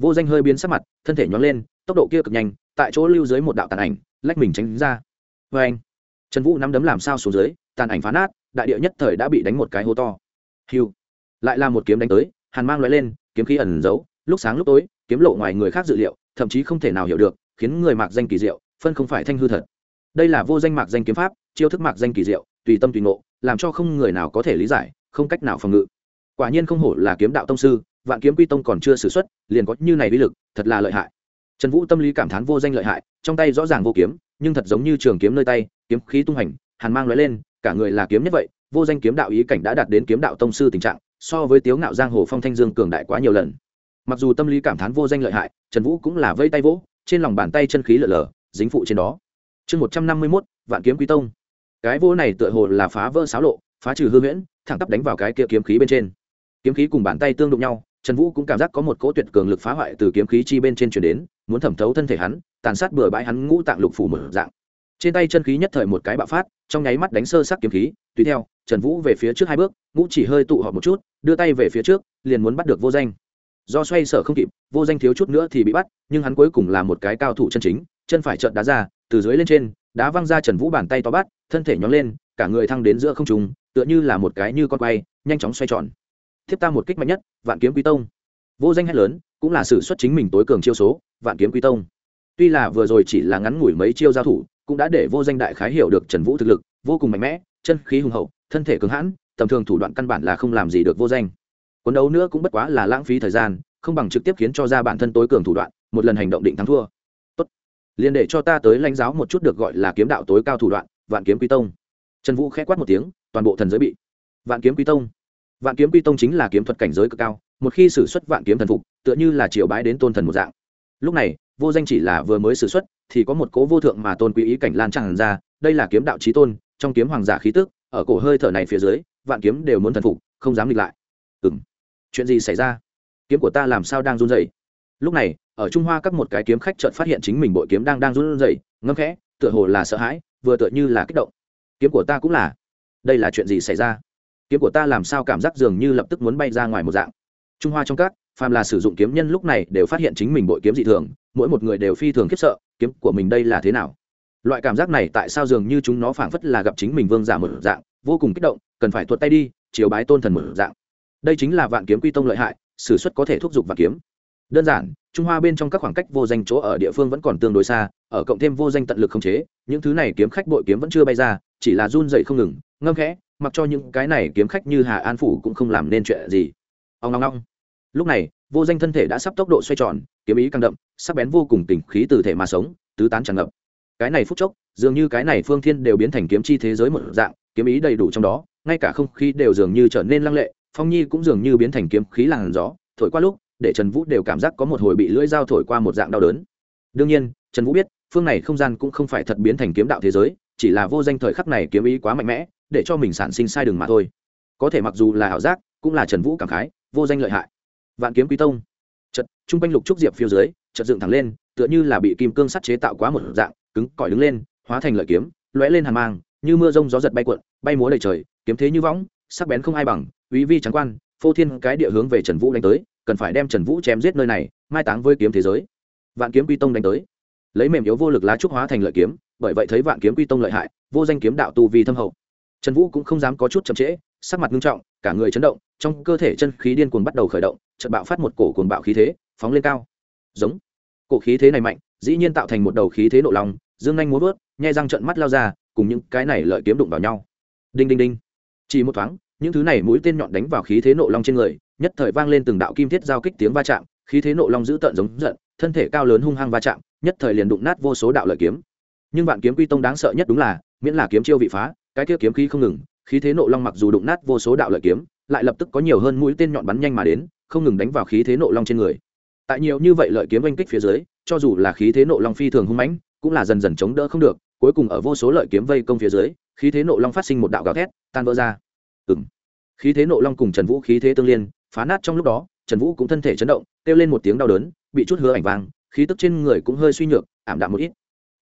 [SPEAKER 1] vô danh hơi biến sắc mặt, thân thể nhón lên, tốc độ kia cực nhanh, tại chỗ lưu dưới một đạo tàn ảnh, lách mình tránh ra. Vê anh, trần vũ nắm đấm làm sao xuống dưới, tàn ảnh phá nát, đại địa nhất thời đã bị đánh một cái hố to. Hiu, lại là một kiếm đánh tới, hàn mang loại lên, kiếm khí ẩn giấu, lúc sáng lúc tối, kiếm lộ ngoài người khác dự liệu, thậm chí không thể nào hiểu được, khiến người mạc danh kỳ diệu, phân không phải thanh hư thật. Đây là vô danh mạc danh kiếm pháp, chiêu thức mạc danh kỳ diệu, tùy tâm tùy ngộ, làm cho không người nào có thể lý giải, không cách nào phòng ngự. Quả nhiên không hổ là kiếm đạo tông sư vạn kiếm quy tông còn chưa xử x u ấ t liền có như này uy lực, thật là lợi hại. Trần vũ tâm lý cảm thán vô danh lợi hại, trong tay rõ ràng vô kiếm, nhưng thật giống như trường kiếm nơi tay, kiếm khí tung hành, hàn mang l lên, cả người là kiếm nhất vậy, vô danh kiếm đạo ý cảnh đã đạt đến kiếm đạo tông sư tình trạng, so với tiếu ngạo giang hồ phong thanh dương cường đại quá nhiều lần. Mặc dù tâm lý cảm thán vô danh lợi hại, trần vũ cũng là vây tay vỗ, trên lòng bàn tay chân khí lở lở, dính phụ trên đó. Chương một trăm năm mươi mốt, vạn kiếm quý tông. Cái vô này tựa hồ là phá vỡ xáo lộ, phá trừ hư huyễn, thẳng tắp đánh vào cái kia kiếm khí bên trên. Kiếm khí cùng bàn tay tương đụng nhau trần vũ cũng cảm giác có một cỗ tuyệt cường lực phá hoại từ kiếm khí chi bên trên chuyển đến, muốn thẩm thấu thân thể hắn, tàn sát bừa bãi hắn ngũ tạng lục phủ mở dạng. Trên tay chân khí nhất thời một cái bạo phát, trong nháy mắt đánh sơ sắc kiếm khí, tùy theo, trần vũ về phía trước hai bước, ngũ chỉ hơi tụ họp một chút, đưa tay về phía trước, liền muốn bắt được vô danh. Do xoay sở không kịp, vô danh thiếu chút nữa thì bị bắt, nhưng hắn cuối cùng là một cái cao thủ chân chính, chân phải trợn đá ra, từ dưới lên trên, đá văng ra trần vũ bàn tay to bắt, thân thể nhón lên, cả người thăng đến giữa không trùng tựa như là một cái như con quay, nhanh chóng xoay tròn thiếp ta một kích mạnh nhất, vạn kiếm quý tông. Vô danh hét lớn, cũng là sự xuất chính mình tối cường chiêu số, vạn kiếm quý tông. Tuy là vừa rồi chỉ là ngắn ngủi mấy chiêu giao thủ, cũng đã để vô danh đại khái hiểu được trần vũ thực lực, vô cùng mạnh mẽ, chân khí hùng hậu, thân thể cứng hãn, tầm thường thủ đoạn căn bản là không làm gì được vô danh. Quấn đấu nữa cũng bất quá là lãng phí thời gian, không bằng trực tiếp khiến cho ra bản thân tối cường thủ đoạn, một lần hành động định thắng thua. Tốt. Liền để cho ta tới lãnh giáo một chút được gọi là kiếm đạo tối cao thủ đoạn, vạn kiếm quy tông. Trần vũ khẽ quát một tiếng, toàn bộ thần giới bị. Vạn kiếm quy tông vạn kiếm quy tông chính là kiếm thuật cảnh giới cực cao, một khi sử xuất vạn kiếm thần phục, tựa như là triều bái đến tôn thần một dạng. Lúc này, vô danh chỉ là vừa mới sử xuất, thì có một cố vô thượng mà tôn quý ý cảnh lan tràn ra, đây là kiếm đạo trí tôn, trong kiếm hoàng giả khí tức, ở cổ hơi thở này phía dưới, vạn kiếm đều muốn thần phục, không dám nghịch lại. Ừ chuyện gì xảy ra? Kiếm của ta làm sao đang run rẩy? Lúc này, ở trung hoa các một cái kiếm khách chợt phát hiện chính mình bội kiếm đang đang run rẩy, ngâm khẽ, tựa hồ là sợ hãi, vừa tựa như là kích động. Kiếm của ta cũng là. Đây là chuyện gì xảy ra? Kiếm của ta làm sao cảm giác dường như lập tức muốn bay ra ngoài một dạng. Trung hoa trong các, phàm là sử dụng kiếm nhân lúc này đều phát hiện chính mình bội kiếm dị thường, mỗi một người đều phi thường khiếp sợ, kiếm của mình đây là thế nào? Loại cảm giác này tại sao dường như chúng nó phảng phất là gặp chính mình vương giả một dạng, vô cùng kích động, cần phải tuột tay đi, chiếu bái tôn thần một dạng. Đây chính là vạn kiếm quy tông lợi hại s ử suất có thể thúc giục vạn kiếm. Đơn giản, trung hoa bên trong các khoảng cách vô danh chỗ ở địa phương vẫn còn tương đối xa, ở cộng thêm vô danh tận lực không chế, những thứ này kiếm khách bội kiếm vẫn chưa bay ra, chỉ là run dậy không ngừng, ngâm khẽ mặc cho những cái này kiếm khách như hà an phủ cũng không làm nên chuyện gì. Ông long long lúc này, vô danh thân thể đã sắp tốc độ xoay tròn, kiếm ý căng đậm, sắc bén vô cùng tình khí từ thể mà sống, tứ tán tràn ngập. Cái này phút chốc, dường như cái này phương thiên đều biến thành kiếm chi thế giới một dạng, kiếm ý đầy đủ trong đó, ngay cả không khí đều dường như trở nên lăng lệ, phong nhi cũng dường như biến thành kiếm khí làn gió, thổi qua lúc, để trần vũ đều cảm giác có một hồi bị lưỡi dao thổi qua một dạng đau đớn. Đương nhiên, trần vũ biết, phương này không gian cũng không phải thật biến thành kiếm đạo thế giới chỉ là vô danh thời khắc này kiếm ý quá mạnh mẽ, để cho mình sản sinh sai đường mà thôi. Có thể mặc dù là ảo giác, cũng là trần vũ cảm khái, vô danh lợi hại. Vạn kiếm quý tông. Chật trung quanh lục trúc diệp phía dưới chật dựng thẳng lên, tựa như là bị kim cương sắt chế tạo quá một dạng, cứng, cỏi đứng lên, hóa thành lợi kiếm, lóe lên hàn mang, như mưa rông gió giật bay cuộn, bay múa đầy trời, kiếm thế như võng, sắc bén không ai bằng, uy vi trắng quan, phô thiên cái địa hướng về trần vũ đánh tới, cần phải đem trần vũ chém giết nơi này, mai táng với kiếm thế giới. Vạn kiếm quy tông đánh tới. Lấy mềm yếu vô lực lá trúc hóa thành lợi kiếm bởi vậy thấy vạn kiếm quy tông lợi hại, vô danh kiếm đạo tu vi thâm hậu. Trần vũ cũng không dám có chút chậm trễ, sắc mặt nghiêm trọng, cả người chấn động, trong cơ thể chân khí điên cuồng bắt đầu khởi động, chợt bạo phát một cổ cuồng bạo khí thế, phóng lên cao. Giống. Cổ khí thế này mạnh, dĩ nhiên tạo thành một đầu khí thế nộ lòng, dương nhanh muốn vớt nhai răng trận mắt lao ra, cùng những cái này lợi kiếm đụng vào nhau. Đinh đinh đinh. Chỉ một thoáng, những thứ này mũi tên nhọn đánh vào khí thế nộ long trên người, nhất thời vang lên từng đạo kim thiết giao kích tiếng va chạm, khí thế nộ long giữ tợn giống giận, thân thể cao lớn hung hăng va chạm, nhất thời liền đụng nát vô số đạo lợi kiếm nhưng vạn kiếm quy tông đáng sợ nhất đúng là miễn là kiếm chiêu vị phá cái kia kiếm khí không ngừng khí thế nộ long mặc dù đụng nát vô số đạo lợi kiếm lại lập tức có nhiều hơn mũi tên nhọn bắn nhanh mà đến không ngừng đánh vào khí thế nộ long trên người. Tại nhiều như vậy lợi kiếm oanh kích phía dưới cho dù là khí thế nộ long phi thường hung mãnh cũng là dần dần chống đỡ không được cuối cùng ở vô số lợi kiếm vây công phía dưới khí thế nộ long phát sinh một đạo gào thét tan vỡ ra. Ừng khí thế nộ long cùng trần vũ khí thế tương liên phá nát trong lúc đó trần vũ cũng thân thể chấn động kêu lên một tiếng đau đớn bị chút hứa ảnh vang, khí tức trên người cũng hơi suy nhược ảm đạm một ít.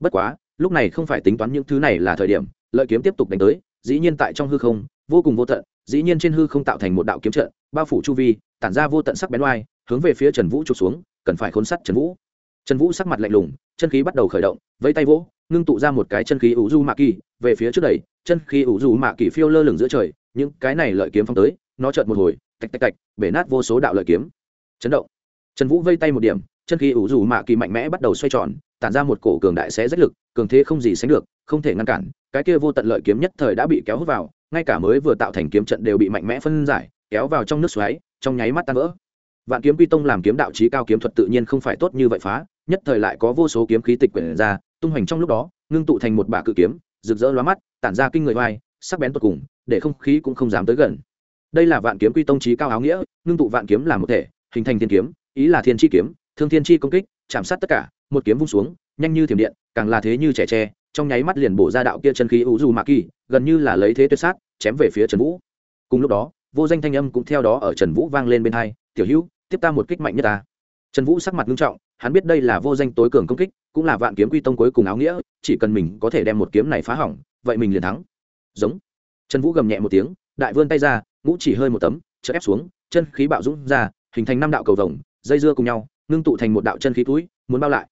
[SPEAKER 1] Bất quá lúc này không phải tính toán những thứ này là thời điểm, lợi kiếm tiếp tục đánh tới, dĩ nhiên tại trong hư không, vô cùng vô tận, dĩ nhiên trên hư không tạo thành một đạo kiếm trận, bao phủ chu vi, tản ra vô tận sắc bén oai, hướng về phía trần vũ trục xuống, cần phải khốn sắt trần vũ. Trần vũ sắc mặt lạnh lùng, chân khí bắt đầu khởi động, vẫy tay vỗ, ngưng tụ ra một cái chân khí ủ du mạ kỳ, về phía trước đẩy, chân khí ủ du mạ kỳ phiêu lơ lửng giữa trời, những cái này lợi kiếm phong tới, nó chợt một hồi, tạch tạch tạch, bể nát vô số đạo lợi kiếm. Chấn động. Trần vũ vây tay một điểm, chân khí ủ du mạ kỳ mạnh mẽ bắt đầu xoay tròn, tản ra một cổ cường đại xé rách lực cường thế không gì sánh được, không thể ngăn cản, cái kia vô tận lợi kiếm nhất thời đã bị kéo hút vào, ngay cả mới vừa tạo thành kiếm trận đều bị mạnh mẽ phân giải, kéo vào trong nước xoáy, trong nháy mắt tan vỡ. Vạn kiếm quy tông làm kiếm đạo trí cao kiếm thuật tự nhiên không phải tốt như vậy phá, nhất thời lại có vô số kiếm khí tịch quyển ra, tung hoành trong lúc đó, ngưng tụ thành một bả cự kiếm, rực rỡ lóa mắt, tản ra kinh người vai sắc bén tột cùng, để không khí cũng không dám tới gần. Đây là vạn kiếm quy tông trí cao áo nghĩa, ngưng tụ vạn kiếm làm một thể, hình thành thiên kiếm, ý là thiên chi kiếm, thương thiên chi công kích, chạm sát tất cả, một kiếm vung xuống nhanh như thiểm điện, càng là thế như trẻ tre, trong nháy mắt liền bổ ra đạo kia chân khí u dù mạ kỳ gần như là lấy thế tuyệt sát, chém về phía trần vũ. Cùng lúc đó, vô danh thanh âm cũng theo đó ở trần vũ vang lên bên hai, tiểu hữu, tiếp ta một kích mạnh nhất ta. Trần vũ sắc mặt nghiêm trọng, hắn biết đây là vô danh tối cường công kích, cũng là vạn kiếm quy tông cuối cùng áo nghĩa, chỉ cần mình có thể đem một kiếm này phá hỏng, vậy mình liền thắng. Giống. Trần vũ gầm nhẹ một tiếng, đại vươn tay ra, ngũ chỉ hơi một tấm chợ ép xuống, chân khí bạo dũng ra, hình thành năm đạo cầu vồng, dây dưa cùng nhau, ngưng tụ thành một đạo chân khí túi, muốn bao lại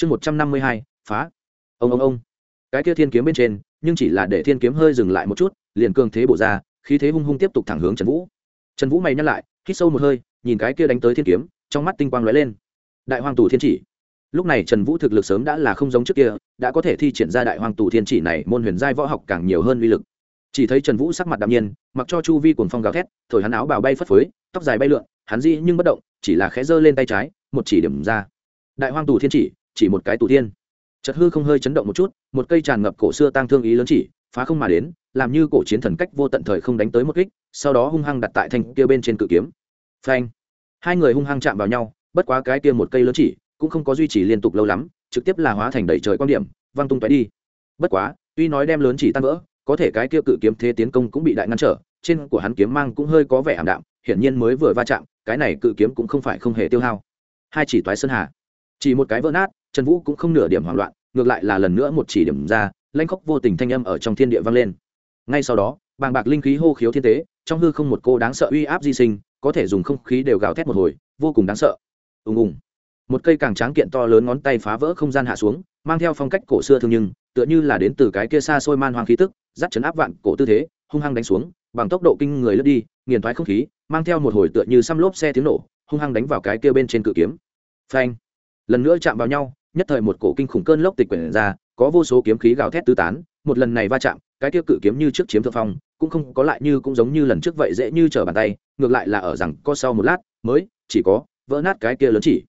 [SPEAKER 1] chương một trăm năm mươi hai, phá. Ông ông ông. Cái kia thiên kiếm bên trên, nhưng chỉ là để thiên kiếm hơi dừng lại một chút, liền cường thế bổ ra, khí thế hung hung tiếp tục thẳng hướng trần vũ. Trần vũ mày nhắc lại, hít sâu một hơi, nhìn cái kia đánh tới thiên kiếm, trong mắt tinh quang lóe lên. Đại hoàng tù thiên chỉ. Lúc này trần vũ thực lực sớm đã là không giống trước kia, đã có thể thi triển ra đại hoàng tù thiên chỉ này môn huyền giai võ học càng nhiều hơn uy lực. Chỉ thấy trần vũ sắc mặt đạm nhiên, mặc cho chu vi cuồng phong gào thét, thổi hắn áo bào bay phất phới, tóc dài bay lượn, hắn di nhưng bất động, chỉ là khẽ giơ lên tay trái, một chỉ điểm ra. Đại hoang tù thiên chỉ chỉ một cái tù thiên. Chật hư không hơi chấn động một chút, một cây tràn ngập cổ xưa tăng thương ý lớn chỉ, phá không mà đến, làm như cổ chiến thần cách vô tận thời không đánh tới một kích, sau đó hung hăng đặt tại thanh kia bên trên cự kiếm. Phanh! Hai người hung hăng chạm vào nhau, bất quá cái kia một cây lớn chỉ, cũng không có duy trì liên tục lâu lắm, trực tiếp là hóa thành đầy trời quan điểm, văng tung tóe đi. Bất quá, tuy nói đem lớn chỉ tan vỡ, có thể cái kia cự kiếm thế tiến công cũng bị đại ngăn trở, trên của hắn kiếm mang cũng hơi có vẻ ảm đạm, hiển nhiên mới vừa va chạm, cái này cự kiếm cũng không phải không hề tiêu hao. Hai chỉ toái sơn hà. Chỉ một cái vỡ nát trần vũ cũng không nửa điểm hoảng loạn, ngược lại là lần nữa một chỉ điểm ra, lanh khóc vô tình thanh âm ở trong thiên địa vang lên. Ngay sau đó, bàng bạc linh khí hô khiếu thiên tế, trong hư không một cô đáng sợ uy áp di sinh, có thể dùng không khí đều gào thét một hồi, vô cùng đáng sợ. Ùng ùng. Một cây càng tráng kiện to lớn ngón tay phá vỡ không gian hạ xuống, mang theo phong cách cổ xưa thương nhưng, tựa như là đến từ cái kia xa xôi man hoang khí tức, dắt chấn áp vạn cổ tư thế, hung hăng đánh xuống, bằng tốc độ kinh người lướt đi, nghiền thoái không khí, mang theo một hồi tựa như xăm lốp xe tiếng nổ, hung hăng đánh vào cái kia bên trên cự kiếm. Phanh. Lần nữa chạm vào nhau nhất thời một cổ kinh khủng cơn lốc tịch quyển ra, có vô số kiếm khí gào thét tứ tán, một lần này va chạm, cái kia cự kiếm như trước chiếm thượng phong, cũng không có lại như cũng giống như lần trước vậy dễ như trở bàn tay, ngược lại là ở rằng có sau một lát, mới, chỉ có, vỡ nát cái kia lớn chỉ.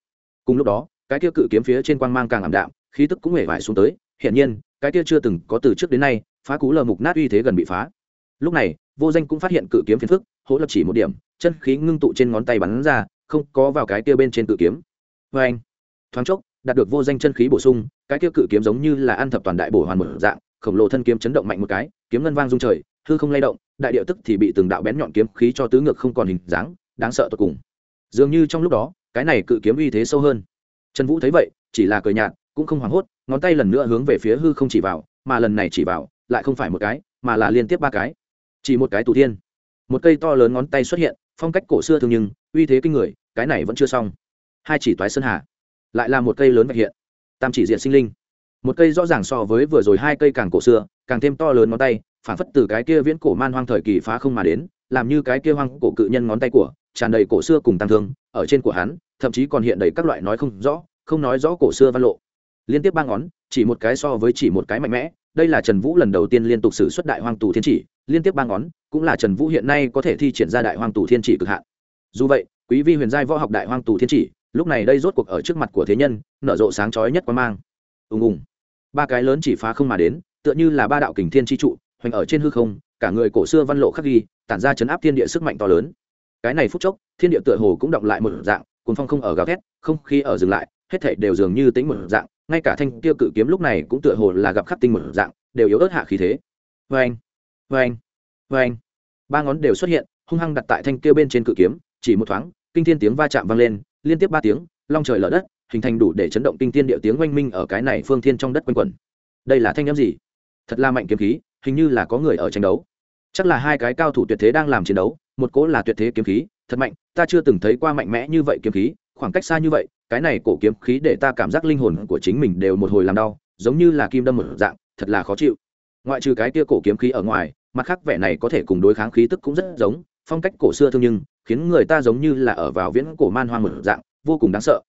[SPEAKER 1] Cùng lúc đó, cái kia cự kiếm phía trên quang mang càng ảm đạm, khí tức cũng hề vải xuống tới, hiển nhiên, cái kia chưa từng có từ trước đến nay, phá cú lờ mục nát uy thế gần bị phá. Lúc này, vô danh cũng phát hiện cự kiếm phiền phức, hỗ lập chỉ một điểm, chân khí ngưng tụ trên ngón tay bắn ra, không có vào cái kia bên trên cự kiếm. Vê anh thoáng chốc đạt được vô danh chân khí bổ sung, cái kia cự kiếm giống như là ăn thập toàn đại bổ hoàn một dạng, khổng lồ thân kiếm chấn động mạnh một cái, kiếm ngân vang rung trời, hư không lay động, đại điệu tức thì bị từng đạo bén nhọn kiếm khí cho tứ ngược không còn hình dáng, đáng sợ tột cùng. Dường như trong lúc đó, cái này cự kiếm uy thế sâu hơn. Trần vũ thấy vậy, chỉ là cười nhạt, cũng không hoảng hốt, ngón tay lần nữa hướng về phía hư không chỉ vào, mà lần này chỉ vào, lại không phải một cái, mà là liên tiếp ba cái. Chỉ một cái tù thiên. Một cây to lớn ngón tay xuất hiện, phong cách cổ xưa thường nhưng, uy thế kinh người, cái này vẫn chưa xong. Hai chỉ toái sơn hà lại là một cây lớn vạch hiện, tam chỉ diện sinh linh. Một cây rõ ràng so với vừa rồi hai cây càng cổ xưa, càng thêm to lớn ngón tay, phản phất từ cái kia viễn cổ man hoang thời kỳ phá không mà đến, làm như cái kia hoang cổ cự nhân ngón tay của, tràn đầy cổ xưa cùng tăng thương, ở trên của hắn, thậm chí còn hiện đầy các loại nói không rõ, không nói rõ cổ xưa văn lộ. Liên tiếp ba ngón, chỉ một cái so với chỉ một cái mạnh mẽ, đây là trần vũ lần đầu tiên liên tục xử xuất đại hoang tù thiên chỉ, liên tiếp ba ngón, cũng là trần vũ hiện nay có thể thi triển ra đại hoang tù thiên chỉ cực hạn. Dù vậy, quý vi huyền giai võ học đại hoang tù thiên chỉ lúc này đây rốt cuộc ở trước mặt của thế nhân, nở rộ sáng chói nhất quá mang. Ùng ùng. Ba cái lớn chỉ phá không mà đến, tựa như là ba đạo kình thiên tri trụ, hoành ở trên hư không, cả người cổ xưa văn lộ khắc ghi, tản ra chấn áp thiên địa sức mạnh to lớn. Cái này phút chốc, thiên địa tựa hồ cũng động lại một dạng cuốn phong không ở gào thét, không khí ở dừng lại, hết thảy đều dường như tính một dạng, ngay cả thanh tiêu cự kiếm lúc này cũng tựa hồ là gặp khắc tinh một dạng, đều yếu ớt hạ khí thế. Vê anh vê anh vê anh ba ngón đều xuất hiện, hung hăng đặt tại thanh tiêu bên trên cự kiếm, chỉ một thoáng, kinh thiên tiếng va chạm vang lên liên tiếp ba tiếng, long trời lở đất, hình thành đủ để chấn động kinh thiên địa tiếng oanh minh ở cái này phương thiên trong đất quanh quẩn. Đây là thanh â m gì? Thật là mạnh kiếm khí, hình như là có người ở tranh đấu. Chắc là hai cái cao thủ tuyệt thế đang làm chiến đấu, một cỗ là tuyệt thế kiếm khí, thật mạnh, ta chưa từng thấy qua mạnh mẽ như vậy kiếm khí, khoảng cách xa như vậy, cái này cổ kiếm khí để ta cảm giác linh hồn của chính mình đều một hồi làm đau, giống như là kim đâm một dạng, thật là khó chịu. Ngoại trừ cái kia cổ kiếm khí ở ngoài, mặt khác vẻ này có thể cùng đối kháng khí tức cũng rất giống, phong cách cổ xưa thương nhưng khiến người ta giống như là ở vào viễn cổ man hoang một dạng, vô cùng đáng sợ.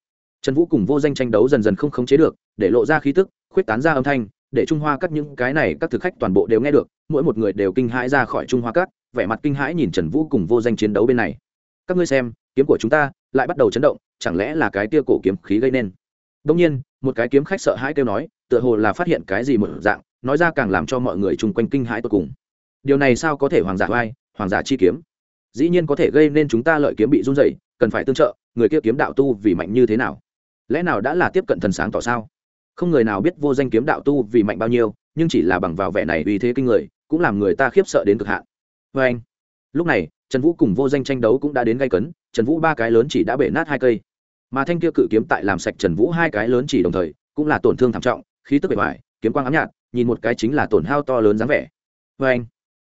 [SPEAKER 1] Trần vũ cùng vô danh tranh đấu dần dần không khống chế được, để lộ ra khí tức, khuyết tán ra âm thanh, để trung hoa cắt những cái này các thực khách toàn bộ đều nghe được, mỗi một người đều kinh hãi ra khỏi trung hoa cắt vẻ mặt kinh hãi nhìn trần vũ cùng vô danh chiến đấu bên này. Các ngươi xem, kiếm của chúng ta lại bắt đầu chấn động, chẳng lẽ là cái tia cổ kiếm khí gây nên? Đông nhiên, một cái kiếm khách sợ hãi kêu nói, tựa hồ là phát hiện cái gì một dạng, nói ra càng làm cho mọi người chung quanh kinh hãi tột cùng. Điều này sao có thể hoàng giả vai hoàng giả chi kiếm? Dĩ nhiên có thể gây nên chúng ta lợi kiếm bị run dày cần phải tương trợ, người kia kiếm đạo tu vì mạnh như thế nào? Lẽ nào đã là tiếp cận thần sáng tỏ sao? Không người nào biết vô danh kiếm đạo tu vì mạnh bao nhiêu, nhưng chỉ là bằng vào vẻ này uy thế kinh người, cũng làm người ta khiếp sợ đến cực hạn. Vê anh, lúc này, trần vũ cùng vô danh tranh đấu cũng đã đến gây cấn, trần vũ ba cái lớn chỉ đã bể nát hai cây. Mà thanh kia cự kiếm tại làm sạch trần vũ hai cái lớn chỉ đồng thời, cũng là tổn thương thảm trọng, khí tức bề ngoài kiếm quang ám nhạt, nhìn một cái chính là tổn hao to lớn dáng vẻ. Vê anh,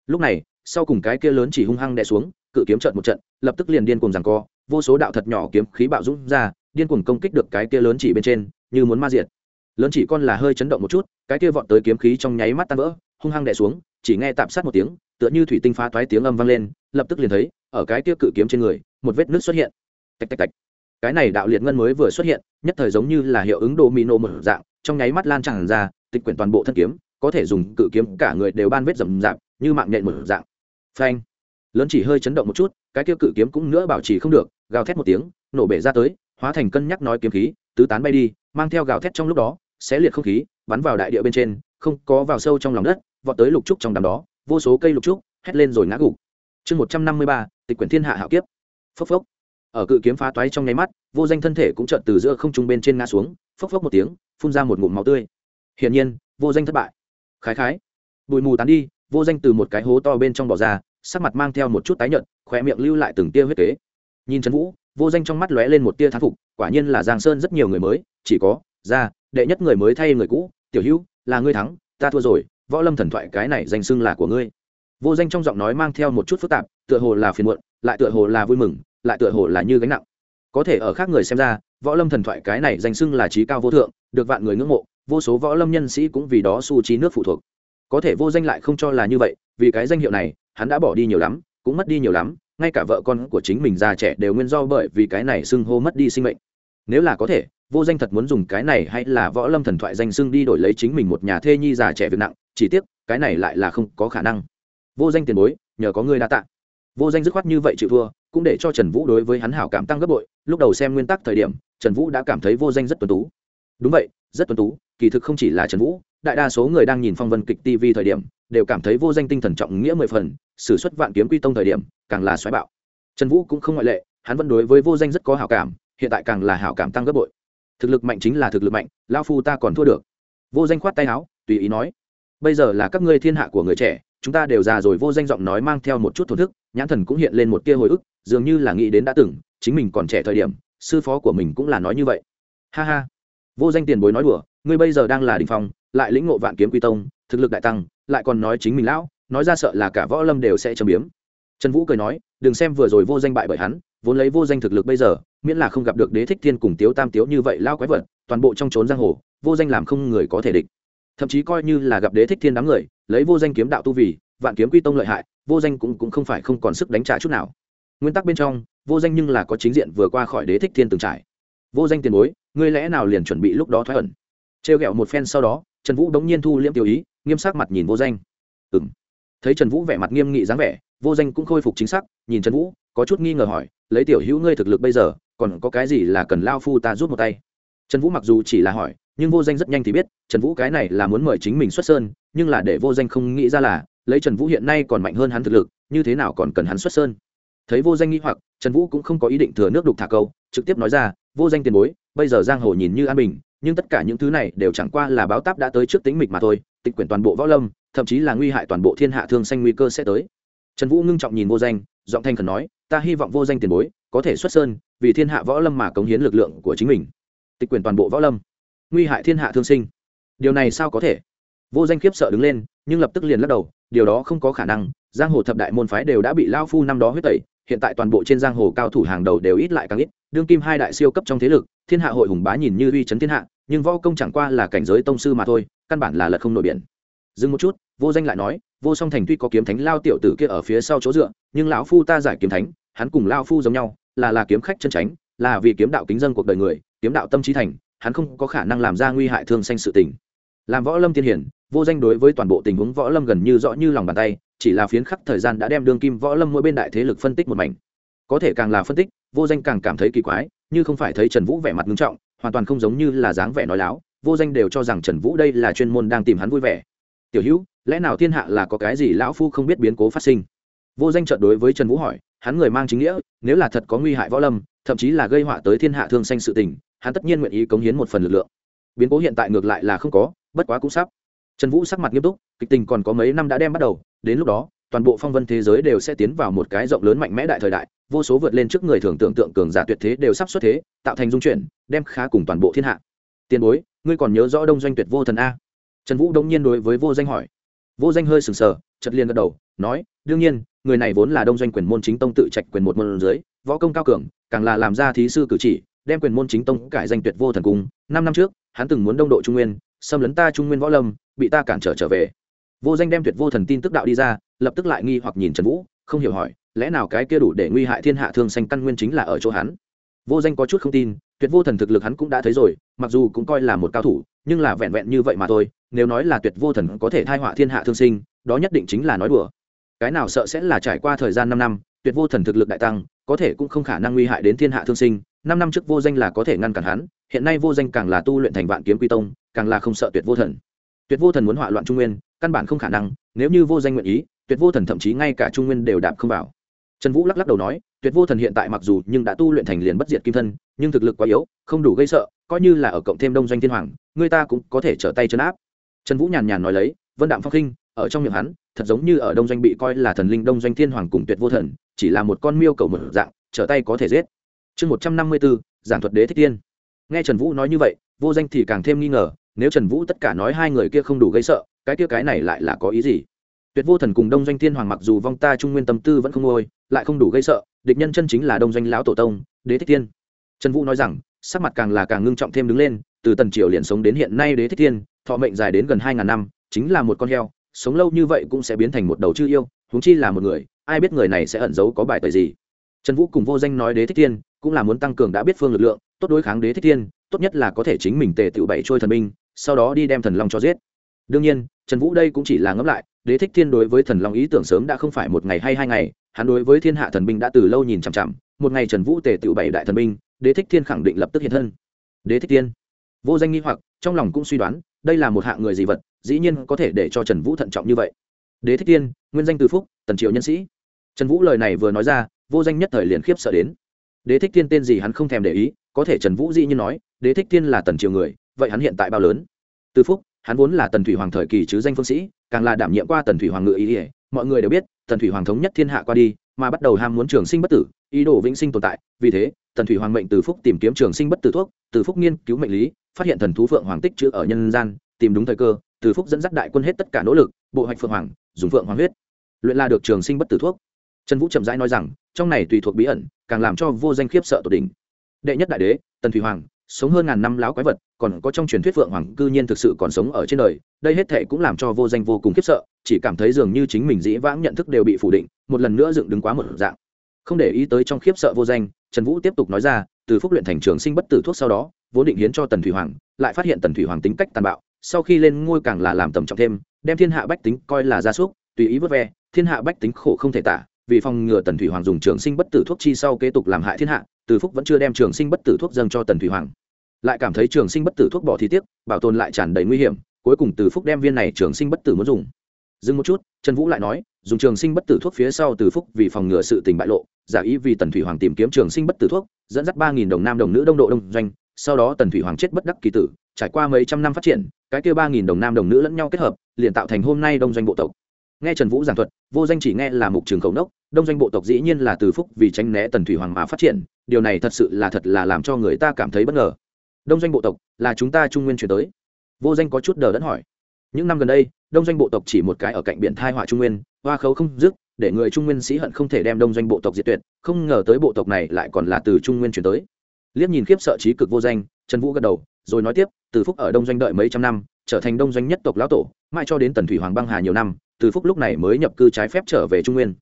[SPEAKER 1] lúc này, sau cùng cái kia lớn chỉ hung hăng đè xuống cự kiếm trận một trận, lập tức liền điên cùng rằng co, vô số đạo thật nhỏ kiếm khí bạo dũng ra, điên cuồng công kích được cái kia lớn chỉ bên trên, như muốn ma diệt. Lớn chỉ con là hơi chấn động một chút, cái kia vọt tới kiếm khí trong nháy mắt tan vỡ, hung hăng đè xuống, chỉ nghe tạm sát một tiếng, tựa như thủy tinh phá toái tiếng âm vang lên, lập tức liền thấy, ở cái kia cự kiếm trên người, một vết nứt xuất hiện. Tạch tạch tạch. Cái này đạo liệt ngân mới vừa xuất hiện, nhất thời giống như là hiệu ứng đồ mì nổ một dạng, trong nháy mắt lan tràn ra, tịch quyển toàn bộ thân kiếm, có thể dùng cự kiếm cả người đều ban vết rầm rạp, như mạng nhện một dạng. Phanh lớn chỉ hơi chấn động một chút, cái kia cự kiếm cũng nữa bảo trì không được, gào thét một tiếng, nổ bể ra tới, hóa thành cân nhắc nói kiếm khí, tứ tán bay đi, mang theo gào thét trong lúc đó, xé liệt không khí, bắn vào đại địa bên trên, không có vào sâu trong lòng đất, vọt tới lục trúc trong đám đó, vô số cây lục trúc, hét lên rồi ngã gục. Chương một trăm năm mươi ba, tịch quyển thiên hạ hạo kiếp. Phốc phốc. Ở cự kiếm phá toái trong nháy mắt, vô danh thân thể cũng trợn từ giữa không trung bên trên ngã xuống, phốc phốc một tiếng, phun ra một ngụm máu tươi. Hiển nhiên, vô danh thất bại. Khái khái. Bụi mù tán đi, vô danh từ một cái hố to bên trong bỏ ra sắc mặt mang theo một chút tái nhợt, khóe miệng lưu lại từng tia huyết kế. Nhìn trần vũ, vô danh trong mắt lóe lên một tia thán phục, quả nhiên là giang sơn rất nhiều người mới, chỉ có ra đệ nhất người mới thay người cũ, tiểu hữu, là ngươi thắng, ta thua rồi, võ lâm thần thoại cái này danh xưng là của ngươi. Vô danh trong giọng nói mang theo một chút phức tạp, tựa hồ là phiền muộn, lại tựa hồ là vui mừng, lại tựa hồ là như gánh nặng. Có thể ở khác người xem ra, võ lâm thần thoại cái này danh xưng là trí cao vô thượng, được vạn người ngưỡng mộ, vô số võ lâm nhân sĩ cũng vì đó su trí nước phụ thuộc. Có thể vô danh lại không cho là như vậy, vì cái danh hiệu này hắn đã bỏ đi nhiều lắm, cũng mất đi nhiều lắm, ngay cả vợ con của chính mình già trẻ đều nguyên do bởi vì cái này xưng hô mất đi sinh mệnh. Nếu là có thể, vô danh thật muốn dùng cái này hay là võ lâm thần thoại danh xưng đi đổi lấy chính mình một nhà thê nhi già trẻ việc nặng, chỉ tiếc, cái này lại là không có khả năng. Vô danh tiền bối, nhờ có người đa tạ. Vô danh dứt khoát như vậy chịu thua, cũng để cho trần vũ đối với hắn hảo cảm tăng gấp bội, lúc đầu xem nguyên tắc thời điểm, trần vũ đã cảm thấy vô danh rất tuân tú. Đúng vậy rất tuân tú, kỳ thực không chỉ là trần vũ, đại đa số người đang nhìn phong vân kịch tv thời điểm đều cảm thấy vô danh tinh thần trọng nghĩa mười phần s ử suất vạn kiếm quy tông thời điểm càng là xoáy bạo. Trần vũ cũng không ngoại lệ, hắn vẫn đối với vô danh rất có hảo cảm, hiện tại càng là hảo cảm tăng gấp bội. Thực lực mạnh chính là thực lực mạnh lao phu ta còn thua được. Vô danh khoát tay áo, tùy ý nói, bây giờ là các ngươi thiên hạ của người trẻ, chúng ta đều già rồi. Vô danh giọng nói mang theo một chút thổn thức, nhãn thần cũng hiện lên một tia hồi ức, dường như là nghĩ đến đã từng, chính mình còn trẻ thời điểm, sư phó của mình cũng là nói như vậy. Ha ha vô danh tiền bối nói đùa ngươi bây giờ đang là đình phong lại lĩnh ngộ vạn kiếm quy tông thực lực đại tăng lại còn nói chính mình lão nói ra sợ là cả võ lâm đều sẽ châm biếm. Trần vũ cười nói đừng xem vừa rồi vô danh bại bởi hắn vốn lấy vô danh thực lực bây giờ miễn là không gặp được đế thích thiên cùng tiếu tam tiếu như vậy lao quái vật toàn bộ trong trốn giang hồ vô danh làm không người có thể địch. Thậm chí coi như là gặp đế thích thiên đám người lấy vô danh kiếm đạo tu vì vạn kiếm quy tông lợi hại vô danh cũng, cũng không phải không còn sức đánh trả chút nào. Nguyên tắc bên trong vô danh nhưng là có chính diện vừa qua khỏi đế thích thiên từng trải vô danh tiền bối, ngươi lẽ nào liền chuẩn bị lúc đó thoái ẩn? Trêu ghẹo một phen sau đó, trần vũ đống nhiên thu liễm tiêu ý, nghiêm sắc mặt nhìn vô danh. Ừ m thấy trần vũ vẻ mặt nghiêm nghị dáng vẻ, vô danh cũng khôi phục chính xác, nhìn trần vũ, có chút nghi ngờ hỏi, lấy tiểu hữu ngươi thực lực bây giờ, còn có cái gì là cần lao phu ta rút một tay? Trần vũ mặc dù chỉ là hỏi, nhưng vô danh rất nhanh thì biết, trần vũ cái này là muốn mời chính mình xuất sơn, nhưng là để vô danh không nghĩ ra là, lấy trần vũ hiện nay còn mạnh hơn hắn thực lực, như thế nào còn cần hắn xuất sơn? Thấy vô danh nghĩ hoặc trần vũ cũng không có ý định thừa nước đục thả câu, trực tiếp nói ra, vô danh tiền bối, bây giờ giang hồ nhìn như an bình, nhưng tất cả những thứ này đều chẳng qua là báo táp đã tới trước tính mịch mà thôi, tịch quyển toàn bộ võ lâm, thậm chí là nguy hại toàn bộ thiên hạ thương xanh nguy cơ sẽ tới. Trần vũ ngưng trọng nhìn vô danh, giọng thanh khẩn nói, ta hy vọng vô danh tiền bối có thể xuất sơn, vì thiên hạ võ lâm mà cống hiến lực lượng của chính mình. Tịch quyển toàn bộ võ lâm, nguy hại thiên hạ thương sinh. Điều này sao có thể? Vô danh khiếp sợ đứng lên, nhưng lập tức liền lắc đầu, điều đó không có khả năng, giang hồ thập đại môn phái đều đã bị lao phu năm đó huyết tẩy hiện tại toàn bộ trên giang hồ cao thủ hàng đầu đều ít lại càng ít, đương kim hai đại siêu cấp trong thế lực, thiên hạ hội hùng bá nhìn như uy chấn thiên hạ, nhưng võ công chẳng qua là cảnh giới tông sư mà thôi, căn bản là lật không nổi biển. Dừng một chút, vô danh lại nói, vô song thành tuy có kiếm thánh lao tiểu tử kia ở phía sau chỗ dựa, nhưng lão phu ta giải kiếm thánh, hắn cùng lao phu giống nhau, là là kiếm khách chân tránh, là vì kiếm đạo kính dân cuộc đời người, kiếm đạo tâm trí thành, hắn không có khả năng làm ra nguy hại thương sanh sự tình. Làm võ lâm tiên hiển vô danh đối với toàn bộ tình huống võ lâm gần như rõ như lòng bàn tay, chỉ là phiến khắc thời gian đã đem đương kim võ lâm mỗi bên đại thế lực phân tích một mảnh. Có thể càng là phân tích, vô danh càng cảm thấy kỳ quái, như không phải thấy trần vũ vẻ mặt nghiêm trọng, hoàn toàn không giống như là dáng vẻ nói láo, vô danh đều cho rằng trần vũ đây là chuyên môn đang tìm hắn vui vẻ. Tiểu hữu, lẽ nào thiên hạ là có cái gì lão phu không biết biến cố phát sinh? Vô danh trợt đối với trần vũ hỏi, hắn người mang chính nghĩa, nếu là thật có nguy hại võ lâm, thậm chí là gây họa tới thiên hạ thương xanh sự tình, hắn tất nhiên nguyện ý cống hiến một phần lực lượng. Biến cố hiện tại ngược lại là không có, bất quá cũng sắp trần vũ sắc mặt nghiêm túc, kịch tình còn có mấy năm đã đem bắt đầu, đến lúc đó, toàn bộ phong vân thế giới đều sẽ tiến vào một cái rộng lớn mạnh mẽ đại thời đại, vô số vượt lên trước người thường tưởng tượng cường giả tuyệt thế đều sắp xuất thế, tạo thành dung chuyển, đem khá cùng toàn bộ thiên hạ. Tiền bối, ngươi còn nhớ rõ đông doanh tuyệt vô thần a? Trần vũ đông nhiên đối với vô danh hỏi. Vô danh hơi sừng sờ chật liền gật đầu, nói, đương nhiên, người này vốn là đông doanh quyền môn chính tông tự trạch quyền một môn dưới, võ công cao cường, càng là làm ra thí sư cử chỉ, đem quyền môn chính tông cải danh tuyệt vô thần cung. Năm năm trước, hắn từng muốn đông độ trung nguyên xâm lấn ta trung nguyên võ lâm, bị ta cản trở trở về. Vô danh đem tuyệt vô thần tin tức đạo đi ra, lập tức lại nghi hoặc nhìn trần vũ, không hiểu hỏi, lẽ nào cái kia đủ để nguy hại thiên hạ thương xanh căn nguyên chính là ở chỗ hắn? Vô danh có chút không tin, tuyệt vô thần thực lực hắn cũng đã thấy rồi, mặc dù cũng coi là một cao thủ, nhưng là vẹn vẹn như vậy mà thôi, nếu nói là tuyệt vô thần có thể thai họa thiên hạ thương sinh, đó nhất định chính là nói đùa. Cái nào sợ sẽ là trải qua thời gian năm năm, tuyệt vô thần thực lực đại tăng, có thể cũng không khả năng nguy hại đến thiên hạ thương sinh, năm năm trước vô danh là có thể ngăn cản hắn, hiện nay vô danh càng là tu luyện thành vạn kiếm quy tông càng là không sợ tuyệt vô thần. Tuyệt vô thần muốn hỏa loạn trung nguyên, căn bản không khả năng, nếu như vô danh nguyện ý, tuyệt vô thần thậm chí ngay cả trung nguyên đều đạp không vào. Trần vũ lắc lắc đầu nói, tuyệt vô thần hiện tại mặc dù nhưng đã tu luyện thành liền bất diệt kim thân, nhưng thực lực quá yếu, không đủ gây sợ, coi như là ở cộng thêm đông doanh thiên hoàng, người ta cũng có thể trở tay chấn áp. Trần vũ nhàn nhàn nói lấy, vân đạm phong khinh, ở trong miệng hắn, thật giống như ở đông doanh bị coi là thần linh đông doanh thiên hoàng cùng tuyệt vô thần, chỉ là một con miêu cầu một dạng, trở tay có thể giết. Chương một trăm năm mươi bốn giảng thuật đế thích tiên. Nghe trần vũ nói như vậy vô danh thì càng thêm nghi ngờ, nếu trần vũ tất cả nói hai người kia không đủ gây sợ, cái kia cái này lại là có ý gì? Tuyệt vô thần cùng đông doanh thiên hoàng mặc dù vong ta trung nguyên tâm tư vẫn không ngôi lại không đủ gây sợ, địch nhân chân chính là đông doanh lão tổ tông, đế thích tiên trần vũ nói rằng, sắc mặt càng là càng ngưng trọng thêm đứng lên, từ tần triều liền sống đến hiện nay đế thích tiên thọ mệnh dài đến gần hai ngàn năm, chính là một con heo, sống lâu như vậy cũng sẽ biến thành một đầu chư yêu, huống chi là một người, ai biết người này sẽ ẩn giấu có bài tời gì. Trần vũ cùng vô danh nói đế thích tiên cũng là muốn tăng cường đã biết phương lực lượng, tốt đối kháng đế thích tiên tốt nhất là có thể chính mình tề tự bảy trôi thần binh, sau đó đi đem thần long cho giết. Đương nhiên, trần vũ đây cũng chỉ là ngẫm lại, đế thích thiên đối với thần long ý tưởng sớm đã không phải một ngày hay hai ngày, hắn đối với thiên hạ thần binh đã từ lâu nhìn chằm chằm, một ngày trần vũ tề tự bảy đại thần binh, đế thích thiên khẳng định lập tức hiện thân. Đế thích thiên. Vô danh nghi hoặc, trong lòng cũng suy đoán, đây là một hạng người gì vật, dĩ nhiên có thể để cho trần vũ thận trọng như vậy. Đế thích thiên, nguyên danh từ phúc, tần triều nhân sĩ. Trần vũ lời này vừa nói ra, vô danh nhất thời liền khiếp sợ đến. Đế thích thiên tên gì hắn không thèm để ý có thể trần vũ dĩ như nói, đế thích thiên là tần triều người, vậy hắn hiện tại bao lớn? Từ phúc, hắn vốn là tần thủy hoàng thời kỳ chứ danh phương sĩ, càng là đảm nhiệm qua tần thủy hoàng ngự ý ỉa mọi người đều biết, tần thủy hoàng thống nhất thiên hạ qua đi, mà bắt đầu ham muốn trường sinh bất tử, ý đồ vĩnh sinh tồn tại, vì thế, tần thủy hoàng mệnh từ phúc tìm kiếm trường sinh bất tử thuốc, từ phúc nghiên cứu mệnh lý, phát hiện thần thú phượng hoàng tích chữ ở nhân gian, tìm đúng thời cơ, từ phúc dẫn dắt đại quân hết tất cả nỗ lực, bộ hoạch phượng hoàng, dùng phượng hoàng huyết, luyện la được trường sinh bất tử thuốc. Trần vũ chậm rãi nói rằng, trong này tùy thuộc bí ẩn, càng làm cho vô danh khiếp sợ tột đỉnh đệ nhất đại đế, tần thủy hoàng, sống hơn ngàn năm láo quái vật, còn có trong truyền thuyết phượng hoàng cư nhiên thực sự còn sống ở trên đời, đây hết thệ cũng làm cho vô danh vô cùng khiếp sợ, chỉ cảm thấy dường như chính mình dĩ vãng nhận thức đều bị phủ định, một lần nữa dựng đứng quá một dạng. Không để ý tới trong khiếp sợ vô danh, trần vũ tiếp tục nói ra, từ phúc luyện thành trường sinh bất tử thuốc sau đó, vốn định hiến cho tần thủy hoàng, lại phát hiện tần thủy hoàng tính cách tàn bạo, sau khi lên ngôi càng là làm tầm trọng thêm, đem thiên hạ bách tính coi là gia súc, tùy ý vớt ve, thiên hạ bách tính khổ không thể tả vì phòng ngừa tần thủy hoàng dùng trường sinh bất tử thuốc chi sau kế tục làm hại thiên hạ, từ phúc vẫn chưa đem trường sinh bất tử thuốc dâng cho tần thủy hoàng. Lại cảm thấy trường sinh bất tử thuốc bỏ thì tiếc, bảo tồn lại tràn đầy nguy hiểm, cuối cùng từ phúc đem viên này trường sinh bất tử muốn dùng. Dừng một chút, trần vũ lại nói, dùng trường sinh bất tử thuốc phía sau từ phúc vì phòng ngừa sự tình bại lộ, giả ý vì tần thủy hoàng tìm kiếm trường sinh bất tử thuốc, dẫn dắt ba nghìn đồng nam đồng nữ đông độ đông doanh, sau đó tần thủy hoàng chết bất đắc kỳ tử, trải qua mấy trăm năm phát triển, cái kêu ba nghìn đồng nam đồng nữ lẫn nhau kết hợp, liền tạo thành hôm nay đông doanh bộ tộc nghe trần vũ giảng thuật, vô danh chỉ nghe là mục trường khẩu nốc, đông doanh bộ tộc dĩ nhiên là từ phúc vì tránh né tần thủy hoàng mà phát triển, điều này thật sự là thật là làm cho người ta cảm thấy bất ngờ. Đông doanh bộ tộc là chúng ta trung nguyên chuyển tới. Vô danh có chút đờ đẫn hỏi. Những năm gần đây, đông doanh bộ tộc chỉ một cái ở cạnh biển thai họa trung nguyên, hoa khấu không dứt, để người trung nguyên sĩ hận không thể đem đông doanh bộ tộc diệt tuyệt, không ngờ tới bộ tộc này lại còn là từ trung nguyên chuyển tới. Liếc nhìn khiếp sợ trí cực vô danh, trần vũ gật đầu, rồi nói tiếp, từ phúc ở đông doanh đợi mấy trăm năm, trở thành đông doanh nhất tộc lão tổ, mãi cho đến tần thủy hoàng băng hà nhiều năm từ phúc lúc này mới nhập cư trái phép trở về trung nguyên.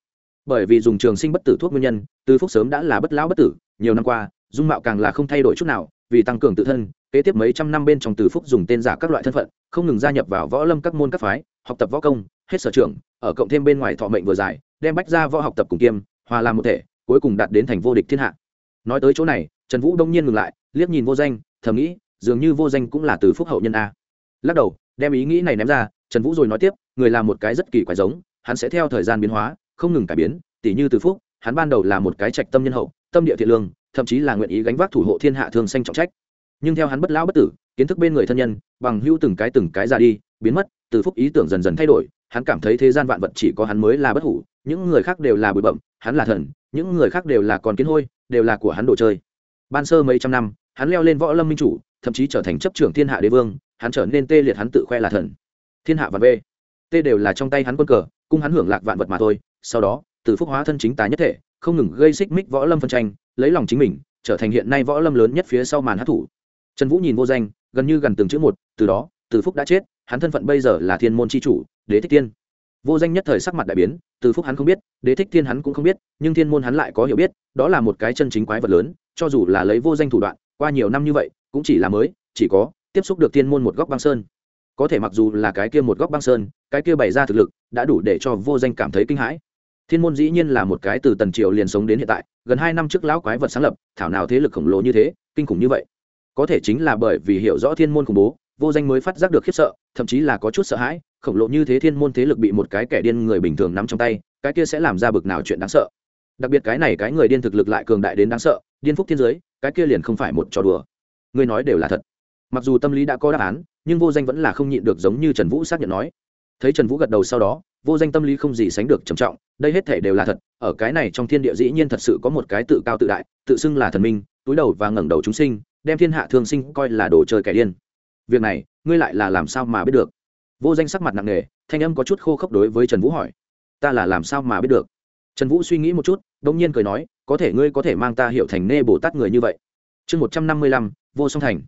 [SPEAKER 1] Bởi vì dùng trường sinh bất tử thuốc nguyên nhân, từ phúc sớm đã là bất lão bất tử, nhiều năm qua, dung mạo càng là không thay đổi chút nào, vì tăng cường tự thân, kế tiếp mấy trăm năm bên trong từ phúc dùng tên giả các loại thân phận, không ngừng gia nhập vào võ lâm các môn các phái, học tập võ công, hết sở trường, ở cộng thêm bên ngoài thọ mệnh vừa dài đem bách ra võ học tập cùng kiêm, hòa làm một thể, cuối cùng đạt đến thành vô địch thiên hạ. Nói tới chỗ này, trần vũ đông nhiên ngừng lại, liếc nhìn vô danh, thầm nghĩ, dường như vô danh cũng là từ phúc hậu nhân a. Lắc đầu, đem ý nghĩ này ném ra trần vũ rồi nói tiếp, người là một cái rất kỳ quái giống, hắn sẽ theo thời gian biến hóa, không ngừng cải biến, tỉ như từ phúc, hắn ban đầu là một cái trạch tâm nhân hậu, tâm địa thiện lương, thậm chí là nguyện ý gánh vác thủ hộ thiên hạ thương xanh trọng trách. Nhưng theo hắn bất lão bất tử, kiến thức bên người thân nhân, bằng hữu từng cái từng cái ra đi, biến mất, từ phúc ý tưởng dần dần thay đổi, hắn cảm thấy thế gian vạn vật chỉ có hắn mới là bất hủ, những người khác đều là bụi bậm hắn là thần, những người khác đều là con kiến hôi, đều là của hắn đồ chơi. Ban sơ mấy trăm năm, hắn leo lên võ lâm minh chủ, thậm chí trở thành chấp trưởng thiên hạ đế vương, hắn trở nên tê liệt hắn tự khoe là thần thiên hạ vạn bê. Tê đều là trong tay hắn quân cờ, cung hắn hưởng lạc vạn vật mà thôi, sau đó, từ phúc hóa thân chính tá nhất thể, không ngừng gây xích mích võ lâm phân tranh, lấy lòng chính mình, trở thành hiện nay võ lâm lớn nhất phía sau màn hát thủ. Trần vũ nhìn vô danh, gần như gần từng chữ một, từ đó, từ phúc đã chết, hắn thân phận bây giờ là thiên môn c h i chủ, đế thích tiên. Vô danh nhất thời sắc mặt đại biến, từ phúc hắn không biết, đế thích thiên hắn cũng không biết, nhưng thiên môn hắn lại có hiểu biết, đó là một cái chân chính quái vật lớn, cho dù là lấy vô danh thủ đoạn, qua nhiều năm như vậy, cũng chỉ là mới, chỉ có tiếp xúc được thiên môn một góc băng sơn có thể mặc dù là cái kia một góc băng sơn, cái kia bày ra thực lực, đã đủ để cho vô danh cảm thấy kinh hãi. Thiên môn dĩ nhiên là một cái từ tần triều liền sống đến hiện tại, gần hai năm trước lão quái vật sáng lập, thảo nào thế lực khổng lồ như thế, kinh khủng như vậy. Có thể chính là bởi vì hiểu rõ thiên môn khủng bố, vô danh mới phát giác được khiếp sợ, thậm chí là có chút sợ hãi, khổng lồ như thế thiên môn thế lực bị một cái kẻ điên người bình thường nắm trong tay, cái kia sẽ làm ra bực nào chuyện đáng sợ. Đặc biệt cái này cái người điên thực lực lại cường đại đến đáng sợ, điên phúc thiên giới, cái kia liền không phải một trò đùa. Ngươi nói đều là thật mặc dù tâm lý đã có đáp án, nhưng vô danh vẫn là không nhịn được giống như trần vũ xác nhận nói. Thấy trần vũ gật đầu sau đó, vô danh tâm lý không gì sánh được trầm trọng, đây hết thể đều là thật, ở cái này trong thiên địa dĩ nhiên thật sự có một cái tự cao tự đại, tự xưng là thần minh, túi đầu và ngẩng đầu chúng sinh, đem thiên hạ thương sinh coi là đồ chơi kẻ điên. Việc này, ngươi lại là làm sao mà biết được? Vô danh sắc mặt nặng nề, thanh âm có chút khô khốc đối với trần vũ hỏi. Ta là làm sao mà biết được? Trần vũ suy nghĩ một chút đ ỗ n g nhiên cười nói, có thể ngươi có thể mang ta hiểu thành nê bồ tát người như vậy. Chương một trăm năm mươi lăm, vô song thành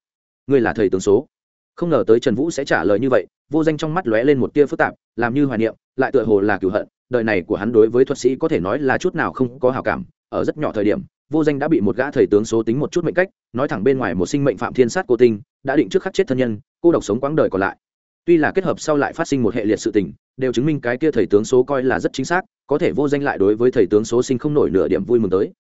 [SPEAKER 1] ngươi là thầy tướng số. Không ngờ tới trần vũ sẽ trả lời như vậy, vô danh trong mắt lóe lên một tia phức tạp, làm như hoài niệm, lại tựa hồ là cửu hận, đời này của hắn đối với thuật sĩ có thể nói là chút nào không có hào cảm, ở rất nhỏ thời điểm, vô danh đã bị một gã thầy tướng số tính một chút mệnh cách, nói thẳng bên ngoài một sinh mệnh phạm thiên sát cô tinh, đã định trước khắc chết thân nhân, cô độc sống quãng đời còn lại. Tuy là kết hợp sau lại phát sinh một hệ liệt sự tình, đều chứng minh cái kia thầy tướng số coi là rất chính xác, có thể vô danh lại đối với thầy tướng số sinh không nổi nửa điểm vui mừng tới.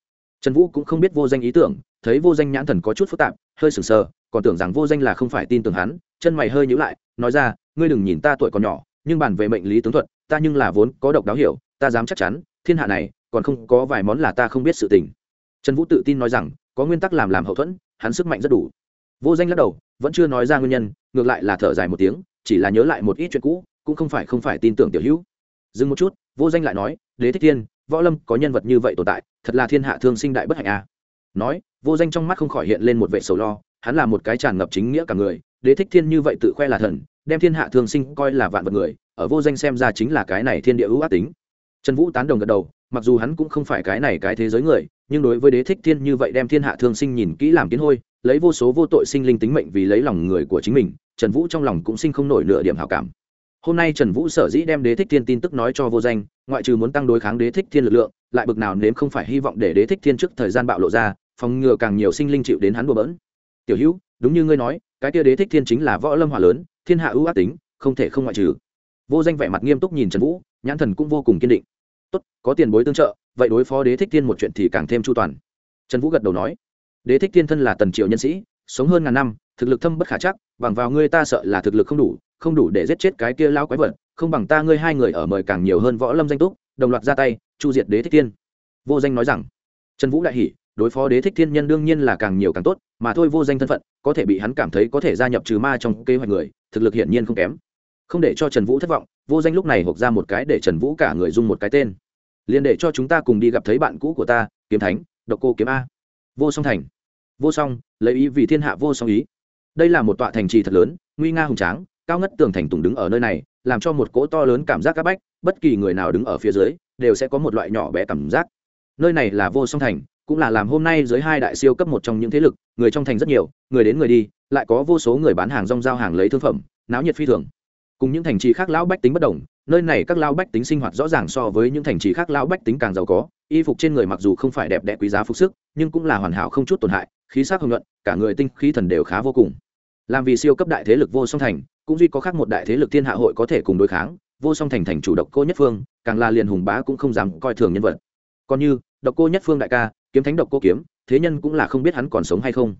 [SPEAKER 1] Trần vũ cũng không biết vô danh ý tưởng, thấy vô danh nhãn thần có chút phức tạp, hơi sừng sờ còn tưởng rằng vô danh là không phải tin tưởng hắn, chân mày hơi nhữ lại, nói ra, ngươi đừng nhìn ta tuổi còn nhỏ, nhưng bàn về mệnh lý tướng thuật, ta nhưng là vốn có độc đáo hiểu, ta dám chắc chắn, thiên hạ này, còn không có vài món là ta không biết sự tình. Trần vũ tự tin nói rằng, có nguyên tắc làm làm hậu thuẫn, hắn sức mạnh rất đủ. Vô danh lắc đầu, vẫn chưa nói ra nguyên nhân, ngược lại là thở dài một tiếng, chỉ là nhớ lại một ít chuyện cũ, cũng không phải không phải tin tưởng tiểu hữu. Dừng một chút, vô danh lại nói, đế thích thiên, võ lâm có nhân vật như vậy tồn tại, thật là thiên hạ thương sinh đại bất hạnh a à. nói, vô danh trong mắt không khỏi hiện lên một vệ sầu lo hắn là một cái tràn ngập chính nghĩa cả người, đế thích thiên như vậy tự khoe là thần, đem thiên hạ thương sinh coi là vạn vật người, ở vô danh xem ra chính là cái này thiên địa ưu ác tính. Trần vũ tán đồng gật đầu, mặc dù hắn cũng không phải cái này cái thế giới người, nhưng đối với đế thích thiên như vậy đem thiên hạ thương sinh nhìn kỹ làm kiến hôi, lấy vô số vô tội sinh linh tính mệnh vì lấy lòng người của chính mình, trần vũ trong lòng cũng sinh không nổi nửa điểm hảo cảm. Hôm nay trần vũ sở dĩ đem đế thích thiên tin tức nói cho vô danh, ngoại trừ muốn tăng đối kháng đế thích thiên lực lượng, lại bực nào nếm không phải hy vọng để đế thích thiên trước thời gian bạo lộ ra, phòng ngừa càng nhiều sinh linh chịu đến hắn bừa bỡn tiểu hữu, đúng như ngươi nói, cái kia đế thích thiên chính là võ lâm hỏa lớn, thiên hạ ưu ác tính, không thể không ngoại trừ. Vô danh vẻ mặt nghiêm túc nhìn trần vũ, nhãn thần cũng vô cùng kiên định. Tốt, có tiền bối tương trợ, vậy đối phó đế thích thiên một chuyện thì càng thêm chu toàn. Trần vũ gật đầu nói, đế thích thiên thân là tần triệu nhân sĩ, sống hơn ngàn năm, thực lực thâm bất khả chắc, bằng vào ngươi ta sợ là thực lực không đủ không đủ để giết chết cái kia lao quái vật, không bằng ta ngươi hai người ở mời càng nhiều hơn võ lâm danh túc, đồng loạt ra tay, chu diệt đế thích thiên. Vô danh nói rằng, trần vũ đại hỉ đối phó đế thích thiên nhân đương nhiên là càng nhiều càng tốt, mà thôi vô danh thân phận, có thể bị hắn cảm thấy có thể gia nhập trừ ma trong kế hoạch người, thực lực hiển nhiên không kém. Không để cho trần vũ thất vọng, vô danh lúc này hộp ra một cái để trần vũ cả người dung một cái tên. Liền để cho chúng ta cùng đi gặp thấy bạn cũ của ta, kiếm thánh, độc cô kiếm a. Vô song thành. Vô song, lấy ý vì thiên hạ vô song ý. Đây là một tọa thành trì thật lớn, nguy nga hùng tráng, cao ngất tường thành tùng đứng ở nơi này, làm cho một cỗ to lớn cảm giác c áp bách, bất kỳ người nào đứng ở phía dưới, đều sẽ có một loại nhỏ bé cảm giác. Nơi này là vô song thành cũng là làm hôm nay dưới hai đại siêu cấp một trong những thế lực, người trong thành rất nhiều, người đến người đi, lại có vô số người bán hàng rong giao hàng lấy thương phẩm, náo nhiệt phi thường. Cùng những thành trì khác lão bách tính bất đồng, nơi này các lao bách tính sinh hoạt rõ ràng so với những thành trì khác lao bách tính càng giàu có, y phục trên người mặc dù không phải đẹp đẽ quý giá phục sức, nhưng cũng là hoàn hảo không chút tổn hại, khí sắc hồng nhuận, cả người tinh khí thần đều khá vô cùng. Làm vì siêu cấp đại thế lực vô song thành, cũng duy có khác một đại thế lực thiên hạ hội có thể cùng đối kháng, vô song thành thành chủ độc cô nhất phương, càng là liền hùng bá cũng không dám coi thường nhân vật. Còn như độc cô nhất phương đại ca, kiếm thánh độc cô kiếm, thế nhân cũng là không biết hắn còn sống hay không.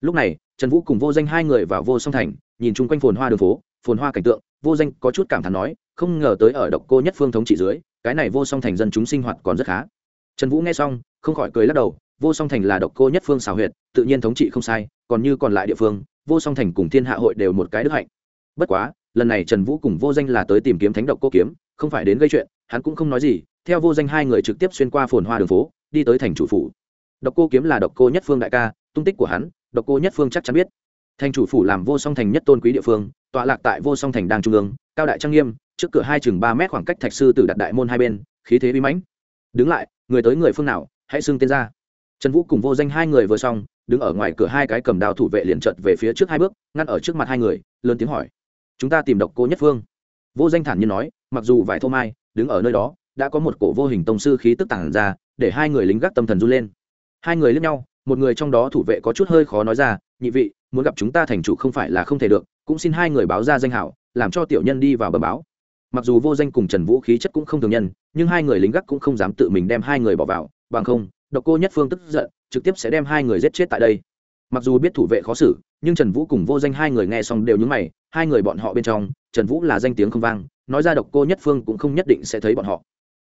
[SPEAKER 1] Lúc này, trần vũ cùng vô danh hai người vào vô song thành, nhìn chung quanh phồn hoa đường phố, phồn hoa cảnh tượng, vô danh có chút cảm thán nói, không ngờ tới ở độc cô nhất phương thống trị dưới, cái này vô song thành dân chúng sinh hoạt còn rất khá. Trần vũ nghe xong, không khỏi cười lắc đầu, vô song thành là độc cô nhất phương xào huyệt, tự nhiên thống trị không sai, còn như còn lại địa phương, vô song thành cùng thiên hạ hội đều một cái đức hạnh. Bất quá, lần này trần vũ cùng vô danh là tới tìm kiếm thánh độc cô kiếm, không phải đến gây chuyện, hắn cũng không nói gì theo vô danh hai người trực tiếp xuyên qua phồn hoa đường phố, đi tới thành chủ phủ. Độc cô kiếm là độc cô nhất phương đại ca, tung tích của hắn, độc cô nhất phương chắc chắn biết. Thành chủ phủ làm vô song thành nhất tôn quý địa phương, tọa lạc tại vô song thành đang trung ương, cao đại trang nghiêm, trước cửa hai chừng ba mét khoảng cách thạch sư từ đặt đại môn hai bên, khí thế bí mãnh. Đứng lại, người tới người phương nào, hãy xưng tên ra. Trần vũ cùng vô danh hai người vừa xong, đứng ở ngoài cửa hai cái cầm đao thủ vệ liền trợt về phía trước hai bước, ngăn ở trước mặt hai người, lớn tiếng hỏi. Chúng ta tìm độc cô nhất phương. Vô danh thản nhiên nói, mặc dù vải thô mai, đứng ở nơi đó đã có một cổ vô hình tông sư khí tức tản ra, để hai người lính gác tâm thần run lên. Hai người lướt nhau, một người trong đó thủ vệ có chút hơi khó nói ra, nhị vị, muốn gặp chúng ta thành chủ không phải là không thể được, cũng xin hai người báo ra danh hảo, làm cho tiểu nhân đi vào bờ báo. Mặc dù vô danh cùng trần vũ khí chất cũng không thường nhân, nhưng hai người lính gác cũng không dám tự mình đem hai người bỏ vào, bằng không, độc cô nhất phương tức giận, trực tiếp sẽ đem hai người giết chết tại đây. Mặc dù biết thủ vệ khó xử, nhưng trần vũ cùng vô danh hai người nghe xong đều nhúng mày, hai người bọn họ bên trong, trần vũ là danh tiếng không vang, nói ra độc cô nhất phương cũng không nhất định sẽ thấy bọn họ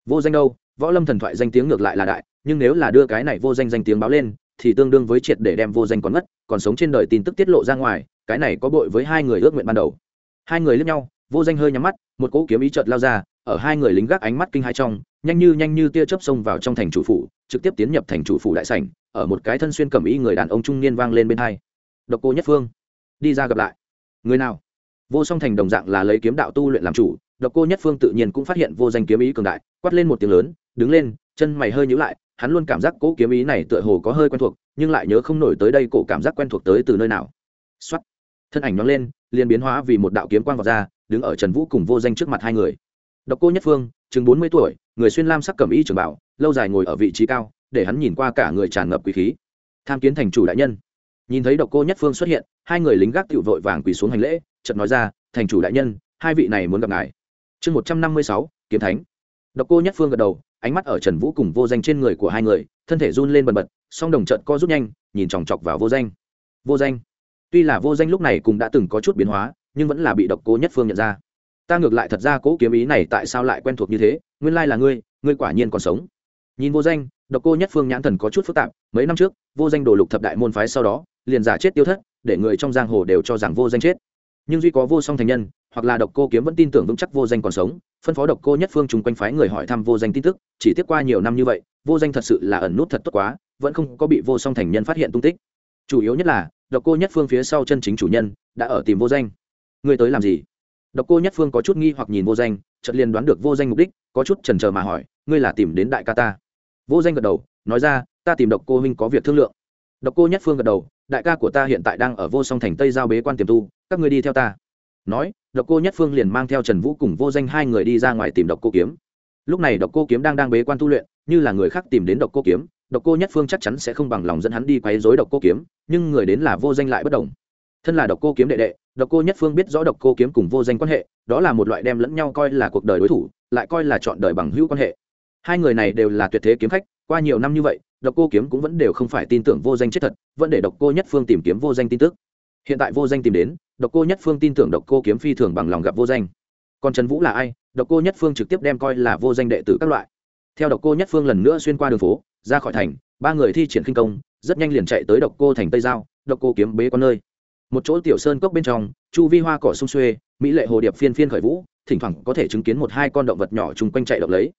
[SPEAKER 1] vô danh đâu, võ lâm thần thoại danh tiếng ngược lại là đại, nhưng nếu là đưa cái này vô danh danh tiếng báo lên, thì tương đương với triệt để đem vô danh còn mất, còn sống trên đời tin tức tiết lộ ra ngoài, cái này có bội với hai người ước nguyện ban đầu. Hai người lướt nhau, vô danh hơi nhắm mắt, một cỗ kiếm ý chợt lao ra, ở hai người lính gác ánh mắt kinh hai trong, nhanh như nhanh như tia chớp xông vào trong thành chủ phủ, trực tiếp tiến nhập thành chủ phủ đại sảnh, ở một cái thân xuyên cẩm y người đàn ông trung niên vang lên bên hai. Độc cô nhất phương, đi ra gặp lại. Người nào? Vô song thành đồng dạng là lấy kiếm đạo tu luyện làm chủ độc cô nhất phương tự nhiên cũng phát hiện vô danh kiếm ý cường đại, quát lên một tiếng lớn, đứng lên, chân mày hơi nhữ lại, hắn luôn cảm giác cỗ kiếm ý này tựa hồ có hơi quen thuộc, nhưng lại nhớ không nổi tới đây cổ cảm giác quen thuộc tới từ nơi nào. Xuất thân ảnh nhóng lên, liền biến hóa vì một đạo kiếm quang vọt ra, đứng ở trần vũ cùng vô danh trước mặt hai người. Độc cô nhất phương, chừng bốn mươi tuổi, người xuyên lam sắc cẩm y trường bảo, lâu dài ngồi ở vị trí cao, để hắn nhìn qua cả người tràn ngập quý khí. Tham kiến thành chủ đại nhân. Nhìn thấy độc cô nhất phương xuất hiện, hai người lính gác tiểu vội vàng quỳ xuống hành lễ, chợt nói ra, thành chủ đại nhân, hai vị này muốn gặp ngài chương một trăm năm mươi sáu, kiếm thánh. Độc cô nhất phương gật đầu, ánh mắt ở trần vũ cùng vô danh trên người của hai người, thân thể run lên bần bật, song đồng trận co rút nhanh, nhìn chòng chọc vào vô danh. Vô danh. Tuy là vô danh lúc này cũng đã từng có chút biến hóa, nhưng vẫn là bị độc cô nhất phương nhận ra. Ta ngược lại thật ra cố kiếm ý này tại sao lại quen thuộc như thế, nguyên lai là ngươi ngươi quả nhiên còn sống. Nhìn vô danh, độc cô nhất phương nhãn thần có chút phức tạp, mấy năm trước, vô danh đổ lục thập đại môn phái sau đó, liền giả chết tiêu thất, để người trong giang hồ đều cho rằng vô danh chết. Nhưng duy có vô song thành nhân hoặc là độc cô kiếm vẫn tin tưởng vững chắc vô danh còn sống, phân phó độc cô nhất phương chung quanh phái người hỏi thăm vô danh tin tức, chỉ tiếp qua nhiều năm như vậy, vô danh thật sự là ẩn nút thật tốt quá, vẫn không có bị vô song thành nhân phát hiện tung tích. Chủ yếu nhất là, độc cô nhất phương phía sau chân chính chủ nhân đã ở tìm vô danh. Ngươi tới làm gì? Độc cô nhất phương có chút nghi hoặc nhìn vô danh, chợt liền đoán được vô danh mục đích, có chút chần chờ mà hỏi, ngươi là tìm đến đại ca ta? Vô danh gật đầu, nói ra, ta tìm độc cô huynh có việc thương lượng. Độc cô nhất phương gật đầu, đại ca của ta hiện tại đang ở vô song thành tây giao bế quan tiềm tu, các ngươi đi theo ta. Nói độc cô nhất phương liền mang theo trần vũ cùng vô danh hai người đi ra ngoài tìm độc cô kiếm lúc này độc cô kiếm đang đang bế quan tu luyện như là người khác tìm đến độc cô kiếm độc cô nhất phương chắc chắn sẽ không bằng lòng dẫn hắn đi quấy dối độc cô kiếm nhưng người đến là vô danh lại bất đồng thân là độc cô kiếm đệ đệ độc cô nhất phương biết rõ độc cô kiếm cùng vô danh quan hệ đó là một loại đem lẫn nhau coi là cuộc đời đối thủ lại coi là chọn đời bằng hữu quan hệ hai người này đều là tuyệt thế kiếm khách qua nhiều năm như vậy độc cô kiếm cũng vẫn đều không phải tin tưởng vô danh chết thật vẫn để độc cô nhất phương tìm kiếm vô danh tin tức hiện tại vô danh tìm đến độc cô nhất phương tin tưởng độc cô kiếm phi thường bằng lòng gặp vô danh. Còn trần vũ là ai? Độc cô nhất phương trực tiếp đem coi là vô danh đệ tử các loại. Theo độc cô nhất phương lần nữa xuyên qua đường phố, ra khỏi thành, ba người thi triển khinh công, rất nhanh liền chạy tới độc cô thành tây giao, độc cô kiếm bế con nơi. Một chỗ tiểu sơn cốc bên trong, chu vi hoa cỏ sung xuê, mỹ lệ hồ điệp phiên phiên khởi vũ, thỉnh thoảng có thể chứng kiến một hai con động vật nhỏ chung quanh chạy động lấy.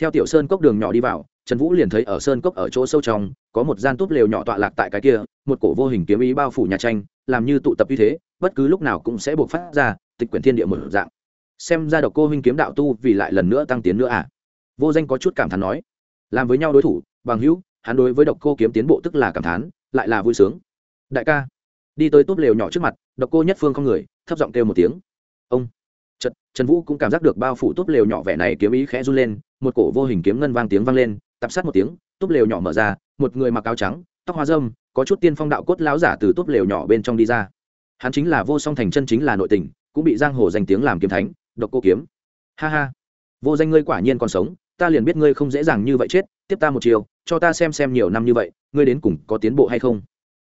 [SPEAKER 1] Theo tiểu sơn cốc đường nhỏ đi vào, trần vũ liền thấy ở sơn cốc ở chỗ sâu trong, có một gian túp lều nhỏ tọa lạc tại cái kia, một cổ vô hình kiếm ý bao phủ nhà tranh làm như tụ tập như thế bất cứ lúc nào cũng sẽ buộc phát ra tịch quyển thiên địa một dạng. Xem ra độc cô huynh kiếm đạo tu vì lại lần nữa tăng tiến nữa à? Vô danh có chút cảm thán nói. Làm với nhau đối thủ bằng hữu hắn đối với độc cô kiếm tiến bộ tức là cảm thán lại là vui sướng. Đại ca đi tới túp lều nhỏ trước mặt độc cô nhất phương không người thấp giọng kêu một tiếng. Ông trần Trần Vũ cũng cảm giác được bao phủ túp lều nhỏ vẻ này kiếm ý khẽ run lên, một cổ vô hình kiếm ngân vang tiếng vang lên, tập sát một tiếng, túp lều nhỏ mở ra, một người mặc áo trắng, tóc hoa râm, có chút tiên phong đạo cốt lão giả từ túp lều nhỏ bên trong đi ra. Hắn chính là Vô Song Thành chân chính là nội tình, cũng bị giang hồ danh tiếng làm kiếm thánh, độc cô kiếm. Ha ha, vô danh ngươi quả nhiên còn sống, ta liền biết ngươi không dễ dàng như vậy chết, tiếp ta một chiều, cho ta xem xem nhiều năm như vậy, ngươi đến cùng có tiến bộ hay không.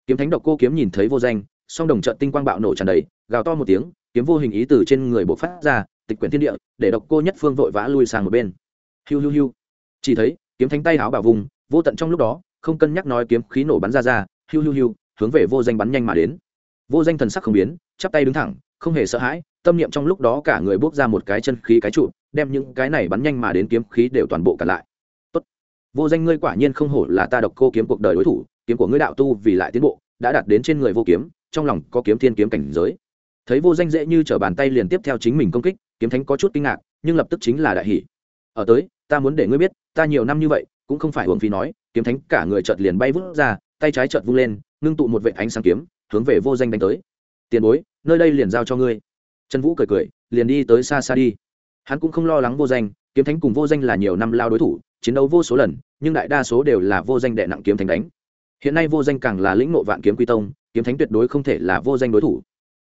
[SPEAKER 1] Kiếm thánh độc cô kiếm nhìn thấy vô danh, song đồng trận tinh quang bạo nổ tràn đầy, gào to một tiếng, kiếm vô hình ý từ trên người bộ phát ra tịch quyển thiên địa để độc cô nhất phương vội vã lui sang một bên hiu hiu hiu chỉ thấy kiếm thánh tay háo bảo vùng vô tận trong lúc đó không cân nhắc nói kiếm khí nổ bắn ra ra hiu hiu hiu, hướng về vô danh bắn nhanh mà đến. Vô danh thần sắc không biến, chắp tay đứng thẳng, không hề sợ hãi, tâm niệm trong lúc đó cả người bước ra một cái chân khí cái trụ, đem những cái này bắn nhanh mà đến kiếm khí đều toàn bộ cả lại. Tốt. vô danh ngươi quả nhiên không hổ là ta độc cô kiếm cuộc đời đối thủ, kiếm của ngươi đạo tu vì lại tiến bộ, đã đạt đến trên người vô kiếm, trong lòng có kiếm thiên kiếm cảnh giới. Thấy vô danh dễ như t r ở bàn tay liền tiếp theo chính mình công kích, kiếm thánh có chút kinh ngạc, nhưng lập tức chính là đại hỷ ở tới, ta muốn để ngươi biết, ta nhiều năm như vậy, cũng không phải hưởng phí nói, kiếm thánh cả người chợt liền bay vút ra tay trái chợt vung lên, ngưng tụ một vệ ánh sáng kiếm, hướng về vô danh đánh tới. Tiền bối, nơi đây liền giao cho ngươi. Trần vũ cười cười, liền đi tới xa xa đi. Hắn cũng không lo lắng vô danh, kiếm thánh cùng vô danh là nhiều năm lao đối thủ, chiến đấu vô số lần, nhưng đại đa số đều là vô danh đệ nặng kiếm thánh đánh. Hiện nay vô danh càng là lĩnh nộ vạn kiếm quy tông, kiếm thánh tuyệt đối không thể là vô danh đối thủ.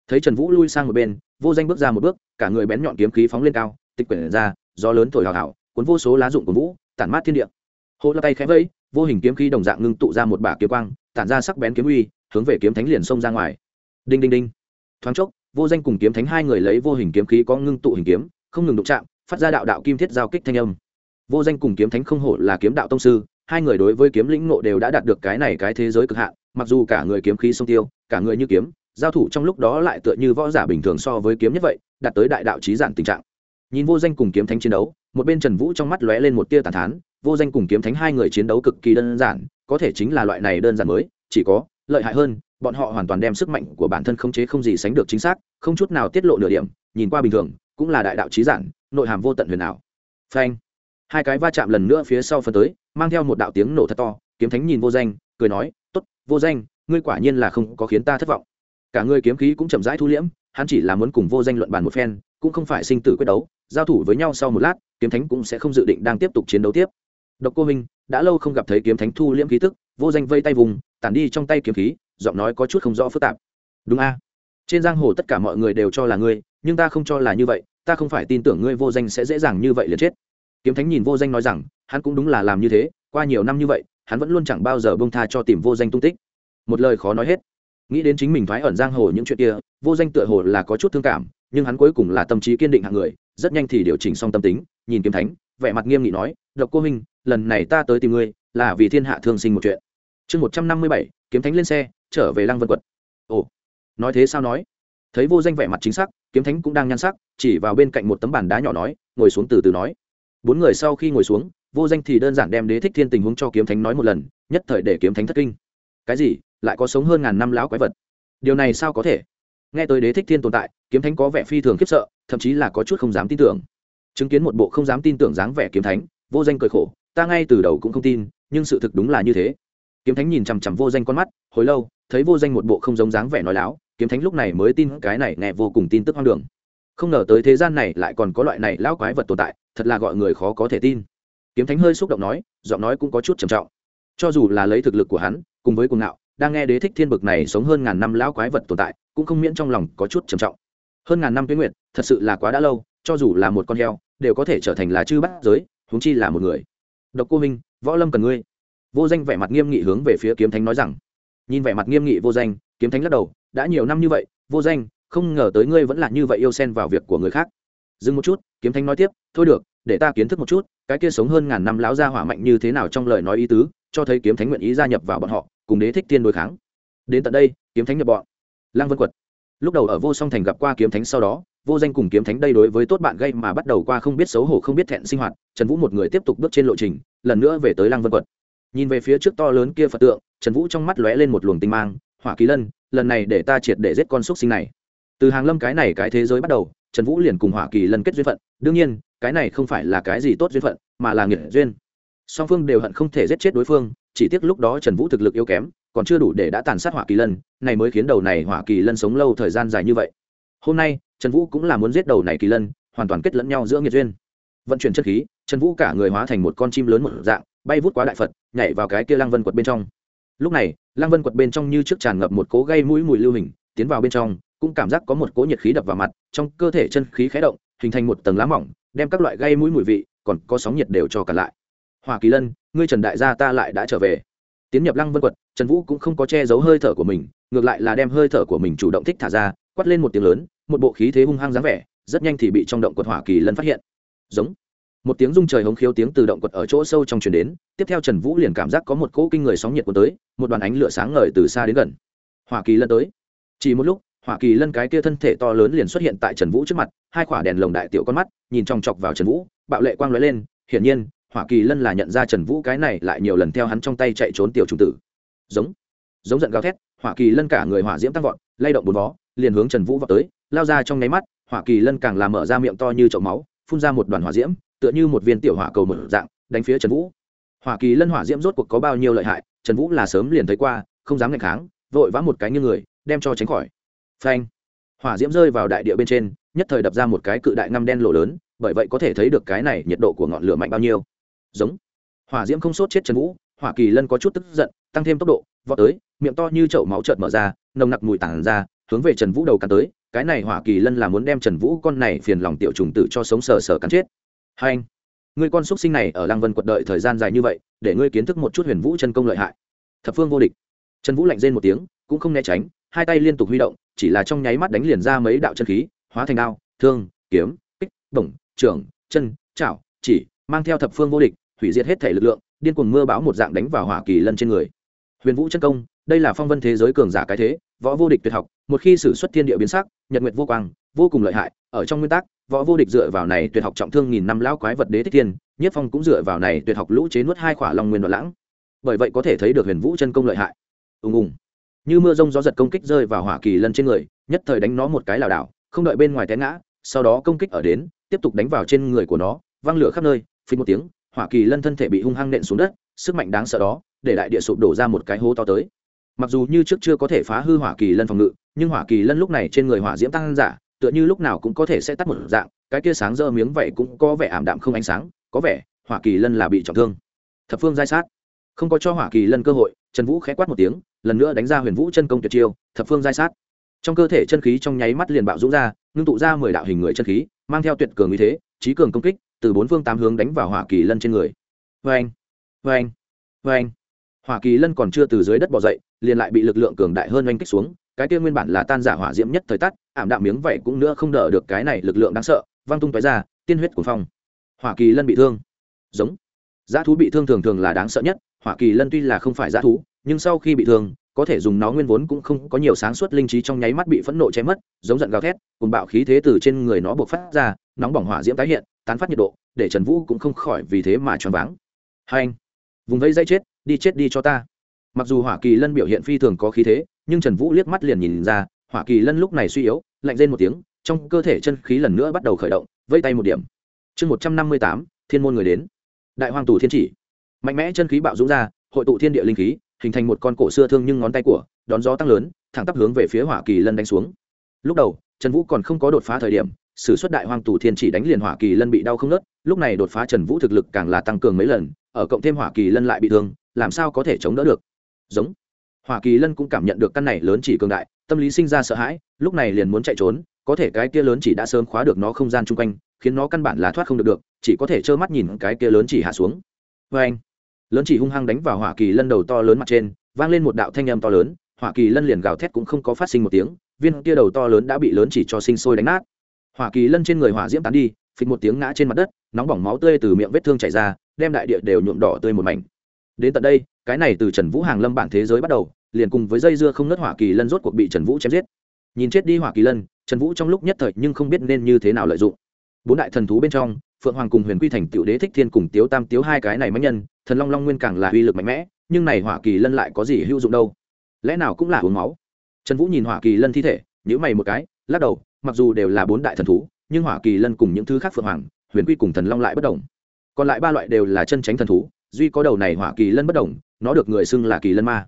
[SPEAKER 1] Thấy trần vũ lui sang một bên, vô danh bước ra một bước, cả người bén nhọn kiếm khí phóng lên cao, tịch quyển ra, gió lớn thổi hào hào, cuốn vô số lá dụng của vũ, tản mát thiên địa. Hô la tay khẽ vẫy vô hình kiếm khí đồng dạng ngưng tụ ra một bả kiếm quang, tản ra sắc bén kiếm uy, hướng về kiếm thánh liền xông ra ngoài. Đinh đinh đinh. Thoáng chốc, vô danh cùng kiếm thánh hai người lấy vô hình kiếm khí có ngưng tụ hình kiếm, không ngừng đụng chạm, phát ra đạo đạo kim thiết giao kích thanh âm. Vô danh cùng kiếm thánh không hổ là kiếm đạo tông sư, hai người đối với kiếm lĩnh ngộ đều đã đạt được cái này cái thế giới cực hạn, mặc dù cả người kiếm khí sông tiêu, cả người như kiếm, giao thủ trong lúc đó lại tựa như võ giả bình thường so với kiếm nhất vậy, đạt tới đại đạo trí giản tình trạng. Nhìn vô danh cùng kiếm thánh chiến đấu một bên trần vũ trong mắt lóe lên một tia tàn thán, vô danh cùng kiếm thánh hai người chiến đấu cực kỳ đơn giản, có thể chính là loại này đơn giản mới, chỉ có lợi hại hơn, bọn họ hoàn toàn đem sức mạnh của bản thân khống chế không gì sánh được chính xác, không chút nào tiết lộ nửa điểm, nhìn qua bình thường, cũng là đại đạo trí giản, nội hàm vô tận huyền ảo. Phanh! Hai cái va chạm lần nữa phía sau phần tới, mang theo một đạo tiếng nổ thật to, kiếm thánh nhìn vô danh, cười nói t ố t vô danh, ngươi quả nhiên là không có khiến ta thất vọng. Cả ngươi kiếm khí cũng chậm rãi thu liễm, hắn chỉ là muốn cùng vô danh luận bàn một phen cũng không phải sinh tử quyết đấu, giao thủ với nhau sau một lát, kiếm thánh cũng sẽ không dự định đang tiếp tục chiến đấu tiếp. Độc cô minh đã lâu không gặp thấy kiếm thánh thu liễm khí tức, vô danh vây tay vùng, tản đi trong tay kiếm khí, giọng nói có chút không rõ phức tạp. Đúng a. Trên giang hồ tất cả mọi người đều cho là ngươi, nhưng ta không cho là như vậy, ta không phải tin tưởng ngươi vô danh sẽ dễ dàng như vậy liền chết. Kiếm thánh nhìn vô danh nói rằng, hắn cũng đúng là làm như thế, qua nhiều năm như vậy, hắn vẫn luôn chẳng bao giờ bông tha cho tìm vô danh tung tích. Một lời khó nói hết. Nghĩ đến chính mình thoái ẩn giang hồ những chuyện kia, vô danh tựa hồ là có chút thương cảm nhưng hắn cuối cùng là tâm trí kiên định hạng người, rất nhanh thì điều chỉnh xong tâm tính, nhìn kiếm thánh, vẻ mặt nghiêm nghị nói, độc cô minh lần này ta tới tìm ngươi, là vì thiên hạ thương sinh một chuyện. Chương một trăm năm mươi bảy, kiếm thánh lên xe, trở về lăng vân quật ồ, nói thế sao nói? Thấy vô danh vẻ mặt chính xác, kiếm thánh cũng đang nhăn sắc, chỉ vào bên cạnh một tấm bàn đá nhỏ nói, ngồi xuống từ từ nói. Bốn người sau khi ngồi xuống, vô danh thì đơn giản đem đế thích thiên tình huống cho kiếm thánh nói một lần, nhất thời để kiếm thánh thất kinh. Cái gì? Lại có sống hơn ngàn năm lão quái vật? Điều này sao có thể? Nghe tới đế thích thiên tồn tại, kiếm thánh có vẻ phi thường khiếp sợ, thậm chí là có chút không dám tin tưởng. Chứng kiến một bộ không dám tin tưởng dáng vẻ kiếm thánh, vô danh cười khổ, ta ngay từ đầu cũng không tin, nhưng sự thực đúng là như thế. Kiếm thánh nhìn chằm chằm vô danh con mắt, hồi lâu, thấy vô danh một bộ không giống dáng vẻ nói láo, kiếm thánh lúc này mới tin cái này nghe vô cùng tin tức hoang đường. Không ngờ tới thế gian này lại còn có loại này lão quái vật tồn tại, thật là gọi người khó có thể tin. Kiếm thánh hơi xúc động nói, giọng nói cũng có chút trầm trọng. Cho dù là lấy thực lực của hắn, cùng với cuồng ngạo đang nghe đế thích thiên bực này sống hơn ngàn năm lão quái vật tồn tại, cũng không miễn trong lòng có chút trầm trọng. Hơn ngàn năm tuyến nguyện thật sự là quá đã lâu, cho dù là một con heo, đều có thể trở thành là chư bát giới, huống chi là một người. Độc cô minh võ lâm cần ngươi. Vô danh vẻ mặt nghiêm nghị hướng về phía kiếm thánh nói rằng. Nhìn vẻ mặt nghiêm nghị vô danh, kiếm thánh lắc đầu, đã nhiều năm như vậy, vô danh, không ngờ tới ngươi vẫn là như vậy yêu xen vào việc của người khác. Dừng một chút, kiếm thánh nói tiếp, thôi được, để ta kiến thức một chút, cái kia sống hơn ngàn năm lão gia hỏa mạnh như thế nào trong lời nói ý tứ, cho thấy kiếm thánh nguyện ý gia nhập vào bọn họ cùng đế thích tiên đối kháng. Đến tận đây, kiếm thánh nhập bọn. Lăng vân quật. Lúc đầu ở vô song thành gặp qua kiếm thánh sau đó, vô danh cùng kiếm thánh đây đối với tốt bạn gây mà bắt đầu qua không biết xấu hổ, không biết thẹn sinh hoạt, trần vũ một người tiếp tục bước trên lộ trình, lần nữa về tới lăng vân quật. Nhìn về phía trước to lớn kia phật tượng, trần vũ trong mắt lóe lên một luồng tinh mang, hỏa kỳ lân, lần này để ta triệt để giết con xúc sinh này. Từ hàng lâm cái này cái thế giới bắt đầu, trần vũ liền cùng hỏa kỳ lân kết duyên phận. Đương nhiên, cái này không phải là cái gì tốt duyên phận, mà là nghiệt duyên. Song phương đều hận không thể giết chết đối phương chỉ tiếc lúc đó trần vũ thực lực yếu kém, còn chưa đủ để đã tàn sát hỏa kỳ lân, này mới khiến đầu này hỏa kỳ lân sống lâu thời gian dài như vậy. Hôm nay, trần vũ cũng là muốn giết đầu này kỳ lân, hoàn toàn kết lẫn nhau giữa nghiệt duyên. Vận chuyển chất khí, trần vũ cả người hóa thành một con chim lớn một dạng, bay vút quá đại phật, nhảy vào cái kia lăng vân quật bên trong. Lúc này, lăng vân quật bên trong như trước tràn ngập một cố gây mũi mùi lưu hình, tiến vào bên trong, cũng cảm giác có một cỗ nhiệt khí đập vào mặt, trong cơ thể chân khí khé động, hình thành một tầng lá mỏng, đem các loại gây mũi mùi vị, còn có sóng nhiệt đều cho cả lại hoa kỳ lân, ngươi trần đại gia ta lại đã trở về. Tiến nhập lăng vân quật, trần vũ cũng không có che giấu hơi thở của mình, ngược lại là đem hơi thở của mình chủ động thích thả ra, quát lên một tiếng lớn, một bộ khí thế hung hăng dáng vẻ, rất nhanh thì bị trong động quật hỏa kỳ lân phát hiện. Giống. Một tiếng rung trời hống khiếu tiếng từ động quật ở chỗ sâu trong truyền đến, tiếp theo trần vũ liền cảm giác có một cỗ kinh người sóng nhiệt cuốn tới, một đoàn ánh lửa sáng ngời từ xa đến gần. Hỏa kỳ lân tới. Chỉ một lúc hoa kỳ lân cái kia thân thể to lớn liền xuất hiện tại trần vũ trước mặt, hai quả đèn lồng đại tiểu con mắt, nhìn trong chọc vào trần vũ, bạo lệ quang lóe lên, hiển nhiên hỏa kỳ lân là nhận ra trần vũ cái này lại nhiều lần theo hắn trong tay chạy trốn tiểu trung tử. Giống giống giận gào thét, hỏa kỳ lân cả người hỏa diễm tăng vọt, lay động bốn vó, liền hướng trần vũ vào tới, lao ra trong nháy mắt, hỏa kỳ lân càng làm mở ra miệng to như chậu máu, phun ra một đoàn hỏa diễm, tựa như một viên tiểu hỏa cầu mở dạng, đánh phía trần vũ. Hỏa kỳ lân hỏa diễm rốt cuộc có bao nhiêu lợi hại, trần vũ là sớm liền thấy qua, không dám ngạch kháng, vội vã một cái như người, đem cho tránh khỏi. Phanh! Hỏa diễm rơi vào đại địa bên trên, nhất thời đập ra một cái cự đại ngăm đen lộ lớn, bởi vậy có thể thấy được cái này nhiệt độ của ngọn lửa mạnh bao nhiêu giống. Hỏa diễm không sốt chết trần vũ, hỏa kỳ lân có chút tức giận, tăng thêm tốc độ, vọt tới, miệng to như chậu máu trợn mở ra, nồng nặc mùi tản ra, hướng về trần vũ đầu cắn tới, cái này hỏa kỳ lân là muốn đem trần vũ con này phiền lòng tiểu trùng tử cho sống sờ sờ cắn chết. Hai anh ngươi con xúc sinh này ở lang vân quật đợi thời gian dài như vậy, để ngươi kiến thức một chút huyền vũ chân công lợi hại. Thập phương vô địch. Trần vũ lạnh rên một tiếng, cũng không né tránh, hai tay liên tục huy động, chỉ là trong nháy mắt đánh liền ra mấy đạo chân khí, hóa thành đao, thương, kiếm, kích, bổng, trưởng, chân, chảo, chỉ, mang theo thập phương vô địch hủy diệt hết thể lực lượng, điên cuồng mưa bão một dạng đánh vào hỏa kỳ lân trên người. Huyền vũ chân công, đây là phong vân thế giới cường giả cái thế, võ vô địch tuyệt học, một khi sử xuất thiên địa biến sắc, nhật nguyệt vô quang, vô cùng lợi hại, ở trong nguyên tắc, võ vô địch dựa vào này tuyệt học trọng thương nghìn năm lão quái vật đế thích thiên, nhất phong cũng dựa vào này tuyệt học lũ chế nuốt hai khỏa long nguyên đoạn lãng. Bởi vậy có thể thấy được huyền vũ chân công lợi hại. Ùng ùng. Như mưa rông gió giật công kích rơi vào hỏa kỳ lân trên người, nhất thời đánh nó một cái lảo đảo, không đợi bên ngoài té ngã, sau đó công kích ở đến, tiếp tục đánh vào trên người của nó, văng lửa khắp nơi phí một tiếng hỏa kỳ lân thân thể bị hung hăng nện xuống đất, sức mạnh đáng sợ đó, để đại địa sụp đổ ra một cái hố to tới. Mặc dù như trước chưa có thể phá hư hỏa kỳ lân phòng ngự, nhưng hỏa kỳ lân lúc này trên người hỏa diễm tăng giả, tựa như lúc nào cũng có thể sẽ tắt một dạng, cái kia sáng dơ miếng vậy cũng có vẻ ảm đạm không ánh sáng, có vẻ hỏa kỳ lân là bị trọng thương. Thập phương giai sát. Không có cho hỏa kỳ lân cơ hội, trần vũ khẽ quát một tiếng, lần nữa đánh ra huyền vũ chân công tuyệt chiêu, thập phương giai sát. Trong cơ thể chân khí trong nháy mắt liền bạo dũng ra, ngưng tụ ra mười đạo hình người chân khí, mang theo tuyệt cường uy thế, trí cường công kích từ bốn phương tám hướng đánh vào hỏa kỳ lân trên người. Vê anh vê anh vê anh hỏa kỳ lân còn chưa từ dưới đất bỏ dậy, liền lại bị lực lượng cường đại hơn oanh kích xuống, cái kia nguyên bản là tan giả hỏa diễm nhất thời tắt, ảm đạm miếng vậy cũng nữa không đỡ được cái này lực lượng đáng sợ, văng tung tói ra, tiên huyết của phong. Hỏa kỳ lân bị thương. Giống. Giá thú bị thương thường thường là đáng sợ nhất, hỏa kỳ lân tuy là không phải giá thú, nhưng sau khi bị thương, có thể dùng nó nguyên vốn cũng không có nhiều sáng suốt linh trí trong nháy mắt bị phẫn nộ chém mất, giống giận gào thét cùng bạo khí thế từ trên người nó buộc phát ra, nóng bỏng hỏa diễm tái hiện tán phát nhiệt độ, để trần vũ cũng không khỏi vì thế mà choáng váng. Hai anh, vùng vây dây chết, đi chết đi cho ta. Mặc dù hỏa kỳ lân biểu hiện phi thường có khí thế, nhưng trần vũ liếc mắt liền nhìn ra, hỏa kỳ lân lúc này suy yếu, lạnh lên một tiếng, trong cơ thể chân khí lần nữa bắt đầu khởi động vây tay một điểm. Chương một trăm năm mươi tám, thiên môn người đến. Đại hoàng tù thiên chỉ. Mạnh mẽ chân khí bạo dũng ra, hội tụ thiên địa linh khí, hình thành một con cổ xưa thương nhưng ngón tay của, đón gió tăng lớn, thẳng tắp hướng về phía hỏa kỳ lân đánh xuống. Lúc đầu, trần vũ còn không có đột phá thời điểm Sử xuất đại hoang tù thiên chỉ đánh liền hỏa kỳ lân bị đau không nớt lúc này đột phá trần vũ thực lực càng là tăng cường mấy lần, ở cộng thêm hỏa kỳ lân lại bị thương, làm sao có thể chống đỡ được? Giống. Hỏa kỳ lân cũng cảm nhận được căn này lớn chỉ cường đại, tâm lý sinh ra sợ hãi, lúc này liền muốn chạy trốn, có thể cái kia lớn chỉ đã sớm khóa được nó không gian chung quanh, khiến nó căn bản là thoát không được được, chỉ có thể trơ mắt nhìn cái kia lớn chỉ hạ xuống. Vê anh, lớn chỉ hung hăng đánh vào hỏa kỳ lân đầu to lớn mặt trên, vang lên một đạo thanh âm to lớn, hỏa kỳ lân liền gào thét cũng không có phát sinh một tiếng, viên kia đầu to lớn đã bị lớn chỉ cho sinh sôi đánh nát hỏa kỳ lân trên người hỏa diễm tán đi, phịch một tiếng ngã trên mặt đất, nóng bỏng máu tươi từ miệng vết thương chảy ra, đem đại địa đều nhuộm đỏ tươi một mảnh. Đến tận đây, cái này từ trần vũ hàng lâm bản thế giới bắt đầu, liền cùng với dây dưa không nớt hỏa kỳ lân rốt cuộc bị trần vũ chém giết. Nhìn chết đi hỏa kỳ lân, trần vũ trong lúc nhất thời nhưng không biết nên như thế nào lợi dụng. Bốn đại thần thú bên trong, phượng hoàng cùng huyền quy thành tiểu đế thích thiên cùng tiếu tam tiếu hai cái này mạnh nhân, thần long long nguyên càng là uy lực mạnh mẽ, nhưng này hỏa kỳ lân lại có gì hữu dụng đâu? Lẽ nào cũng là uống máu? Trần vũ nhìn hỏa kỳ lân thi thể nhữ mày một cái, lắc đầu mặc dù đều là bốn đại thần thú, nhưng hỏa kỳ lân cùng những thứ khác phượng hoàng, huyền quy cùng thần long lại bất đồng. Còn lại ba loại đều là chân tránh thần thú, duy có đầu này hỏa kỳ lân bất đồng, nó được người xưng là kỳ lân ma.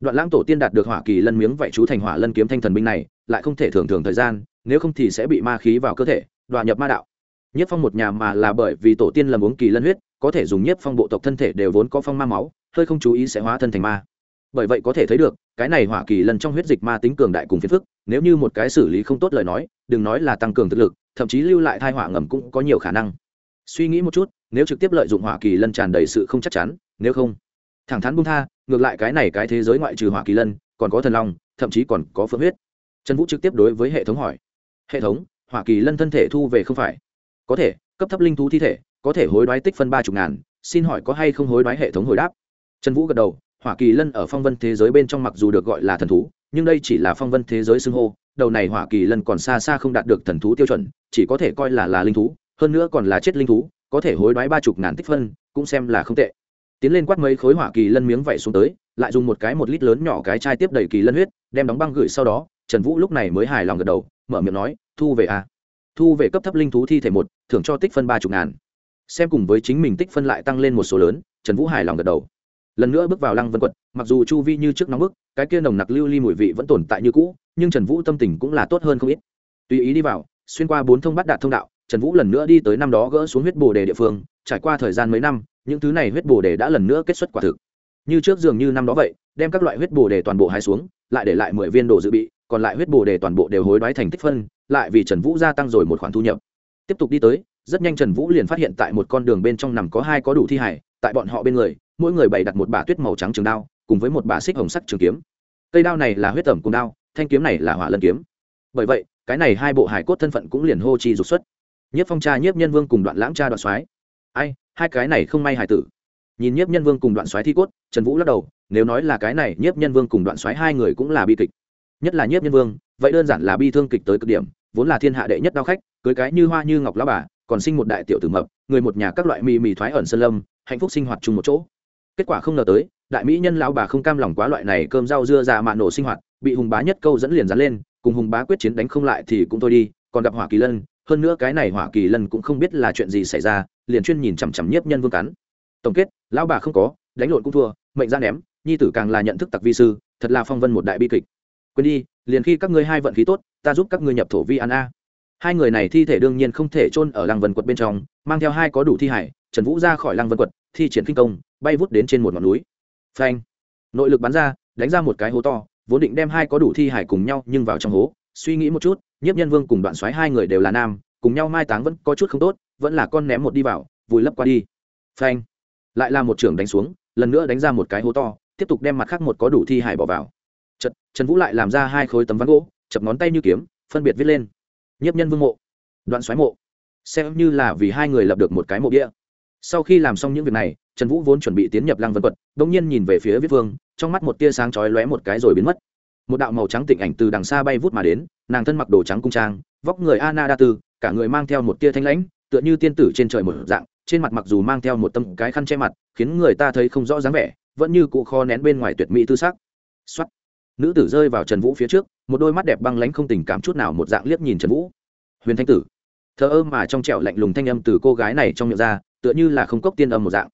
[SPEAKER 1] Đoạn lãng tổ tiên đạt được hỏa kỳ lân miếng vậy chú thành hỏa lân kiếm thanh thần binh này, lại không thể thường thường thời gian, nếu không thì sẽ bị ma khí vào cơ thể đoạn nhập ma đạo. Nhất phong một nhà mà là bởi vì tổ tiên lầm uống kỳ lân huyết, có thể dùng nhất phong bộ tộc thân thể đều vốn có phong ma máu, hơi không chú ý sẽ hóa thân thành ma bởi vậy có thể thấy được, cái này hỏa kỳ lân trong huyết dịch ma tính cường đại cùng phiền phức, nếu như một cái xử lý không tốt lời nói, đừng nói là tăng cường thực lực, thậm chí lưu lại thai hỏa ngầm cũng có nhiều khả năng. Suy nghĩ một chút, nếu trực tiếp lợi dụng hỏa kỳ lân tràn đầy sự không chắc chắn, nếu không, thẳng thắn bung tha, ngược lại cái này cái thế giới ngoại trừ hỏa kỳ lân còn có thần long, thậm chí còn có phượng huyết. Trần vũ trực tiếp đối với hệ thống hỏi, hệ thống, hỏa kỳ lân thân thể thu về không phải? Có thể, cấp thấp linh thú thi thể, có thể hối đoái tích phân ba chục ngàn, xin hỏi có hay không hối đoái hệ thống hồi đáp? Trần vũ gật đầu hỏa kỳ lân ở phong vân thế giới bên trong mặc dù được gọi là thần thú, nhưng đây chỉ là phong vân thế giới xưng hô, đầu này hỏa kỳ lân còn xa xa không đạt được thần thú tiêu chuẩn, chỉ có thể coi là là linh thú, hơn nữa còn là chết linh thú, có thể hối đoái ba chục ngàn tích phân, cũng xem là không tệ. Tiến lên quát mấy khối hỏa kỳ lân miếng vẩy xuống tới, lại dùng một cái một lít lớn nhỏ cái chai tiếp đầy kỳ lân huyết, đem đóng băng gửi sau đó, trần vũ lúc này mới hài lòng gật đầu, mở miệng nói, thu về à. Thu về cấp thấp linh thú thi thể một, thưởng cho tích phân ba chục ngàn. Xem cùng với chính mình tích phân lại tăng lên một số lớn, trần vũ hài lòng gật đầu lần nữa bước vào lăng vân quật, mặc dù chu vi như trước nóng bức, cái kia nồng nặc lưu ly mùi vị vẫn tồn tại như cũ, nhưng trần vũ tâm tình cũng là tốt hơn không ít. Tùy ý đi vào, xuyên qua bốn thông bắt đạt thông đạo, trần vũ lần nữa đi tới năm đó gỡ xuống huyết bồ đề địa phương, trải qua thời gian mấy năm, những thứ này huyết bồ đề đã lần nữa kết xuất quả thực. Như trước dường như năm đó vậy, đem các loại huyết bồ đề toàn bộ hai xuống, lại để lại mười viên đồ dự bị, còn lại huyết bồ đề toàn bộ đều hối đoái thành tích phân, lại vì trần vũ gia tăng rồi một khoản thu nhập. Tiếp tục đi tới, rất nhanh trần vũ liền phát hiện tại một con đường bên trong nằm có hai có đủ thi hải tại bọn họ bên người mỗi người bày đặt một bả tuyết màu trắng trường đao, cùng với một bả xích hồng sắc trường kiếm. Cây đao này là huyết tẩm cùng đao, thanh kiếm này là hỏa lân kiếm. Bởi vậy, cái này hai bộ hải cốt thân phận cũng liền hô chi dục xuất. Nhất phong cha, nhiếp nhân vương cùng đoạn lãng cha đoạn soái. Ai, hai cái này không may hải tử. Nhìn nhiếp nhân vương cùng đoạn soái thi cốt, trần vũ lắc đầu, nếu nói là cái này, nhiếp nhân vương cùng đoạn soái hai người cũng là bi kịch. Nhất là nhiếp nhân vương, vậy đơn giản là bi thương kịch tới cực điểm, vốn là thiên hạ đệ nhất đao khách, cưới cái như hoa như ngọc lao bà, còn sinh một đại tiểu tử mập, người một nhà các loại mì mì thoái ẩn sơn lâm, hạnh phúc sinh hoạt chung một chỗ kết quả không ngờ tới, đại mỹ nhân lão bà không cam lòng quá loại này cơm rau dưa già mạ nổ sinh hoạt, bị hùng bá nhất câu dẫn liền dán lên, cùng hùng bá quyết chiến đánh không lại thì cũng thôi đi, còn gặp hỏa kỳ lân, hơn nữa cái này hỏa kỳ lân cũng không biết là chuyện gì xảy ra, liền chuyên nhìn chằm chằm nhiếp nhân vương cắn. Tổng kết, lão bà không có, đánh lộn cũng thua, mệnh ra ném, nhi tử càng là nhận thức tặc vi sư, thật là phong vân một đại bi kịch. Quên đi, liền khi các ngươi hai vận khí tốt, ta giúp các ngươi nhập thổ vi an a. Hai người này thi thể đương nhiên không thể chôn ở lăng vân quật bên trong, mang theo hai có đủ thi hải, trần vũ ra khỏi lăng vân quật thi triển kinh công bay vút đến trên một ngọn núi. Phanh! Nội lực bắn ra đánh ra một cái hố to vốn định đem hai có đủ thi hải cùng nhau nhưng vào trong hố. Suy nghĩ một chút nhiếp nhân vương cùng đoạn soái hai người đều là nam cùng nhau mai táng vẫn có chút không tốt vẫn là con ném một đi vào vùi lấp qua đi. Phanh! Lại là một trưởng đánh xuống lần nữa đánh ra một cái hố to tiếp tục đem mặt khác một có đủ thi hải bỏ vào. Chật, trần vũ lại làm ra hai khối tấm ván gỗ chập ngón tay như kiếm phân biệt viết lên. Nhiếp nhân vương mộ. Đoạn xoáy mộ. Xem như là vì hai người lập được một cái mộ địa sau khi làm xong những việc này, trần vũ vốn chuẩn bị tiến nhập lăng vân quật đ ỗ n g nhiên nhìn về phía viết vương, trong mắt một tia sáng chói lóe một cái rồi biến mất. Một đạo màu trắng tịnh ảnh từ đằng xa bay vút mà đến, nàng thân mặc đồ trắng cung trang, vóc người ana đa tư cả người mang theo một tia thanh lãnh, tựa như tiên tử trên trời một dạng, trên mặt mặc dù mang theo một tâm cái khăn che mặt, khiến người ta thấy không rõ dáng vẻ, vẫn như cụ kho nén bên ngoài tuyệt mỹ tư sắc. Xuất nữ tử rơi vào trần vũ phía trước, một đôi mắt đẹp băng lánh không tình cảm chút nào một dạng liếc nhìn trần vũ. Huyền thanh tử. Thờ ơ mà trong trẻo lạnh lùng thanh âm từ cô gái này trong miệng ra tựa như là không cốc tiên âm một dạng.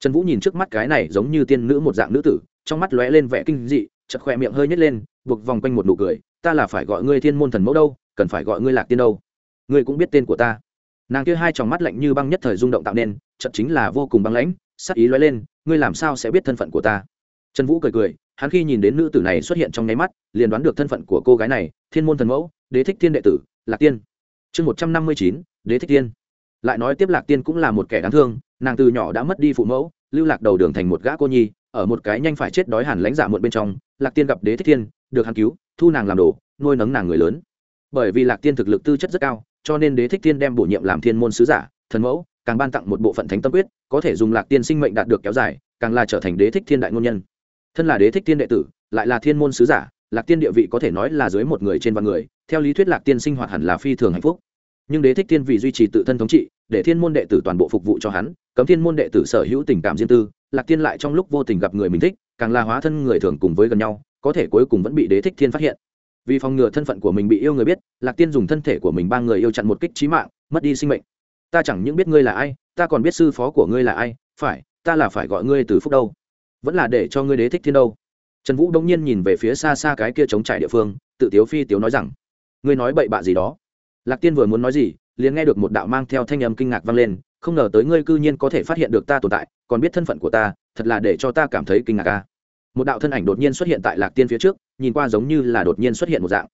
[SPEAKER 1] Trần vũ nhìn trước mắt cái này giống như tiên nữ một dạng nữ tử, trong mắt lóe lên vẻ kinh dị chật khỏe miệng hơi nhét lên, buộc vòng quanh một nụ cười, ta là phải gọi ngươi thiên môn thần mẫu đâu, cần phải gọi ngươi lạc tiên đâu. Ngươi cũng biết tên của ta. Nàng kia hai tròng mắt lạnh như băng nhất thời rung động tạo nên chật chính là vô cùng băng lãnh, sắc ý lóe lên, ngươi làm sao sẽ biết thân phận của ta? Trần vũ cười cười, hắn khi nhìn đến nữ tử này xuất hiện trong nháy mắt, liền đoán được thân phận của cô gái này, thiên môn thần mẫu, đế thích thiên đệ tử, lạc tiên. Chương một trăm năm mươi chín, đế thích tiên lại nói tiếp lạc tiên cũng là một kẻ đáng thương, nàng từ nhỏ đã mất đi phụ mẫu, lưu lạc đầu đường thành một gã cô nhi, ở một cái nhanh phải chết đói hẳn lãnh giả muộn bên trong, lạc tiên gặp đế thích thiên, được hắn cứu, thu nàng làm đồ, nuôi nấng nàng người lớn. Bởi vì lạc tiên thực lực tư chất rất cao, cho nên đế thích thiên đem bổ nhiệm làm thiên môn sứ giả, thần mẫu, càng ban tặng một bộ phận thánh tâm quyết, có thể dùng lạc tiên sinh mệnh đạt được kéo dài, càng là trở thành đế thích thiên đại ngôn nhân. Thân là đế thích thiên đệ tử, lại là thiên môn sứ giả, lạc tiên địa vị có thể nói là dưới một người trên vạn người, theo lý thuyết lạc tiên sinh hoạt hẳn là phi thường hạnh phúc. Nhưng đế thích tiên vì duy trì tự thân thống trị để thiên môn đệ tử toàn bộ phục vụ cho hắn, cấm thiên môn đệ tử sở hữu tình cảm riêng tư, lạc tiên lại trong lúc vô tình gặp người mình thích, càng là hóa thân người thường cùng với gần nhau, có thể cuối cùng vẫn bị đế thích thiên phát hiện. Vì phòng ngừa thân phận của mình bị yêu người biết, lạc tiên dùng thân thể của mình ba người yêu chặn một kích trí mạng, mất đi sinh mệnh. Ta chẳng những biết ngươi là ai, ta còn biết sư phó của ngươi là ai, phải, ta là phải gọi ngươi từ phúc đâu. Vẫn là để cho ngươi đế thích thiên đâu. Trần vũ đông nhiên nhìn về phía xa xa cái kia chống trải địa phương, tự tiếu phi tiếu nói rằng, ngươi nói bậy bạ gì đó? Lạc tiên vừa muốn nói gì liền nghe được một đạo mang theo thanh âm kinh ngạc vang lên, không ngờ tới ngươi cư nhiên có thể phát hiện được ta tồn tại, còn biết thân phận của ta, thật là để cho ta cảm thấy kinh ngạc ca một đạo thân ảnh đột nhiên xuất hiện tại lạc tiên phía trước, nhìn qua giống như là đột nhiên xuất hiện một dạng.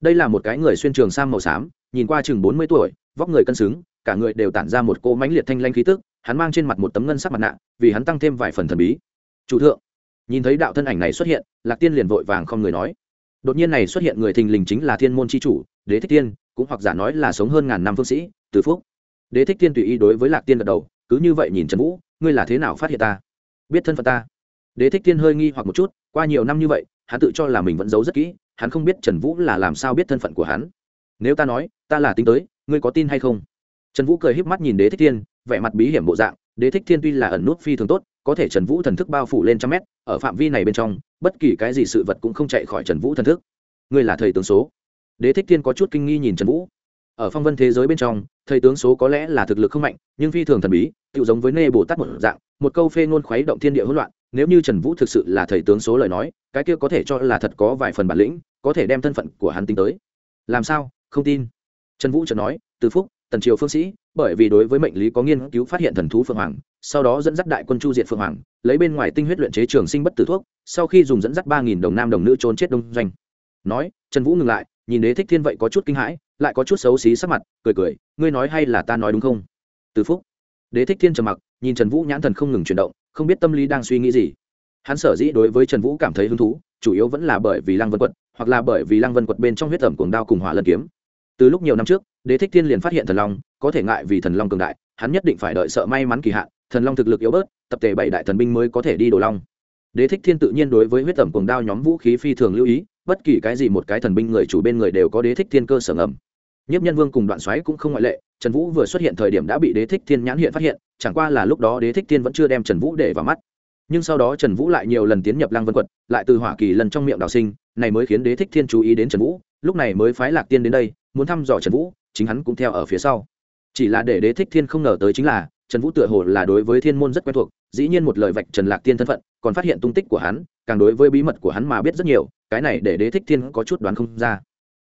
[SPEAKER 1] Đây là một cái người xuyên trường sam màu xám, nhìn qua chừng bốn mươi tuổi, vóc người cân xứng, cả người đều tản ra một cô mãnh liệt thanh lanh khí tức, hắn mang trên mặt một tấm ngân sắc mặt nạ, vì hắn tăng thêm vài phần thần bí. Chủ thượng. Nhìn thấy đạo thân ảnh này xuất hiện, lạc tiên liền vội vàng không người nói. Đột nhiên này xuất hiện người thình lình chính là thiên môn c h i chủ, đế thích tiên cũng hoặc giả nói là sống hơn ngàn năm phương sĩ, từ phúc. Đế thích tiên tùy ý đối với lạc tiên gật đầu, cứ như vậy nhìn trần vũ, ngươi là thế nào phát hiện ta? Biết thân phận ta. Đế thích tiên hơi nghi hoặc một chút, qua nhiều năm như vậy, hắn tự cho là mình vẫn giấu rất kỹ, hắn không biết trần vũ là làm sao biết thân phận của hắn. Nếu ta nói, ta là tính tới, ngươi có tin hay không? Trần vũ cười híp mắt nhìn đế thích tiên vẻ mặt bí hiểm bộ dạng, đế thích thiên tuy là ẩn nút phi thường tốt, có thể trần vũ thần thức bao phủ lên trăm mét, ở phạm vi này bên trong, bất kỳ cái gì sự vật cũng không chạy khỏi trần vũ thần thức. Ngươi là thầy tướng số đế thích thiên có chút kinh nghi nhìn trần vũ. Ở phong vân thế giới bên trong, thầy tướng số có lẽ là thực lực không mạnh, nhưng phi thường thần bí tự giống với nê bồ tát một dạng, một câu phê ngôn khuấy động thiên địa hỗn loạn. Nếu như trần vũ thực sự là thầy tướng số lời nói, cái kia có thể cho là thật có vài phần bản lĩnh, có thể đem thân phận của hắn tính tới. Làm sao? Không tin. Trần vũ chợt nói, từ phúc, tần triều phương sĩ, bởi vì đối với mệnh lý có nghiên cứu phát hiện thần thú phượng hoàng, sau đó dẫn dắt đại quân chu diệt phượng hoàng, lấy bên ngoài tinh huyết luyện chế trường sinh bất tử thuốc, sau khi dùng dẫn dắt ba nghìn đồng nam đồng nữ trốn chết đông doanh. Nói, trần vũ ngừng lại nhìn đế thích thiên vậy có chút kinh hãi, lại có chút xấu xí sắc mặt, cười cười, ngươi nói hay là ta nói đúng không? Từ phúc. Đế thích thiên trầm mặc, nhìn trần vũ nhãn thần không ngừng chuyển động, không biết tâm lý đang suy nghĩ gì. Hắn sở dĩ đối với trần vũ cảm thấy hứng thú, chủ yếu vẫn là bởi vì lăng vân quật, hoặc là bởi vì lăng vân quật bên trong huyết tẩm cuồng đao cùng hỏa lân kiếm. Từ lúc nhiều năm trước, đế thích thiên liền phát hiện thần long, có thể ngại vì thần long cường đại, hắn nhất định phải đợi sợ may mắn kỳ hạn, thần long thực lực yếu bớt, tập thể bảy đại thần binh mới có thể đi đồ long. Đế thích thiên tự nhiên đối với huyết tẩm cuồng đao nhóm vũ khí phi thường lưu ý bất kỳ cái gì một cái thần binh người chủ bên người đều có đế thích thiên cơ sở ngầm. Nhiếp nhân vương cùng đoạn xoáy cũng không ngoại lệ, trần vũ vừa xuất hiện thời điểm đã bị đế thích thiên nhãn hiện phát hiện, chẳng qua là lúc đó đế thích thiên vẫn chưa đem trần vũ để vào mắt. Nhưng sau đó trần vũ lại nhiều lần tiến nhập lăng vân quật lại từ hỏa kỳ lần trong miệng đào sinh, này mới khiến đế thích thiên chú ý đến trần vũ, lúc này mới phái lạc tiên đến đây, muốn thăm dò trần vũ, chính hắn cũng theo ở phía sau chỉ là để đế thích thiên không ngờ tới chính là, trần vũ tựa hồ là đối với thiên môn rất quen thuộc, dĩ nhiên một lời vạch trần lạc tiên thân phận, còn phát hiện tung tích của hắn, càng đối với bí mật của hắn mà biết rất nhiều, cái này để đế thích thiên có chút đoán không ra.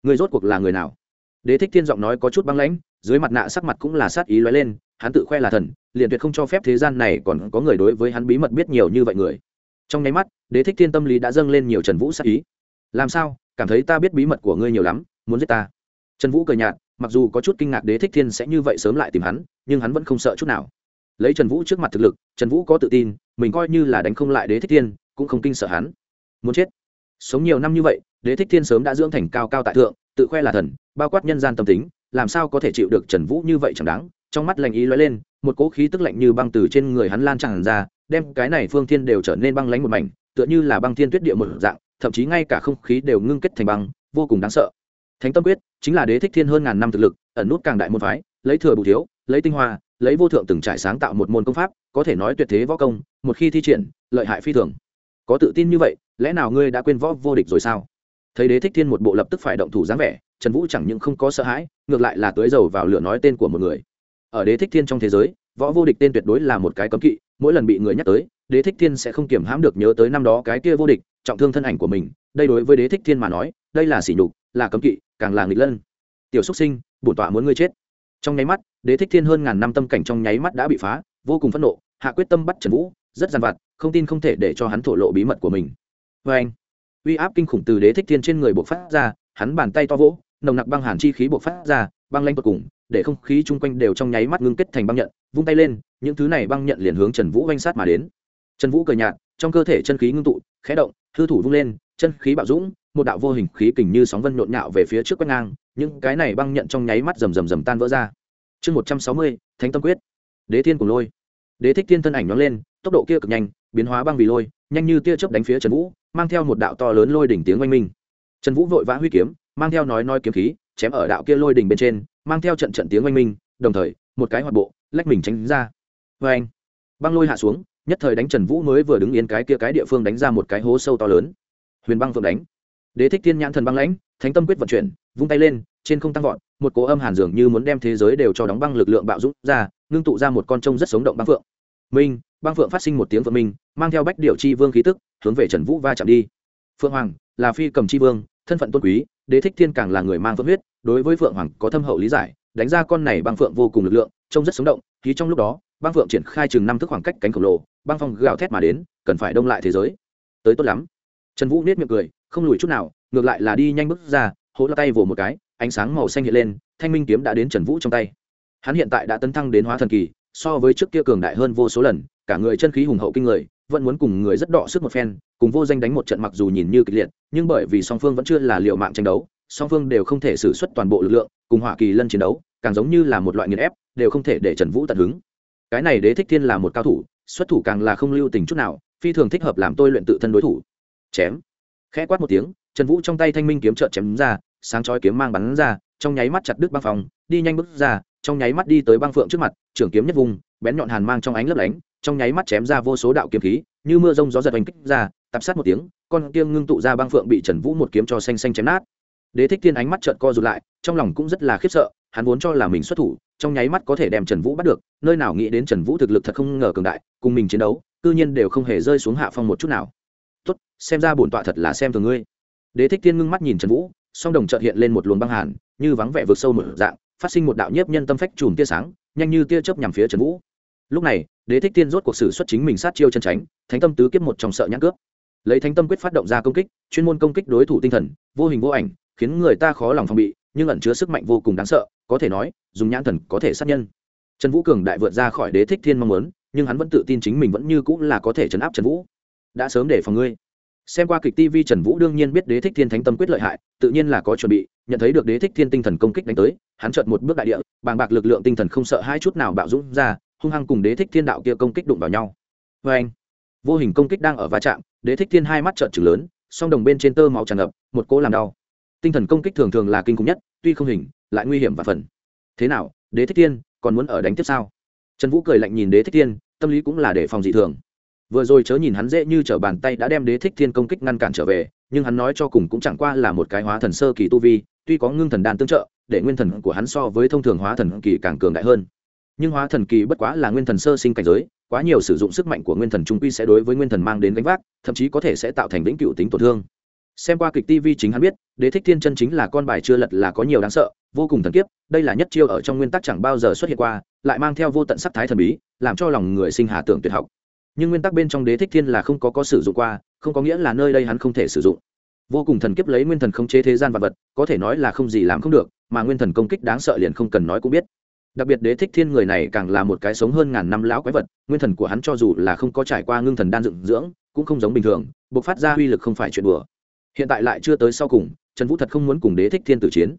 [SPEAKER 1] Người rốt cuộc là người nào? Đế thích thiên giọng nói có chút băng lãnh, dưới mặt nạ sắc mặt cũng là sát ý lóe lên, hắn tự khoe là thần, liền tuyệt không cho phép thế gian này còn có người đối với hắn bí mật biết nhiều như vậy người. Trong nháy mắt, đế thích thiên tâm lý đã dâng lên nhiều trần vũ sát ý. Làm sao? Cảm thấy ta biết bí mật của ngươi nhiều lắm, muốn giết ta. Trần vũ cười nhạt mặc dù có chút kinh ngạc đế thích thiên sẽ như vậy sớm lại tìm hắn, nhưng hắn vẫn không sợ chút nào. Lấy trần vũ trước mặt thực lực, trần vũ có tự tin, mình coi như là đánh không lại đế thích thiên, cũng không kinh sợ hắn. Muốn chết. Sống nhiều năm như vậy, đế thích thiên sớm đã dưỡng thành cao cao tại thượng, tự khoe là thần, bao quát nhân gian tâm tính, làm sao có thể chịu được trần vũ như vậy chẳng đáng? Trong mắt lành ý lóe lên, một cỗ khí tức lạnh như băng từ trên người hắn lan tràn ra, đem cái này phương thiên đều trở nên băng lánh một mảnh, tựa như là băng thiên tuyết địa một dạng, thậm chí ngay cả không khí đều ngưng kết thành băng, vô cùng đáng sợ thánh tâm quyết, chính là đế thích thiên hơn ngàn năm thực lực, ẩn nút càng đại môn phái, lấy thừa bù thiếu, lấy tinh hoa, lấy vô thượng từng trải sáng tạo một môn công pháp, có thể nói tuyệt thế võ công, một khi thi triển, lợi hại phi thường. Có tự tin như vậy, lẽ nào ngươi đã quên võ vô địch rồi sao? Thấy đế thích thiên một bộ lập tức phải động thủ dáng vẻ, trần vũ chẳng những không có sợ hãi, ngược lại là tưới dầu vào lửa nói tên của một người. Ở đế thích thiên trong thế giới, võ vô địch tên tuyệt đối là một cái cấm kỵ, mỗi lần bị người nhắc tới, đế thích thiên sẽ không kiểm hãm được nhớ tới năm đó cái kia vô địch, trọng thương thân ảnh của mình, đây đối với đế thích thiên mà nói, đây là sỉ nhục là cấm kỵ, càng là nghịch lân. Tiểu xúc sinh, bổn tọa muốn ngươi chết. Trong nháy mắt, đế thích thiên hơn ngàn năm tâm cảnh trong nháy mắt đã bị phá, vô cùng phẫn nộ, hạ quyết tâm bắt trần vũ, rất dằn vặt, không tin không thể để cho hắn thổ lộ bí mật của mình. Vê anh, uy áp kinh khủng từ đế thích thiên trên người buộc phát ra, hắn bàn tay to vỗ, nồng nặc băng hàn chi khí buộc phát ra, băng lanh tột cùng, để không khí chung quanh đều trong nháy mắt ngưng kết thành băng nhận, vung tay lên, những thứ này băng nhận liền hướng trần vũ oanh sát mà đến. Trần vũ cờ nhạt, trong cơ thể chân khí ngưng tụ, khẽ động, hư thủ vung lên, chân khí bạo dũng một đạo vô hình khí kình như sóng vân nhộn nhạo về phía trước quét ngang, những cái này băng nhận trong nháy mắt rầm rầm rầm tan vỡ ra. Chương một trăm sáu mươi, thánh tâm quyết. Đế thiên cùng lôi. Đế thích thiên thân ảnh nhóm lên, tốc độ kia cực nhanh, biến hóa băng vì lôi, nhanh như tia chớp đánh phía trần vũ, mang theo một đạo to lớn lôi đỉnh tiếng oanh minh. Trần vũ vội vã huy kiếm, mang theo nói nói kiếm khí, chém ở đạo kia lôi đỉnh bên trên, mang theo trận trận tiếng oanh minh, đồng thời, một cái hoạt bộ, lách mình tránh ra. Vê anh băng lôi hạ xuống, nhất thời đánh trần vũ mới vừa đứng yên cái kia cái địa phương đánh ra một cái hố sâu to lớn. Huyền băng phượng đánh đế thích thiên nhãn thần băng lãnh thánh tâm quyết vận chuyển vung tay lên trên không tăng vọt một cỗ âm hàn dường như muốn đem thế giới đều cho đóng băng lực lượng bạo dũng, ra ngưng tụ ra một con trông rất sống động băng phượng. Minh băng phượng phát sinh một tiếng vượng minh mang theo bách điệu chi vương khí tức hướng về trần vũ va chạm đi. Phượng hoàng là phi cầm chi vương thân phận tôn quý đế thích thiên càng là người mang phượng huyết đối với phượng hoàng có thâm hậu lý giải đánh ra con này băng phượng vô cùng lực lượng trông rất sống động khí trong lúc đó băng phượng triển khai chừng năm thước khoảng cách cánh khổng lồ băng phong gào thét mà đến cần phải đông lại thế giới. Tới tốt lắm. Trần vũ nết miệng cười không lùi chút nào, ngược lại là đi nhanh bước ra, hỗ la tay vồ một cái, ánh sáng màu xanh hiện lên, thanh minh kiếm đã đến trần vũ trong tay. Hắn hiện tại đã tấn thăng đến hóa thần kỳ, so với trước kia cường đại hơn vô số lần, cả người chân khí hùng hậu kinh người, vẫn muốn cùng người rất đọ sức một phen, cùng vô danh đánh một trận mặc dù nhìn như kịch liệt, nhưng bởi vì song phương vẫn chưa là liệu mạng tranh đấu, song phương đều không thể xử suất toàn bộ lực lượng, cùng hỏa kỳ lân chiến đấu, càng giống như là một loại nghiền ép, đều không thể để trần vũ tận hứng. Cái này đế thích thiên là một cao thủ, xuất thủ càng là không lưu tình chút nào, phi thường thích hợp làm tôi luyện tự thân đối thủ. Chém khẽ quát một tiếng, trần vũ trong tay thanh minh kiếm trợn chém ra, sáng chói kiếm mang bắn ra, trong nháy mắt chặt đứt băng phòng đi nhanh bước ra, trong nháy mắt đi tới băng phượng trước mặt, trưởng kiếm nhất vùng, bén nhọn hàn mang trong ánh lấp lánh, trong nháy mắt chém ra vô số đạo kiếm khí, như mưa rông gió giật oanh kích ra tập sát một tiếng, con kiêng ngưng tụ ra băng phượng bị trần vũ một kiếm cho xanh xanh chém nát. Đế thích thiên ánh mắt trợn co rụt lại, trong lòng cũng rất là khiếp sợ, hắn vốn cho là mình xuất thủ, trong nháy mắt có thể đem trần vũ bắt được, nơi nào nghĩ đến trần vũ thực lực thật không ngờ cường đại, cùng mình chiến đấu, cư nhiên đều không hề rơi xuống hạ phong một chút nào tốt, xem ra bổn tọa thật là xem thường ngươi. Đế thích thiên ngưng mắt nhìn trần vũ, song đồng trợt hiện lên một luồng băng hàn, như vắng vẻ vượt sâu một dạng, phát sinh một đạo nhiếp nhân tâm phách chùm tia sáng, nhanh như tia chớp nhằm phía trần vũ. Lúc này, đế thích tiên rốt cuộc sử xuất chính mình sát chiêu chân tránh, thánh tâm tứ kiếp một trong sợ nhãn cướp. Lấy thánh tâm quyết phát động ra công kích, chuyên môn công kích đối thủ tinh thần, vô hình vô ảnh, khiến người ta khó lòng phòng bị, nhưng ẩn chứa sức mạnh vô cùng đáng sợ, có thể nói, dùng nhãn thần có thể sát nhân. Trần vũ cường đại vượt ra khỏi đế thích thiên mong muốn, nhưng hắn vẫn tự tin chính mình vẫn như cũng là có thể chấn áp trần vũ đã sớm để phòng ngươi. Xem qua kịch tv trần vũ đương nhiên biết đế thích thiên thánh tâm quyết lợi hại, tự nhiên là có chuẩn bị, nhận thấy được đế thích thiên tinh thần công kích đánh tới, hắn chợt một bước đại địa, bàng bạc lực lượng tinh thần không sợ hai chút nào bạo dũng ra, hung hăng cùng đế thích thiên đạo kia công kích đụng vào nhau. Vê anh, vô hình công kích đang ở va chạm, đế thích thiên hai mắt trợn trừng lớn, song đồng bên trên tơ máu tràn ngập, một cỗ làm đau. Tinh thần công kích thường thường là kinh khủng nhất, tuy không hình, lại nguy hiểm và phần. Thế nào, đế thích thiên, còn muốn ở đánh tiếp sao? Trần vũ cười lạnh nhìn đế thích thiên, tâm lý cũng là để phòng dị thường vừa rồi chớ nhìn hắn dễ như t bàn tay đã đem đế thích thiên công kích ngăn cản trở về, nhưng hắn nói cho cùng cũng chẳng qua là một cái hóa thần sơ kỳ tu vi, tuy có ngưng thần đan tương trợ, để nguyên thần của hắn so với thông thường hóa thần kỳ càng cường đại hơn. Nhưng hóa thần kỳ bất quá là nguyên thần sơ sinh cảnh giới, quá nhiều sử dụng sức mạnh của nguyên thần trung quy sẽ đối với nguyên thần mang đến gánh vác, thậm chí có thể sẽ tạo thành vĩnh cựu tính tổn thương. Xem qua kịch tv chính hắn biết, đế thích thiên chân chính là con bài chưa lật là có nhiều đáng sợ, vô cùng thần kiếp, đây là nhất chiêu ở trong nguyên tắc chẳng bao giờ xuất hiện qua, lại mang theo vô tận sắc thái thần bí, làm cho lòng người sinh hà tưởng tuyệt học nhưng nguyên tắc bên trong đế thích thiên là không có có sử dụng qua, không có nghĩa là nơi đây hắn không thể sử dụng. Vô cùng thần kiếp lấy nguyên thần khống chế thế gian vật vật, có thể nói là không gì làm không được, mà nguyên thần công kích đáng sợ liền không cần nói cũng biết. Đặc biệt đế thích thiên người này càng là một cái sống hơn ngàn năm lão quái vật, nguyên thần của hắn cho dù là không có trải qua ngưng thần đan dựng dưỡng, cũng không giống bình thường buộc phát ra uy lực không phải chuyện đùa. Hiện tại lại chưa tới sau cùng, trần vũ thật không muốn cùng đế thích thiên tử chiến.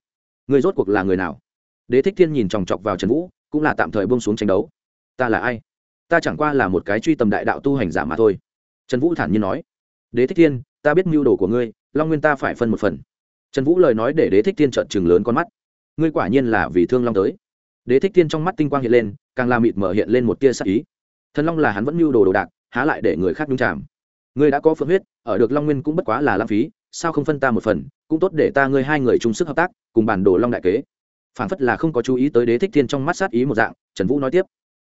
[SPEAKER 1] Người rốt cuộc là người nào? Đế thích thiên nhìn chòng chọc vào trần vũ, cũng là tạm thời bông xuống tranh đấu. Ta là ai? Ta chẳng qua là một cái truy tầm đại đạo tu hành giả mà thôi. Trần vũ thản nhiên nói, đế thích thiên, ta biết mưu đồ của ngươi, long nguyên ta phải phân một phần. Trần vũ lời nói để đế thích thiên trợn chừng lớn con mắt. Ngươi quả nhiên là vì thương long tới. Đế thích thiên trong mắt tinh quang hiện lên, càng làm mịt mở hiện lên một tia sắc ý. Thần long là hắn vẫn mưu đồ đồ đạc, há lại để người khác nhung chạm ngươi đã có phượng huyết, ở được long nguyên cũng bất quá là lãng phí, sao không phân ta một phần, cũng tốt để ta ngươi hai người chung sức hợp tác, cùng bản đồ long đại kế. Phản phất là không có chú ý tới đế thích thiên trong mắt sát ý một dạng, trần vũ nói tiếp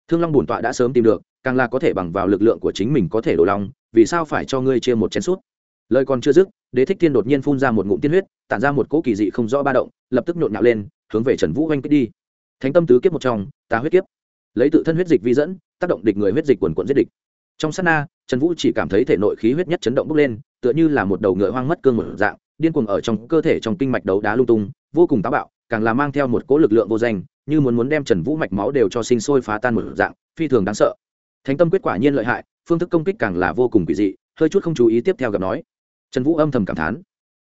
[SPEAKER 1] thương long bổn tọa đã sớm tìm được, càng là có thể bằng vào lực lượng của chính mình có thể đổ long vì sao phải cho ngươi chia một chén suốt lời còn chưa dứt, đế thích thiên đột nhiên phun ra một ngụm tiên huyết, tản ra một cỗ kỳ dị không rõ ba động, lập tức nhộn nhạo lên, hướng về trần vũ oanh kích đi. Thánh tâm tứ kiếp một trong ta huyết kiếp. Lấy tự thân huyết dịch vi dẫn, tác động địch người huyết dịch quần quận giết địch. Trong sát na, trần vũ chỉ cảm thấy thể nội khí huyết nhất chấn động bốc lên, tựa như là một đầu ngựa hoang mất cương một dạng, điên cuồng ở trong cơ thể trong kinh mạch đấu đá lung tung, vô cùng táo bạo, càng là mang theo một cỗ lực lượng vô danh như muốn muốn đem trần vũ mạch máu đều cho sinh sôi phá tan một dạng, phi thường đáng sợ. Thánh tâm quyết quả nhiên lợi hại, phương thức công kích càng là vô cùng kỳ dị, hơi chút không chú ý tiếp theo gặp nói. Trần vũ âm thầm cảm thán.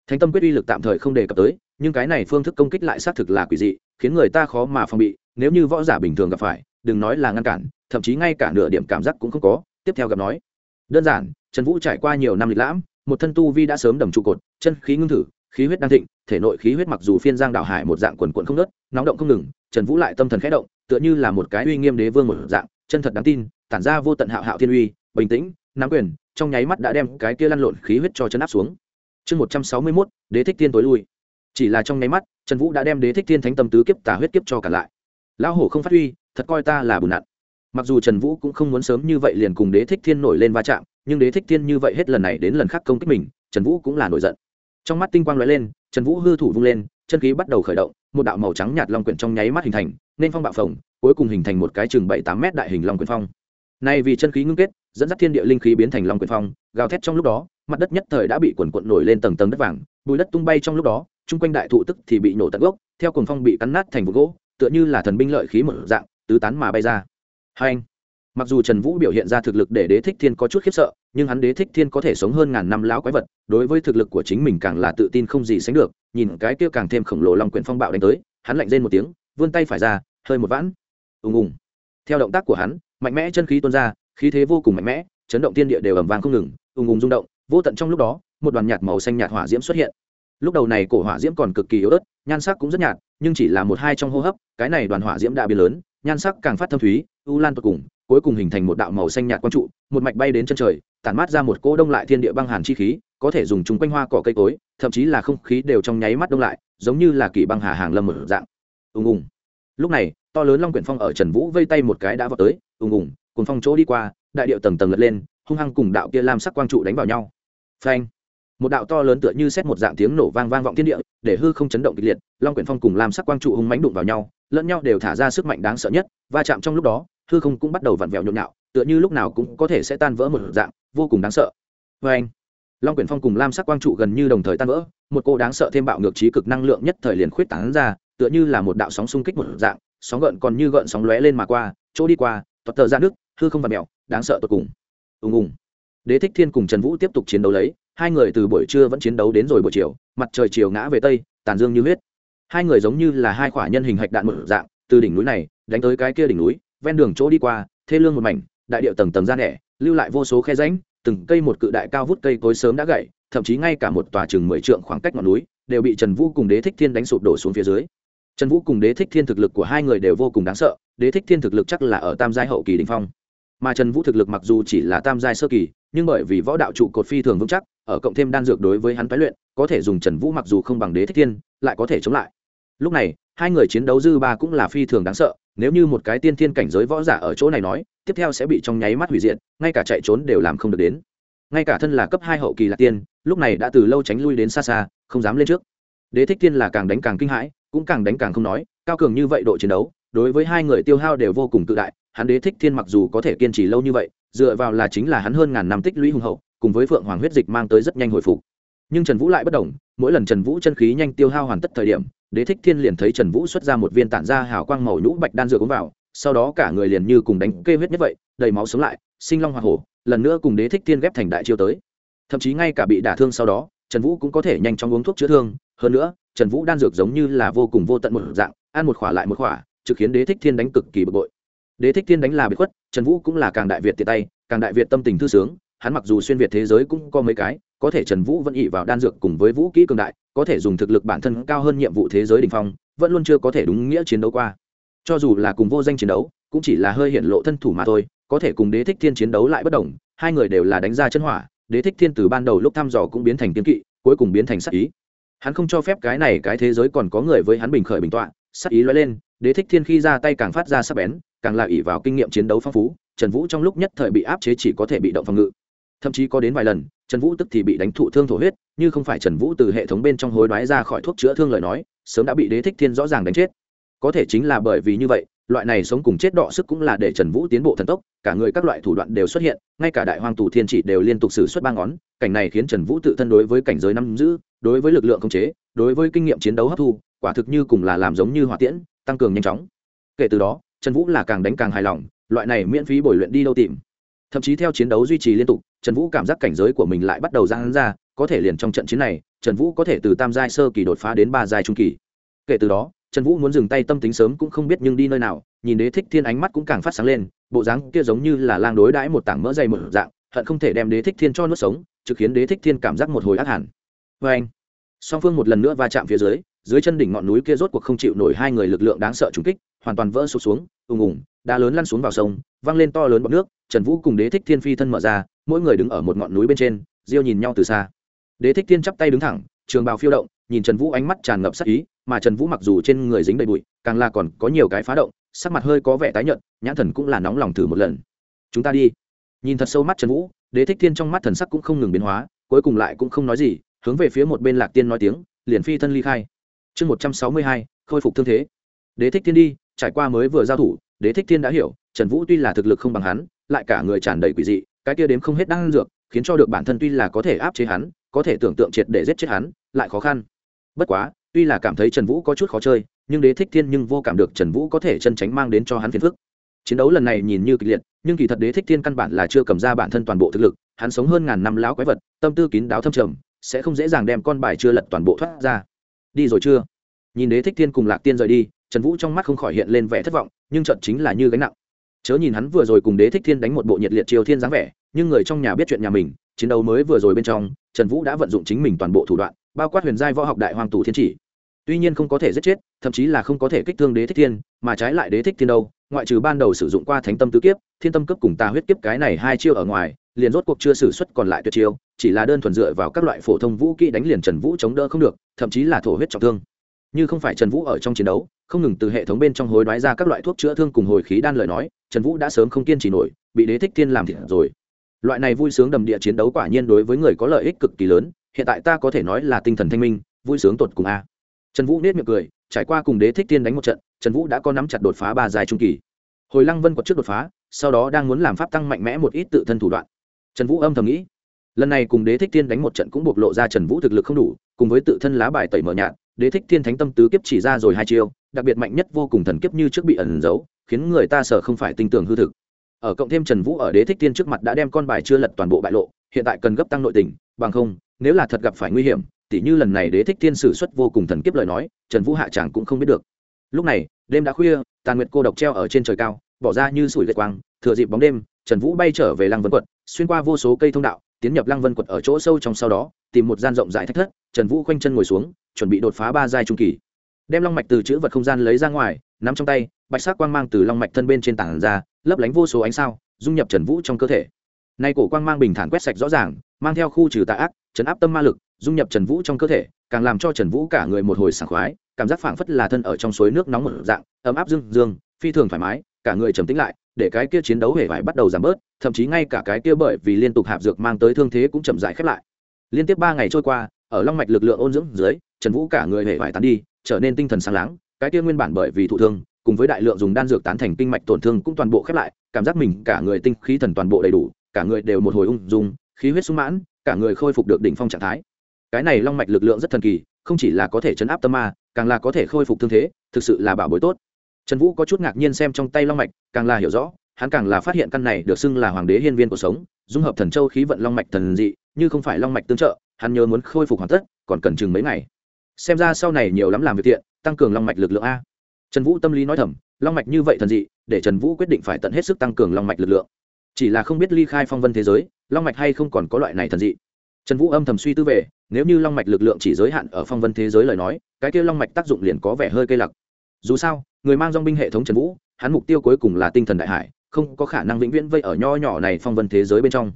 [SPEAKER 1] Thánh tâm quyết uy lực tạm thời không đề cập tới, nhưng cái này phương thức công kích lại xác thực là quỷ dị, khiến người ta khó mà phòng bị, nếu như võ giả bình thường gặp phải, đừng nói là ngăn cản, thậm chí ngay cả nửa điểm cảm giác cũng không có, tiếp theo gặp nói. Đơn giản, trần vũ trải qua nhiều năm lịch lãm, một thân tu vi đã sớm đầm trụ cột, chân khí ngưng thử, khí huyết đang thịnh thể nội khí huyết mặc dù phiên giang đảo hải một dạng quần quần không nớt nóng động không ngừng, trần vũ lại tâm thần khẽ động, tựa như là một cái uy nghiêm đế vương một dạng, chân thật đáng tin, tản ra vô tận hạo hạo thiên uy, bình tĩnh, nắm quyền, trong nháy mắt đã đem cái kia lăn lộn khí huyết cho chân áp xuống. Chương một trăm sáu mươi mốt, đế thích tiên tối lui. Chỉ là trong nháy mắt, trần vũ đã đem đế thích tiên thánh tâm tứ kiếp, tà huyết kiếp cho cả lại. Lão hổ không phát huy, thật coi ta là bùn nặn. Mặc dù trần vũ cũng không muốn sớm như vậy liền cùng đế thích thiên nổi lên va chạm, nhưng đế thích thiên như vậy hết lần này đến lần khác công kích mình, trần vũ cũng là nổi giận trong mắt tinh quang lóe lên, trần vũ hư thủ vung lên, chân khí bắt đầu khởi động, một đạo màu trắng nhạt long quyển trong nháy mắt hình thành, nên phong bạo phồng, cuối cùng hình thành một cái chừng bảy tám mét đại hình long quyển phong. Này vì chân khí ngưng kết, dẫn dắt thiên địa linh khí biến thành long quyển phong, gào thét trong lúc đó, mặt đất nhất thời đã bị quần quận nổi lên tầng tầng đất vàng, bùi đất tung bay trong lúc đó, chung quanh đại thụ tức thì bị nổ tận gốc, theo cồn phong bị cắn nát thành vụ gỗ, tựa như là thần binh lợi khí một dạng, tứ tán mà bay ra. Hai anh mặc dù trần vũ biểu hiện ra thực lực để đế thích thiên có chút khiếp sợ, nhưng hắn đế thích thiên có thể sống hơn ngàn năm lão quái vật, đối với thực lực của chính mình càng là tự tin không gì sánh được, nhìn cái kia càng thêm khổng lồ long quyển phong bạo đánh tới, hắn lạnh rên một tiếng, vươn tay phải ra, hơi một vãn. Ùng ùng. Theo động tác của hắn, mạnh mẽ chân khí tuôn ra, khí thế vô cùng mạnh mẽ, chấn động tiên địa đều ầm vang không ngừng, ùng ùng rung động, vô tận trong lúc đó, một đoàn nhạt màu xanh nhạt hỏa diễm xuất hiện. Lúc đầu này cổ hỏa diễm còn cực kỳ yếu ớt, nhan sắc cũng rất nhạt, nhưng chỉ là một hai trong hô hấp, cái này đoàn hỏa diễm đã biến lớn, nhan sắc càng phát thâm thúy, u lan tột cùng cuối cùng hình thành một đạo màu xanh nhạt quang trụ, một mạch bay đến chân trời, tản mát ra một cỗ đông lại thiên địa băng hàn chi khí, có thể dùng chúng quanh hoa cỏ cây cối, thậm chí là không khí đều trong nháy mắt đông lại, giống như là kỳ băng hà hàng lâm một dạng. Ùng ùng. Lúc này, to lớn long quyển phong ở trần vũ vây tay một cái đã vào tới, ùng ùng cùng phong chỗ đi qua, đại điệu tầng tầng lật lên, hung hăng cùng đạo kia lam sắc quang trụ đánh vào nhau. Phanh. Một đạo to lớn tựa như xét một dạng tiếng nổ vang vang vọng thiên địa, để hư không chấn động kịch liệt, long quyển phong cùng lam sắc quang trụ hung mánh đụng vào nhau, lẫn nhau đều thả ra sức mạnh đáng sợ nhất, va chạm trong lúc đó hư không cũng bắt đầu vặn vẹo nhộn nhạo tựa như lúc nào cũng có thể sẽ tan vỡ một dạng vô cùng đáng sợ. Vê anh long quyển phong cùng lam sắc quang trụ gần như đồng thời tan vỡ một cô đáng sợ thêm bạo ngược trí cực năng lượng nhất thời liền khuyết tán ra tựa như là một đạo sóng xung kích một dạng sóng gợn còn như gợn sóng lóe lên mà qua chỗ đi qua toạt tờ ra nước hư không vặn vẹo, đáng sợ tột cùng. Ùng ùng. Đế thích thiên cùng trần vũ tiếp tục chiến đấu lấy hai người từ buổi trưa vẫn chiến đấu đến rồi buổi chiều mặt trời chiều ngã về tây tàn dương như huyết. Hai người giống như là hai khỏa nhân hình hạch đạn một dạng từ đỉnh núi này đánh tới cái kia đỉnh núi ven đường chỗ đi qua, thê lương một mảnh, đại điệu tầng tầng ra nẻ, lưu lại vô số khe ránh từng cây một cự đại cao vút cây cối sớm đã gãy, thậm chí ngay cả một tòa chừng mười trượng khoảng cách ngọn núi đều bị trần vũ cùng đế thích thiên đánh sụp đổ xuống phía dưới. Trần vũ cùng đế thích thiên thực lực của hai người đều vô cùng đáng sợ, đế thích thiên thực lực chắc là ở tam giai hậu kỳ đình phong. Mà trần vũ thực lực mặc dù chỉ là tam giai sơ kỳ, nhưng bởi vì võ đạo trụ cột phi thường vững chắc, ở cộng thêm đan dược đối với hắn tái luyện, có thể dùng trần vũ mặc dù không bằng đế thích thiên, lại có thể chống lại. Lúc này hai người chiến đấu dư ba cũng là phi thường đáng sợ, nếu như một cái tiên thiên cảnh giới võ giả ở chỗ này nói, tiếp theo sẽ bị trong nháy mắt hủy diệt, ngay cả chạy trốn đều làm không được đến. Ngay cả thân là cấp hai hậu kỳ lạc tiên, lúc này đã từ lâu tránh lui đến xa xa, không dám lên trước. Đế thích tiên là càng đánh càng kinh hãi, cũng càng đánh càng không nói, cao cường như vậy độ chiến đấu, đối với hai người tiêu hao đều vô cùng tự đại, hắn đế thích thiên mặc dù có thể kiên trì lâu như vậy, dựa vào là chính là hắn hơn ngàn năm tích lũy hùng hậu, cùng với phượng hoàng huyết dịch mang tới rất nhanh hồi phục. Nhưng trần vũ lại bất đồng mỗi lần trần vũ chân khí nhanh tiêu hao hoàn tất thời điểm đế thích thiên liền thấy trần vũ xuất ra một viên tản ra hào quang màu nhũ bạch đan dược uống vào, sau đó cả người liền như cùng đánh kê huyết nhất vậy, đầy máu sống lại, sinh long hoa hổ, lần nữa cùng đế thích thiên ghép thành đại chiêu tới. Thậm chí ngay cả bị đả thương sau đó, trần vũ cũng có thể nhanh chóng uống thuốc chữa thương. Hơn nữa, trần vũ đan dược giống như là vô cùng vô tận một dạng, ăn một khỏa lại một khỏa, trực khiến đế thích thiên đánh cực kỳ bực bội. Đế thích thiên đánh là bị khuất, trần vũ cũng là càng đại việt tiện tay, càng đại việt tâm tình thư sướng, hắn mặc dù xuyên việt thế giới cũng có mấy cái có thể trần vũ vẫn ỉ vào đan dược cùng với vũ kỹ cường đại, có thể dùng thực lực bản thân cao hơn nhiệm vụ thế giới đình phong, vẫn luôn chưa có thể đúng nghĩa chiến đấu qua. Cho dù là cùng vô danh chiến đấu, cũng chỉ là hơi hiện lộ thân thủ mà thôi, có thể cùng đế thích thiên chiến đấu lại bất đồng, hai người đều là đánh ra chân hỏa, đế thích thiên từ ban đầu lúc thăm dò cũng biến thành kiên kỵ, cuối cùng biến thành sắc ý. Hắn không cho phép cái này cái thế giới còn có người với hắn bình khởi bình tọa sắc ý lóe lên, đế thích thiên khi ra tay càng phát ra sắc bén, càng là ỉ vào kinh nghiệm chiến đấu phong phú, trần vũ trong lúc nhất thời bị áp chế chỉ có thể bị động phòng ngự. Thậm chí có đến vài lần trần vũ tức thì bị đánh thụ thương thổ huyết, như không phải trần vũ từ hệ thống bên trong hối đoái ra khỏi thuốc chữa thương lời nói, sớm đã bị đế thích thiên rõ ràng đánh chết. Có thể chính là bởi vì như vậy, loại này sống cùng chết đọ sức cũng là để trần vũ tiến bộ thần tốc, cả người các loại thủ đoạn đều xuất hiện, ngay cả đại hoàng tù thiên chỉ đều liên tục xử suất ba ngón, cảnh này khiến trần vũ tự thân đối với cảnh giới năm giữ, đối với lực lượng khống chế, đối với kinh nghiệm chiến đấu hấp thu, quả thực như cùng là làm giống như hỏa tiễn, tăng cường nhanh chóng. Kể từ đó, trần vũ là càng đánh càng hài lòng, loại này miễn phí bồi luyện đi đâu tìm. Thậm chí theo chiến đấu duy trì liên tục trần vũ cảm giác cảnh giới của mình lại bắt đầu giãn ra, có thể liền trong trận chiến này, trần vũ có thể từ tam giai sơ kỳ đột phá đến ba giai trung kỳ. Kể từ đó, trần vũ muốn dừng tay tâm tính sớm cũng không biết nhưng đi nơi nào, nhìn đế thích thiên ánh mắt cũng càng phát sáng lên, bộ dáng kia giống như là lang đối đãi một tảng mỡ dày một dạng, hận không thể đem đế thích thiên cho nuốt sống, trực khiến đế thích thiên cảm giác một hồi ác hẳn. Vê anh, song phương một lần nữa va chạm phía dưới dưới chân đỉnh ngọn núi kia rốt cuộc không chịu nổi hai người lực lượng đáng sợ trúng kích, hoàn toàn vỡ sụt xuống, ùng ùng đá lớn lăn xuống vào sông văng lên to lớn bọt nước, trần vũ cùng đế thích thiên phi thân mở ra, mỗi người đứng ở một ngọn núi bên trên, diêu nhìn nhau từ xa. Đế thích thiên chắp tay đứng thẳng, trường bào phiêu động, nhìn trần vũ ánh mắt tràn ngập sắc ý, mà trần vũ mặc dù trên người dính đầy bụi, càng là còn có nhiều cái phá động, sắc mặt hơi có vẻ tái nhợt, nhãn thần cũng là nóng lòng thử một lần. Chúng ta đi. Nhìn thật sâu mắt trần vũ, đế thích thiên trong mắt thần sắc cũng không ngừng biến hóa, cuối cùng lại cũng không nói gì, hướng về phía một bên lạc tiên nói tiếng, liền phi thân ly khai. Chương một trăm sáu mươi hai, khôi phục thương thế. Đế thích thiên đi, trải qua mới vừa giao thủ đế thích thiên đã hiểu, trần vũ tuy là thực lực không bằng hắn, lại cả người tràn đầy quỷ dị, cái kia đếm không hết đang dược, khiến cho được bản thân tuy là có thể áp chế hắn, có thể tưởng tượng triệt để giết chết hắn, lại khó khăn. Bất quá, tuy là cảm thấy trần vũ có chút khó chơi, nhưng đế thích thiên nhưng vô cảm được trần vũ có thể chân tránh mang đến cho hắn phiền phức. Chiến đấu lần này nhìn như kịch liệt, nhưng kỳ thật đế thích thiên căn bản là chưa cầm ra bản thân toàn bộ thực lực, hắn sống hơn ngàn năm lão quái vật, tâm tư kín đáo thâm trầm, sẽ không dễ dàng đem con bài chưa lật toàn bộ thoát ra. Đi rồi chưa? Nhìn đế thích thiên cùng lạc tiên rời đi, trần vũ trong mắt không khỏi hiện lên vẻ thất vọng nhưng trận chính là như gánh nặng. Chớ nhìn hắn vừa rồi cùng đế thích thiên đánh một bộ nhiệt liệt triều thiên dáng vẻ, nhưng người trong nhà biết chuyện nhà mình, chiến đấu mới vừa rồi bên trong, trần vũ đã vận dụng chính mình toàn bộ thủ đoạn, bao quát huyền giai võ học đại hoàng tù thiên chỉ. Tuy nhiên không có thể giết chết, thậm chí là không có thể kích thương đế thích thiên, mà trái lại đế thích thiên đâu, ngoại trừ ban đầu sử dụng qua thánh tâm tứ kiếp, thiên tâm cấp cùng tà huyết kiếp cái này hai chiêu ở ngoài, liền rốt cuộc chưa xử suất còn lại tuyệt chiêu, chỉ là đơn thuần dựa vào các loại phổ thông vũ kỹ đánh liền trần vũ chống đỡ không được, thậm chí là thổ huyết trọng thương như không phải trần vũ ở trong chiến đấu, không ngừng từ hệ thống bên trong hối đoái ra các loại thuốc chữa thương cùng hồi khí đan lời nói, trần vũ đã sớm không kiên trì nổi, bị đế thích thiên làm thiệt rồi. Loại này vui sướng đầm địa chiến đấu quả nhiên đối với người có lợi ích cực kỳ lớn, hiện tại ta có thể nói là tinh thần thanh minh, vui sướng tột cùng a. Trần vũ nết miệng cười, trải qua cùng đế thích Thiên đánh một trận, trần vũ đã có nắm chặt đột phá ba dài trung kỳ. Hồi lăng vân quật trước đột phá, sau đó đang muốn làm pháp tăng mạnh mẽ một ít tự thân thủ đoạn. Trần vũ âm thầm nghĩ, lần này cùng đế thích Thiên đánh một trận cũng bộc lộ ra trần vũ thực lực không đủ, cùng với tự thân lá bài tẩy mở nhạt đế thích thiên thánh tâm tứ kiếp chỉ ra rồi hai chiêu đặc biệt mạnh nhất vô cùng thần kiếp như trước bị ẩn giấu khiến người ta sợ không phải tin tưởng hư thực. Ở cộng thêm trần vũ ở đế thích Thiên trước mặt đã đem con bài chưa lật toàn bộ bại lộ hiện tại cần gấp tăng nội tình bằng không nếu là thật gặp phải nguy hiểm tỉ như lần này đế thích thiên sử xuất vô cùng thần kiếp lời nói trần vũ hạ tràng cũng không biết được. Lúc này đêm đã khuya tàn nguyệt cô độc treo ở trên trời cao bỏ ra như sủi lệ quang thừa dịp bóng đêm trần vũ bay trở về lăng vân Quận, xuyên qua vô số cây thông đạo tiến nhập lăng vân quật ở chỗ sâu trong sau đó, tìm một gian rộng rãi thách thất, trần vũ khoanh chân ngồi xuống, chuẩn bị đột phá ba giai trung kỳ. Đem long mạch từ chữ vật không gian lấy ra ngoài, nắm trong tay, bạch sắc quang mang từ long mạch thân bên trên tảng ra, lấp lánh vô số ánh sao, dung nhập trần vũ trong cơ thể. Nay cổ quang mang bình thản quét sạch rõ ràng, mang theo khu trừ tà ác, chấn áp tâm ma lực, dung nhập trần vũ trong cơ thể, càng làm cho trần vũ cả người một hồi sảng khoái, cảm giác phảng phất là thân ở trong suối nước nóng một dạng, ấm áp dương dương phi thường thoải mái, cả người trầm tĩnh lại để cái kia chiến đấu hề vải bắt đầu giảm bớt, thậm chí ngay cả cái kia bởi vì liên tục hạp dược mang tới thương thế cũng chậm rãi khép lại. Liên tiếp ba ngày trôi qua, ở long mạch lực lượng ôn dưỡng dưới, trần vũ cả người hề vải tán đi, trở nên tinh thần sáng láng, cái kia nguyên bản bởi vì thụ thương, cùng với đại lượng dùng đan dược tán thành kinh mạch tổn thương cũng toàn bộ khép lại, cảm giác mình cả người tinh khí thần toàn bộ đầy đủ, cả người đều một hồi ung dung, khí huyết sung mãn, cả người khôi phục được đỉnh phong trạng thái. Cái này long mạch lực lượng rất thần kỳ, không chỉ là có thể chấn áp tâm ma, càng là có thể khôi phục thương thế, thực sự là bảo bối tốt trần vũ có chút ngạc nhiên xem trong tay long mạch, càng là hiểu rõ, hắn càng là phát hiện căn này được xưng là hoàng đế hiên viên cuộc sống, dung hợp thần châu khí vận long mạch thần dị, như không phải long mạch tương trợ, hắn nhớ muốn khôi phục hoàn tất, còn cần chừng mấy ngày. Xem ra sau này nhiều lắm làm việc thiện, tăng cường long mạch lực lượng a. Trần vũ tâm lý nói thầm, long mạch như vậy thần dị, để trần vũ quyết định phải tận hết sức tăng cường long mạch lực lượng. Chỉ là không biết ly khai phong vân thế giới, long mạch hay không còn có loại này thần dị. Trần vũ âm thầm suy tư về, nếu như long mạch lực lượng chỉ giới hạn ở phong vân thế giới lời nói, cái kia long mạch tác dụng liền có vẻ hơi cây lặc dù sao, người mang dong binh hệ thống trần vũ, hắn mục tiêu cuối cùng là tinh thần đại hải, không có khả năng vĩnh viễn vây ở nho nhỏ này phong vân thế giới bên trong.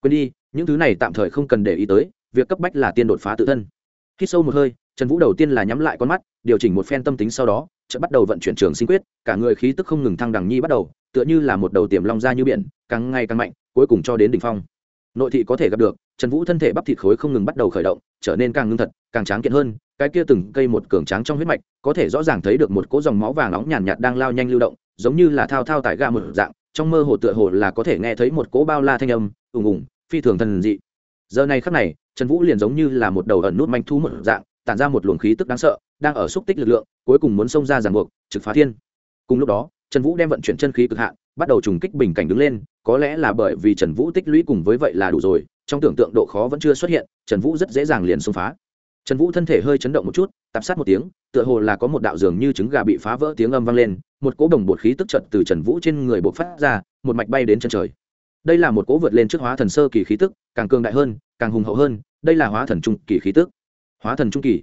[SPEAKER 1] Quên đi, những thứ này tạm thời không cần để ý tới, việc cấp bách là tiên đột phá tự thân. Khi sâu một hơi, trần vũ đầu tiên là nhắm lại con mắt, điều chỉnh một phen tâm tính sau đó, chợt bắt đầu vận chuyển trường sinh quyết, cả người khí tức không ngừng thăng đằng nhi bắt đầu, tựa như là một đầu tiềm long ra như biển, càng ngày càng mạnh, cuối cùng cho đến đỉnh phong nội thị có thể gặp được trần vũ thân thể bắp thịt khối không ngừng bắt đầu khởi động trở nên càng ngưng thật càng tráng kiện hơn cái kia từng cây một cường tráng trong huyết mạch có thể rõ ràng thấy được một cỗ dòng máu vàng nóng nhàn nhạt, đang lao nhanh lưu động giống như là thao thao tại ga một dạng trong mơ hồ tựa hồ là có thể nghe thấy một cỗ bao la thanh âm ùng ùng phi thường thần dị. Giờ này khắc này trần vũ liền giống như là một đầu ẩn nút manh thu một dạng tản ra một luồng khí tức đáng sợ đang ở xúc tích lực lượng cuối cùng muốn xông ra giàn buộc trực phá thiên. Cùng lúc đó trần vũ đem vận chuyển chân khí cực hạn bắt đầu trùng kích bình cảnh đứng lên có lẽ là bởi vì trần vũ tích lũy cùng với vậy là đủ rồi, trong tưởng tượng độ khó vẫn chưa xuất hiện, trần vũ rất dễ dàng liền xông phá. Trần vũ thân thể hơi chấn động một chút, tạp sát một tiếng, tựa hồ là có một đạo dường như trứng gà bị phá vỡ tiếng âm vang lên, một cỗ đồng bột khí tức trận từ trần vũ trên người bộc phát ra, một mạch bay đến chân trời. Đây là một cỗ vượt lên trước hóa thần sơ kỳ khí tức, càng cường đại hơn, càng hùng hậu hơn, đây là hóa thần trung kỳ khí tức. Hóa thần trung kỳ.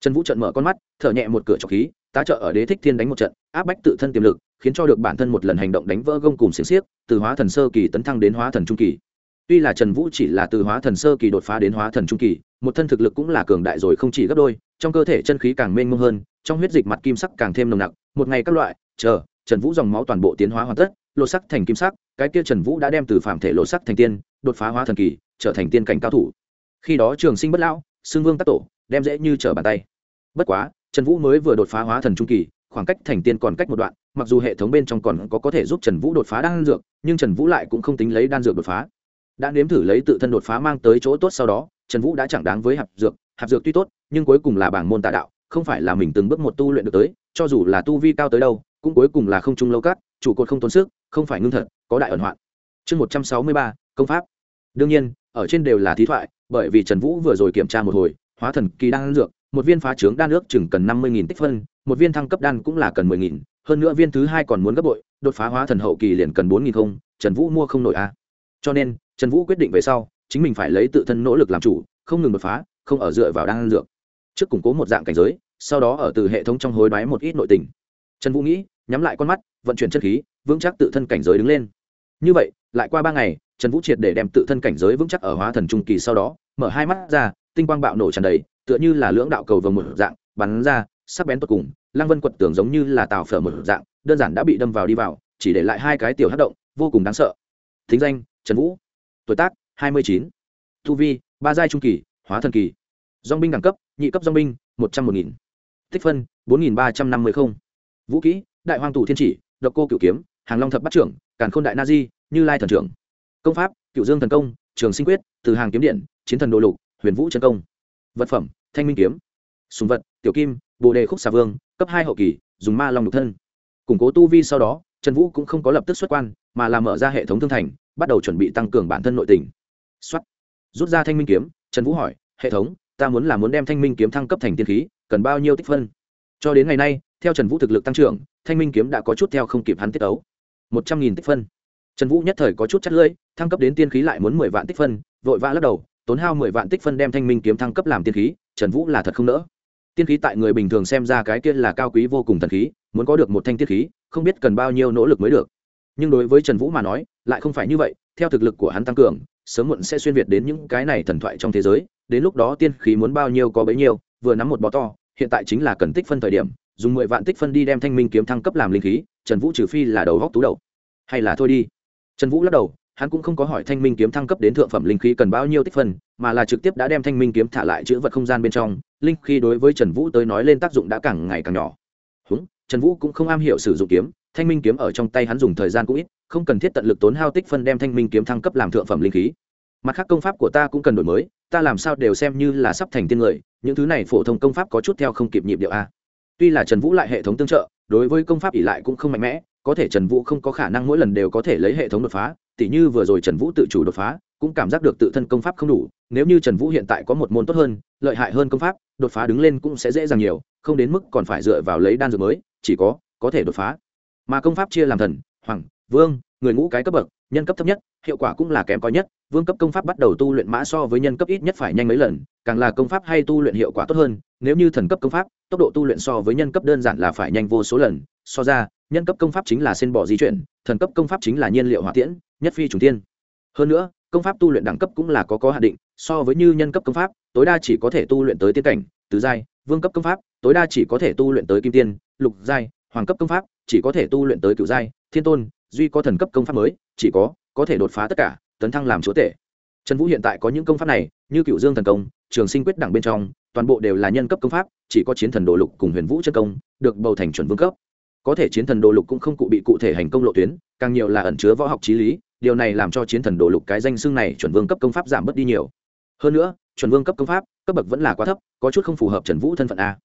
[SPEAKER 1] Trần vũ trận mở con mắt, thở nhẹ một cửa trọc khí tá trợ ở đế thích thiên đánh một trận, áp bách tự thân tiềm lực, khiến cho được bản thân một lần hành động đánh vỡ gông cùng xiềng xiếc, từ hóa thần sơ kỳ tấn thăng đến hóa thần trung kỳ. Tuy là trần vũ chỉ là từ hóa thần sơ kỳ đột phá đến hóa thần trung kỳ, một thân thực lực cũng là cường đại rồi không chỉ gấp đôi, trong cơ thể chân khí càng mênh mông hơn, trong huyết dịch mặt kim sắc càng thêm nồng nặc, một ngày các loại, chờ, trần vũ dòng máu toàn bộ tiến hóa hoàn tất, lột sắc thành kim sắc, cái kia trần vũ đã đem từ phạm thể lột sắc thành tiên, đột phá hóa thần kỳ, trở thành tiên cảnh cao thủ. Khi đó trường sinh bất lão xương vương tác tổ, đem dễ như trở bàn tay. Bất quá trần vũ mới vừa đột phá hóa thần trung kỳ, khoảng cách thành tiên còn cách một đoạn, mặc dù hệ thống bên trong còn có có thể giúp trần vũ đột phá đan dược, nhưng trần vũ lại cũng không tính lấy đan dược đột phá. Đã nếm thử lấy tự thân đột phá mang tới chỗ tốt sau đó, trần vũ đã chẳng đáng với hạp dược hạp dược tuy tốt, nhưng cuối cùng là bảng môn tà đạo, không phải là mình từng bước một tu luyện được tới, cho dù là tu vi cao tới đâu, cũng cuối cùng là không trung lâu cát, trụ cột không tốn sức, không phải ngưng thật, có đại ẩn hoạn. Chương một trăm sáu mươi ba, công pháp. Đương nhiên, ở trên đều là thí thoại, bởi vì trần vũ vừa rồi kiểm tra một hồi, hóa thần kỳ đan dược một viên phá trướng đan nước chừng cần năm mươi tích phân, một viên thăng cấp đan cũng là cần mười nghìn, hơn nữa viên thứ hai còn muốn gấp bội, đột phá hóa thần hậu kỳ liền cần bốn nghìn không, trần vũ mua không nổi a. À. cho nên, trần vũ quyết định về sau, chính mình phải lấy tự thân nỗ lực làm chủ, không ngừng đột phá, không ở dựa vào đan dược. Trước củng cố một dạng cảnh giới, sau đó ở từ hệ thống trong hối đoái một ít nội tình. Trần vũ nghĩ, nhắm lại con mắt, vận chuyển chất khí, vững chắc tự thân cảnh giới đứng lên. Như vậy, lại qua ba ngày, trần vũ triệt để đem tự thân cảnh giới vững chắc ở hóa thần trung kỳ sau đó, mở hai mắt ra, tinh quang bạo nổ tràn đầy tựa như là lưỡng đạo cầu vồng một dạng, bắn ra, sắc bén tột cùng, lăng vân quật tưởng giống như là tàu phở một dạng, đơn giản đã bị đâm vào đi vào, chỉ để lại hai cái tiểu hát động, vô cùng đáng sợ. Thính danh, trần vũ. Tuổi tác, hai mươi chín. Thu vi, ba giai trung kỳ, hóa thần kỳ. Dong binh đẳng cấp, nhị cấp dong binh, một trăm một nghìn. Tích phân, bốn nghìn ba trăm năm mươi không. Vũ kỹ, đại hoàng tù thiên chỉ, độc cô cựu kiếm, hàng long thập bắt trưởng, càn khôn đại na di, như lai thần trưởng. Công pháp, cựu dương thần công, trường sinh quyết, từ hàng kiếm điện, chiến thần đồ lục, huyền vũ trần công vật phẩm, thanh minh kiếm, súng vật, tiểu kim, bồ đề khúc xà vương, cấp hai hậu kỳ, dùng ma long nhục thân. Củng cố tu vi sau đó, trần vũ cũng không có lập tức xuất quan, mà là mở ra hệ thống thương thành, bắt đầu chuẩn bị tăng cường bản thân nội tình. Xuất rút ra thanh minh kiếm, trần vũ hỏi, hệ thống, ta muốn là muốn đem thanh minh kiếm thăng cấp thành tiên khí, cần bao nhiêu tích phân? Cho đến ngày nay, theo trần vũ thực lực tăng trưởng, thanh minh kiếm đã có chút theo không kịp hắn tiết ấu một trăm nghìn tích phân. Trần vũ nhất thời có chút chắt lưỡi, thăng cấp đến tiên khí lại muốn mười vạn tích phân, vội vã lắc đầu tốn hao mười vạn tích phân đem thanh minh kiếm thăng cấp làm tiên khí, trần vũ là thật không nỡ. Tiên khí tại người bình thường xem ra cái kia là cao quý vô cùng thần khí, muốn có được một thanh tiên khí, không biết cần bao nhiêu nỗ lực mới được. Nhưng đối với trần vũ mà nói, lại không phải như vậy, theo thực lực của hắn tăng cường, sớm muộn sẽ xuyên việt đến những cái này thần thoại trong thế giới, đến lúc đó tiên khí muốn bao nhiêu có bấy nhiêu, vừa nắm một bó to, hiện tại chính là cần tích phân thời điểm, dùng mười vạn tích phân đi đem thanh minh kiếm thăng cấp làm linh khí, trần vũ trừ phi là đầu góc tú đầu, hay là thôi đi. Trần vũ lắc đầu hắn cũng không có hỏi thanh minh kiếm thăng cấp đến thượng phẩm linh khí cần bao nhiêu tích phân, mà là trực tiếp đã đem thanh minh kiếm thả lại chữ vật không gian bên trong, linh khí đối với trần vũ tới nói lên tác dụng đã càng ngày càng nhỏ. Húng, trần vũ cũng không am hiểu sử dụng kiếm, thanh minh kiếm ở trong tay hắn dùng thời gian cũng ít, không cần thiết tận lực tốn hao tích phân đem thanh minh kiếm thăng cấp làm thượng phẩm linh khí. Mặt khác công pháp của ta cũng cần đổi mới, ta làm sao đều xem như là sắp thành tiên người, những thứ này phổ thông công pháp có chút theo không kịp nhịp điệu a. Tuy là trần vũ lại hệ thống tương trợ, đối với công pháp ỉ lại cũng không mạnh mẽ có thể trần vũ không có khả năng mỗi lần đều có thể lấy hệ thống đột phá, tỉ như vừa rồi trần vũ tự chủ đột phá, cũng cảm giác được tự thân công pháp không đủ, nếu như trần vũ hiện tại có một môn tốt hơn, lợi hại hơn công pháp, đột phá đứng lên cũng sẽ dễ dàng nhiều, không đến mức còn phải dựa vào lấy đan dược mới, chỉ có có thể đột phá. Mà công pháp chia làm thần, hoàng, vương, người ngũ cái cấp bậc, nhân cấp thấp nhất, hiệu quả cũng là kém coi nhất, vương cấp công pháp bắt đầu tu luyện mã so với nhân cấp ít nhất phải nhanh mấy lần, càng là công pháp hay tu luyện hiệu quả tốt hơn, nếu như thần cấp công pháp, tốc độ tu luyện so với nhân cấp đơn giản là phải nhanh vô số lần, so ra nhân cấp công pháp chính là sen bỏ di chuyển, thần cấp công pháp chính là nhiên liệu hỏa tiễn, nhất phi trùng tiên hơn nữa, công pháp tu luyện đẳng cấp cũng là có có hạn định, so với như nhân cấp công pháp, tối đa chỉ có thể tu luyện tới tiên cảnh, tứ giai, vương cấp công pháp, tối đa chỉ có thể tu luyện tới kim tiên, lục giai, hoàng cấp công pháp, chỉ có thể tu luyện tới cựu giai, thiên tôn, duy có thần cấp công pháp mới, chỉ có có thể đột phá tất cả, tấn thăng làm chúa tể. Trần vũ hiện tại có những công pháp này, như cựu dương thần công, trường sinh quyết đẳng bên trong, toàn bộ đều là nhân cấp công pháp, chỉ có chiến thần đồ lục cùng huyền vũ chân công, được bầu thành chuẩn vương cấp có thể chiến thần đồ lục cũng không cụ bị cụ thể hành công lộ tuyến, càng nhiều là ẩn chứa võ học trí lý, điều này làm cho chiến thần đồ lục cái danh xưng này chuẩn vương cấp công pháp giảm bớt đi nhiều. Hơn nữa, chuẩn vương cấp công pháp, cấp bậc vẫn là quá thấp, có chút không phù hợp trần vũ thân phận a.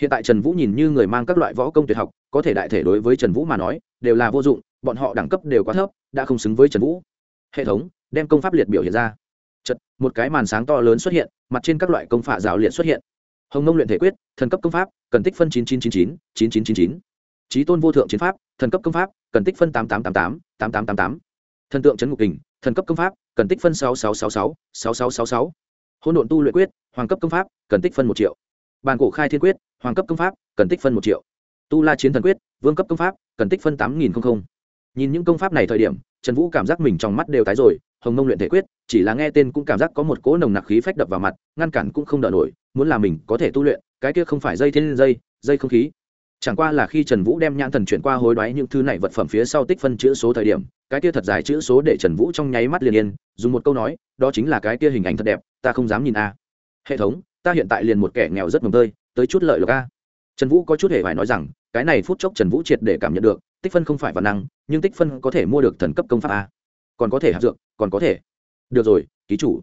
[SPEAKER 1] Hiện tại trần vũ nhìn như người mang các loại võ công tuyệt học, có thể đại thể đối với trần vũ mà nói, đều là vô dụng, bọn họ đẳng cấp đều quá thấp, đã không xứng với trần vũ. Hệ thống, đem công pháp liệt biểu hiện ra. Chật một cái màn sáng to lớn xuất hiện, mặt trên các loại công phạ rào liệt xuất hiện. Hồng nông luyện thể quyết, thần cấp công pháp, cần tích phân chín chín chín chín chín chín chín chín trí tôn vô thượng chiến pháp, thần cấp công pháp, cần tích phân tám tám tám tám tám tám tám tám. Thần tượng trấn ngục kình, thần cấp công pháp, cần tích phân sáu sáu sáu sáu sáu sáu sáu sáu. Hỗn độn tu luyện quyết, hoàng cấp công pháp, cần tích phân một triệu. Bàn cổ khai thiên quyết, hoàng cấp công pháp, cần tích phân một triệu. Tu la chiến thần quyết, vương cấp công pháp, cần tích phân tám nghìn nhìn những công pháp này thời điểm, trần vũ cảm giác mình trong mắt đều tái rồi, hồng mông luyện thể quyết, chỉ là nghe tên cũng cảm giác có một cỗ nồng nặc khí phách đập vào mặt, ngăn cản cũng không đỡ nổi, muốn là mình có thể tu luyện, cái kia không phải dây thiên dây dây không khí chẳng qua là khi trần vũ đem nhãn thần chuyển qua hối đoái những thứ này vật phẩm phía sau tích phân chữ số thời điểm, cái kia thật dài chữ số để trần vũ trong nháy mắt liền yên, dùng một câu nói, đó chính là cái kia hình ảnh thật đẹp, ta không dám nhìn a. Hệ thống, ta hiện tại liền một kẻ nghèo rất mồng tơi, tới chút lợi lộc a. Trần vũ có chút hề phải nói rằng, cái này phút chốc trần vũ triệt để cảm nhận được, tích phân không phải văn năng, nhưng tích phân có thể mua được thần cấp công pháp a. Còn có thể hạt dược, còn có thể. Được rồi, ký chủ.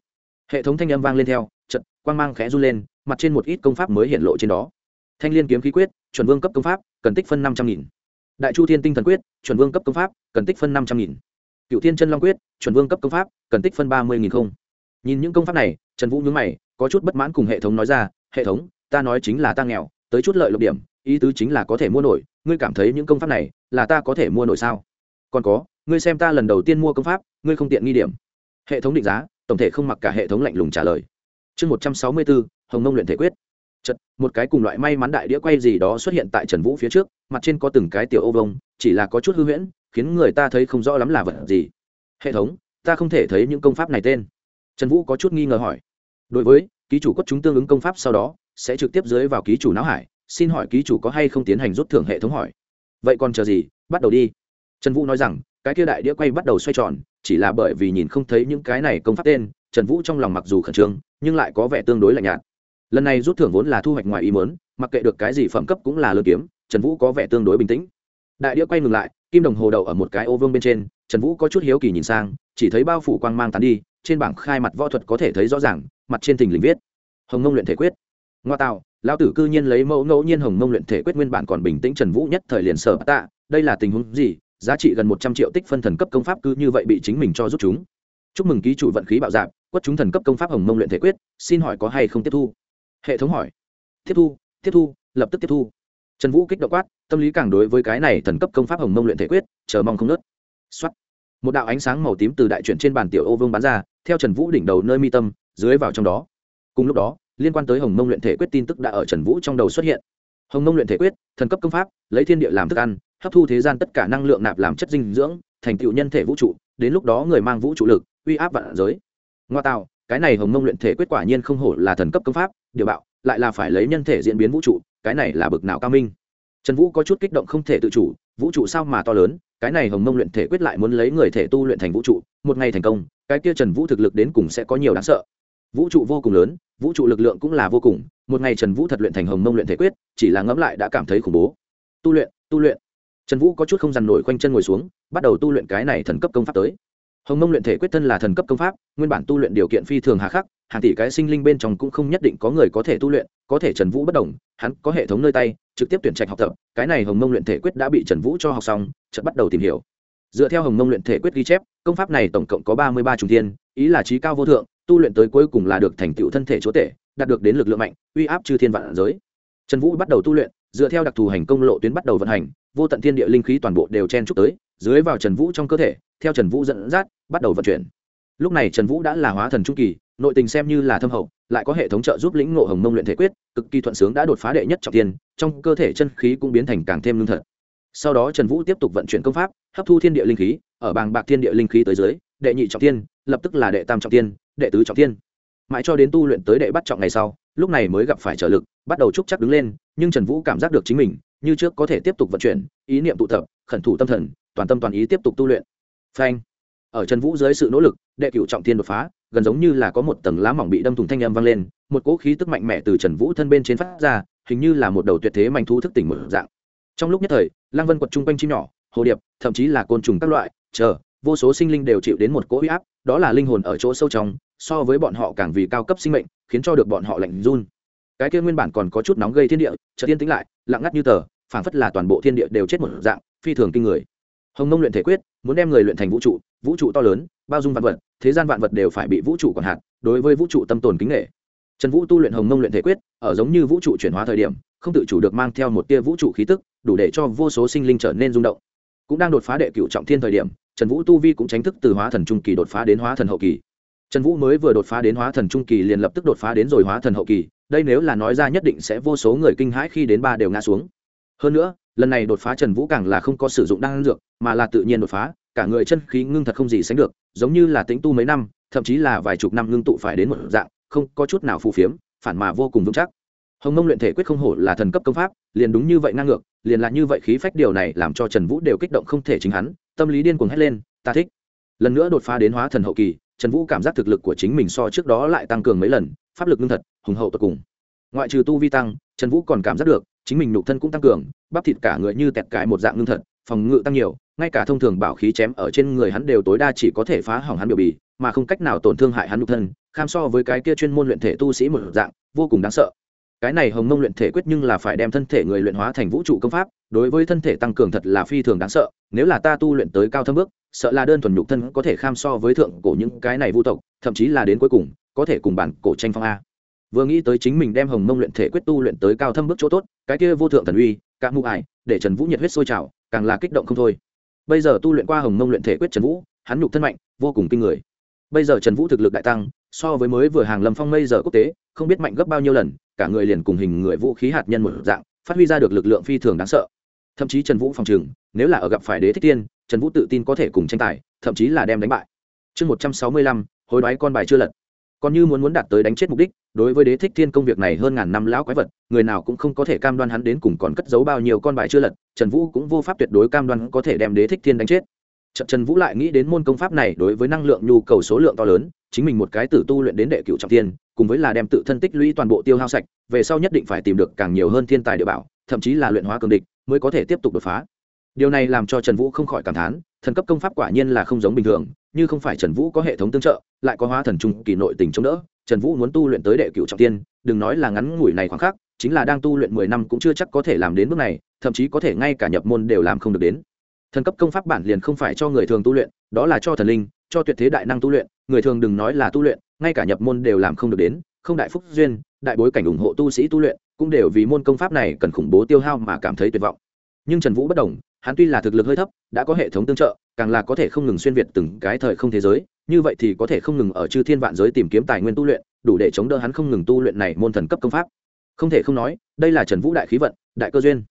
[SPEAKER 1] Hệ thống thanh âm vang lên theo trận quang mang khẽ run lên, mặt trên một ít công pháp mới hiện lộ trên đó thanh liên kiếm khí quyết, chuẩn vương cấp công pháp, cần tích phân năm trăm nghìn. Đại chu thiên tinh thần quyết, chuẩn vương cấp công pháp, cần tích phân năm trăm nghìn. Cựu thiên chân long quyết, chuẩn vương cấp công pháp, cần tích phân ba mươi nghìn không. Nhìn những công pháp này, trần vũ nhướng mày, có chút bất mãn cùng hệ thống nói ra, hệ thống, ta nói chính là ta nghèo, tới chút lợi lộc điểm, ý tứ chính là có thể mua nổi, ngươi cảm thấy những công pháp này là ta có thể mua nổi sao? Còn có, ngươi xem ta lần đầu tiên mua công pháp, ngươi không tiện nghi điểm. Hệ thống định giá, tổng thể không mặc cả hệ thống lạnh lùng trả lời. Chương một trăm sáu mươi bốn, hồng nông luyện thể quyết. Chật, một cái cùng loại may mắn đại đĩa quay gì đó xuất hiện tại Trần Vũ phía trước, mặt trên có từng cái tiểu ô vông, chỉ là có chút hư huyễn, khiến người ta thấy không rõ lắm là vật gì. Hệ thống, ta không thể thấy những công pháp này tên. Trần Vũ có chút nghi ngờ hỏi. Đối với ký chủ cốt chúng tương ứng công pháp sau đó, sẽ trực tiếp dưới vào ký chủ não hải, xin hỏi ký chủ có hay không tiến hành rút thưởng hệ thống hỏi. Vậy còn chờ gì, bắt đầu đi. Trần Vũ nói rằng, cái kia đại đĩa quay bắt đầu xoay tròn, chỉ là bởi vì nhìn không thấy những cái này công pháp tên, Trần Vũ trong lòng mặc dù khẩn trương, nhưng lại có vẻ tương đối lạnh nhạt lần này rút thưởng vốn là thu hoạch ngoài ý mớn mặc kệ được cái gì phẩm cấp cũng là lơ kiếm, trần vũ có vẻ tương đối bình tĩnh. Đại đĩa quay ngừng lại, kim đồng hồ đậu ở một cái ô vương bên trên, trần vũ có chút hiếu kỳ nhìn sang, chỉ thấy bao phủ quang mang tán đi, trên bảng khai mặt võ thuật có thể thấy rõ ràng, mặt trên thình lình viết, hồng mông luyện thể quyết. Ngoa tạo, lão tử cư nhiên lấy mẫu ngẫu nhiên hồng mông luyện thể quyết nguyên bản còn bình tĩnh trần vũ nhất thời liền sở tạ, đây là tình huống gì? Giá trị gần một trăm triệu tích phân thần cấp công pháp cứ như vậy bị chính mình cho rút chúng. Chúc mừng ký chủ vận khí bạo dạp quất chúng thần cấp công pháp hồng mông luyện thể quyết, xin hỏi có hay không tiếp thu? Hệ thống hỏi. Tiếp thu tiếp thu, lập tức tiếp thu. Trần vũ kích động quát, tâm lý càng đối với cái này thần cấp công pháp hồng mông luyện thể quyết, chờ mong không nớt. Xuất một đạo ánh sáng màu tím từ đại chuyển trên bàn tiểu ô vương bắn ra, theo trần vũ đỉnh đầu nơi mi tâm, dưới vào trong đó. Cùng lúc đó, liên quan tới hồng mông luyện thể quyết tin tức đã ở trần vũ trong đầu xuất hiện. Hồng mông luyện thể quyết, thần cấp công pháp, lấy thiên địa làm thức ăn, hấp thu thế gian tất cả năng lượng nạp làm chất dinh dưỡng, thành tựu nhân thể vũ trụ, đến lúc đó người mang vũ trụ lực, uy áp vạn giới. Ngoa tạo cái này hồng mông luyện thể quyết quả nhiên không hổ là thần cấp công pháp, điều bạo, lại là phải lấy nhân thể diễn biến vũ trụ, cái này là bực nào cao minh. Trần vũ có chút kích động không thể tự chủ, vũ trụ sao mà to lớn, cái này hồng mông luyện thể quyết lại muốn lấy người thể tu luyện thành vũ trụ, một ngày thành công, cái kia trần vũ thực lực đến cùng sẽ có nhiều đáng sợ. Vũ trụ vô cùng lớn, vũ trụ lực lượng cũng là vô cùng, một ngày trần vũ thật luyện thành hồng mông luyện thể quyết, chỉ là ngẫm lại đã cảm thấy khủng bố. Tu luyện tu luyện. Trần vũ có chút không dằn nổi khoanh chân ngồi xuống, bắt đầu tu luyện cái này thần cấp công pháp tới hồng mông luyện thể quyết thân là thần cấp công pháp, nguyên bản tu luyện điều kiện phi thường hà khắc, hàng tỷ cái sinh linh bên trong cũng không nhất định có người có thể tu luyện, có thể trần vũ bất đồng hắn có hệ thống nơi tay, trực tiếp tuyển trạch học tập, cái này hồng mông luyện thể quyết đã bị trần vũ cho học xong, chợt bắt đầu tìm hiểu. Dựa theo hồng mông luyện thể quyết ghi chép, công pháp này tổng cộng có ba mươi ba trung thiên, ý là trí cao vô thượng, tu luyện tới cuối cùng là được thành tựu thân thể chúa tể, đạt được đến lực lượng mạnh, uy áp chư thiên vạn giới. Trần vũ bắt đầu tu luyện, dựa theo đặc thù hành công lộ tuyến bắt đầu vận hành, vô tận thiên địa linh khí toàn bộ đều chen trúc tới dưới vào trần vũ trong cơ thể, theo trần vũ dẫn dắt, bắt đầu vận chuyển. Lúc này trần vũ đã là hóa thần trung kỳ, nội tình xem như là thâm hậu, lại có hệ thống trợ giúp lĩnh ngộ hồng mông luyện thể quyết, cực kỳ thuận sướng đã đột phá đệ nhất trọng tiên, trong cơ thể chân khí cũng biến thành càng thêm lương thật. Sau đó trần vũ tiếp tục vận chuyển công pháp, hấp thu thiên địa linh khí, ở bàng bạc thiên địa linh khí tới dưới, đệ nhị trọng tiên, lập tức là đệ tam trọng tiên, đệ tứ trọng tiên. Mãi cho đến tu luyện tới đệ bắt trọng ngày sau, lúc này mới gặp phải trở lực, bắt đầu trúc chắc đứng lên, nhưng trần vũ cảm giác được chính mình, như trước có thể tiếp tục vận chuyển, ý niệm tụ tập, khẩn thủ tâm thần toàn tâm toàn ý tiếp tục tu luyện. Phanh. Ở trần vũ dưới sự nỗ lực, đệ cửu trọng thiên đột phá, gần giống như là có một tầng lá mỏng bị đâm thủng thanh âm vang lên, một cỗ khí tức mạnh mẽ từ trần vũ thân bên trên phát ra, hình như là một đầu tuyệt thế manh thú thức tỉnh một dạng. Trong lúc nhất thời Lang vân quật trung quanh chim nhỏ, hồ điệp, thậm chí là côn trùng các loại, chờ, vô số sinh linh đều chịu đến một cỗ huy áp, đó là linh hồn ở chỗ sâu trong, so với bọn họ càng vì cao cấp sinh mệnh, khiến cho được bọn họ lạnh run. Cái kia nguyên bản còn có chút nóng gây thiên địa, chợt tiên tĩnh lại, lặng ngắt như tờ, phảng phất là toàn bộ thiên địa đều chết một dạng, phi thường kinh người hồng nông luyện thể quyết, muốn đem người luyện thành vũ trụ vũ trụ to lớn, bao dung vạn vật, thế gian vạn vật đều phải bị vũ trụ còn hạt, đối với vũ trụ tâm tồn kính nghệ trần vũ tu luyện hồng nông luyện thể quyết, ở giống như vũ trụ chuyển hóa thời điểm, không tự chủ được mang theo một tia vũ trụ khí tức, đủ để cho vô số sinh linh trở nên rung động. Cũng đang đột phá đệ cựu trọng thiên thời điểm, trần vũ tu vi cũng tránh thức từ hóa thần trung kỳ đột phá đến hóa thần hậu kỳ. Trần vũ mới vừa đột phá đến hóa thần trung kỳ liền lập tức đột phá đến rồi hóa thần hậu kỳ, đây nếu là nói ra nhất định sẽ vô số người kinh hãi khi đến ba đều ngã xuống. Hơn nữa lần này đột phá trần vũ càng là không có sử dụng đan dược, mà là tự nhiên đột phá, cả người chân khí ngưng thật không gì sánh được, giống như là tĩnh tu mấy năm, thậm chí là vài chục năm ngưng tụ phải đến một dạng, không có chút nào phù phiếm, phản mà vô cùng vững chắc. Hồng mông luyện thể quyết không hổ là thần cấp công pháp, liền đúng như vậy ngang ngược, liền là như vậy khí phách điều này làm cho trần vũ đều kích động không thể chính hắn, tâm lý điên cuồng hét lên, ta thích. Lần nữa đột phá đến hóa thần hậu kỳ, trần vũ cảm giác thực lực của chính mình so trước đó lại tăng cường mấy lần, pháp lực ngưng thật, hùng hậu tột cùng. Ngoại trừ tu vi tăng, trần vũ còn cảm giác được chính mình nhục thân cũng tăng cường, bắp thịt cả người như tẹt cải một dạng ngưng thật, phòng ngự tăng nhiều, ngay cả thông thường bảo khí chém ở trên người hắn đều tối đa chỉ có thể phá hỏng hắn biểu bì, mà không cách nào tổn thương hại hắn nhục thân, kham so với cái kia chuyên môn luyện thể tu sĩ một dạng, vô cùng đáng sợ. Cái này hồng mông luyện thể quyết nhưng là phải đem thân thể người luyện hóa thành vũ trụ công pháp, đối với thân thể tăng cường thật là phi thường đáng sợ, nếu là ta tu luyện tới cao thâm bước, sợ là đơn thuần nhục thân có thể kham so với thượng cổ những cái này vu tộc, thậm chí là đến cuối cùng, có thể cùng bản cổ tranh phong a vừa nghĩ tới chính mình đem hồng mông luyện thể quyết tu luyện tới cao thâm bước chỗ tốt, cái kia vô thượng thần uy, cả mụ ải, để trần vũ nhiệt huyết sôi trào, càng là kích động không thôi. Bây giờ tu luyện qua hồng mông luyện thể quyết trần vũ, hắn nhục thân mạnh, vô cùng kinh người. Bây giờ trần vũ thực lực đại tăng, so với mới vừa hàng lâm phong mây giờ quốc tế, không biết mạnh gấp bao nhiêu lần, cả người liền cùng hình người vũ khí hạt nhân một dạng, phát huy ra được lực lượng phi thường đáng sợ. Thậm chí trần vũ phòng trừng nếu là ở gặp phải đế thích tiên, trần vũ tự tin có thể cùng tranh tài, thậm chí là đem đánh bại. Chương một trăm sáu mươi lăm, hối đoái con bài chưa lật còn như muốn muốn đạt tới đánh chết mục đích, đối với đế thích thiên công việc này hơn ngàn năm lão quái vật, người nào cũng không có thể cam đoan hắn đến cùng còn cất giấu bao nhiêu con bài chưa lật, trần vũ cũng vô pháp tuyệt đối cam đoan có thể đem đế thích thiên đánh chết. Trận trần vũ lại nghĩ đến môn công pháp này đối với năng lượng nhu cầu số lượng to lớn, chính mình một cái tử tu luyện đến đệ cựu trọng tiên, cùng với là đem tự thân tích lũy toàn bộ tiêu hao sạch, về sau nhất định phải tìm được càng nhiều hơn thiên tài địa bảo, thậm chí là luyện hóa cường địch, mới có thể tiếp tục đột phá. Điều này làm cho trần vũ không khỏi cảm thán, thần cấp công pháp quả nhiên là không giống bình thường như không phải trần vũ có hệ thống tương trợ, lại có hóa thần trung kỳ nội tình chống đỡ, trần vũ muốn tu luyện tới đệ cựu trọng tiên, đừng nói là ngắn ngủi này khoảng khắc, chính là đang tu luyện mười năm cũng chưa chắc có thể làm đến bước này, thậm chí có thể ngay cả nhập môn đều làm không được đến. Thần cấp công pháp bản liền không phải cho người thường tu luyện, đó là cho thần linh, cho tuyệt thế đại năng tu luyện, người thường đừng nói là tu luyện, ngay cả nhập môn đều làm không được đến, không đại phúc duyên, đại bối cảnh ủng hộ tu sĩ tu luyện, cũng đều vì môn công pháp này cần khủng bố tiêu hao mà cảm thấy tuyệt vọng. Nhưng trần vũ bất đồng, hắn tuy là thực lực hơi thấp, đã có hệ thống tương trợ càng là có thể không ngừng xuyên việt từng cái thời không thế giới, như vậy thì có thể không ngừng ở chư thiên vạn giới tìm kiếm tài nguyên tu luyện, đủ để chống đỡ hắn không ngừng tu luyện này môn thần cấp công pháp. Không thể không nói, đây là trần vũ đại khí vận, đại cơ duyên.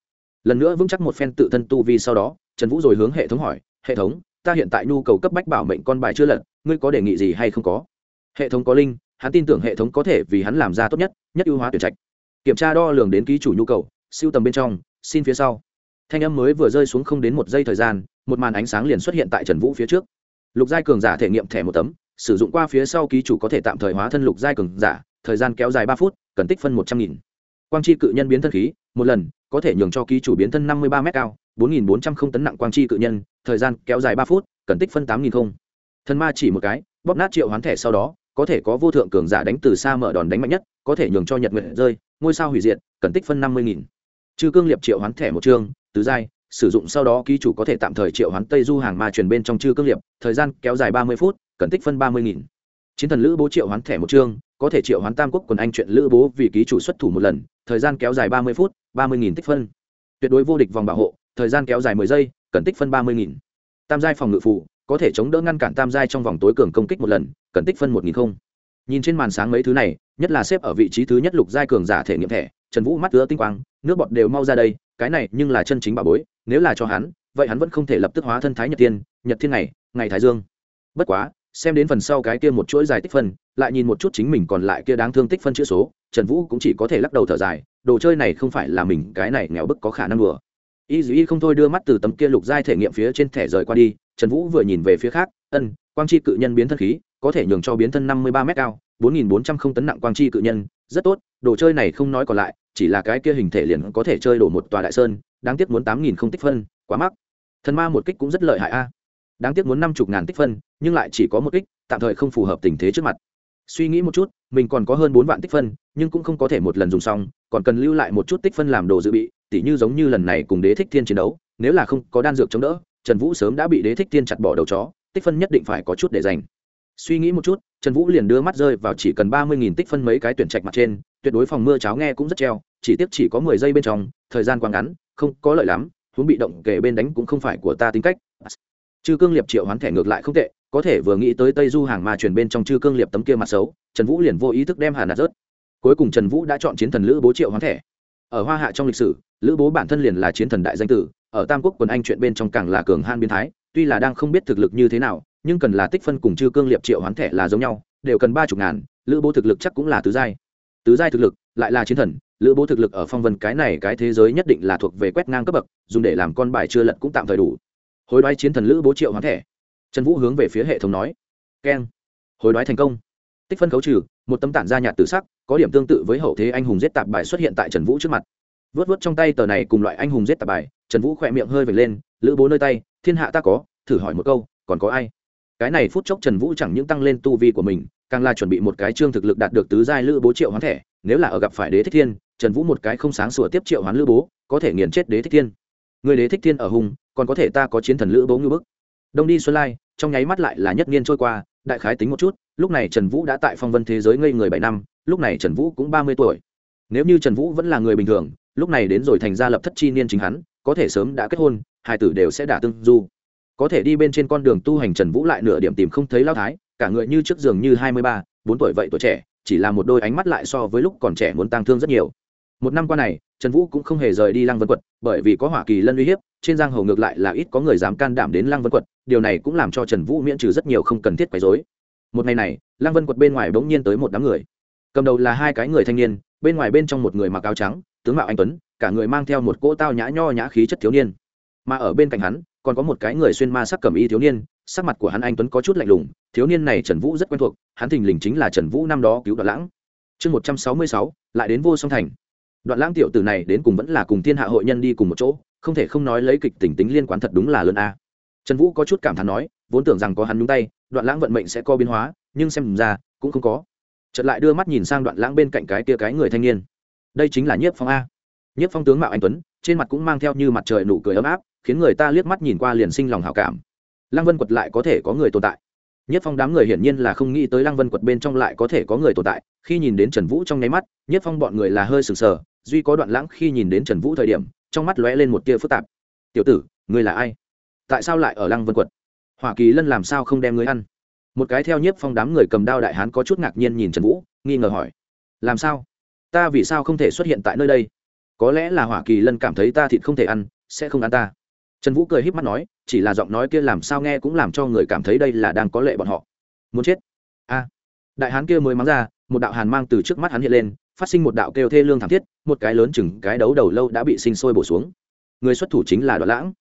[SPEAKER 1] Lần nữa vững chắc một phen tự thân tu vi sau đó, trần vũ rồi hướng hệ thống hỏi, hệ thống, ta hiện tại nhu cầu cấp bách bảo mệnh con bài chưa lật, ngươi có đề nghị gì hay không có? Hệ thống có linh, hắn tin tưởng hệ thống có thể vì hắn làm ra tốt nhất nhất ưu hóa tuyển trạch. Kiểm tra đo lường đến ký chủ nhu cầu, siêu tầm bên trong, xin phía sau thanh âm mới vừa rơi xuống không đến một giây thời gian, một màn ánh sáng liền xuất hiện tại trần vũ phía trước. Lục giai cường giả thể nghiệm thẻ một tấm, sử dụng qua phía sau ký chủ có thể tạm thời hóa thân lục giai cường giả, thời gian kéo dài ba phút, cần tích phân một trăm nghìn. Quang chi cự nhân biến thân khí, một lần, có thể nhường cho ký chủ biến thân năm mươi ba m cao, bốn nghìn bốn trăm không tấn nặng quang chi cự nhân, thời gian kéo dài ba phút, cần tích phân tám nghìn không. Thần ma chỉ một cái, bóp nát triệu hoán thẻ sau đó, có thể có vô thượng cường giả đánh từ xa mở đòn đánh mạnh nhất, có thể nhường cho nhật nguyện rơi, ngôi sao hủy diệt, cần tích phân năm mươi nghìn. Chư cương liệp triệu hoán thẻ một chương tứ giai, sử dụng sau đó ký chủ có thể tạm thời triệu hoán tây du hàng ma truyền bên trong chư cương liệp, thời gian kéo dài ba mươi phút, cần tích phân ba mươi nghìn. Chiến thần lữ bố triệu hoán thẻ một chương, có thể triệu hoán tam quốc quần anh chuyện lữ bố vì ký chủ xuất thủ một lần, thời gian kéo dài ba mươi phút, ba mươi nghìn tích phân. Tuyệt đối vô địch vòng bảo hộ, thời gian kéo dài mười giây, cần tích phân ba mươi nghìn. Tam giai phòng ngự phụ có thể chống đỡ ngăn cản tam giai trong vòng tối cường công kích một lần, cần tích phân một nghìn không. Nhìn trên màn sáng mấy thứ này, nhất là xếp ở vị trí thứ nhất lục giai cường giả thể nghiệm thẻ, trần vũ mắt ứa tinh quang, nước bọt đều mau ra đây cái này nhưng là chân chính bà bối nếu là cho hắn vậy hắn vẫn không thể lập tức hóa thân thái nhật tiên nhật thiên này, ngày thái dương. Bất quá xem đến phần sau cái kia một chuỗi dài tích phân lại nhìn một chút chính mình còn lại kia đáng thương tích phân chữ số trần vũ cũng chỉ có thể lắc đầu thở dài đồ chơi này không phải là mình cái này nghèo bức có khả năng đùa. Y dù y không thôi đưa mắt từ tấm kia lục giai thể nghiệm phía trên thẻ rời qua đi trần vũ vừa nhìn về phía khác ân quang chi cự nhân biến thân khí có thể nhường cho biến thân năm mươi ba m cao bốn nghìn bốn trăm không tấn nặng quang chi cự nhân rất tốt đồ chơi này không nói còn lại chỉ là cái kia hình thể liền có thể chơi đổ một tòa đại sơn, đáng tiếc muốn tám nghìn không tích phân, quá mắc. Thần ma một kích cũng rất lợi hại a. À. Đáng tiếc muốn năm chục ngàn tích phân, nhưng lại chỉ có một kích, tạm thời không phù hợp tình thế trước mặt. Suy nghĩ một chút, mình còn có hơn bốn vạn tích phân, nhưng cũng không có thể một lần dùng xong, còn cần lưu lại một chút tích phân làm đồ dự bị, tỉ như giống như lần này cùng đế thích thiên chiến đấu, nếu là không có đan dược chống đỡ, trần vũ sớm đã bị đế thích thiên chặt bỏ đầu chó, tích phân nhất định phải có chút để dành suy nghĩ một chút, trần vũ liền đưa mắt rơi vào chỉ cần ba mươi nghìn tích phân mấy cái tuyển trạch mặt trên, tuyệt đối phòng mưa cháo nghe cũng rất treo, chỉ tiếp chỉ có mười giây bên trong, thời gian quá ngắn, không có lợi lắm, huống bị động kể bên đánh cũng không phải của ta tính cách. Chư cương liệp triệu hoán thẻ ngược lại không tệ, có thể vừa nghĩ tới tây du hàng mà truyền bên trong chư cương liệp tấm kia mặt xấu, trần vũ liền vô ý thức đem hà nạt rớt. Cuối cùng trần vũ đã chọn chiến thần lữ bố triệu hoán thẻ. Ở hoa hạ trong lịch sử, lữ bố bản thân liền là chiến thần đại danh tử, ở tam quốc quần anh chuyện bên trong càng là cường han biến thái, tuy là đang không biết thực lực như thế nào nhưng cần là tích phân cùng chư cương liệp triệu hoán thẻ là giống nhau, đều cần ba chục ngàn, lữ bố thực lực chắc cũng là tứ giai. Tứ giai thực lực, lại là chiến thần, lữ bố thực lực ở phong vân cái này cái thế giới nhất định là thuộc về quét ngang cấp bậc, dùng để làm con bài chưa lật cũng tạm thời đủ. Hối đoái chiến thần lữ bố triệu hoán thẻ. Trần vũ hướng về phía hệ thống nói. Keng. Hối đoái thành công. Tích phân khấu trừ, một tấm tản da nhạt tự sắc, có điểm tương tự với hậu thế anh hùng giết tạp bài xuất hiện tại trần vũ trước mặt. Vớt vớt trong tay tờ này cùng loại anh hùng giết tạp bài, trần vũ khỏe miệng hơi vệt lên, lữ bố nơi tay, thiên hạ ta có, thử hỏi một câu, còn có ai? Cái này phút chốc trần vũ chẳng những tăng lên tu vi của mình, càng là chuẩn bị một cái chương thực lực đạt được tứ giai lữ bố triệu hoán thẻ. Nếu là ở gặp phải đế thích thiên, trần vũ một cái không sáng sủa tiếp triệu hoán lữ bố, có thể nghiền chết đế thích thiên. Người đế thích thiên ở hùng, còn có thể ta có chiến thần lữ bố ngư bức. Đông đi xuân lai, trong nháy mắt lại là nhất niên trôi qua, đại khái tính một chút, lúc này trần vũ đã tại phong vân thế giới ngây người bảy năm, lúc này trần vũ cũng ba mươi tuổi. Nếu như trần vũ vẫn là người bình thường, lúc này đến rồi thành ra lập thất chi niên chính hắn, có thể sớm đã kết hôn, hai tử đều sẽ đả tương du có thể đi bên trên con đường tu hành trần vũ lại nửa điểm tìm không thấy lao thái, cả người như trước giường như hai mươi ba, bốn tuổi vậy tuổi trẻ, chỉ là một đôi ánh mắt lại so với lúc còn trẻ muốn tăng thương rất nhiều. Một năm qua này, trần vũ cũng không hề rời đi lăng vân quật, bởi vì có hỏa kỳ lân uy hiếp, trên giang hồ ngược lại là ít có người dám can đảm đến lăng vân quật, điều này cũng làm cho trần vũ miễn trừ rất nhiều không cần thiết quấy dối một ngày này, lăng vân quật bên ngoài bỗng nhiên tới một đám người. Cầm đầu là hai cái người thanh niên, bên ngoài bên trong một người mặc áo trắng, tướng mạo anh tuấn, cả người mang theo một cỗ tao nhã nho nhã khí chất thiếu niên. Mà ở bên cạnh hắn còn có một cái người xuyên ma sắc cầm y thiếu niên, sắc mặt của hắn anh tuấn có chút lạnh lùng, thiếu niên này trần vũ rất quen thuộc, hắn thình lình chính là trần vũ năm đó cứu đoạn lãng. Chương một trăm sáu mươi sáu, lại đến vô song thành. Đoạn lãng tiểu tử này đến cùng vẫn là cùng thiên hạ hội nhân đi cùng một chỗ, không thể không nói lấy kịch tình tính liên quan thật đúng là lớn a. Trần vũ có chút cảm thán nói, vốn tưởng rằng có hắn nhúng tay, đoạn lãng vận mệnh sẽ có biến hóa, nhưng xem ra, cũng không có. Chợt lại đưa mắt nhìn sang đoạn lãng bên cạnh cái tia cái người thanh niên. Đây chính là nhiếp phong a. Nhiếp phong tướng mạo anh tuấn trên mặt cũng mang theo như mặt trời nụ cười ấm áp, khiến người ta liếc mắt nhìn qua liền sinh lòng hảo cảm. Lăng vân quật lại có thể có người tồn tại. Nhất phong đám người hiển nhiên là không nghĩ tới lăng vân quật bên trong lại có thể có người tồn tại. Khi nhìn đến trần vũ trong nháy mắt, nhất phong bọn người là hơi sừng sờ, duy có đoạn lãng khi nhìn đến trần vũ thời điểm, trong mắt lóe lên một tia phức tạp. Tiểu tử, ngươi là ai? Tại sao lại ở lăng vân quật? Hoa kỳ lân làm sao không đem ngươi ăn? Một cái theo nhiếp phong đám người cầm đao đại hán có chút ngạc nhiên nhìn trần vũ, nghi ngờ hỏi. Làm sao? Ta vì sao không thể xuất hiện tại nơi đây? Có lẽ là hỏa kỳ lân cảm thấy ta thịt không thể ăn, sẽ không ăn ta. Trần vũ cười h í p mắt nói, chỉ là giọng nói kia làm sao nghe cũng làm cho người cảm thấy đây là đang có lệ bọn họ. Muốn chết? A. Đại hán kia mới mắng ra, một đạo hàn mang từ trước mắt hắn hiện lên, phát sinh một đạo kêu thê lương thảm thiết, một cái lớn chừng cái đấu đầu lâu đã bị sinh sôi bổ xuống. Người xuất thủ chính là đoạn lãng.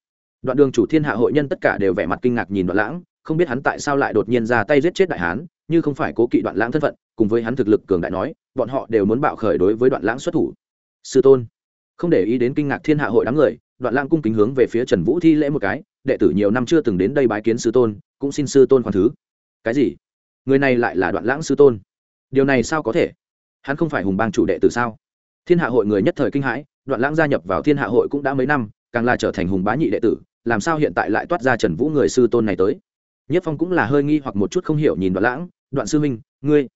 [SPEAKER 1] Đoạn đường chủ thiên hạ hội nhân tất cả đều vẻ mặt kinh ngạc nhìn đoạn lãng, không biết hắn tại sao lại đột nhiên ra tay giết chết đại hán, như không phải cố kỵ đoạn lãng thân phận, cùng với hắn thực lực cường đại nói, bọn họ đều muốn bạo khởi đối với đoạn lãng xuất thủ. Sư tôn không để ý đến kinh ngạc thiên hạ hội đám người, đoạn lãng cung kính hướng về phía trần vũ thi lễ một cái, đệ tử nhiều năm chưa từng đến đây bái kiến sư tôn, cũng xin sư tôn khoan thứ. Cái gì? Người này lại là đoạn lãng sư tôn? Điều này sao có thể? Hắn không phải hùng bang chủ đệ tử sao? Thiên hạ hội người nhất thời kinh hãi, đoạn lãng gia nhập vào thiên hạ hội cũng đã mấy năm, càng là trở thành hùng bá nhị đệ tử, làm sao hiện tại lại toát ra trần vũ người sư tôn này tới? Nhất phong cũng là hơi nghi hoặc một chút không hiểu nhìn đoạn lãng, đoạn sư minh ngươi,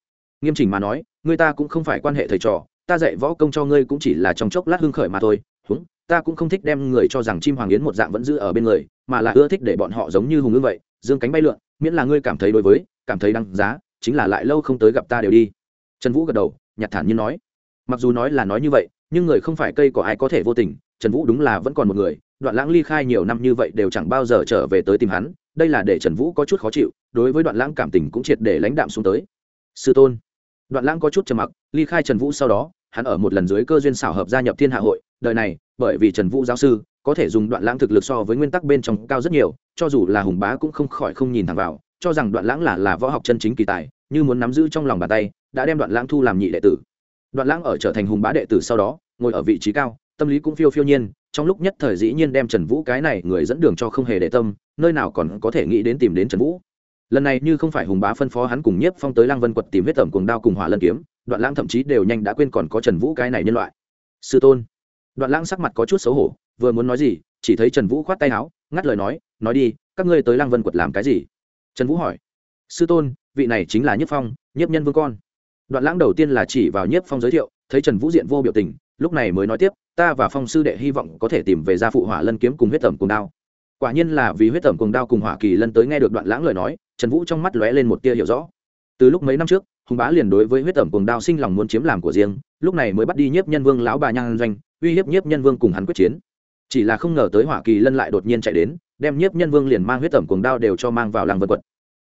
[SPEAKER 1] nghiêm chỉnh mà nói, ngươi ta cũng không phải quan hệ thầy trò ta dạy võ công cho ngươi cũng chỉ là trong chốc lát hưng khởi mà thôi húng ta cũng không thích đem người cho rằng chim hoàng yến một dạng vẫn giữ ở bên người, mà là ưa thích để bọn họ giống như hùng ưng vậy, dương cánh bay lượn, miễn là ngươi cảm thấy đối với, cảm thấy đăng giá, chính là lại lâu không tới gặp ta đều đi. Trần vũ gật đầu nhặt thản như nói. Mặc dù nói là nói như vậy, nhưng người không phải cây có ai có thể vô tình, trần vũ đúng là vẫn còn một người, đoạn lãng ly khai nhiều năm như vậy đều chẳng bao giờ trở về tới tìm hắn, đây là để trần vũ có chút khó chịu, đối với đoạn lãng cảm tình cũng triệt để lãnh đạm xuống tới. Sư tôn. Đoạn lãng có chút trầm mặc ly khai trần vũ sau đó, hắn ở một lần dưới cơ duyên xảo hợp gia nhập thiên hạ hội, đời này, bởi vì trần vũ giáo sư, có thể dùng đoạn lãng thực lực so với nguyên tắc bên trong cao rất nhiều, cho dù là hùng bá cũng không khỏi không nhìn thẳng vào, cho rằng đoạn lãng là là võ học chân chính kỳ tài, như muốn nắm giữ trong lòng bàn tay, đã đem đoạn lãng thu làm nhị đệ tử. Đoạn lãng ở trở thành hùng bá đệ tử sau đó, ngồi ở vị trí cao, tâm lý cũng phiêu phiêu nhiên, trong lúc nhất thời dĩ nhiên đem trần vũ cái này người dẫn đường cho không hề để tâm, nơi nào còn có thể nghĩ đến tìm đến trần vũ. Lần này như không phải hùng bá phân phó hắn cùng nhiếp phong tới lăng vân quật tìm huyết tẩm cùng đao cùng hỏa lân kiếm đoạn lãng thậm chí đều nhanh đã quên còn có trần vũ cái này nhân loại. Sư tôn. Đoạn lãng sắc mặt có chút xấu hổ, vừa muốn nói gì, chỉ thấy trần vũ khoát tay áo, ngắt lời nói nói đi, các ngươi tới lăng vân quật làm cái gì? Trần vũ hỏi. Sư tôn, vị này chính là Nhất phong, nhiếp nhân vương con. Đoạn lãng đầu tiên là chỉ vào nhiếp phong giới thiệu, thấy trần vũ diện vô biểu tình, lúc này mới nói tiếp, ta và phong sư đệ hy vọng có thể tìm về gia phụ hỏa lân kiếm cùng huyết tẩm cùng đao. Quả nhiên là vì huyết tẩm cùng đao cùng hỏa kỳ lân tới nghe được đoạn lãng lời nói, trần vũ trong mắt lóe lên một tia hiểu rõ. Từ lúc mấy năm trước hùng bá liền đối với huyết tẩm cùng đao sinh lòng muốn chiếm làm của riêng, lúc này mới bắt đi nhiếp nhân vương lão bà nhan doanh, uy hiếp nhiếp nhân vương cùng hắn quyết chiến. Chỉ là không ngờ tới hỏa kỳ lân lại đột nhiên chạy đến, đem nhiếp nhân vương liền mang huyết tẩm cùng đao đều cho mang vào làng vân quật.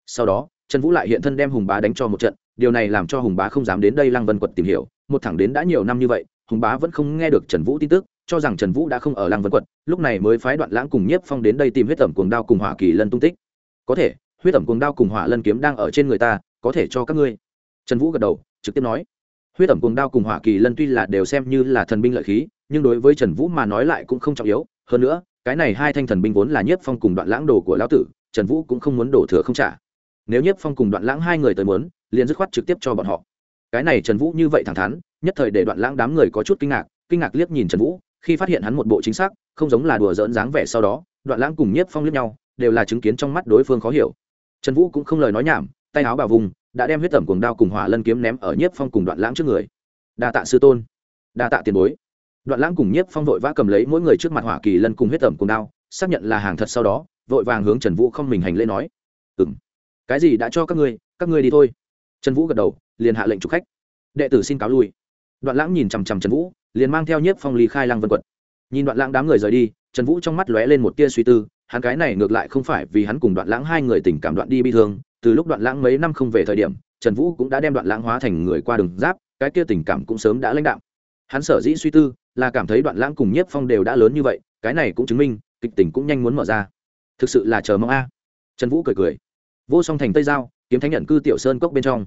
[SPEAKER 1] Sau đó, trần vũ lại hiện thân đem hùng bá đánh cho một trận, điều này làm cho hùng bá không dám đến đây lăng vân quật tìm hiểu, một thẳng đến đã nhiều năm như vậy, hùng bá vẫn không nghe được trần vũ tin tức, cho rằng trần vũ đã không ở lăng vân quật, lúc này mới phái đoạn lãng cùng nhiếp phong đến đây tìm huyết tẩm cuồng đao cùng hỏa kỳ lân tung tích. Có thể, huyết tẩm cuồng đao cùng hỏa lân kiếm đang ở trên người ta, có thể cho các ngươi trần vũ gật đầu, trực tiếp nói, huyết tẩm cuồng đao cùng hỏa kỳ lân tuy là đều xem như là thần binh lợi khí, nhưng đối với trần vũ mà nói lại cũng không trọng yếu. Hơn nữa, cái này hai thanh thần binh vốn là nhiếp phong cùng đoạn lãng đồ của lão tử, trần vũ cũng không muốn đổ thừa không trả. Nếu nhiếp phong cùng đoạn lãng hai người tới muốn, liền dứt khoát trực tiếp cho bọn họ. Cái này trần vũ như vậy thẳng thắn, nhất thời để đoạn lãng đám người có chút kinh ngạc kinh ngạc liếc nhìn trần vũ, khi phát hiện hắn một bộ chính xác, không giống là đùa dỡn dáng vẻ sau đó, đoạn lãng cùng nhiếp phong liếc nhau, đều là chứng kiến trong mắt đối phương khó hiểu. Trần vũ cũng không lời nói nhảm, tay áo bà vùng đã đem huyết tẩm cùng đao cùng hỏa lân kiếm ném ở nhiếp phong cùng đoạn lãng trước người. Đa tạ sư tôn. Đa tạ tiền bối. Đoạn lãng cùng nhiếp phong vội vã cầm lấy mỗi người trước mặt hỏa kỳ lân cùng huyết tẩm cùng đao, xác nhận là hàng thật sau đó, vội vàng hướng trần vũ không mình hành lễ nói. Ừ m cái gì đã cho các ngươi các ngươi đi thôi. Trần vũ gật đầu, liền hạ lệnh trục khách. Đệ tử xin cáo lui. Đoạn lãng nhìn chằm chằm trần vũ, liền mang theo nhiếp phong ly khai lăng vân quật nhìn đoạn lãng đám người rời đi, trần vũ trong mắt lóe lên một tia suy tư, hắn cái này ngược lại không phải vì hắn cùng đoạn lãng hai người tình cảm đoạn đi bi thương từ lúc đoạn lãng mấy năm không về thời điểm, trần vũ cũng đã đem đoạn lãng hóa thành người qua đường giáp, cái kia tình cảm cũng sớm đã lãnh đạo hắn sở dĩ suy tư là cảm thấy đoạn lãng cùng nhiếp phong đều đã lớn như vậy, cái này cũng chứng minh, kịch tình cũng nhanh muốn mở ra. Thực sự là chờ mong a. Trần vũ cười cười. Vô song thành tây giao, kiếm thánh nhận cư tiểu sơn cốc bên trong.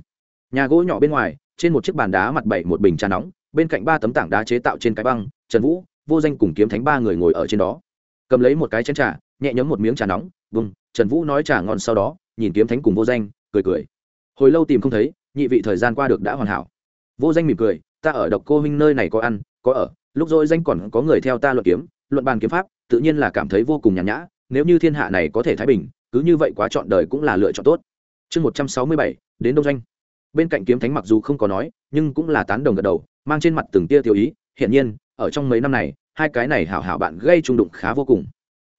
[SPEAKER 1] Nhà gỗ nhỏ bên ngoài, trên một chiếc bàn đá mặt bảy một bình trà nóng, bên cạnh ba tấm tảng đá chế tạo trên cái băng, trần vũ, vô danh cùng kiếm thánh ba người ngồi ở trên đó. Cầm lấy một cái chén trà, nhẹ nhấm một miếng trà nóng vùng trần vũ nói trà ngon sau đó nhìn kiếm thánh cùng vô danh, cười cười. Hồi lâu tìm không thấy, nhị vị thời gian qua được đã hoàn hảo. Vô danh mỉm cười, ta ở độc cô huynh nơi này có ăn, có ở. Lúc rồi danh còn có người theo ta luận kiếm, luận bàn kiếm pháp, tự nhiên là cảm thấy vô cùng nhàn nhã, nếu như thiên hạ này có thể thái bình, cứ như vậy quá chọn đời cũng là lựa chọn tốt. Chương một trăm sáu mươi bảy, đến đông doanh. Bên cạnh kiếm thánh mặc dù không có nói, nhưng cũng là tán đồng gật đầu, mang trên mặt từng tia tiêu ý. Hiển nhiên, ở trong mấy năm này, hai cái này hảo hảo bạn gây trung đụng khá vô cùng.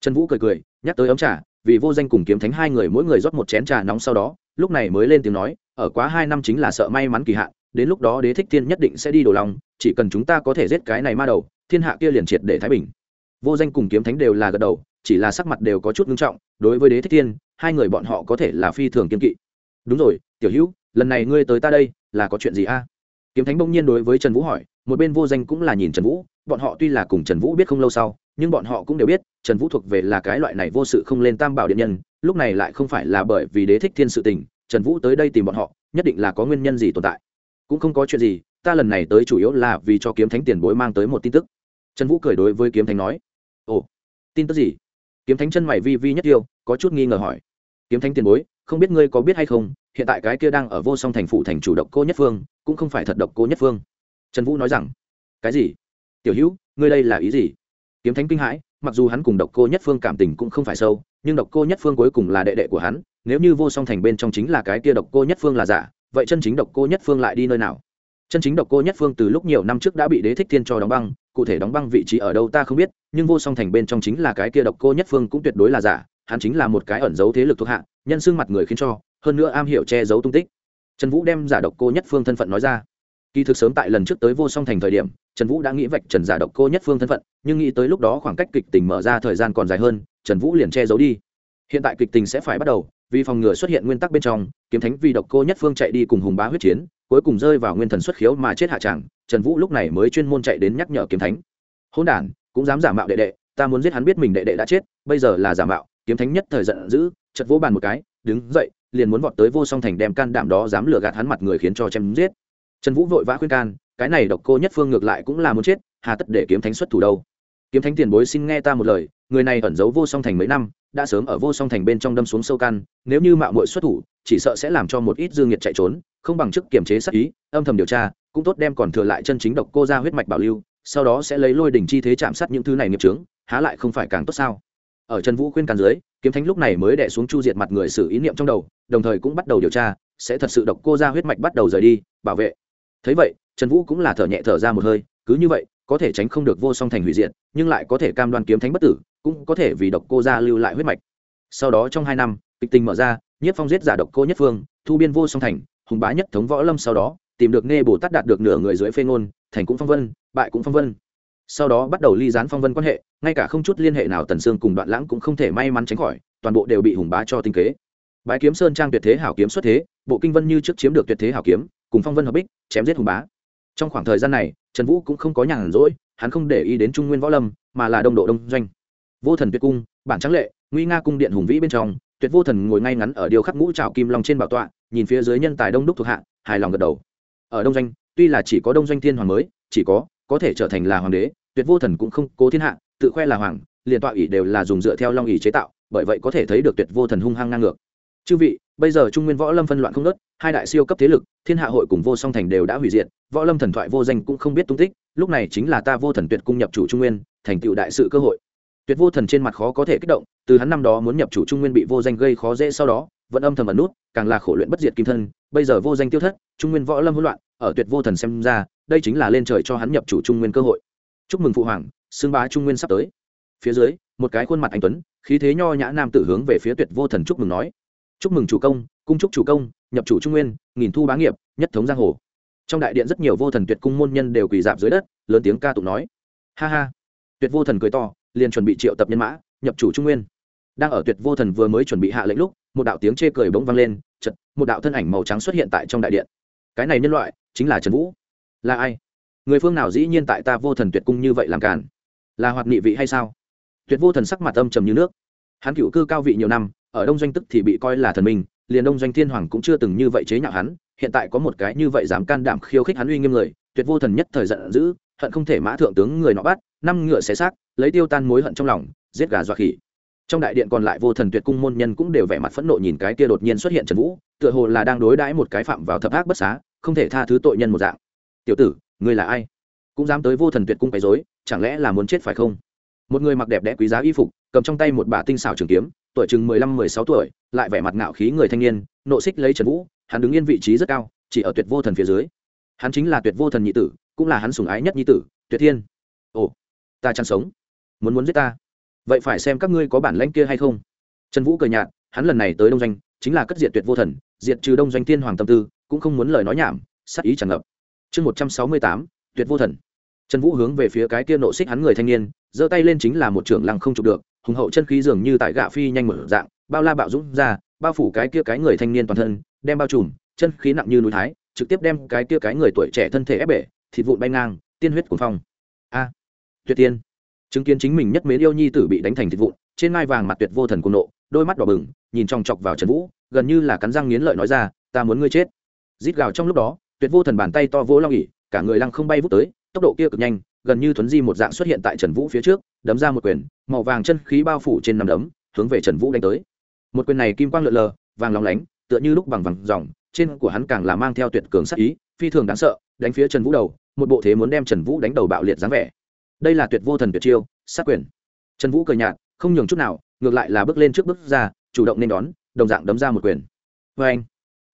[SPEAKER 1] Trần vũ cười cười, nhắc tới ấm trà vì vô danh cùng kiếm thánh hai người mỗi người rót một chén trà nóng sau đó, lúc này mới lên tiếng nói, ở quá hai năm chính là sợ may mắn kỳ hạn, đến lúc đó đế thích thiên nhất định sẽ đi đổ lòng, chỉ cần chúng ta có thể giết cái này ma đầu, thiên hạ kia liền triệt để thái bình. Vô danh cùng kiếm thánh đều là gật đầu, chỉ là sắc mặt đều có chút ngưng trọng, đối với đế thích thiên, hai người bọn họ có thể là phi thường kiên kỵ. Đúng rồi, tiểu hữu, lần này ngươi tới ta đây, là có chuyện gì a? Kiếm thánh bỗng nhiên đối với trần vũ hỏi, một bên vô danh cũng là nhìn trần vũ, bọn họ tuy là cùng trần vũ biết không lâu sau nhưng bọn họ cũng đều biết, trần vũ thuộc về là cái loại này vô sự không lên tam bảo điện nhân, lúc này lại không phải là bởi vì đế thích thiên sự tình, trần vũ tới đây tìm bọn họ, nhất định là có nguyên nhân gì tồn tại. Cũng không có chuyện gì, ta lần này tới chủ yếu là vì cho kiếm thánh tiền bối mang tới một tin tức. Trần vũ cười đối với kiếm thánh nói, ồ, tin tức gì? Kiếm thánh chân mày vi vi nhất yêu có chút nghi ngờ hỏi, kiếm thánh tiền bối, không biết ngươi có biết hay không, hiện tại cái kia đang ở vô song thành phụ thành chủ độc cô nhất phương, cũng không phải thật độc cô nhất phương. Trần vũ nói rằng, cái gì? Tiểu hữu, ngươi đây là ý gì? Kiếm thánh kinh hãi, mặc dù hắn cùng độc cô nhất phương cảm tình cũng không phải sâu, nhưng độc cô nhất phương cuối cùng là đệ đệ của hắn, nếu như vô song thành bên trong chính là cái kia độc cô nhất phương là giả, vậy chân chính độc cô nhất phương lại đi nơi nào? Chân chính độc cô nhất phương từ lúc nhiều năm trước đã bị đế thích thiên cho đóng băng, cụ thể đóng băng vị trí ở đâu ta không biết, nhưng vô song thành bên trong chính là cái kia độc cô nhất phương cũng tuyệt đối là giả, hắn chính là một cái ẩn giấu thế lực thuộc hạ, nhân xương mặt người khiến cho, hơn nữa am hiểu che giấu tung tích. Trần vũ đem giả độc cô nhất phương thân phận nói ra. Kỳ thực sớm tại lần trước tới vô song thành thời điểm trần vũ đã nghĩ vạch trần giả độc cô nhất phương thân phận, nhưng nghĩ tới lúc đó khoảng cách kịch tình mở ra thời gian còn dài hơn, trần vũ liền che giấu đi. Hiện tại kịch tình sẽ phải bắt đầu, vì phòng ngừa xuất hiện nguyên tắc bên trong, kiếm thánh vì độc cô nhất phương chạy đi cùng hùng bá huyết chiến, cuối cùng rơi vào nguyên thần xuất khiếu mà chết hạ tràng trần vũ lúc này mới chuyên môn chạy đến nhắc nhở kiếm thánh. Hôn đản, cũng dám giả mạo đệ đệ, ta muốn giết hắn biết mình đệ đệ đã chết, bây giờ là giả mạo, kiếm thánh nhất thời giận dữ chật vỗ bàn một cái, đứng dậy, liền muốn vọt tới vô song thành đem can đảm đó dám lừa gạt hắn mặt người khiến cho chém giết trần vũ vội vã khuyên can, cái này độc cô nhất phương ngược lại cũng là muốn chết, hà tất để kiếm thánh xuất thủ đâu. Kiếm thánh tiền bối xin nghe ta một lời, người này ẩn giấu vô song thành mấy năm, đã sớm ở vô song thành bên trong đâm xuống sâu căn, nếu như mạo muội xuất thủ, chỉ sợ sẽ làm cho một ít dương nhiệt chạy trốn, không bằng chức kiềm chế sát ý, âm thầm điều tra, cũng tốt đem còn thừa lại chân chính độc cô ra huyết mạch bảo lưu, sau đó sẽ lấy lôi đỉnh chi thế chạm sát những thứ này nghiệp trướng há lại không phải càng tốt sao? Ở trần vũ khuyên can dưới, kiếm thánh lúc này mới đẻ xuống chu diệt mặt người xử ý niệm trong đầu, đồng thời cũng bắt đầu điều tra, sẽ thật sự độc cô ra huyết mạch bắt đầu rời đi, bảo vệ thấy vậy trần vũ cũng là thở nhẹ thở ra một hơi cứ như vậy có thể tránh không được vô song thành hủy diện, nhưng lại có thể cam đoan kiếm thánh bất tử cũng có thể vì độc cô gia lưu lại huyết mạch. Sau đó trong hai năm kịch tình mở ra nhất phong giết giả độc cô nhất phương thu biên vô song thành hùng bá nhất thống võ lâm sau đó tìm được nghe bồ tát đạt được nửa người dưới phê ngôn thành cũng phong vân bại cũng phong vân. Sau đó bắt đầu ly gián phong vân quan hệ ngay cả không chút liên hệ nào tần sương cùng đoạn lãng cũng không thể may mắn tránh khỏi toàn bộ đều bị hùng bá cho tinh kế. Bái kiếm sơn trang tuyệt thế hảo kiếm xuất thế bộ kinh vân như trước chiếm được tuyệt thế hảo kiếm cùng phong vân hợp bích, chém giết hùng bá. Trong khoảng thời gian này, trần vũ cũng không có nhàn rỗi, hắn không để ý đến trung nguyên võ lâm, mà là đông độ đông doanh. Vô thần tuyệt cung, bản trắng lệ, nguy nga cung điện hùng vĩ bên trong, tuyệt vô thần ngồi ngay ngắn ở điều khắc ngũ trào kim long trên bảo tọa, nhìn phía dưới nhân tài đông đúc thuộc hạ, hài lòng gật đầu. Ở đông doanh, tuy là chỉ có đông doanh thiên hoàng mới, chỉ có có thể trở thành là hoàng đế, tuyệt vô thần cũng không cố thiên hạ, tự khoe là hoàng, liền tọa ủy đều là dùng dựa theo long ỷ chế tạo, bởi vậy có thể thấy được tuyệt vô thần hung hăng ngang ngược. Chư vị, bây giờ trung nguyên võ lâm phân loạn không nớt hai đại siêu cấp thế lực, thiên hạ hội cùng vô song thành đều đã hủy diệt, võ lâm thần thoại vô danh cũng không biết tung tích, lúc này chính là ta vô thần tuyệt cung nhập chủ trung nguyên, thành tựu đại sự cơ hội. Tuyệt vô thần trên mặt khó có thể kích động, từ hắn năm đó muốn nhập chủ trung nguyên bị vô danh gây khó dễ sau đó, vẫn âm thầm ẩn nút, càng là khổ luyện bất diệt kim thân, bây giờ vô danh tiêu thất, trung nguyên võ lâm hỗn loạn, ở tuyệt vô thần xem ra, đây chính là lên trời cho hắn nhập chủ trung nguyên cơ hội. Chúc mừng phụ hoàng, xưng bá trung nguyên sắp tới. Phía dưới, một cái khuôn mặt anh tuấn, khí thế nho nhã nam tử hướng về phía tuyệt vô thần chúc mừng nói. Chúc mừng chủ công cung trúc chủ công, nhập chủ trung nguyên, nghìn thu bá nghiệp, nhất thống giang hồ. Trong đại điện rất nhiều vô thần tuyệt cung môn nhân đều quỳ dạp dưới đất, lớn tiếng ca tụng nói. Ha ha. Tuyệt vô thần cười to, liền chuẩn bị triệu tập nhân mã, nhập chủ trung nguyên. Đang ở tuyệt vô thần vừa mới chuẩn bị hạ lệnh lúc, một đạo tiếng chê cười bỗng vang lên chật một đạo thân ảnh màu trắng xuất hiện tại trong đại điện. Cái này nhân loại, chính là trần vũ. Là ai? Người phương nào dĩ nhiên tại ta vô thần tuyệt cung như vậy làm cản là hoạt nghị vị hay sao? Tuyệt vô thần sắc mặt âm trầm như nước. Hắn cựu cư cao vị nhiều năm, ở đông doanh tức thì bị coi là thần minh liền đông doanh thiên hoàng cũng chưa từng như vậy chế nhạo hắn, hiện tại có một cái như vậy dám can đảm khiêu khích hắn uy nghiêm người, tuyệt vô thần nhất thời giận dữ, hận không thể mã thượng tướng người nọ bắt, năm ngựa xé xác, lấy tiêu tan mối hận trong lòng, giết gà dọa khỉ. Trong đại điện còn lại vô thần tuyệt cung môn nhân cũng đều vẻ mặt phẫn nộ nhìn cái kia đột nhiên xuất hiện trần vũ, tựa hồ là đang đối đãi một cái phạm vào thập ác bất xá, không thể tha thứ tội nhân một dạng. Tiểu tử, ngươi là ai? Cũng dám tới vô thần tuyệt cung quấy dối chẳng lẽ là muốn chết phải không? Một người mặc đẹp đẽ quý giá y phục, cầm trong tay một bà tinh xảo trường kiếm tuổi chừng mười lăm, mười sáu tuổi, lại vẻ mặt ngạo khí người thanh niên, nộ xích lấy trần vũ, hắn đứng yên vị trí rất cao, chỉ ở tuyệt vô thần phía dưới. Hắn chính là tuyệt vô thần nhị tử, cũng là hắn sùng ái nhất nhi tử, tuyệt thiên. Ồ, ta chẳng sống. Muốn muốn giết ta. Vậy phải xem các ngươi có bản lãnh kia hay không. Trần vũ cười nhạt, hắn lần này tới đông doanh, chính là cất diệt tuyệt vô thần, diệt trừ đông doanh tiên hoàng tâm tư, cũng không muốn lời nói nhảm, sát ý tràn ngập. Chương một trăm sáu mươi tám, tuyệt vô thần. Trần vũ hướng về phía cái kia nộ xích hắn người thanh niên, giơ tay lên chính là một trưởng lăng không chụp được hùng hậu chân khí dường như tại gạ phi nhanh mở dạng, bao la bạo dũng ra, bao phủ cái kia cái người thanh niên toàn thân, đem bao trùm, chân khí nặng như núi thái, trực tiếp đem cái kia cái người tuổi trẻ thân thể ép bể, thịt vụn bay ngang, tiên huyết cuồng phong. A, tuyệt tiên. Chứng kiến chính mình nhất mến yêu nhi tử bị đánh thành thịt vụn, trên ngai vàng mặt tuyệt vô thần cuồng nộ, đôi mắt đỏ bừng, nhìn trong chọc vào trần vũ, gần như là cắn răng nghiến lợi nói ra, ta muốn ngươi chết. Rít gào trong lúc đó, tuyệt vô thần bàn tay to vỗ long ỉ, cả người lăng không bay vút tới, tốc độ kia cực nhanh, gần như thuấn di một dạng xuất hiện tại trần vũ phía trước đấm ra một quyền, màu vàng chân khí bao phủ trên nằm đấm, hướng về trần vũ đánh tới. Một quyền này kim quang lượn lờ, vàng lóng lánh, tựa như lúc bằng vàng dòng, trên của hắn càng là mang theo tuyệt cường sắc ý, phi thường đáng sợ, đánh phía trần vũ đầu, một bộ thế muốn đem trần vũ đánh đầu bạo liệt dáng vẻ. Đây là tuyệt vô thần tuyệt chiêu, sát quyền. Trần vũ cười nhạt, không nhường chút nào, ngược lại là bước lên trước bước ra, chủ động nên đón, đồng dạng đấm ra một quyền. Vê anh,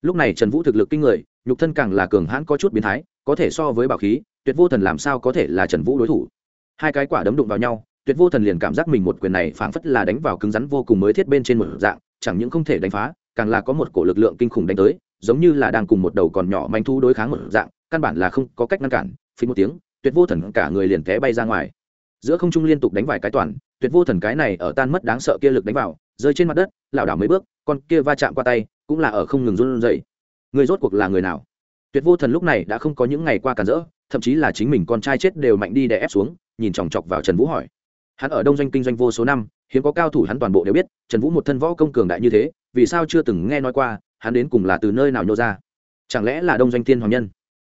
[SPEAKER 1] lúc này trần vũ thực lực kinh người, nhục thân càng là cường hãn có chút biến thái, có thể so với bảo khí, tuyệt vô thần làm sao có thể là trần vũ đối thủ. Hai cái quả đấm đụng vào nhau tuyệt vô thần liền cảm giác mình một quyền này phảng phất là đánh vào cứng rắn vô cùng mới thiết bên trên một dạng, chẳng những không thể đánh phá, càng là có một cổ lực lượng kinh khủng đánh tới, giống như là đang cùng một đầu còn nhỏ manh thu đối kháng một dạng, căn bản là không có cách ngăn cản, phí một tiếng, tuyệt vô thần cả người liền té bay ra ngoài. Giữa không trung liên tục đánh vài cái toàn, tuyệt vô thần cái này ở tan mất đáng sợ kia lực đánh vào, rơi trên mặt đất, lảo đảo mấy bước, con kia va chạm qua tay, cũng là ở không ngừng run rẩy. Người rốt cuộc là người nào? Tuyệt vô thần lúc này đã không có những ngày qua cản rỡ, thậm chí là chính mình con trai chết đều mạnh đi để ép xuống, nhìn chòng chọc vào trần vũ hỏi hắn ở đông doanh kinh doanh vô số năm, hiếm có cao thủ hắn toàn bộ đều biết, trần vũ một thân võ công cường đại như thế, vì sao chưa từng nghe nói qua, hắn đến cùng là từ nơi nào nhô ra? Chẳng lẽ là đông doanh thiên hoàng nhân?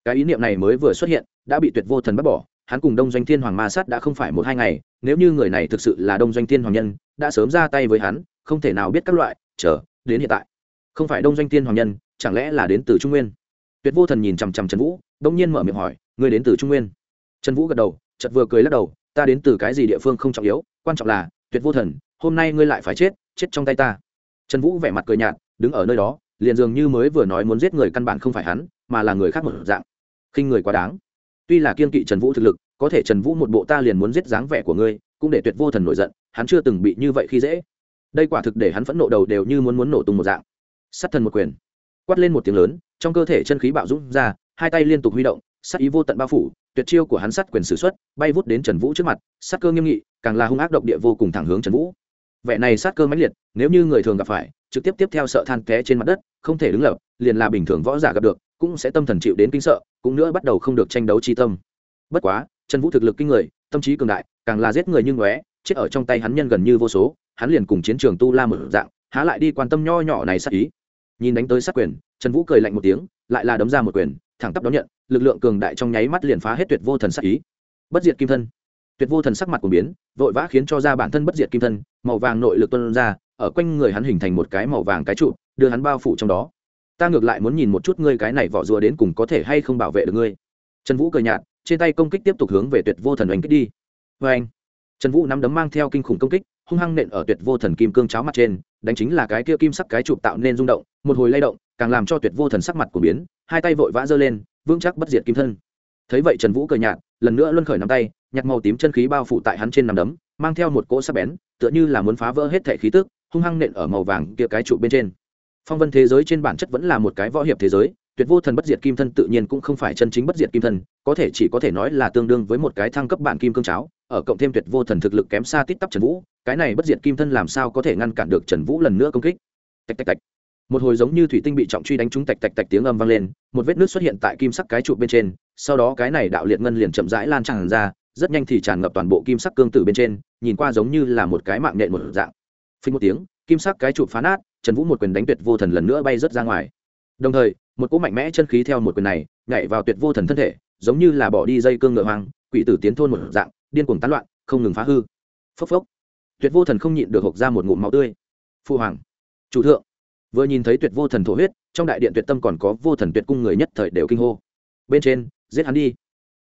[SPEAKER 1] Cái ý niệm này mới vừa xuất hiện, đã bị tuyệt vô thần bắt bỏ, hắn cùng đông doanh thiên hoàng ma sát đã không phải một hai ngày, nếu như người này thực sự là đông doanh thiên hoàng nhân, đã sớm ra tay với hắn, không thể nào biết các loại, chờ, đến hiện tại. Không phải đông doanh thiên hoàng nhân, chẳng lẽ là đến từ trung nguyên? Tuyệt vô thần nhìn chằm chằm trần vũ, đông nhiên mở miệng hỏi người đến từ trung nguyên? Trần vũ gật đầu chật vừa cười lắc đầu ta đến từ cái gì địa phương không trọng yếu, quan trọng là, tuyệt vô thần, hôm nay ngươi lại phải chết chết trong tay ta. Trần vũ vẻ mặt cười nhạt, đứng ở nơi đó, liền dường như mới vừa nói muốn giết người căn bản không phải hắn, mà là người khác một dạng. Khinh người quá đáng. Tuy là kiên kỵ trần vũ thực lực, có thể trần vũ một bộ ta liền muốn giết dáng vẻ của ngươi, cũng để tuyệt vô thần nổi giận, hắn chưa từng bị như vậy khi dễ. Đây quả thực để hắn phẫn nộ đầu đều như muốn muốn nổ tung một dạng. Sắt thần một quyền. Quát lên một tiếng lớn, trong cơ thể chân khí bạo dũng ra, hai tay liên tục huy động Sát ý vô tận bao phủ, tuyệt chiêu của hắn sát quyền sử xuất, bay vút đến trần vũ trước mặt, sát cơ nghiêm nghị, càng là hung ác độc địa vô cùng thẳng hướng trần vũ. Vẻ này sát cơ mãnh liệt, nếu như người thường gặp phải, trực tiếp tiếp theo sợ than té trên mặt đất, không thể đứng lập, liền là bình thường võ giả gặp được, cũng sẽ tâm thần chịu đến kinh sợ, cũng nữa bắt đầu không được tranh đấu chi tâm. Bất quá, trần vũ thực lực kinh người, tâm trí cường đại, càng là giết người như ngóe, chết ở trong tay hắn nhân gần như vô số, hắn liền cùng chiến trường tu la mở dạng, há lại đi quan tâm nho nhỏ này sát ý. Nhìn đánh tới sát quyền, trần vũ cười lạnh một tiếng, lại là đấm ra một quyền thẳng tắp đón nhận, lực lượng cường đại trong nháy mắt liền phá hết tuyệt vô thần sắc ý. Bất diệt kim thân. Tuyệt vô thần sắc mặt của biến, vội vã khiến cho ra bản thân bất diệt kim thân, màu vàng nội lực tuân ra, ở quanh người hắn hình thành một cái màu vàng cái trụ, đưa hắn bao phủ trong đó. Ta ngược lại muốn nhìn một chút ngươi cái này vỏ rùa đến cùng có thể hay không bảo vệ được ngươi. Trần vũ cười nhạt, trên tay công kích tiếp tục hướng về tuyệt vô thần đánh kích đi. Vê anh trần vũ nắm đấm mang theo kinh khủng công kích, hung hăng nện ở tuyệt vô thần kim cương cháo mặt trên, đánh chính là cái kia kim sắc cái trụ tạo nên rung động, một hồi lay động càng làm cho tuyệt vô thần sắc mặt của biến, hai tay vội vã giơ lên, vững chắc bất diệt kim thân. Thấy vậy trần vũ cười nhạt, lần nữa luân khởi nắm tay, nhặt màu tím chân khí bao phủ tại hắn trên nằm đấm, mang theo một cỗ sắc bén, tựa như là muốn phá vỡ hết thể khí tức, hung hăng nện ở màu vàng kia cái trụ bên trên. Phong vân thế giới trên bản chất vẫn là một cái võ hiệp thế giới, tuyệt vô thần bất diệt kim thân tự nhiên cũng không phải chân chính bất diệt kim thân, có thể chỉ có thể nói là tương đương với một cái thăng cấp bản kim cương cháo, ở cộng thêm tuyệt vô thần thực lực kém xa tít tắp trần vũ, cái này bất diệt kim thân làm sao có thể ngăn cản được trần vũ lần nữa công kích? Tạch tạch tạch một hồi giống như thủy tinh bị trọng truy đánh trúng tạch tạch tạch tiếng âm vang lên, một vết nước xuất hiện tại kim sắc cái trụ bên trên, sau đó cái này đạo liệt ngân liền chậm rãi lan tràn ra, rất nhanh thì tràn ngập toàn bộ kim sắc cương tử bên trên, nhìn qua giống như là một cái mạng nhện một dạng. Phình một tiếng, kim sắc cái trụ phá nát, trần vũ một quyền đánh tuyệt vô thần lần nữa bay rớt ra ngoài. Đồng thời, một cỗ mạnh mẽ chân khí theo một quyền này, nhảy vào tuyệt vô thần thân thể, giống như là bỏ đi dây cương ngựa hoang, quỷ tử tiến thôn một dạng, điên cuồng tán loạn, không ngừng phá hư. Phốc phốc. Tuyệt vô thần không nhịn được hộc ra một ngụm máu tươi. Phu hoàng. Chủ thượng vừa nhìn thấy tuyệt vô thần thổ huyết, trong đại điện tuyệt tâm còn có vô thần tuyệt cung người nhất thời đều kinh hô. Bên trên, giết hắn đi.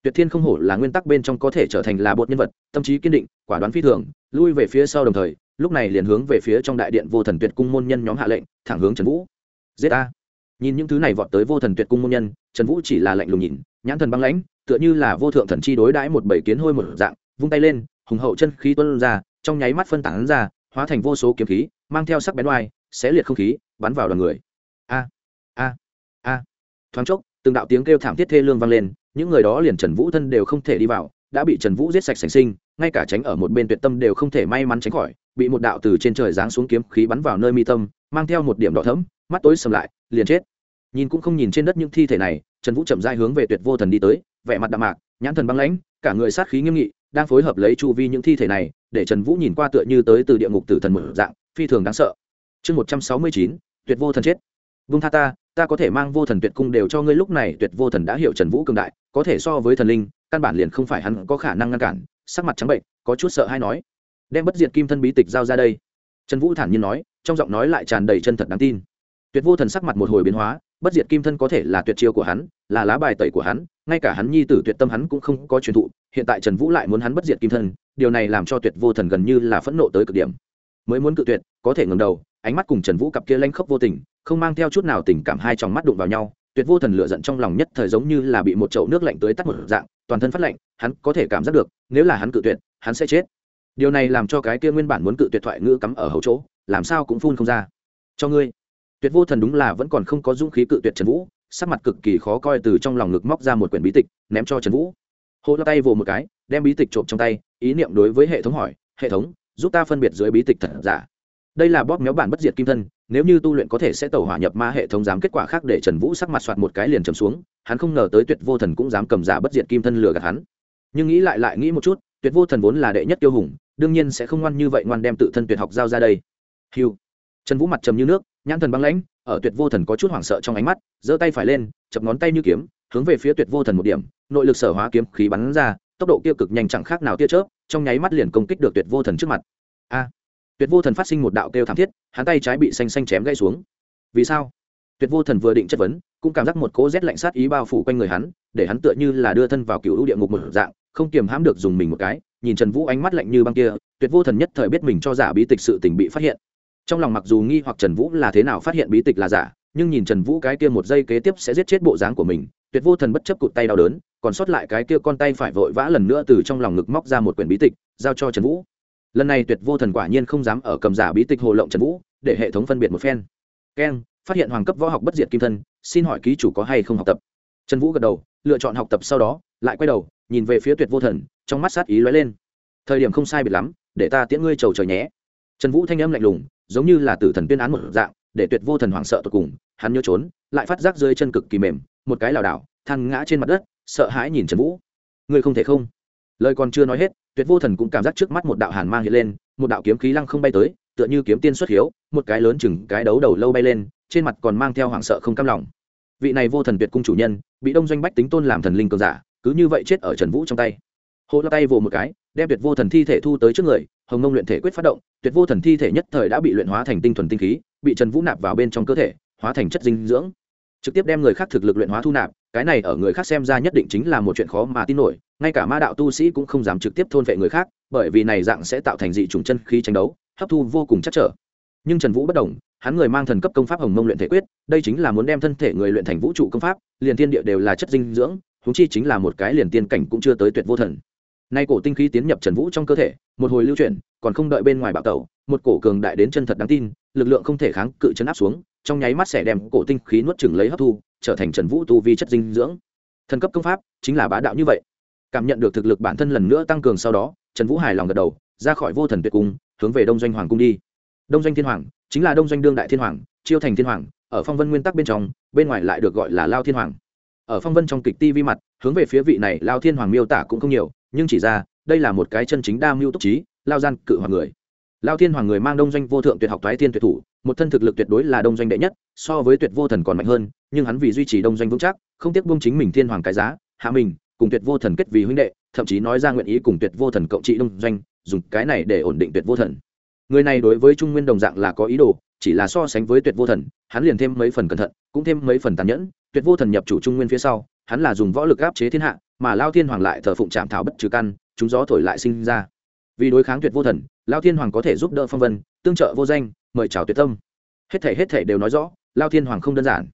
[SPEAKER 1] Tuyệt thiên không hổ là nguyên tắc bên trong có thể trở thành là bột nhân vật, tâm trí kiên định, quả đoán phi thường, lui về phía sau đồng thời, lúc này liền hướng về phía trong đại điện vô thần tuyệt cung môn nhân nhóm hạ lệnh, thẳng hướng trần vũ. Giết a nhìn những thứ này vọt tới vô thần tuyệt cung môn nhân, trần vũ chỉ là lạnh lùng nhìn, nhãn thần băng lãnh, tựa như là vô thượng thần chi đối đãi một bảy kiến hôi một dạng, vung tay lên, hùng hậu chân khí tuân ra, trong nháy mắt phân tán ra, hóa thành vô số kiếm khí, mang theo sắc bén oai xé liệt không khí, bắn vào đoàn người. A a a. Thoáng chốc, từng đạo tiếng kêu thảm thiết thê lương vang lên, những người đó liền trần vũ thân đều không thể đi vào, đã bị trần vũ giết sạch sành sinh, ngay cả tránh ở một bên tuyệt tâm đều không thể may mắn tránh khỏi, bị một đạo từ trên trời giáng xuống kiếm khí bắn vào nơi mi tâm, mang theo một điểm đỏ thấm mắt tối sầm lại, liền chết. Nhìn cũng không nhìn trên đất những thi thể này, trần vũ chậm dai hướng về tuyệt vô thần đi tới, vẻ mặt đạm mạc, nhãn thần băng lãnh, cả người sát khí nghiêm nghị, đang phối hợp lấy chu vi những thi thể này, để trần vũ nhìn qua tựa như tới từ địa ngục tử thần mở dạng, phi thường đáng sợ chương một trăm sáu mươi chín, tuyệt vô thần chết. Vung tha ta ta có thể mang vô thần tuyệt cung đều cho ngươi lúc này, tuyệt vô thần đã hiểu trần vũ cường đại, có thể so với thần linh, căn bản liền không phải hắn có khả năng ngăn cản, sắc mặt trắng bệnh, có chút sợ hay nói. Đem bất diệt kim thân bí tịch giao ra đây. Trần vũ thản nhiên nói, trong giọng nói lại tràn đầy chân thật đáng tin. Tuyệt vô thần sắc mặt một hồi biến hóa, bất diệt kim thân có thể là tuyệt chiêu của hắn, là lá bài tẩy của hắn, ngay cả hắn nhi tử tuyệt tâm hắn cũng không có truyền thụ, hiện tại trần vũ lại muốn hắn bất diệt kim thân, điều này làm cho tuyệt vô thần gần như là phẫn nộ tới cực điểm. Mới muốn cự tuyệt, có thể ngừng đầu ánh mắt cùng trần vũ cặp kia lanh khốc vô tình, không mang theo chút nào tình cảm hai trong mắt đụng vào nhau, tuyệt vô thần lựa giận trong lòng nhất thời giống như là bị một chậu nước lạnh tới tắt một dạng, toàn thân phát lạnh, hắn có thể cảm giác được, nếu là hắn cự tuyệt, hắn sẽ chết. Điều này làm cho cái kia nguyên bản muốn cự tuyệt thoại ngữ cắm ở hầu chỗ, làm sao cũng phun không ra. Cho ngươi. Tuyệt vô thần đúng là vẫn còn không có dũng khí cự tuyệt trần vũ, sắc mặt cực kỳ khó coi từ trong lòng ngực móc ra một quyển bí tịch, ném cho trần vũ. Hô lao tay vồ một cái, đem bí tịch trộm trong tay, ý niệm đối với hệ thống hỏi, hệ thống, giúp ta phân biệt dưới bí tịch thật giả đây là bóp méo bản bất diệt kim thân, nếu như tu luyện có thể sẽ tẩu hỏa nhập ma hệ thống dám kết quả khác để trần vũ sắc mặt soạt một cái liền trầm xuống, hắn không ngờ tới tuyệt vô thần cũng dám cầm giả bất diệt kim thân lừa gạt hắn. Nhưng nghĩ lại lại nghĩ một chút, tuyệt vô thần vốn là đệ nhất tiêu hùng, đương nhiên sẽ không ngoan như vậy ngoan đem tự thân tuyệt học giao ra đây. Hiu trần vũ mặt trầm như nước, nhãn thần băng lãnh, ở tuyệt vô thần có chút hoảng sợ trong ánh mắt, giơ tay phải lên, chập ngón tay như kiếm, hướng về phía tuyệt vô thần một điểm, nội lực sở hóa kiếm khí bắn ra, tốc độ tiêu cực nhanh chẳng khác nào tia chớp, trong nháy mắt liền công kích được tuyệt vô thần trước mặt. A tuyệt vô thần phát sinh một đạo kêu thảm thiết, hắn tay trái bị xanh xanh chém gãy xuống. Vì sao? Tuyệt vô thần vừa định chất vấn, cũng cảm giác một cỗ rét lạnh sát ý bao phủ quanh người hắn, để hắn tựa như là đưa thân vào cựu địa ngục một dạng, không kiềm hãm được dùng mình một cái, nhìn trần vũ ánh mắt lạnh như băng kia, tuyệt vô thần nhất thời biết mình cho giả bí tịch sự tình bị phát hiện. Trong lòng mặc dù nghi hoặc trần vũ là thế nào phát hiện bí tịch là giả, nhưng nhìn trần vũ cái kia một giây kế tiếp sẽ giết chết bộ dáng của mình, tuyệt vô thần bất chấp cụt tay đau đớn, còn sót lại cái kia con tay phải vội vã lần nữa từ trong lòng ngực móc ra một quyển bí tịch, giao cho trần vũ lần này tuyệt vô thần quả nhiên không dám ở cầm giả bí tịch hồ lộng trần vũ để hệ thống phân biệt một phen. Keng phát hiện hoàng cấp võ học bất diệt kim thân, xin hỏi ký chủ có hay không học tập? Trần vũ gật đầu, lựa chọn học tập sau đó, lại quay đầu, nhìn về phía tuyệt vô thần, trong mắt sát ý lóe lên. Thời điểm không sai biệt lắm, để ta tiễn ngươi trầu trời nhé. Trần vũ thanh âm lạnh lùng, giống như là tử thần tuyên án một dạng, để tuyệt vô thần hoảng sợ tột cùng, hắn nhớ trốn, lại phát giác rơi chân cực kỳ mềm, một cái lảo đảo than ngã trên mặt đất, sợ hãi nhìn trần vũ. Ngươi không thể không lời còn chưa nói hết, tuyệt vô thần cũng cảm giác trước mắt một đạo hàn mang hiện lên, một đạo kiếm khí lăng không bay tới, tựa như kiếm tiên xuất hiếu, một cái lớn chừng cái đấu đầu lâu bay lên, trên mặt còn mang theo hoảng sợ không cam lòng. Vị này vô thần tuyệt cung chủ nhân, bị đông doanh bách tính tôn làm thần linh cường giả, cứ như vậy chết ở trần vũ trong tay. Hô lao tay vồ một cái, đem tuyệt vô thần thi thể thu tới trước người, hồng nông luyện thể quyết phát động, tuyệt vô thần thi thể nhất thời đã bị luyện hóa thành tinh thuần tinh khí, bị trần vũ nạp vào bên trong cơ thể, hóa thành chất dinh dưỡng. Trực tiếp đem người khác thực lực luyện hóa thu nạp cái này ở người khác xem ra nhất định chính là một chuyện khó mà tin nổi, ngay cả ma đạo tu sĩ cũng không dám trực tiếp thôn vệ người khác, bởi vì này dạng sẽ tạo thành dị chủng chân khí tranh đấu, hấp thu vô cùng chắc trở. Nhưng trần vũ bất đồng, hắn người mang thần cấp công pháp hồng mông luyện thể quyết, đây chính là muốn đem thân thể người luyện thành vũ trụ công pháp, liền thiên địa đều là chất dinh dưỡng húng chi chính là một cái liền tiên cảnh cũng chưa tới tuyệt vô thần. Nay cổ tinh khí tiến nhập trần vũ trong cơ thể, một hồi lưu chuyển, còn không đợi bên ngoài bạo tẩu, một cổ cường đại đến chân thật đáng tin, lực lượng không thể kháng cự chấn áp xuống, trong nháy mắt sẽ đem cổ tinh khí nuốt chừng lấy hấp thu trở thành trần vũ tu vi chất dinh dưỡng. Thần cấp công pháp chính là bá đạo như vậy. Cảm nhận được thực lực bản thân lần nữa tăng cường sau đó, trần vũ hài lòng gật đầu, ra khỏi vô thần tuyệt cung, hướng về đông doanh hoàng cung đi. Đông doanh thiên hoàng chính là đông doanh đương đại thiên hoàng, chiêu thành thiên hoàng, ở phong vân nguyên tắc bên trong, bên ngoài lại được gọi là lao thiên hoàng. Ở phong vân trong kịch ti vi mặt, hướng về phía vị này lao thiên hoàng miêu tả cũng không nhiều, nhưng chỉ ra, đây là một cái chân chính đa mưu túc trí, lao gian cự hoàng người. Lao thiên hoàng người mang đông doanh vô thượng tuyệt học thoái thiên tuyệt thủ một thân thực lực tuyệt đối là đông doanh đệ nhất, so với tuyệt vô thần còn mạnh hơn, nhưng hắn vì duy trì đông doanh vững chắc, không tiếc buông chính mình thiên hoàng cái giá, hạ mình, cùng tuyệt vô thần kết vì huynh đệ, thậm chí nói ra nguyện ý cùng tuyệt vô thần cộng trị đông doanh, dùng cái này để ổn định tuyệt vô thần. Người này đối với trung nguyên đồng dạng là có ý đồ, chỉ là so sánh với tuyệt vô thần, hắn liền thêm mấy phần cẩn thận, cũng thêm mấy phần tàn nhẫn, tuyệt vô thần nhập chủ trung nguyên phía sau, hắn là dùng võ lực áp chế thiên hạ, mà lao thiên hoàng lại thờ phụng trạm thảo bất trừ căn, chúng gió thổi lại sinh ra. Vì đối kháng tuyệt vô thần, lao thiên hoàng có thể giúp đỡ phong vân, tương trợ vô danh mời chào tuyệt tâm. Hết thể hết thể đều nói rõ, lao thiên hoàng không đơn giản.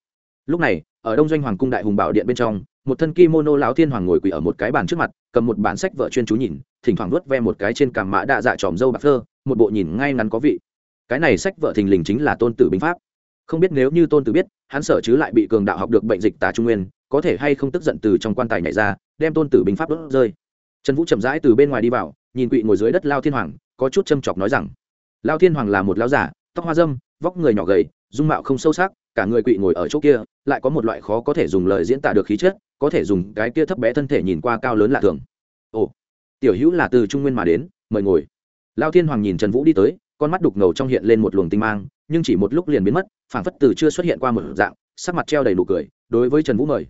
[SPEAKER 1] Lúc này, ở đông doanh hoàng cung đại hùng bảo điện bên trong, một thân kimono lão thiên hoàng ngồi quỳ ở một cái bàn trước mặt, cầm một bản sách vợ chuyên chú nhìn, thỉnh thoảng nuốt ve một cái trên cằm mã đạ dạ tròm dâu bạc thơ một bộ nhìn ngay ngắn có vị. Cái này sách vợ thình lình chính là tôn tử binh pháp. Không biết nếu như tôn tử biết, hắn sở chứ lại bị cường đạo học được bệnh dịch tà trung nguyên, có thể hay không tức giận từ trong quan tài nhảy ra, đem tôn tử binh pháp đốt rơi. Trần vũ chậm rãi từ bên ngoài đi vào, nhìn quỵ ngồi dưới đất lao thiên hoàng, có chút châm chọc nói rằng, lao thiên hoàng là một lao giả tóc hoa dâm, vóc người nhỏ gầy, dung mạo không sâu sắc, cả người quỵ ngồi ở chỗ kia, lại có một loại khó có thể dùng lời diễn tả được khí chất, có thể dùng cái kia thấp bé thân thể nhìn qua cao lớn lạ thường. Ồ, tiểu hữu là từ trung nguyên mà đến, mời ngồi. Lao thiên hoàng nhìn trần vũ đi tới, con mắt đục ngầu trong hiện lên một luồng tinh mang, nhưng chỉ một lúc liền biến mất, phảng phất từ chưa xuất hiện qua một dạng, sắc mặt treo đầy nụ cười, đối với trần vũ mời.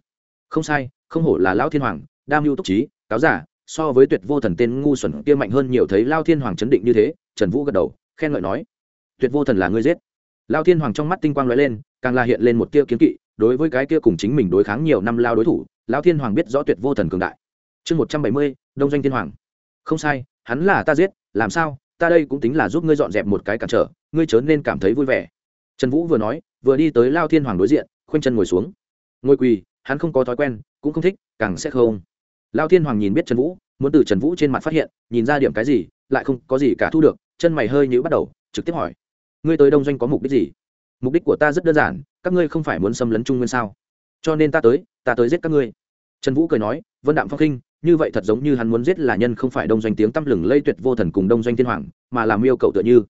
[SPEAKER 1] Không sai, không hổ là lao thiên hoàng, đam mưu túc trí, cáo giả, so với tuyệt vô thần tên ngu xuẩn kia mạnh hơn nhiều thấy lao thiên hoàng chấn định như thế, trần vũ gật đầu, khen ngợi nói tuyệt vô thần là ngươi giết. Lao thiên hoàng trong mắt tinh quang lóe lên, càng là hiện lên một tia kiến kỵ, đối với cái kia cùng chính mình đối kháng nhiều năm lao đối thủ, lao thiên hoàng biết rõ tuyệt vô thần cường đại. Chương một trăm bảy mươi, đông doanh thiên hoàng. Không sai, hắn là ta giết, làm sao, ta đây cũng tính là giúp ngươi dọn dẹp một cái cản trở, ngươi chớ nên cảm thấy vui vẻ. Trần vũ vừa nói, vừa đi tới lao thiên hoàng đối diện, khoanh chân ngồi xuống. Ngồi quỳ, hắn không có thói quen, cũng không thích, càng sẽ không. Lao thiên hoàng nhìn biết trần vũ, muốn từ trần vũ trên mặt phát hiện, nhìn ra điểm cái gì, lại không có gì cả thu được, chân mày hơi nhữ bắt đầu, trực tiếp hỏi ngươi tới đông doanh có mục đích gì? Mục đích của ta rất đơn giản, các ngươi không phải muốn xâm lấn trung nguyên sao? Cho nên ta tới ta tới giết các ngươi. Trần vũ cười nói, vân đạm phong khinh như vậy thật giống như hắn muốn giết là nhân không phải đông doanh tiếng tăm lừng lây tuyệt vô thần cùng đông doanh thiên hoàng, mà làm yêu cầu tựa như.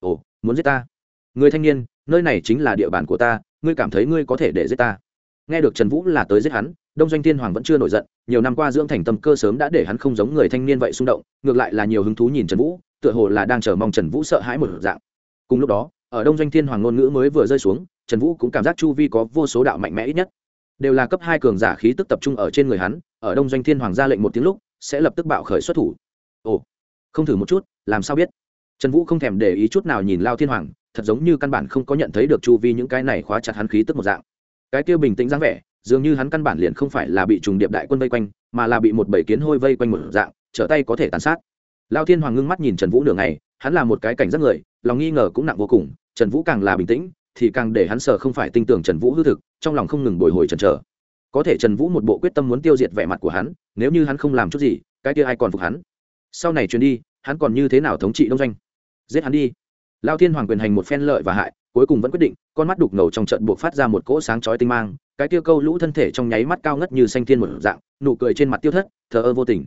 [SPEAKER 1] Ồ, muốn giết ta? Người thanh niên, nơi này chính là địa bàn của ta, ngươi cảm thấy ngươi có thể để giết ta? Nghe được trần vũ là tới giết hắn, đông doanh thiên hoàng vẫn chưa nổi giận, nhiều năm qua dưỡng thành tâm cơ sớm đã để hắn không giống người thanh niên vậy xung động, ngược lại là nhiều hứng thú nhìn trần vũ, tựa hồ là đang chờ mong trần vũ sợ hãi một dạng cùng lúc đó, ở đông doanh thiên hoàng ngôn ngữ mới vừa rơi xuống, trần vũ cũng cảm giác chu vi có vô số đạo mạnh mẽ ít nhất. Đều là cấp hai cường giả khí tức tập trung ở trên người hắn, ở đông doanh thiên hoàng ra lệnh một tiếng lúc, sẽ lập tức bạo khởi xuất thủ. Ồ, không thử một chút, làm sao biết? Trần vũ không thèm để ý chút nào nhìn lao thiên hoàng, thật giống như căn bản không có nhận thấy được chu vi những cái này khóa chặt hắn khí tức một dạng. Cái kia bình tĩnh dáng vẻ, dường như hắn căn bản liền không phải là bị trùng điệp đại quân vây quanh, mà là bị một bầy kiến hôi vây quanh một dạng, trở tay có thể tàn sát. Lao thiên hoàng ngưng mắt nhìn trần vũ nửa ngày, hắn là một cái cảnh giác người lòng nghi ngờ cũng nặng vô cùng, trần vũ càng là bình tĩnh, thì càng để hắn sợ không phải tin tưởng trần vũ hư thực, trong lòng không ngừng bồi hồi trần trở có thể trần vũ một bộ quyết tâm muốn tiêu diệt vẻ mặt của hắn, nếu như hắn không làm chút gì, cái kia ai còn phục hắn? Sau này chuyến đi, hắn còn như thế nào thống trị đông doanh? Giết hắn đi. Lao thiên hoàng quyền hành một phen lợi và hại, cuối cùng vẫn quyết định, con mắt đục ngầu trong trận buộc phát ra một cỗ sáng chói tinh mang, cái kia câu lũ thân thể trong nháy mắt cao ngất như xanh thiên một dạng, nụ cười trên mặt tiêu thất, thờ ơ vô tình.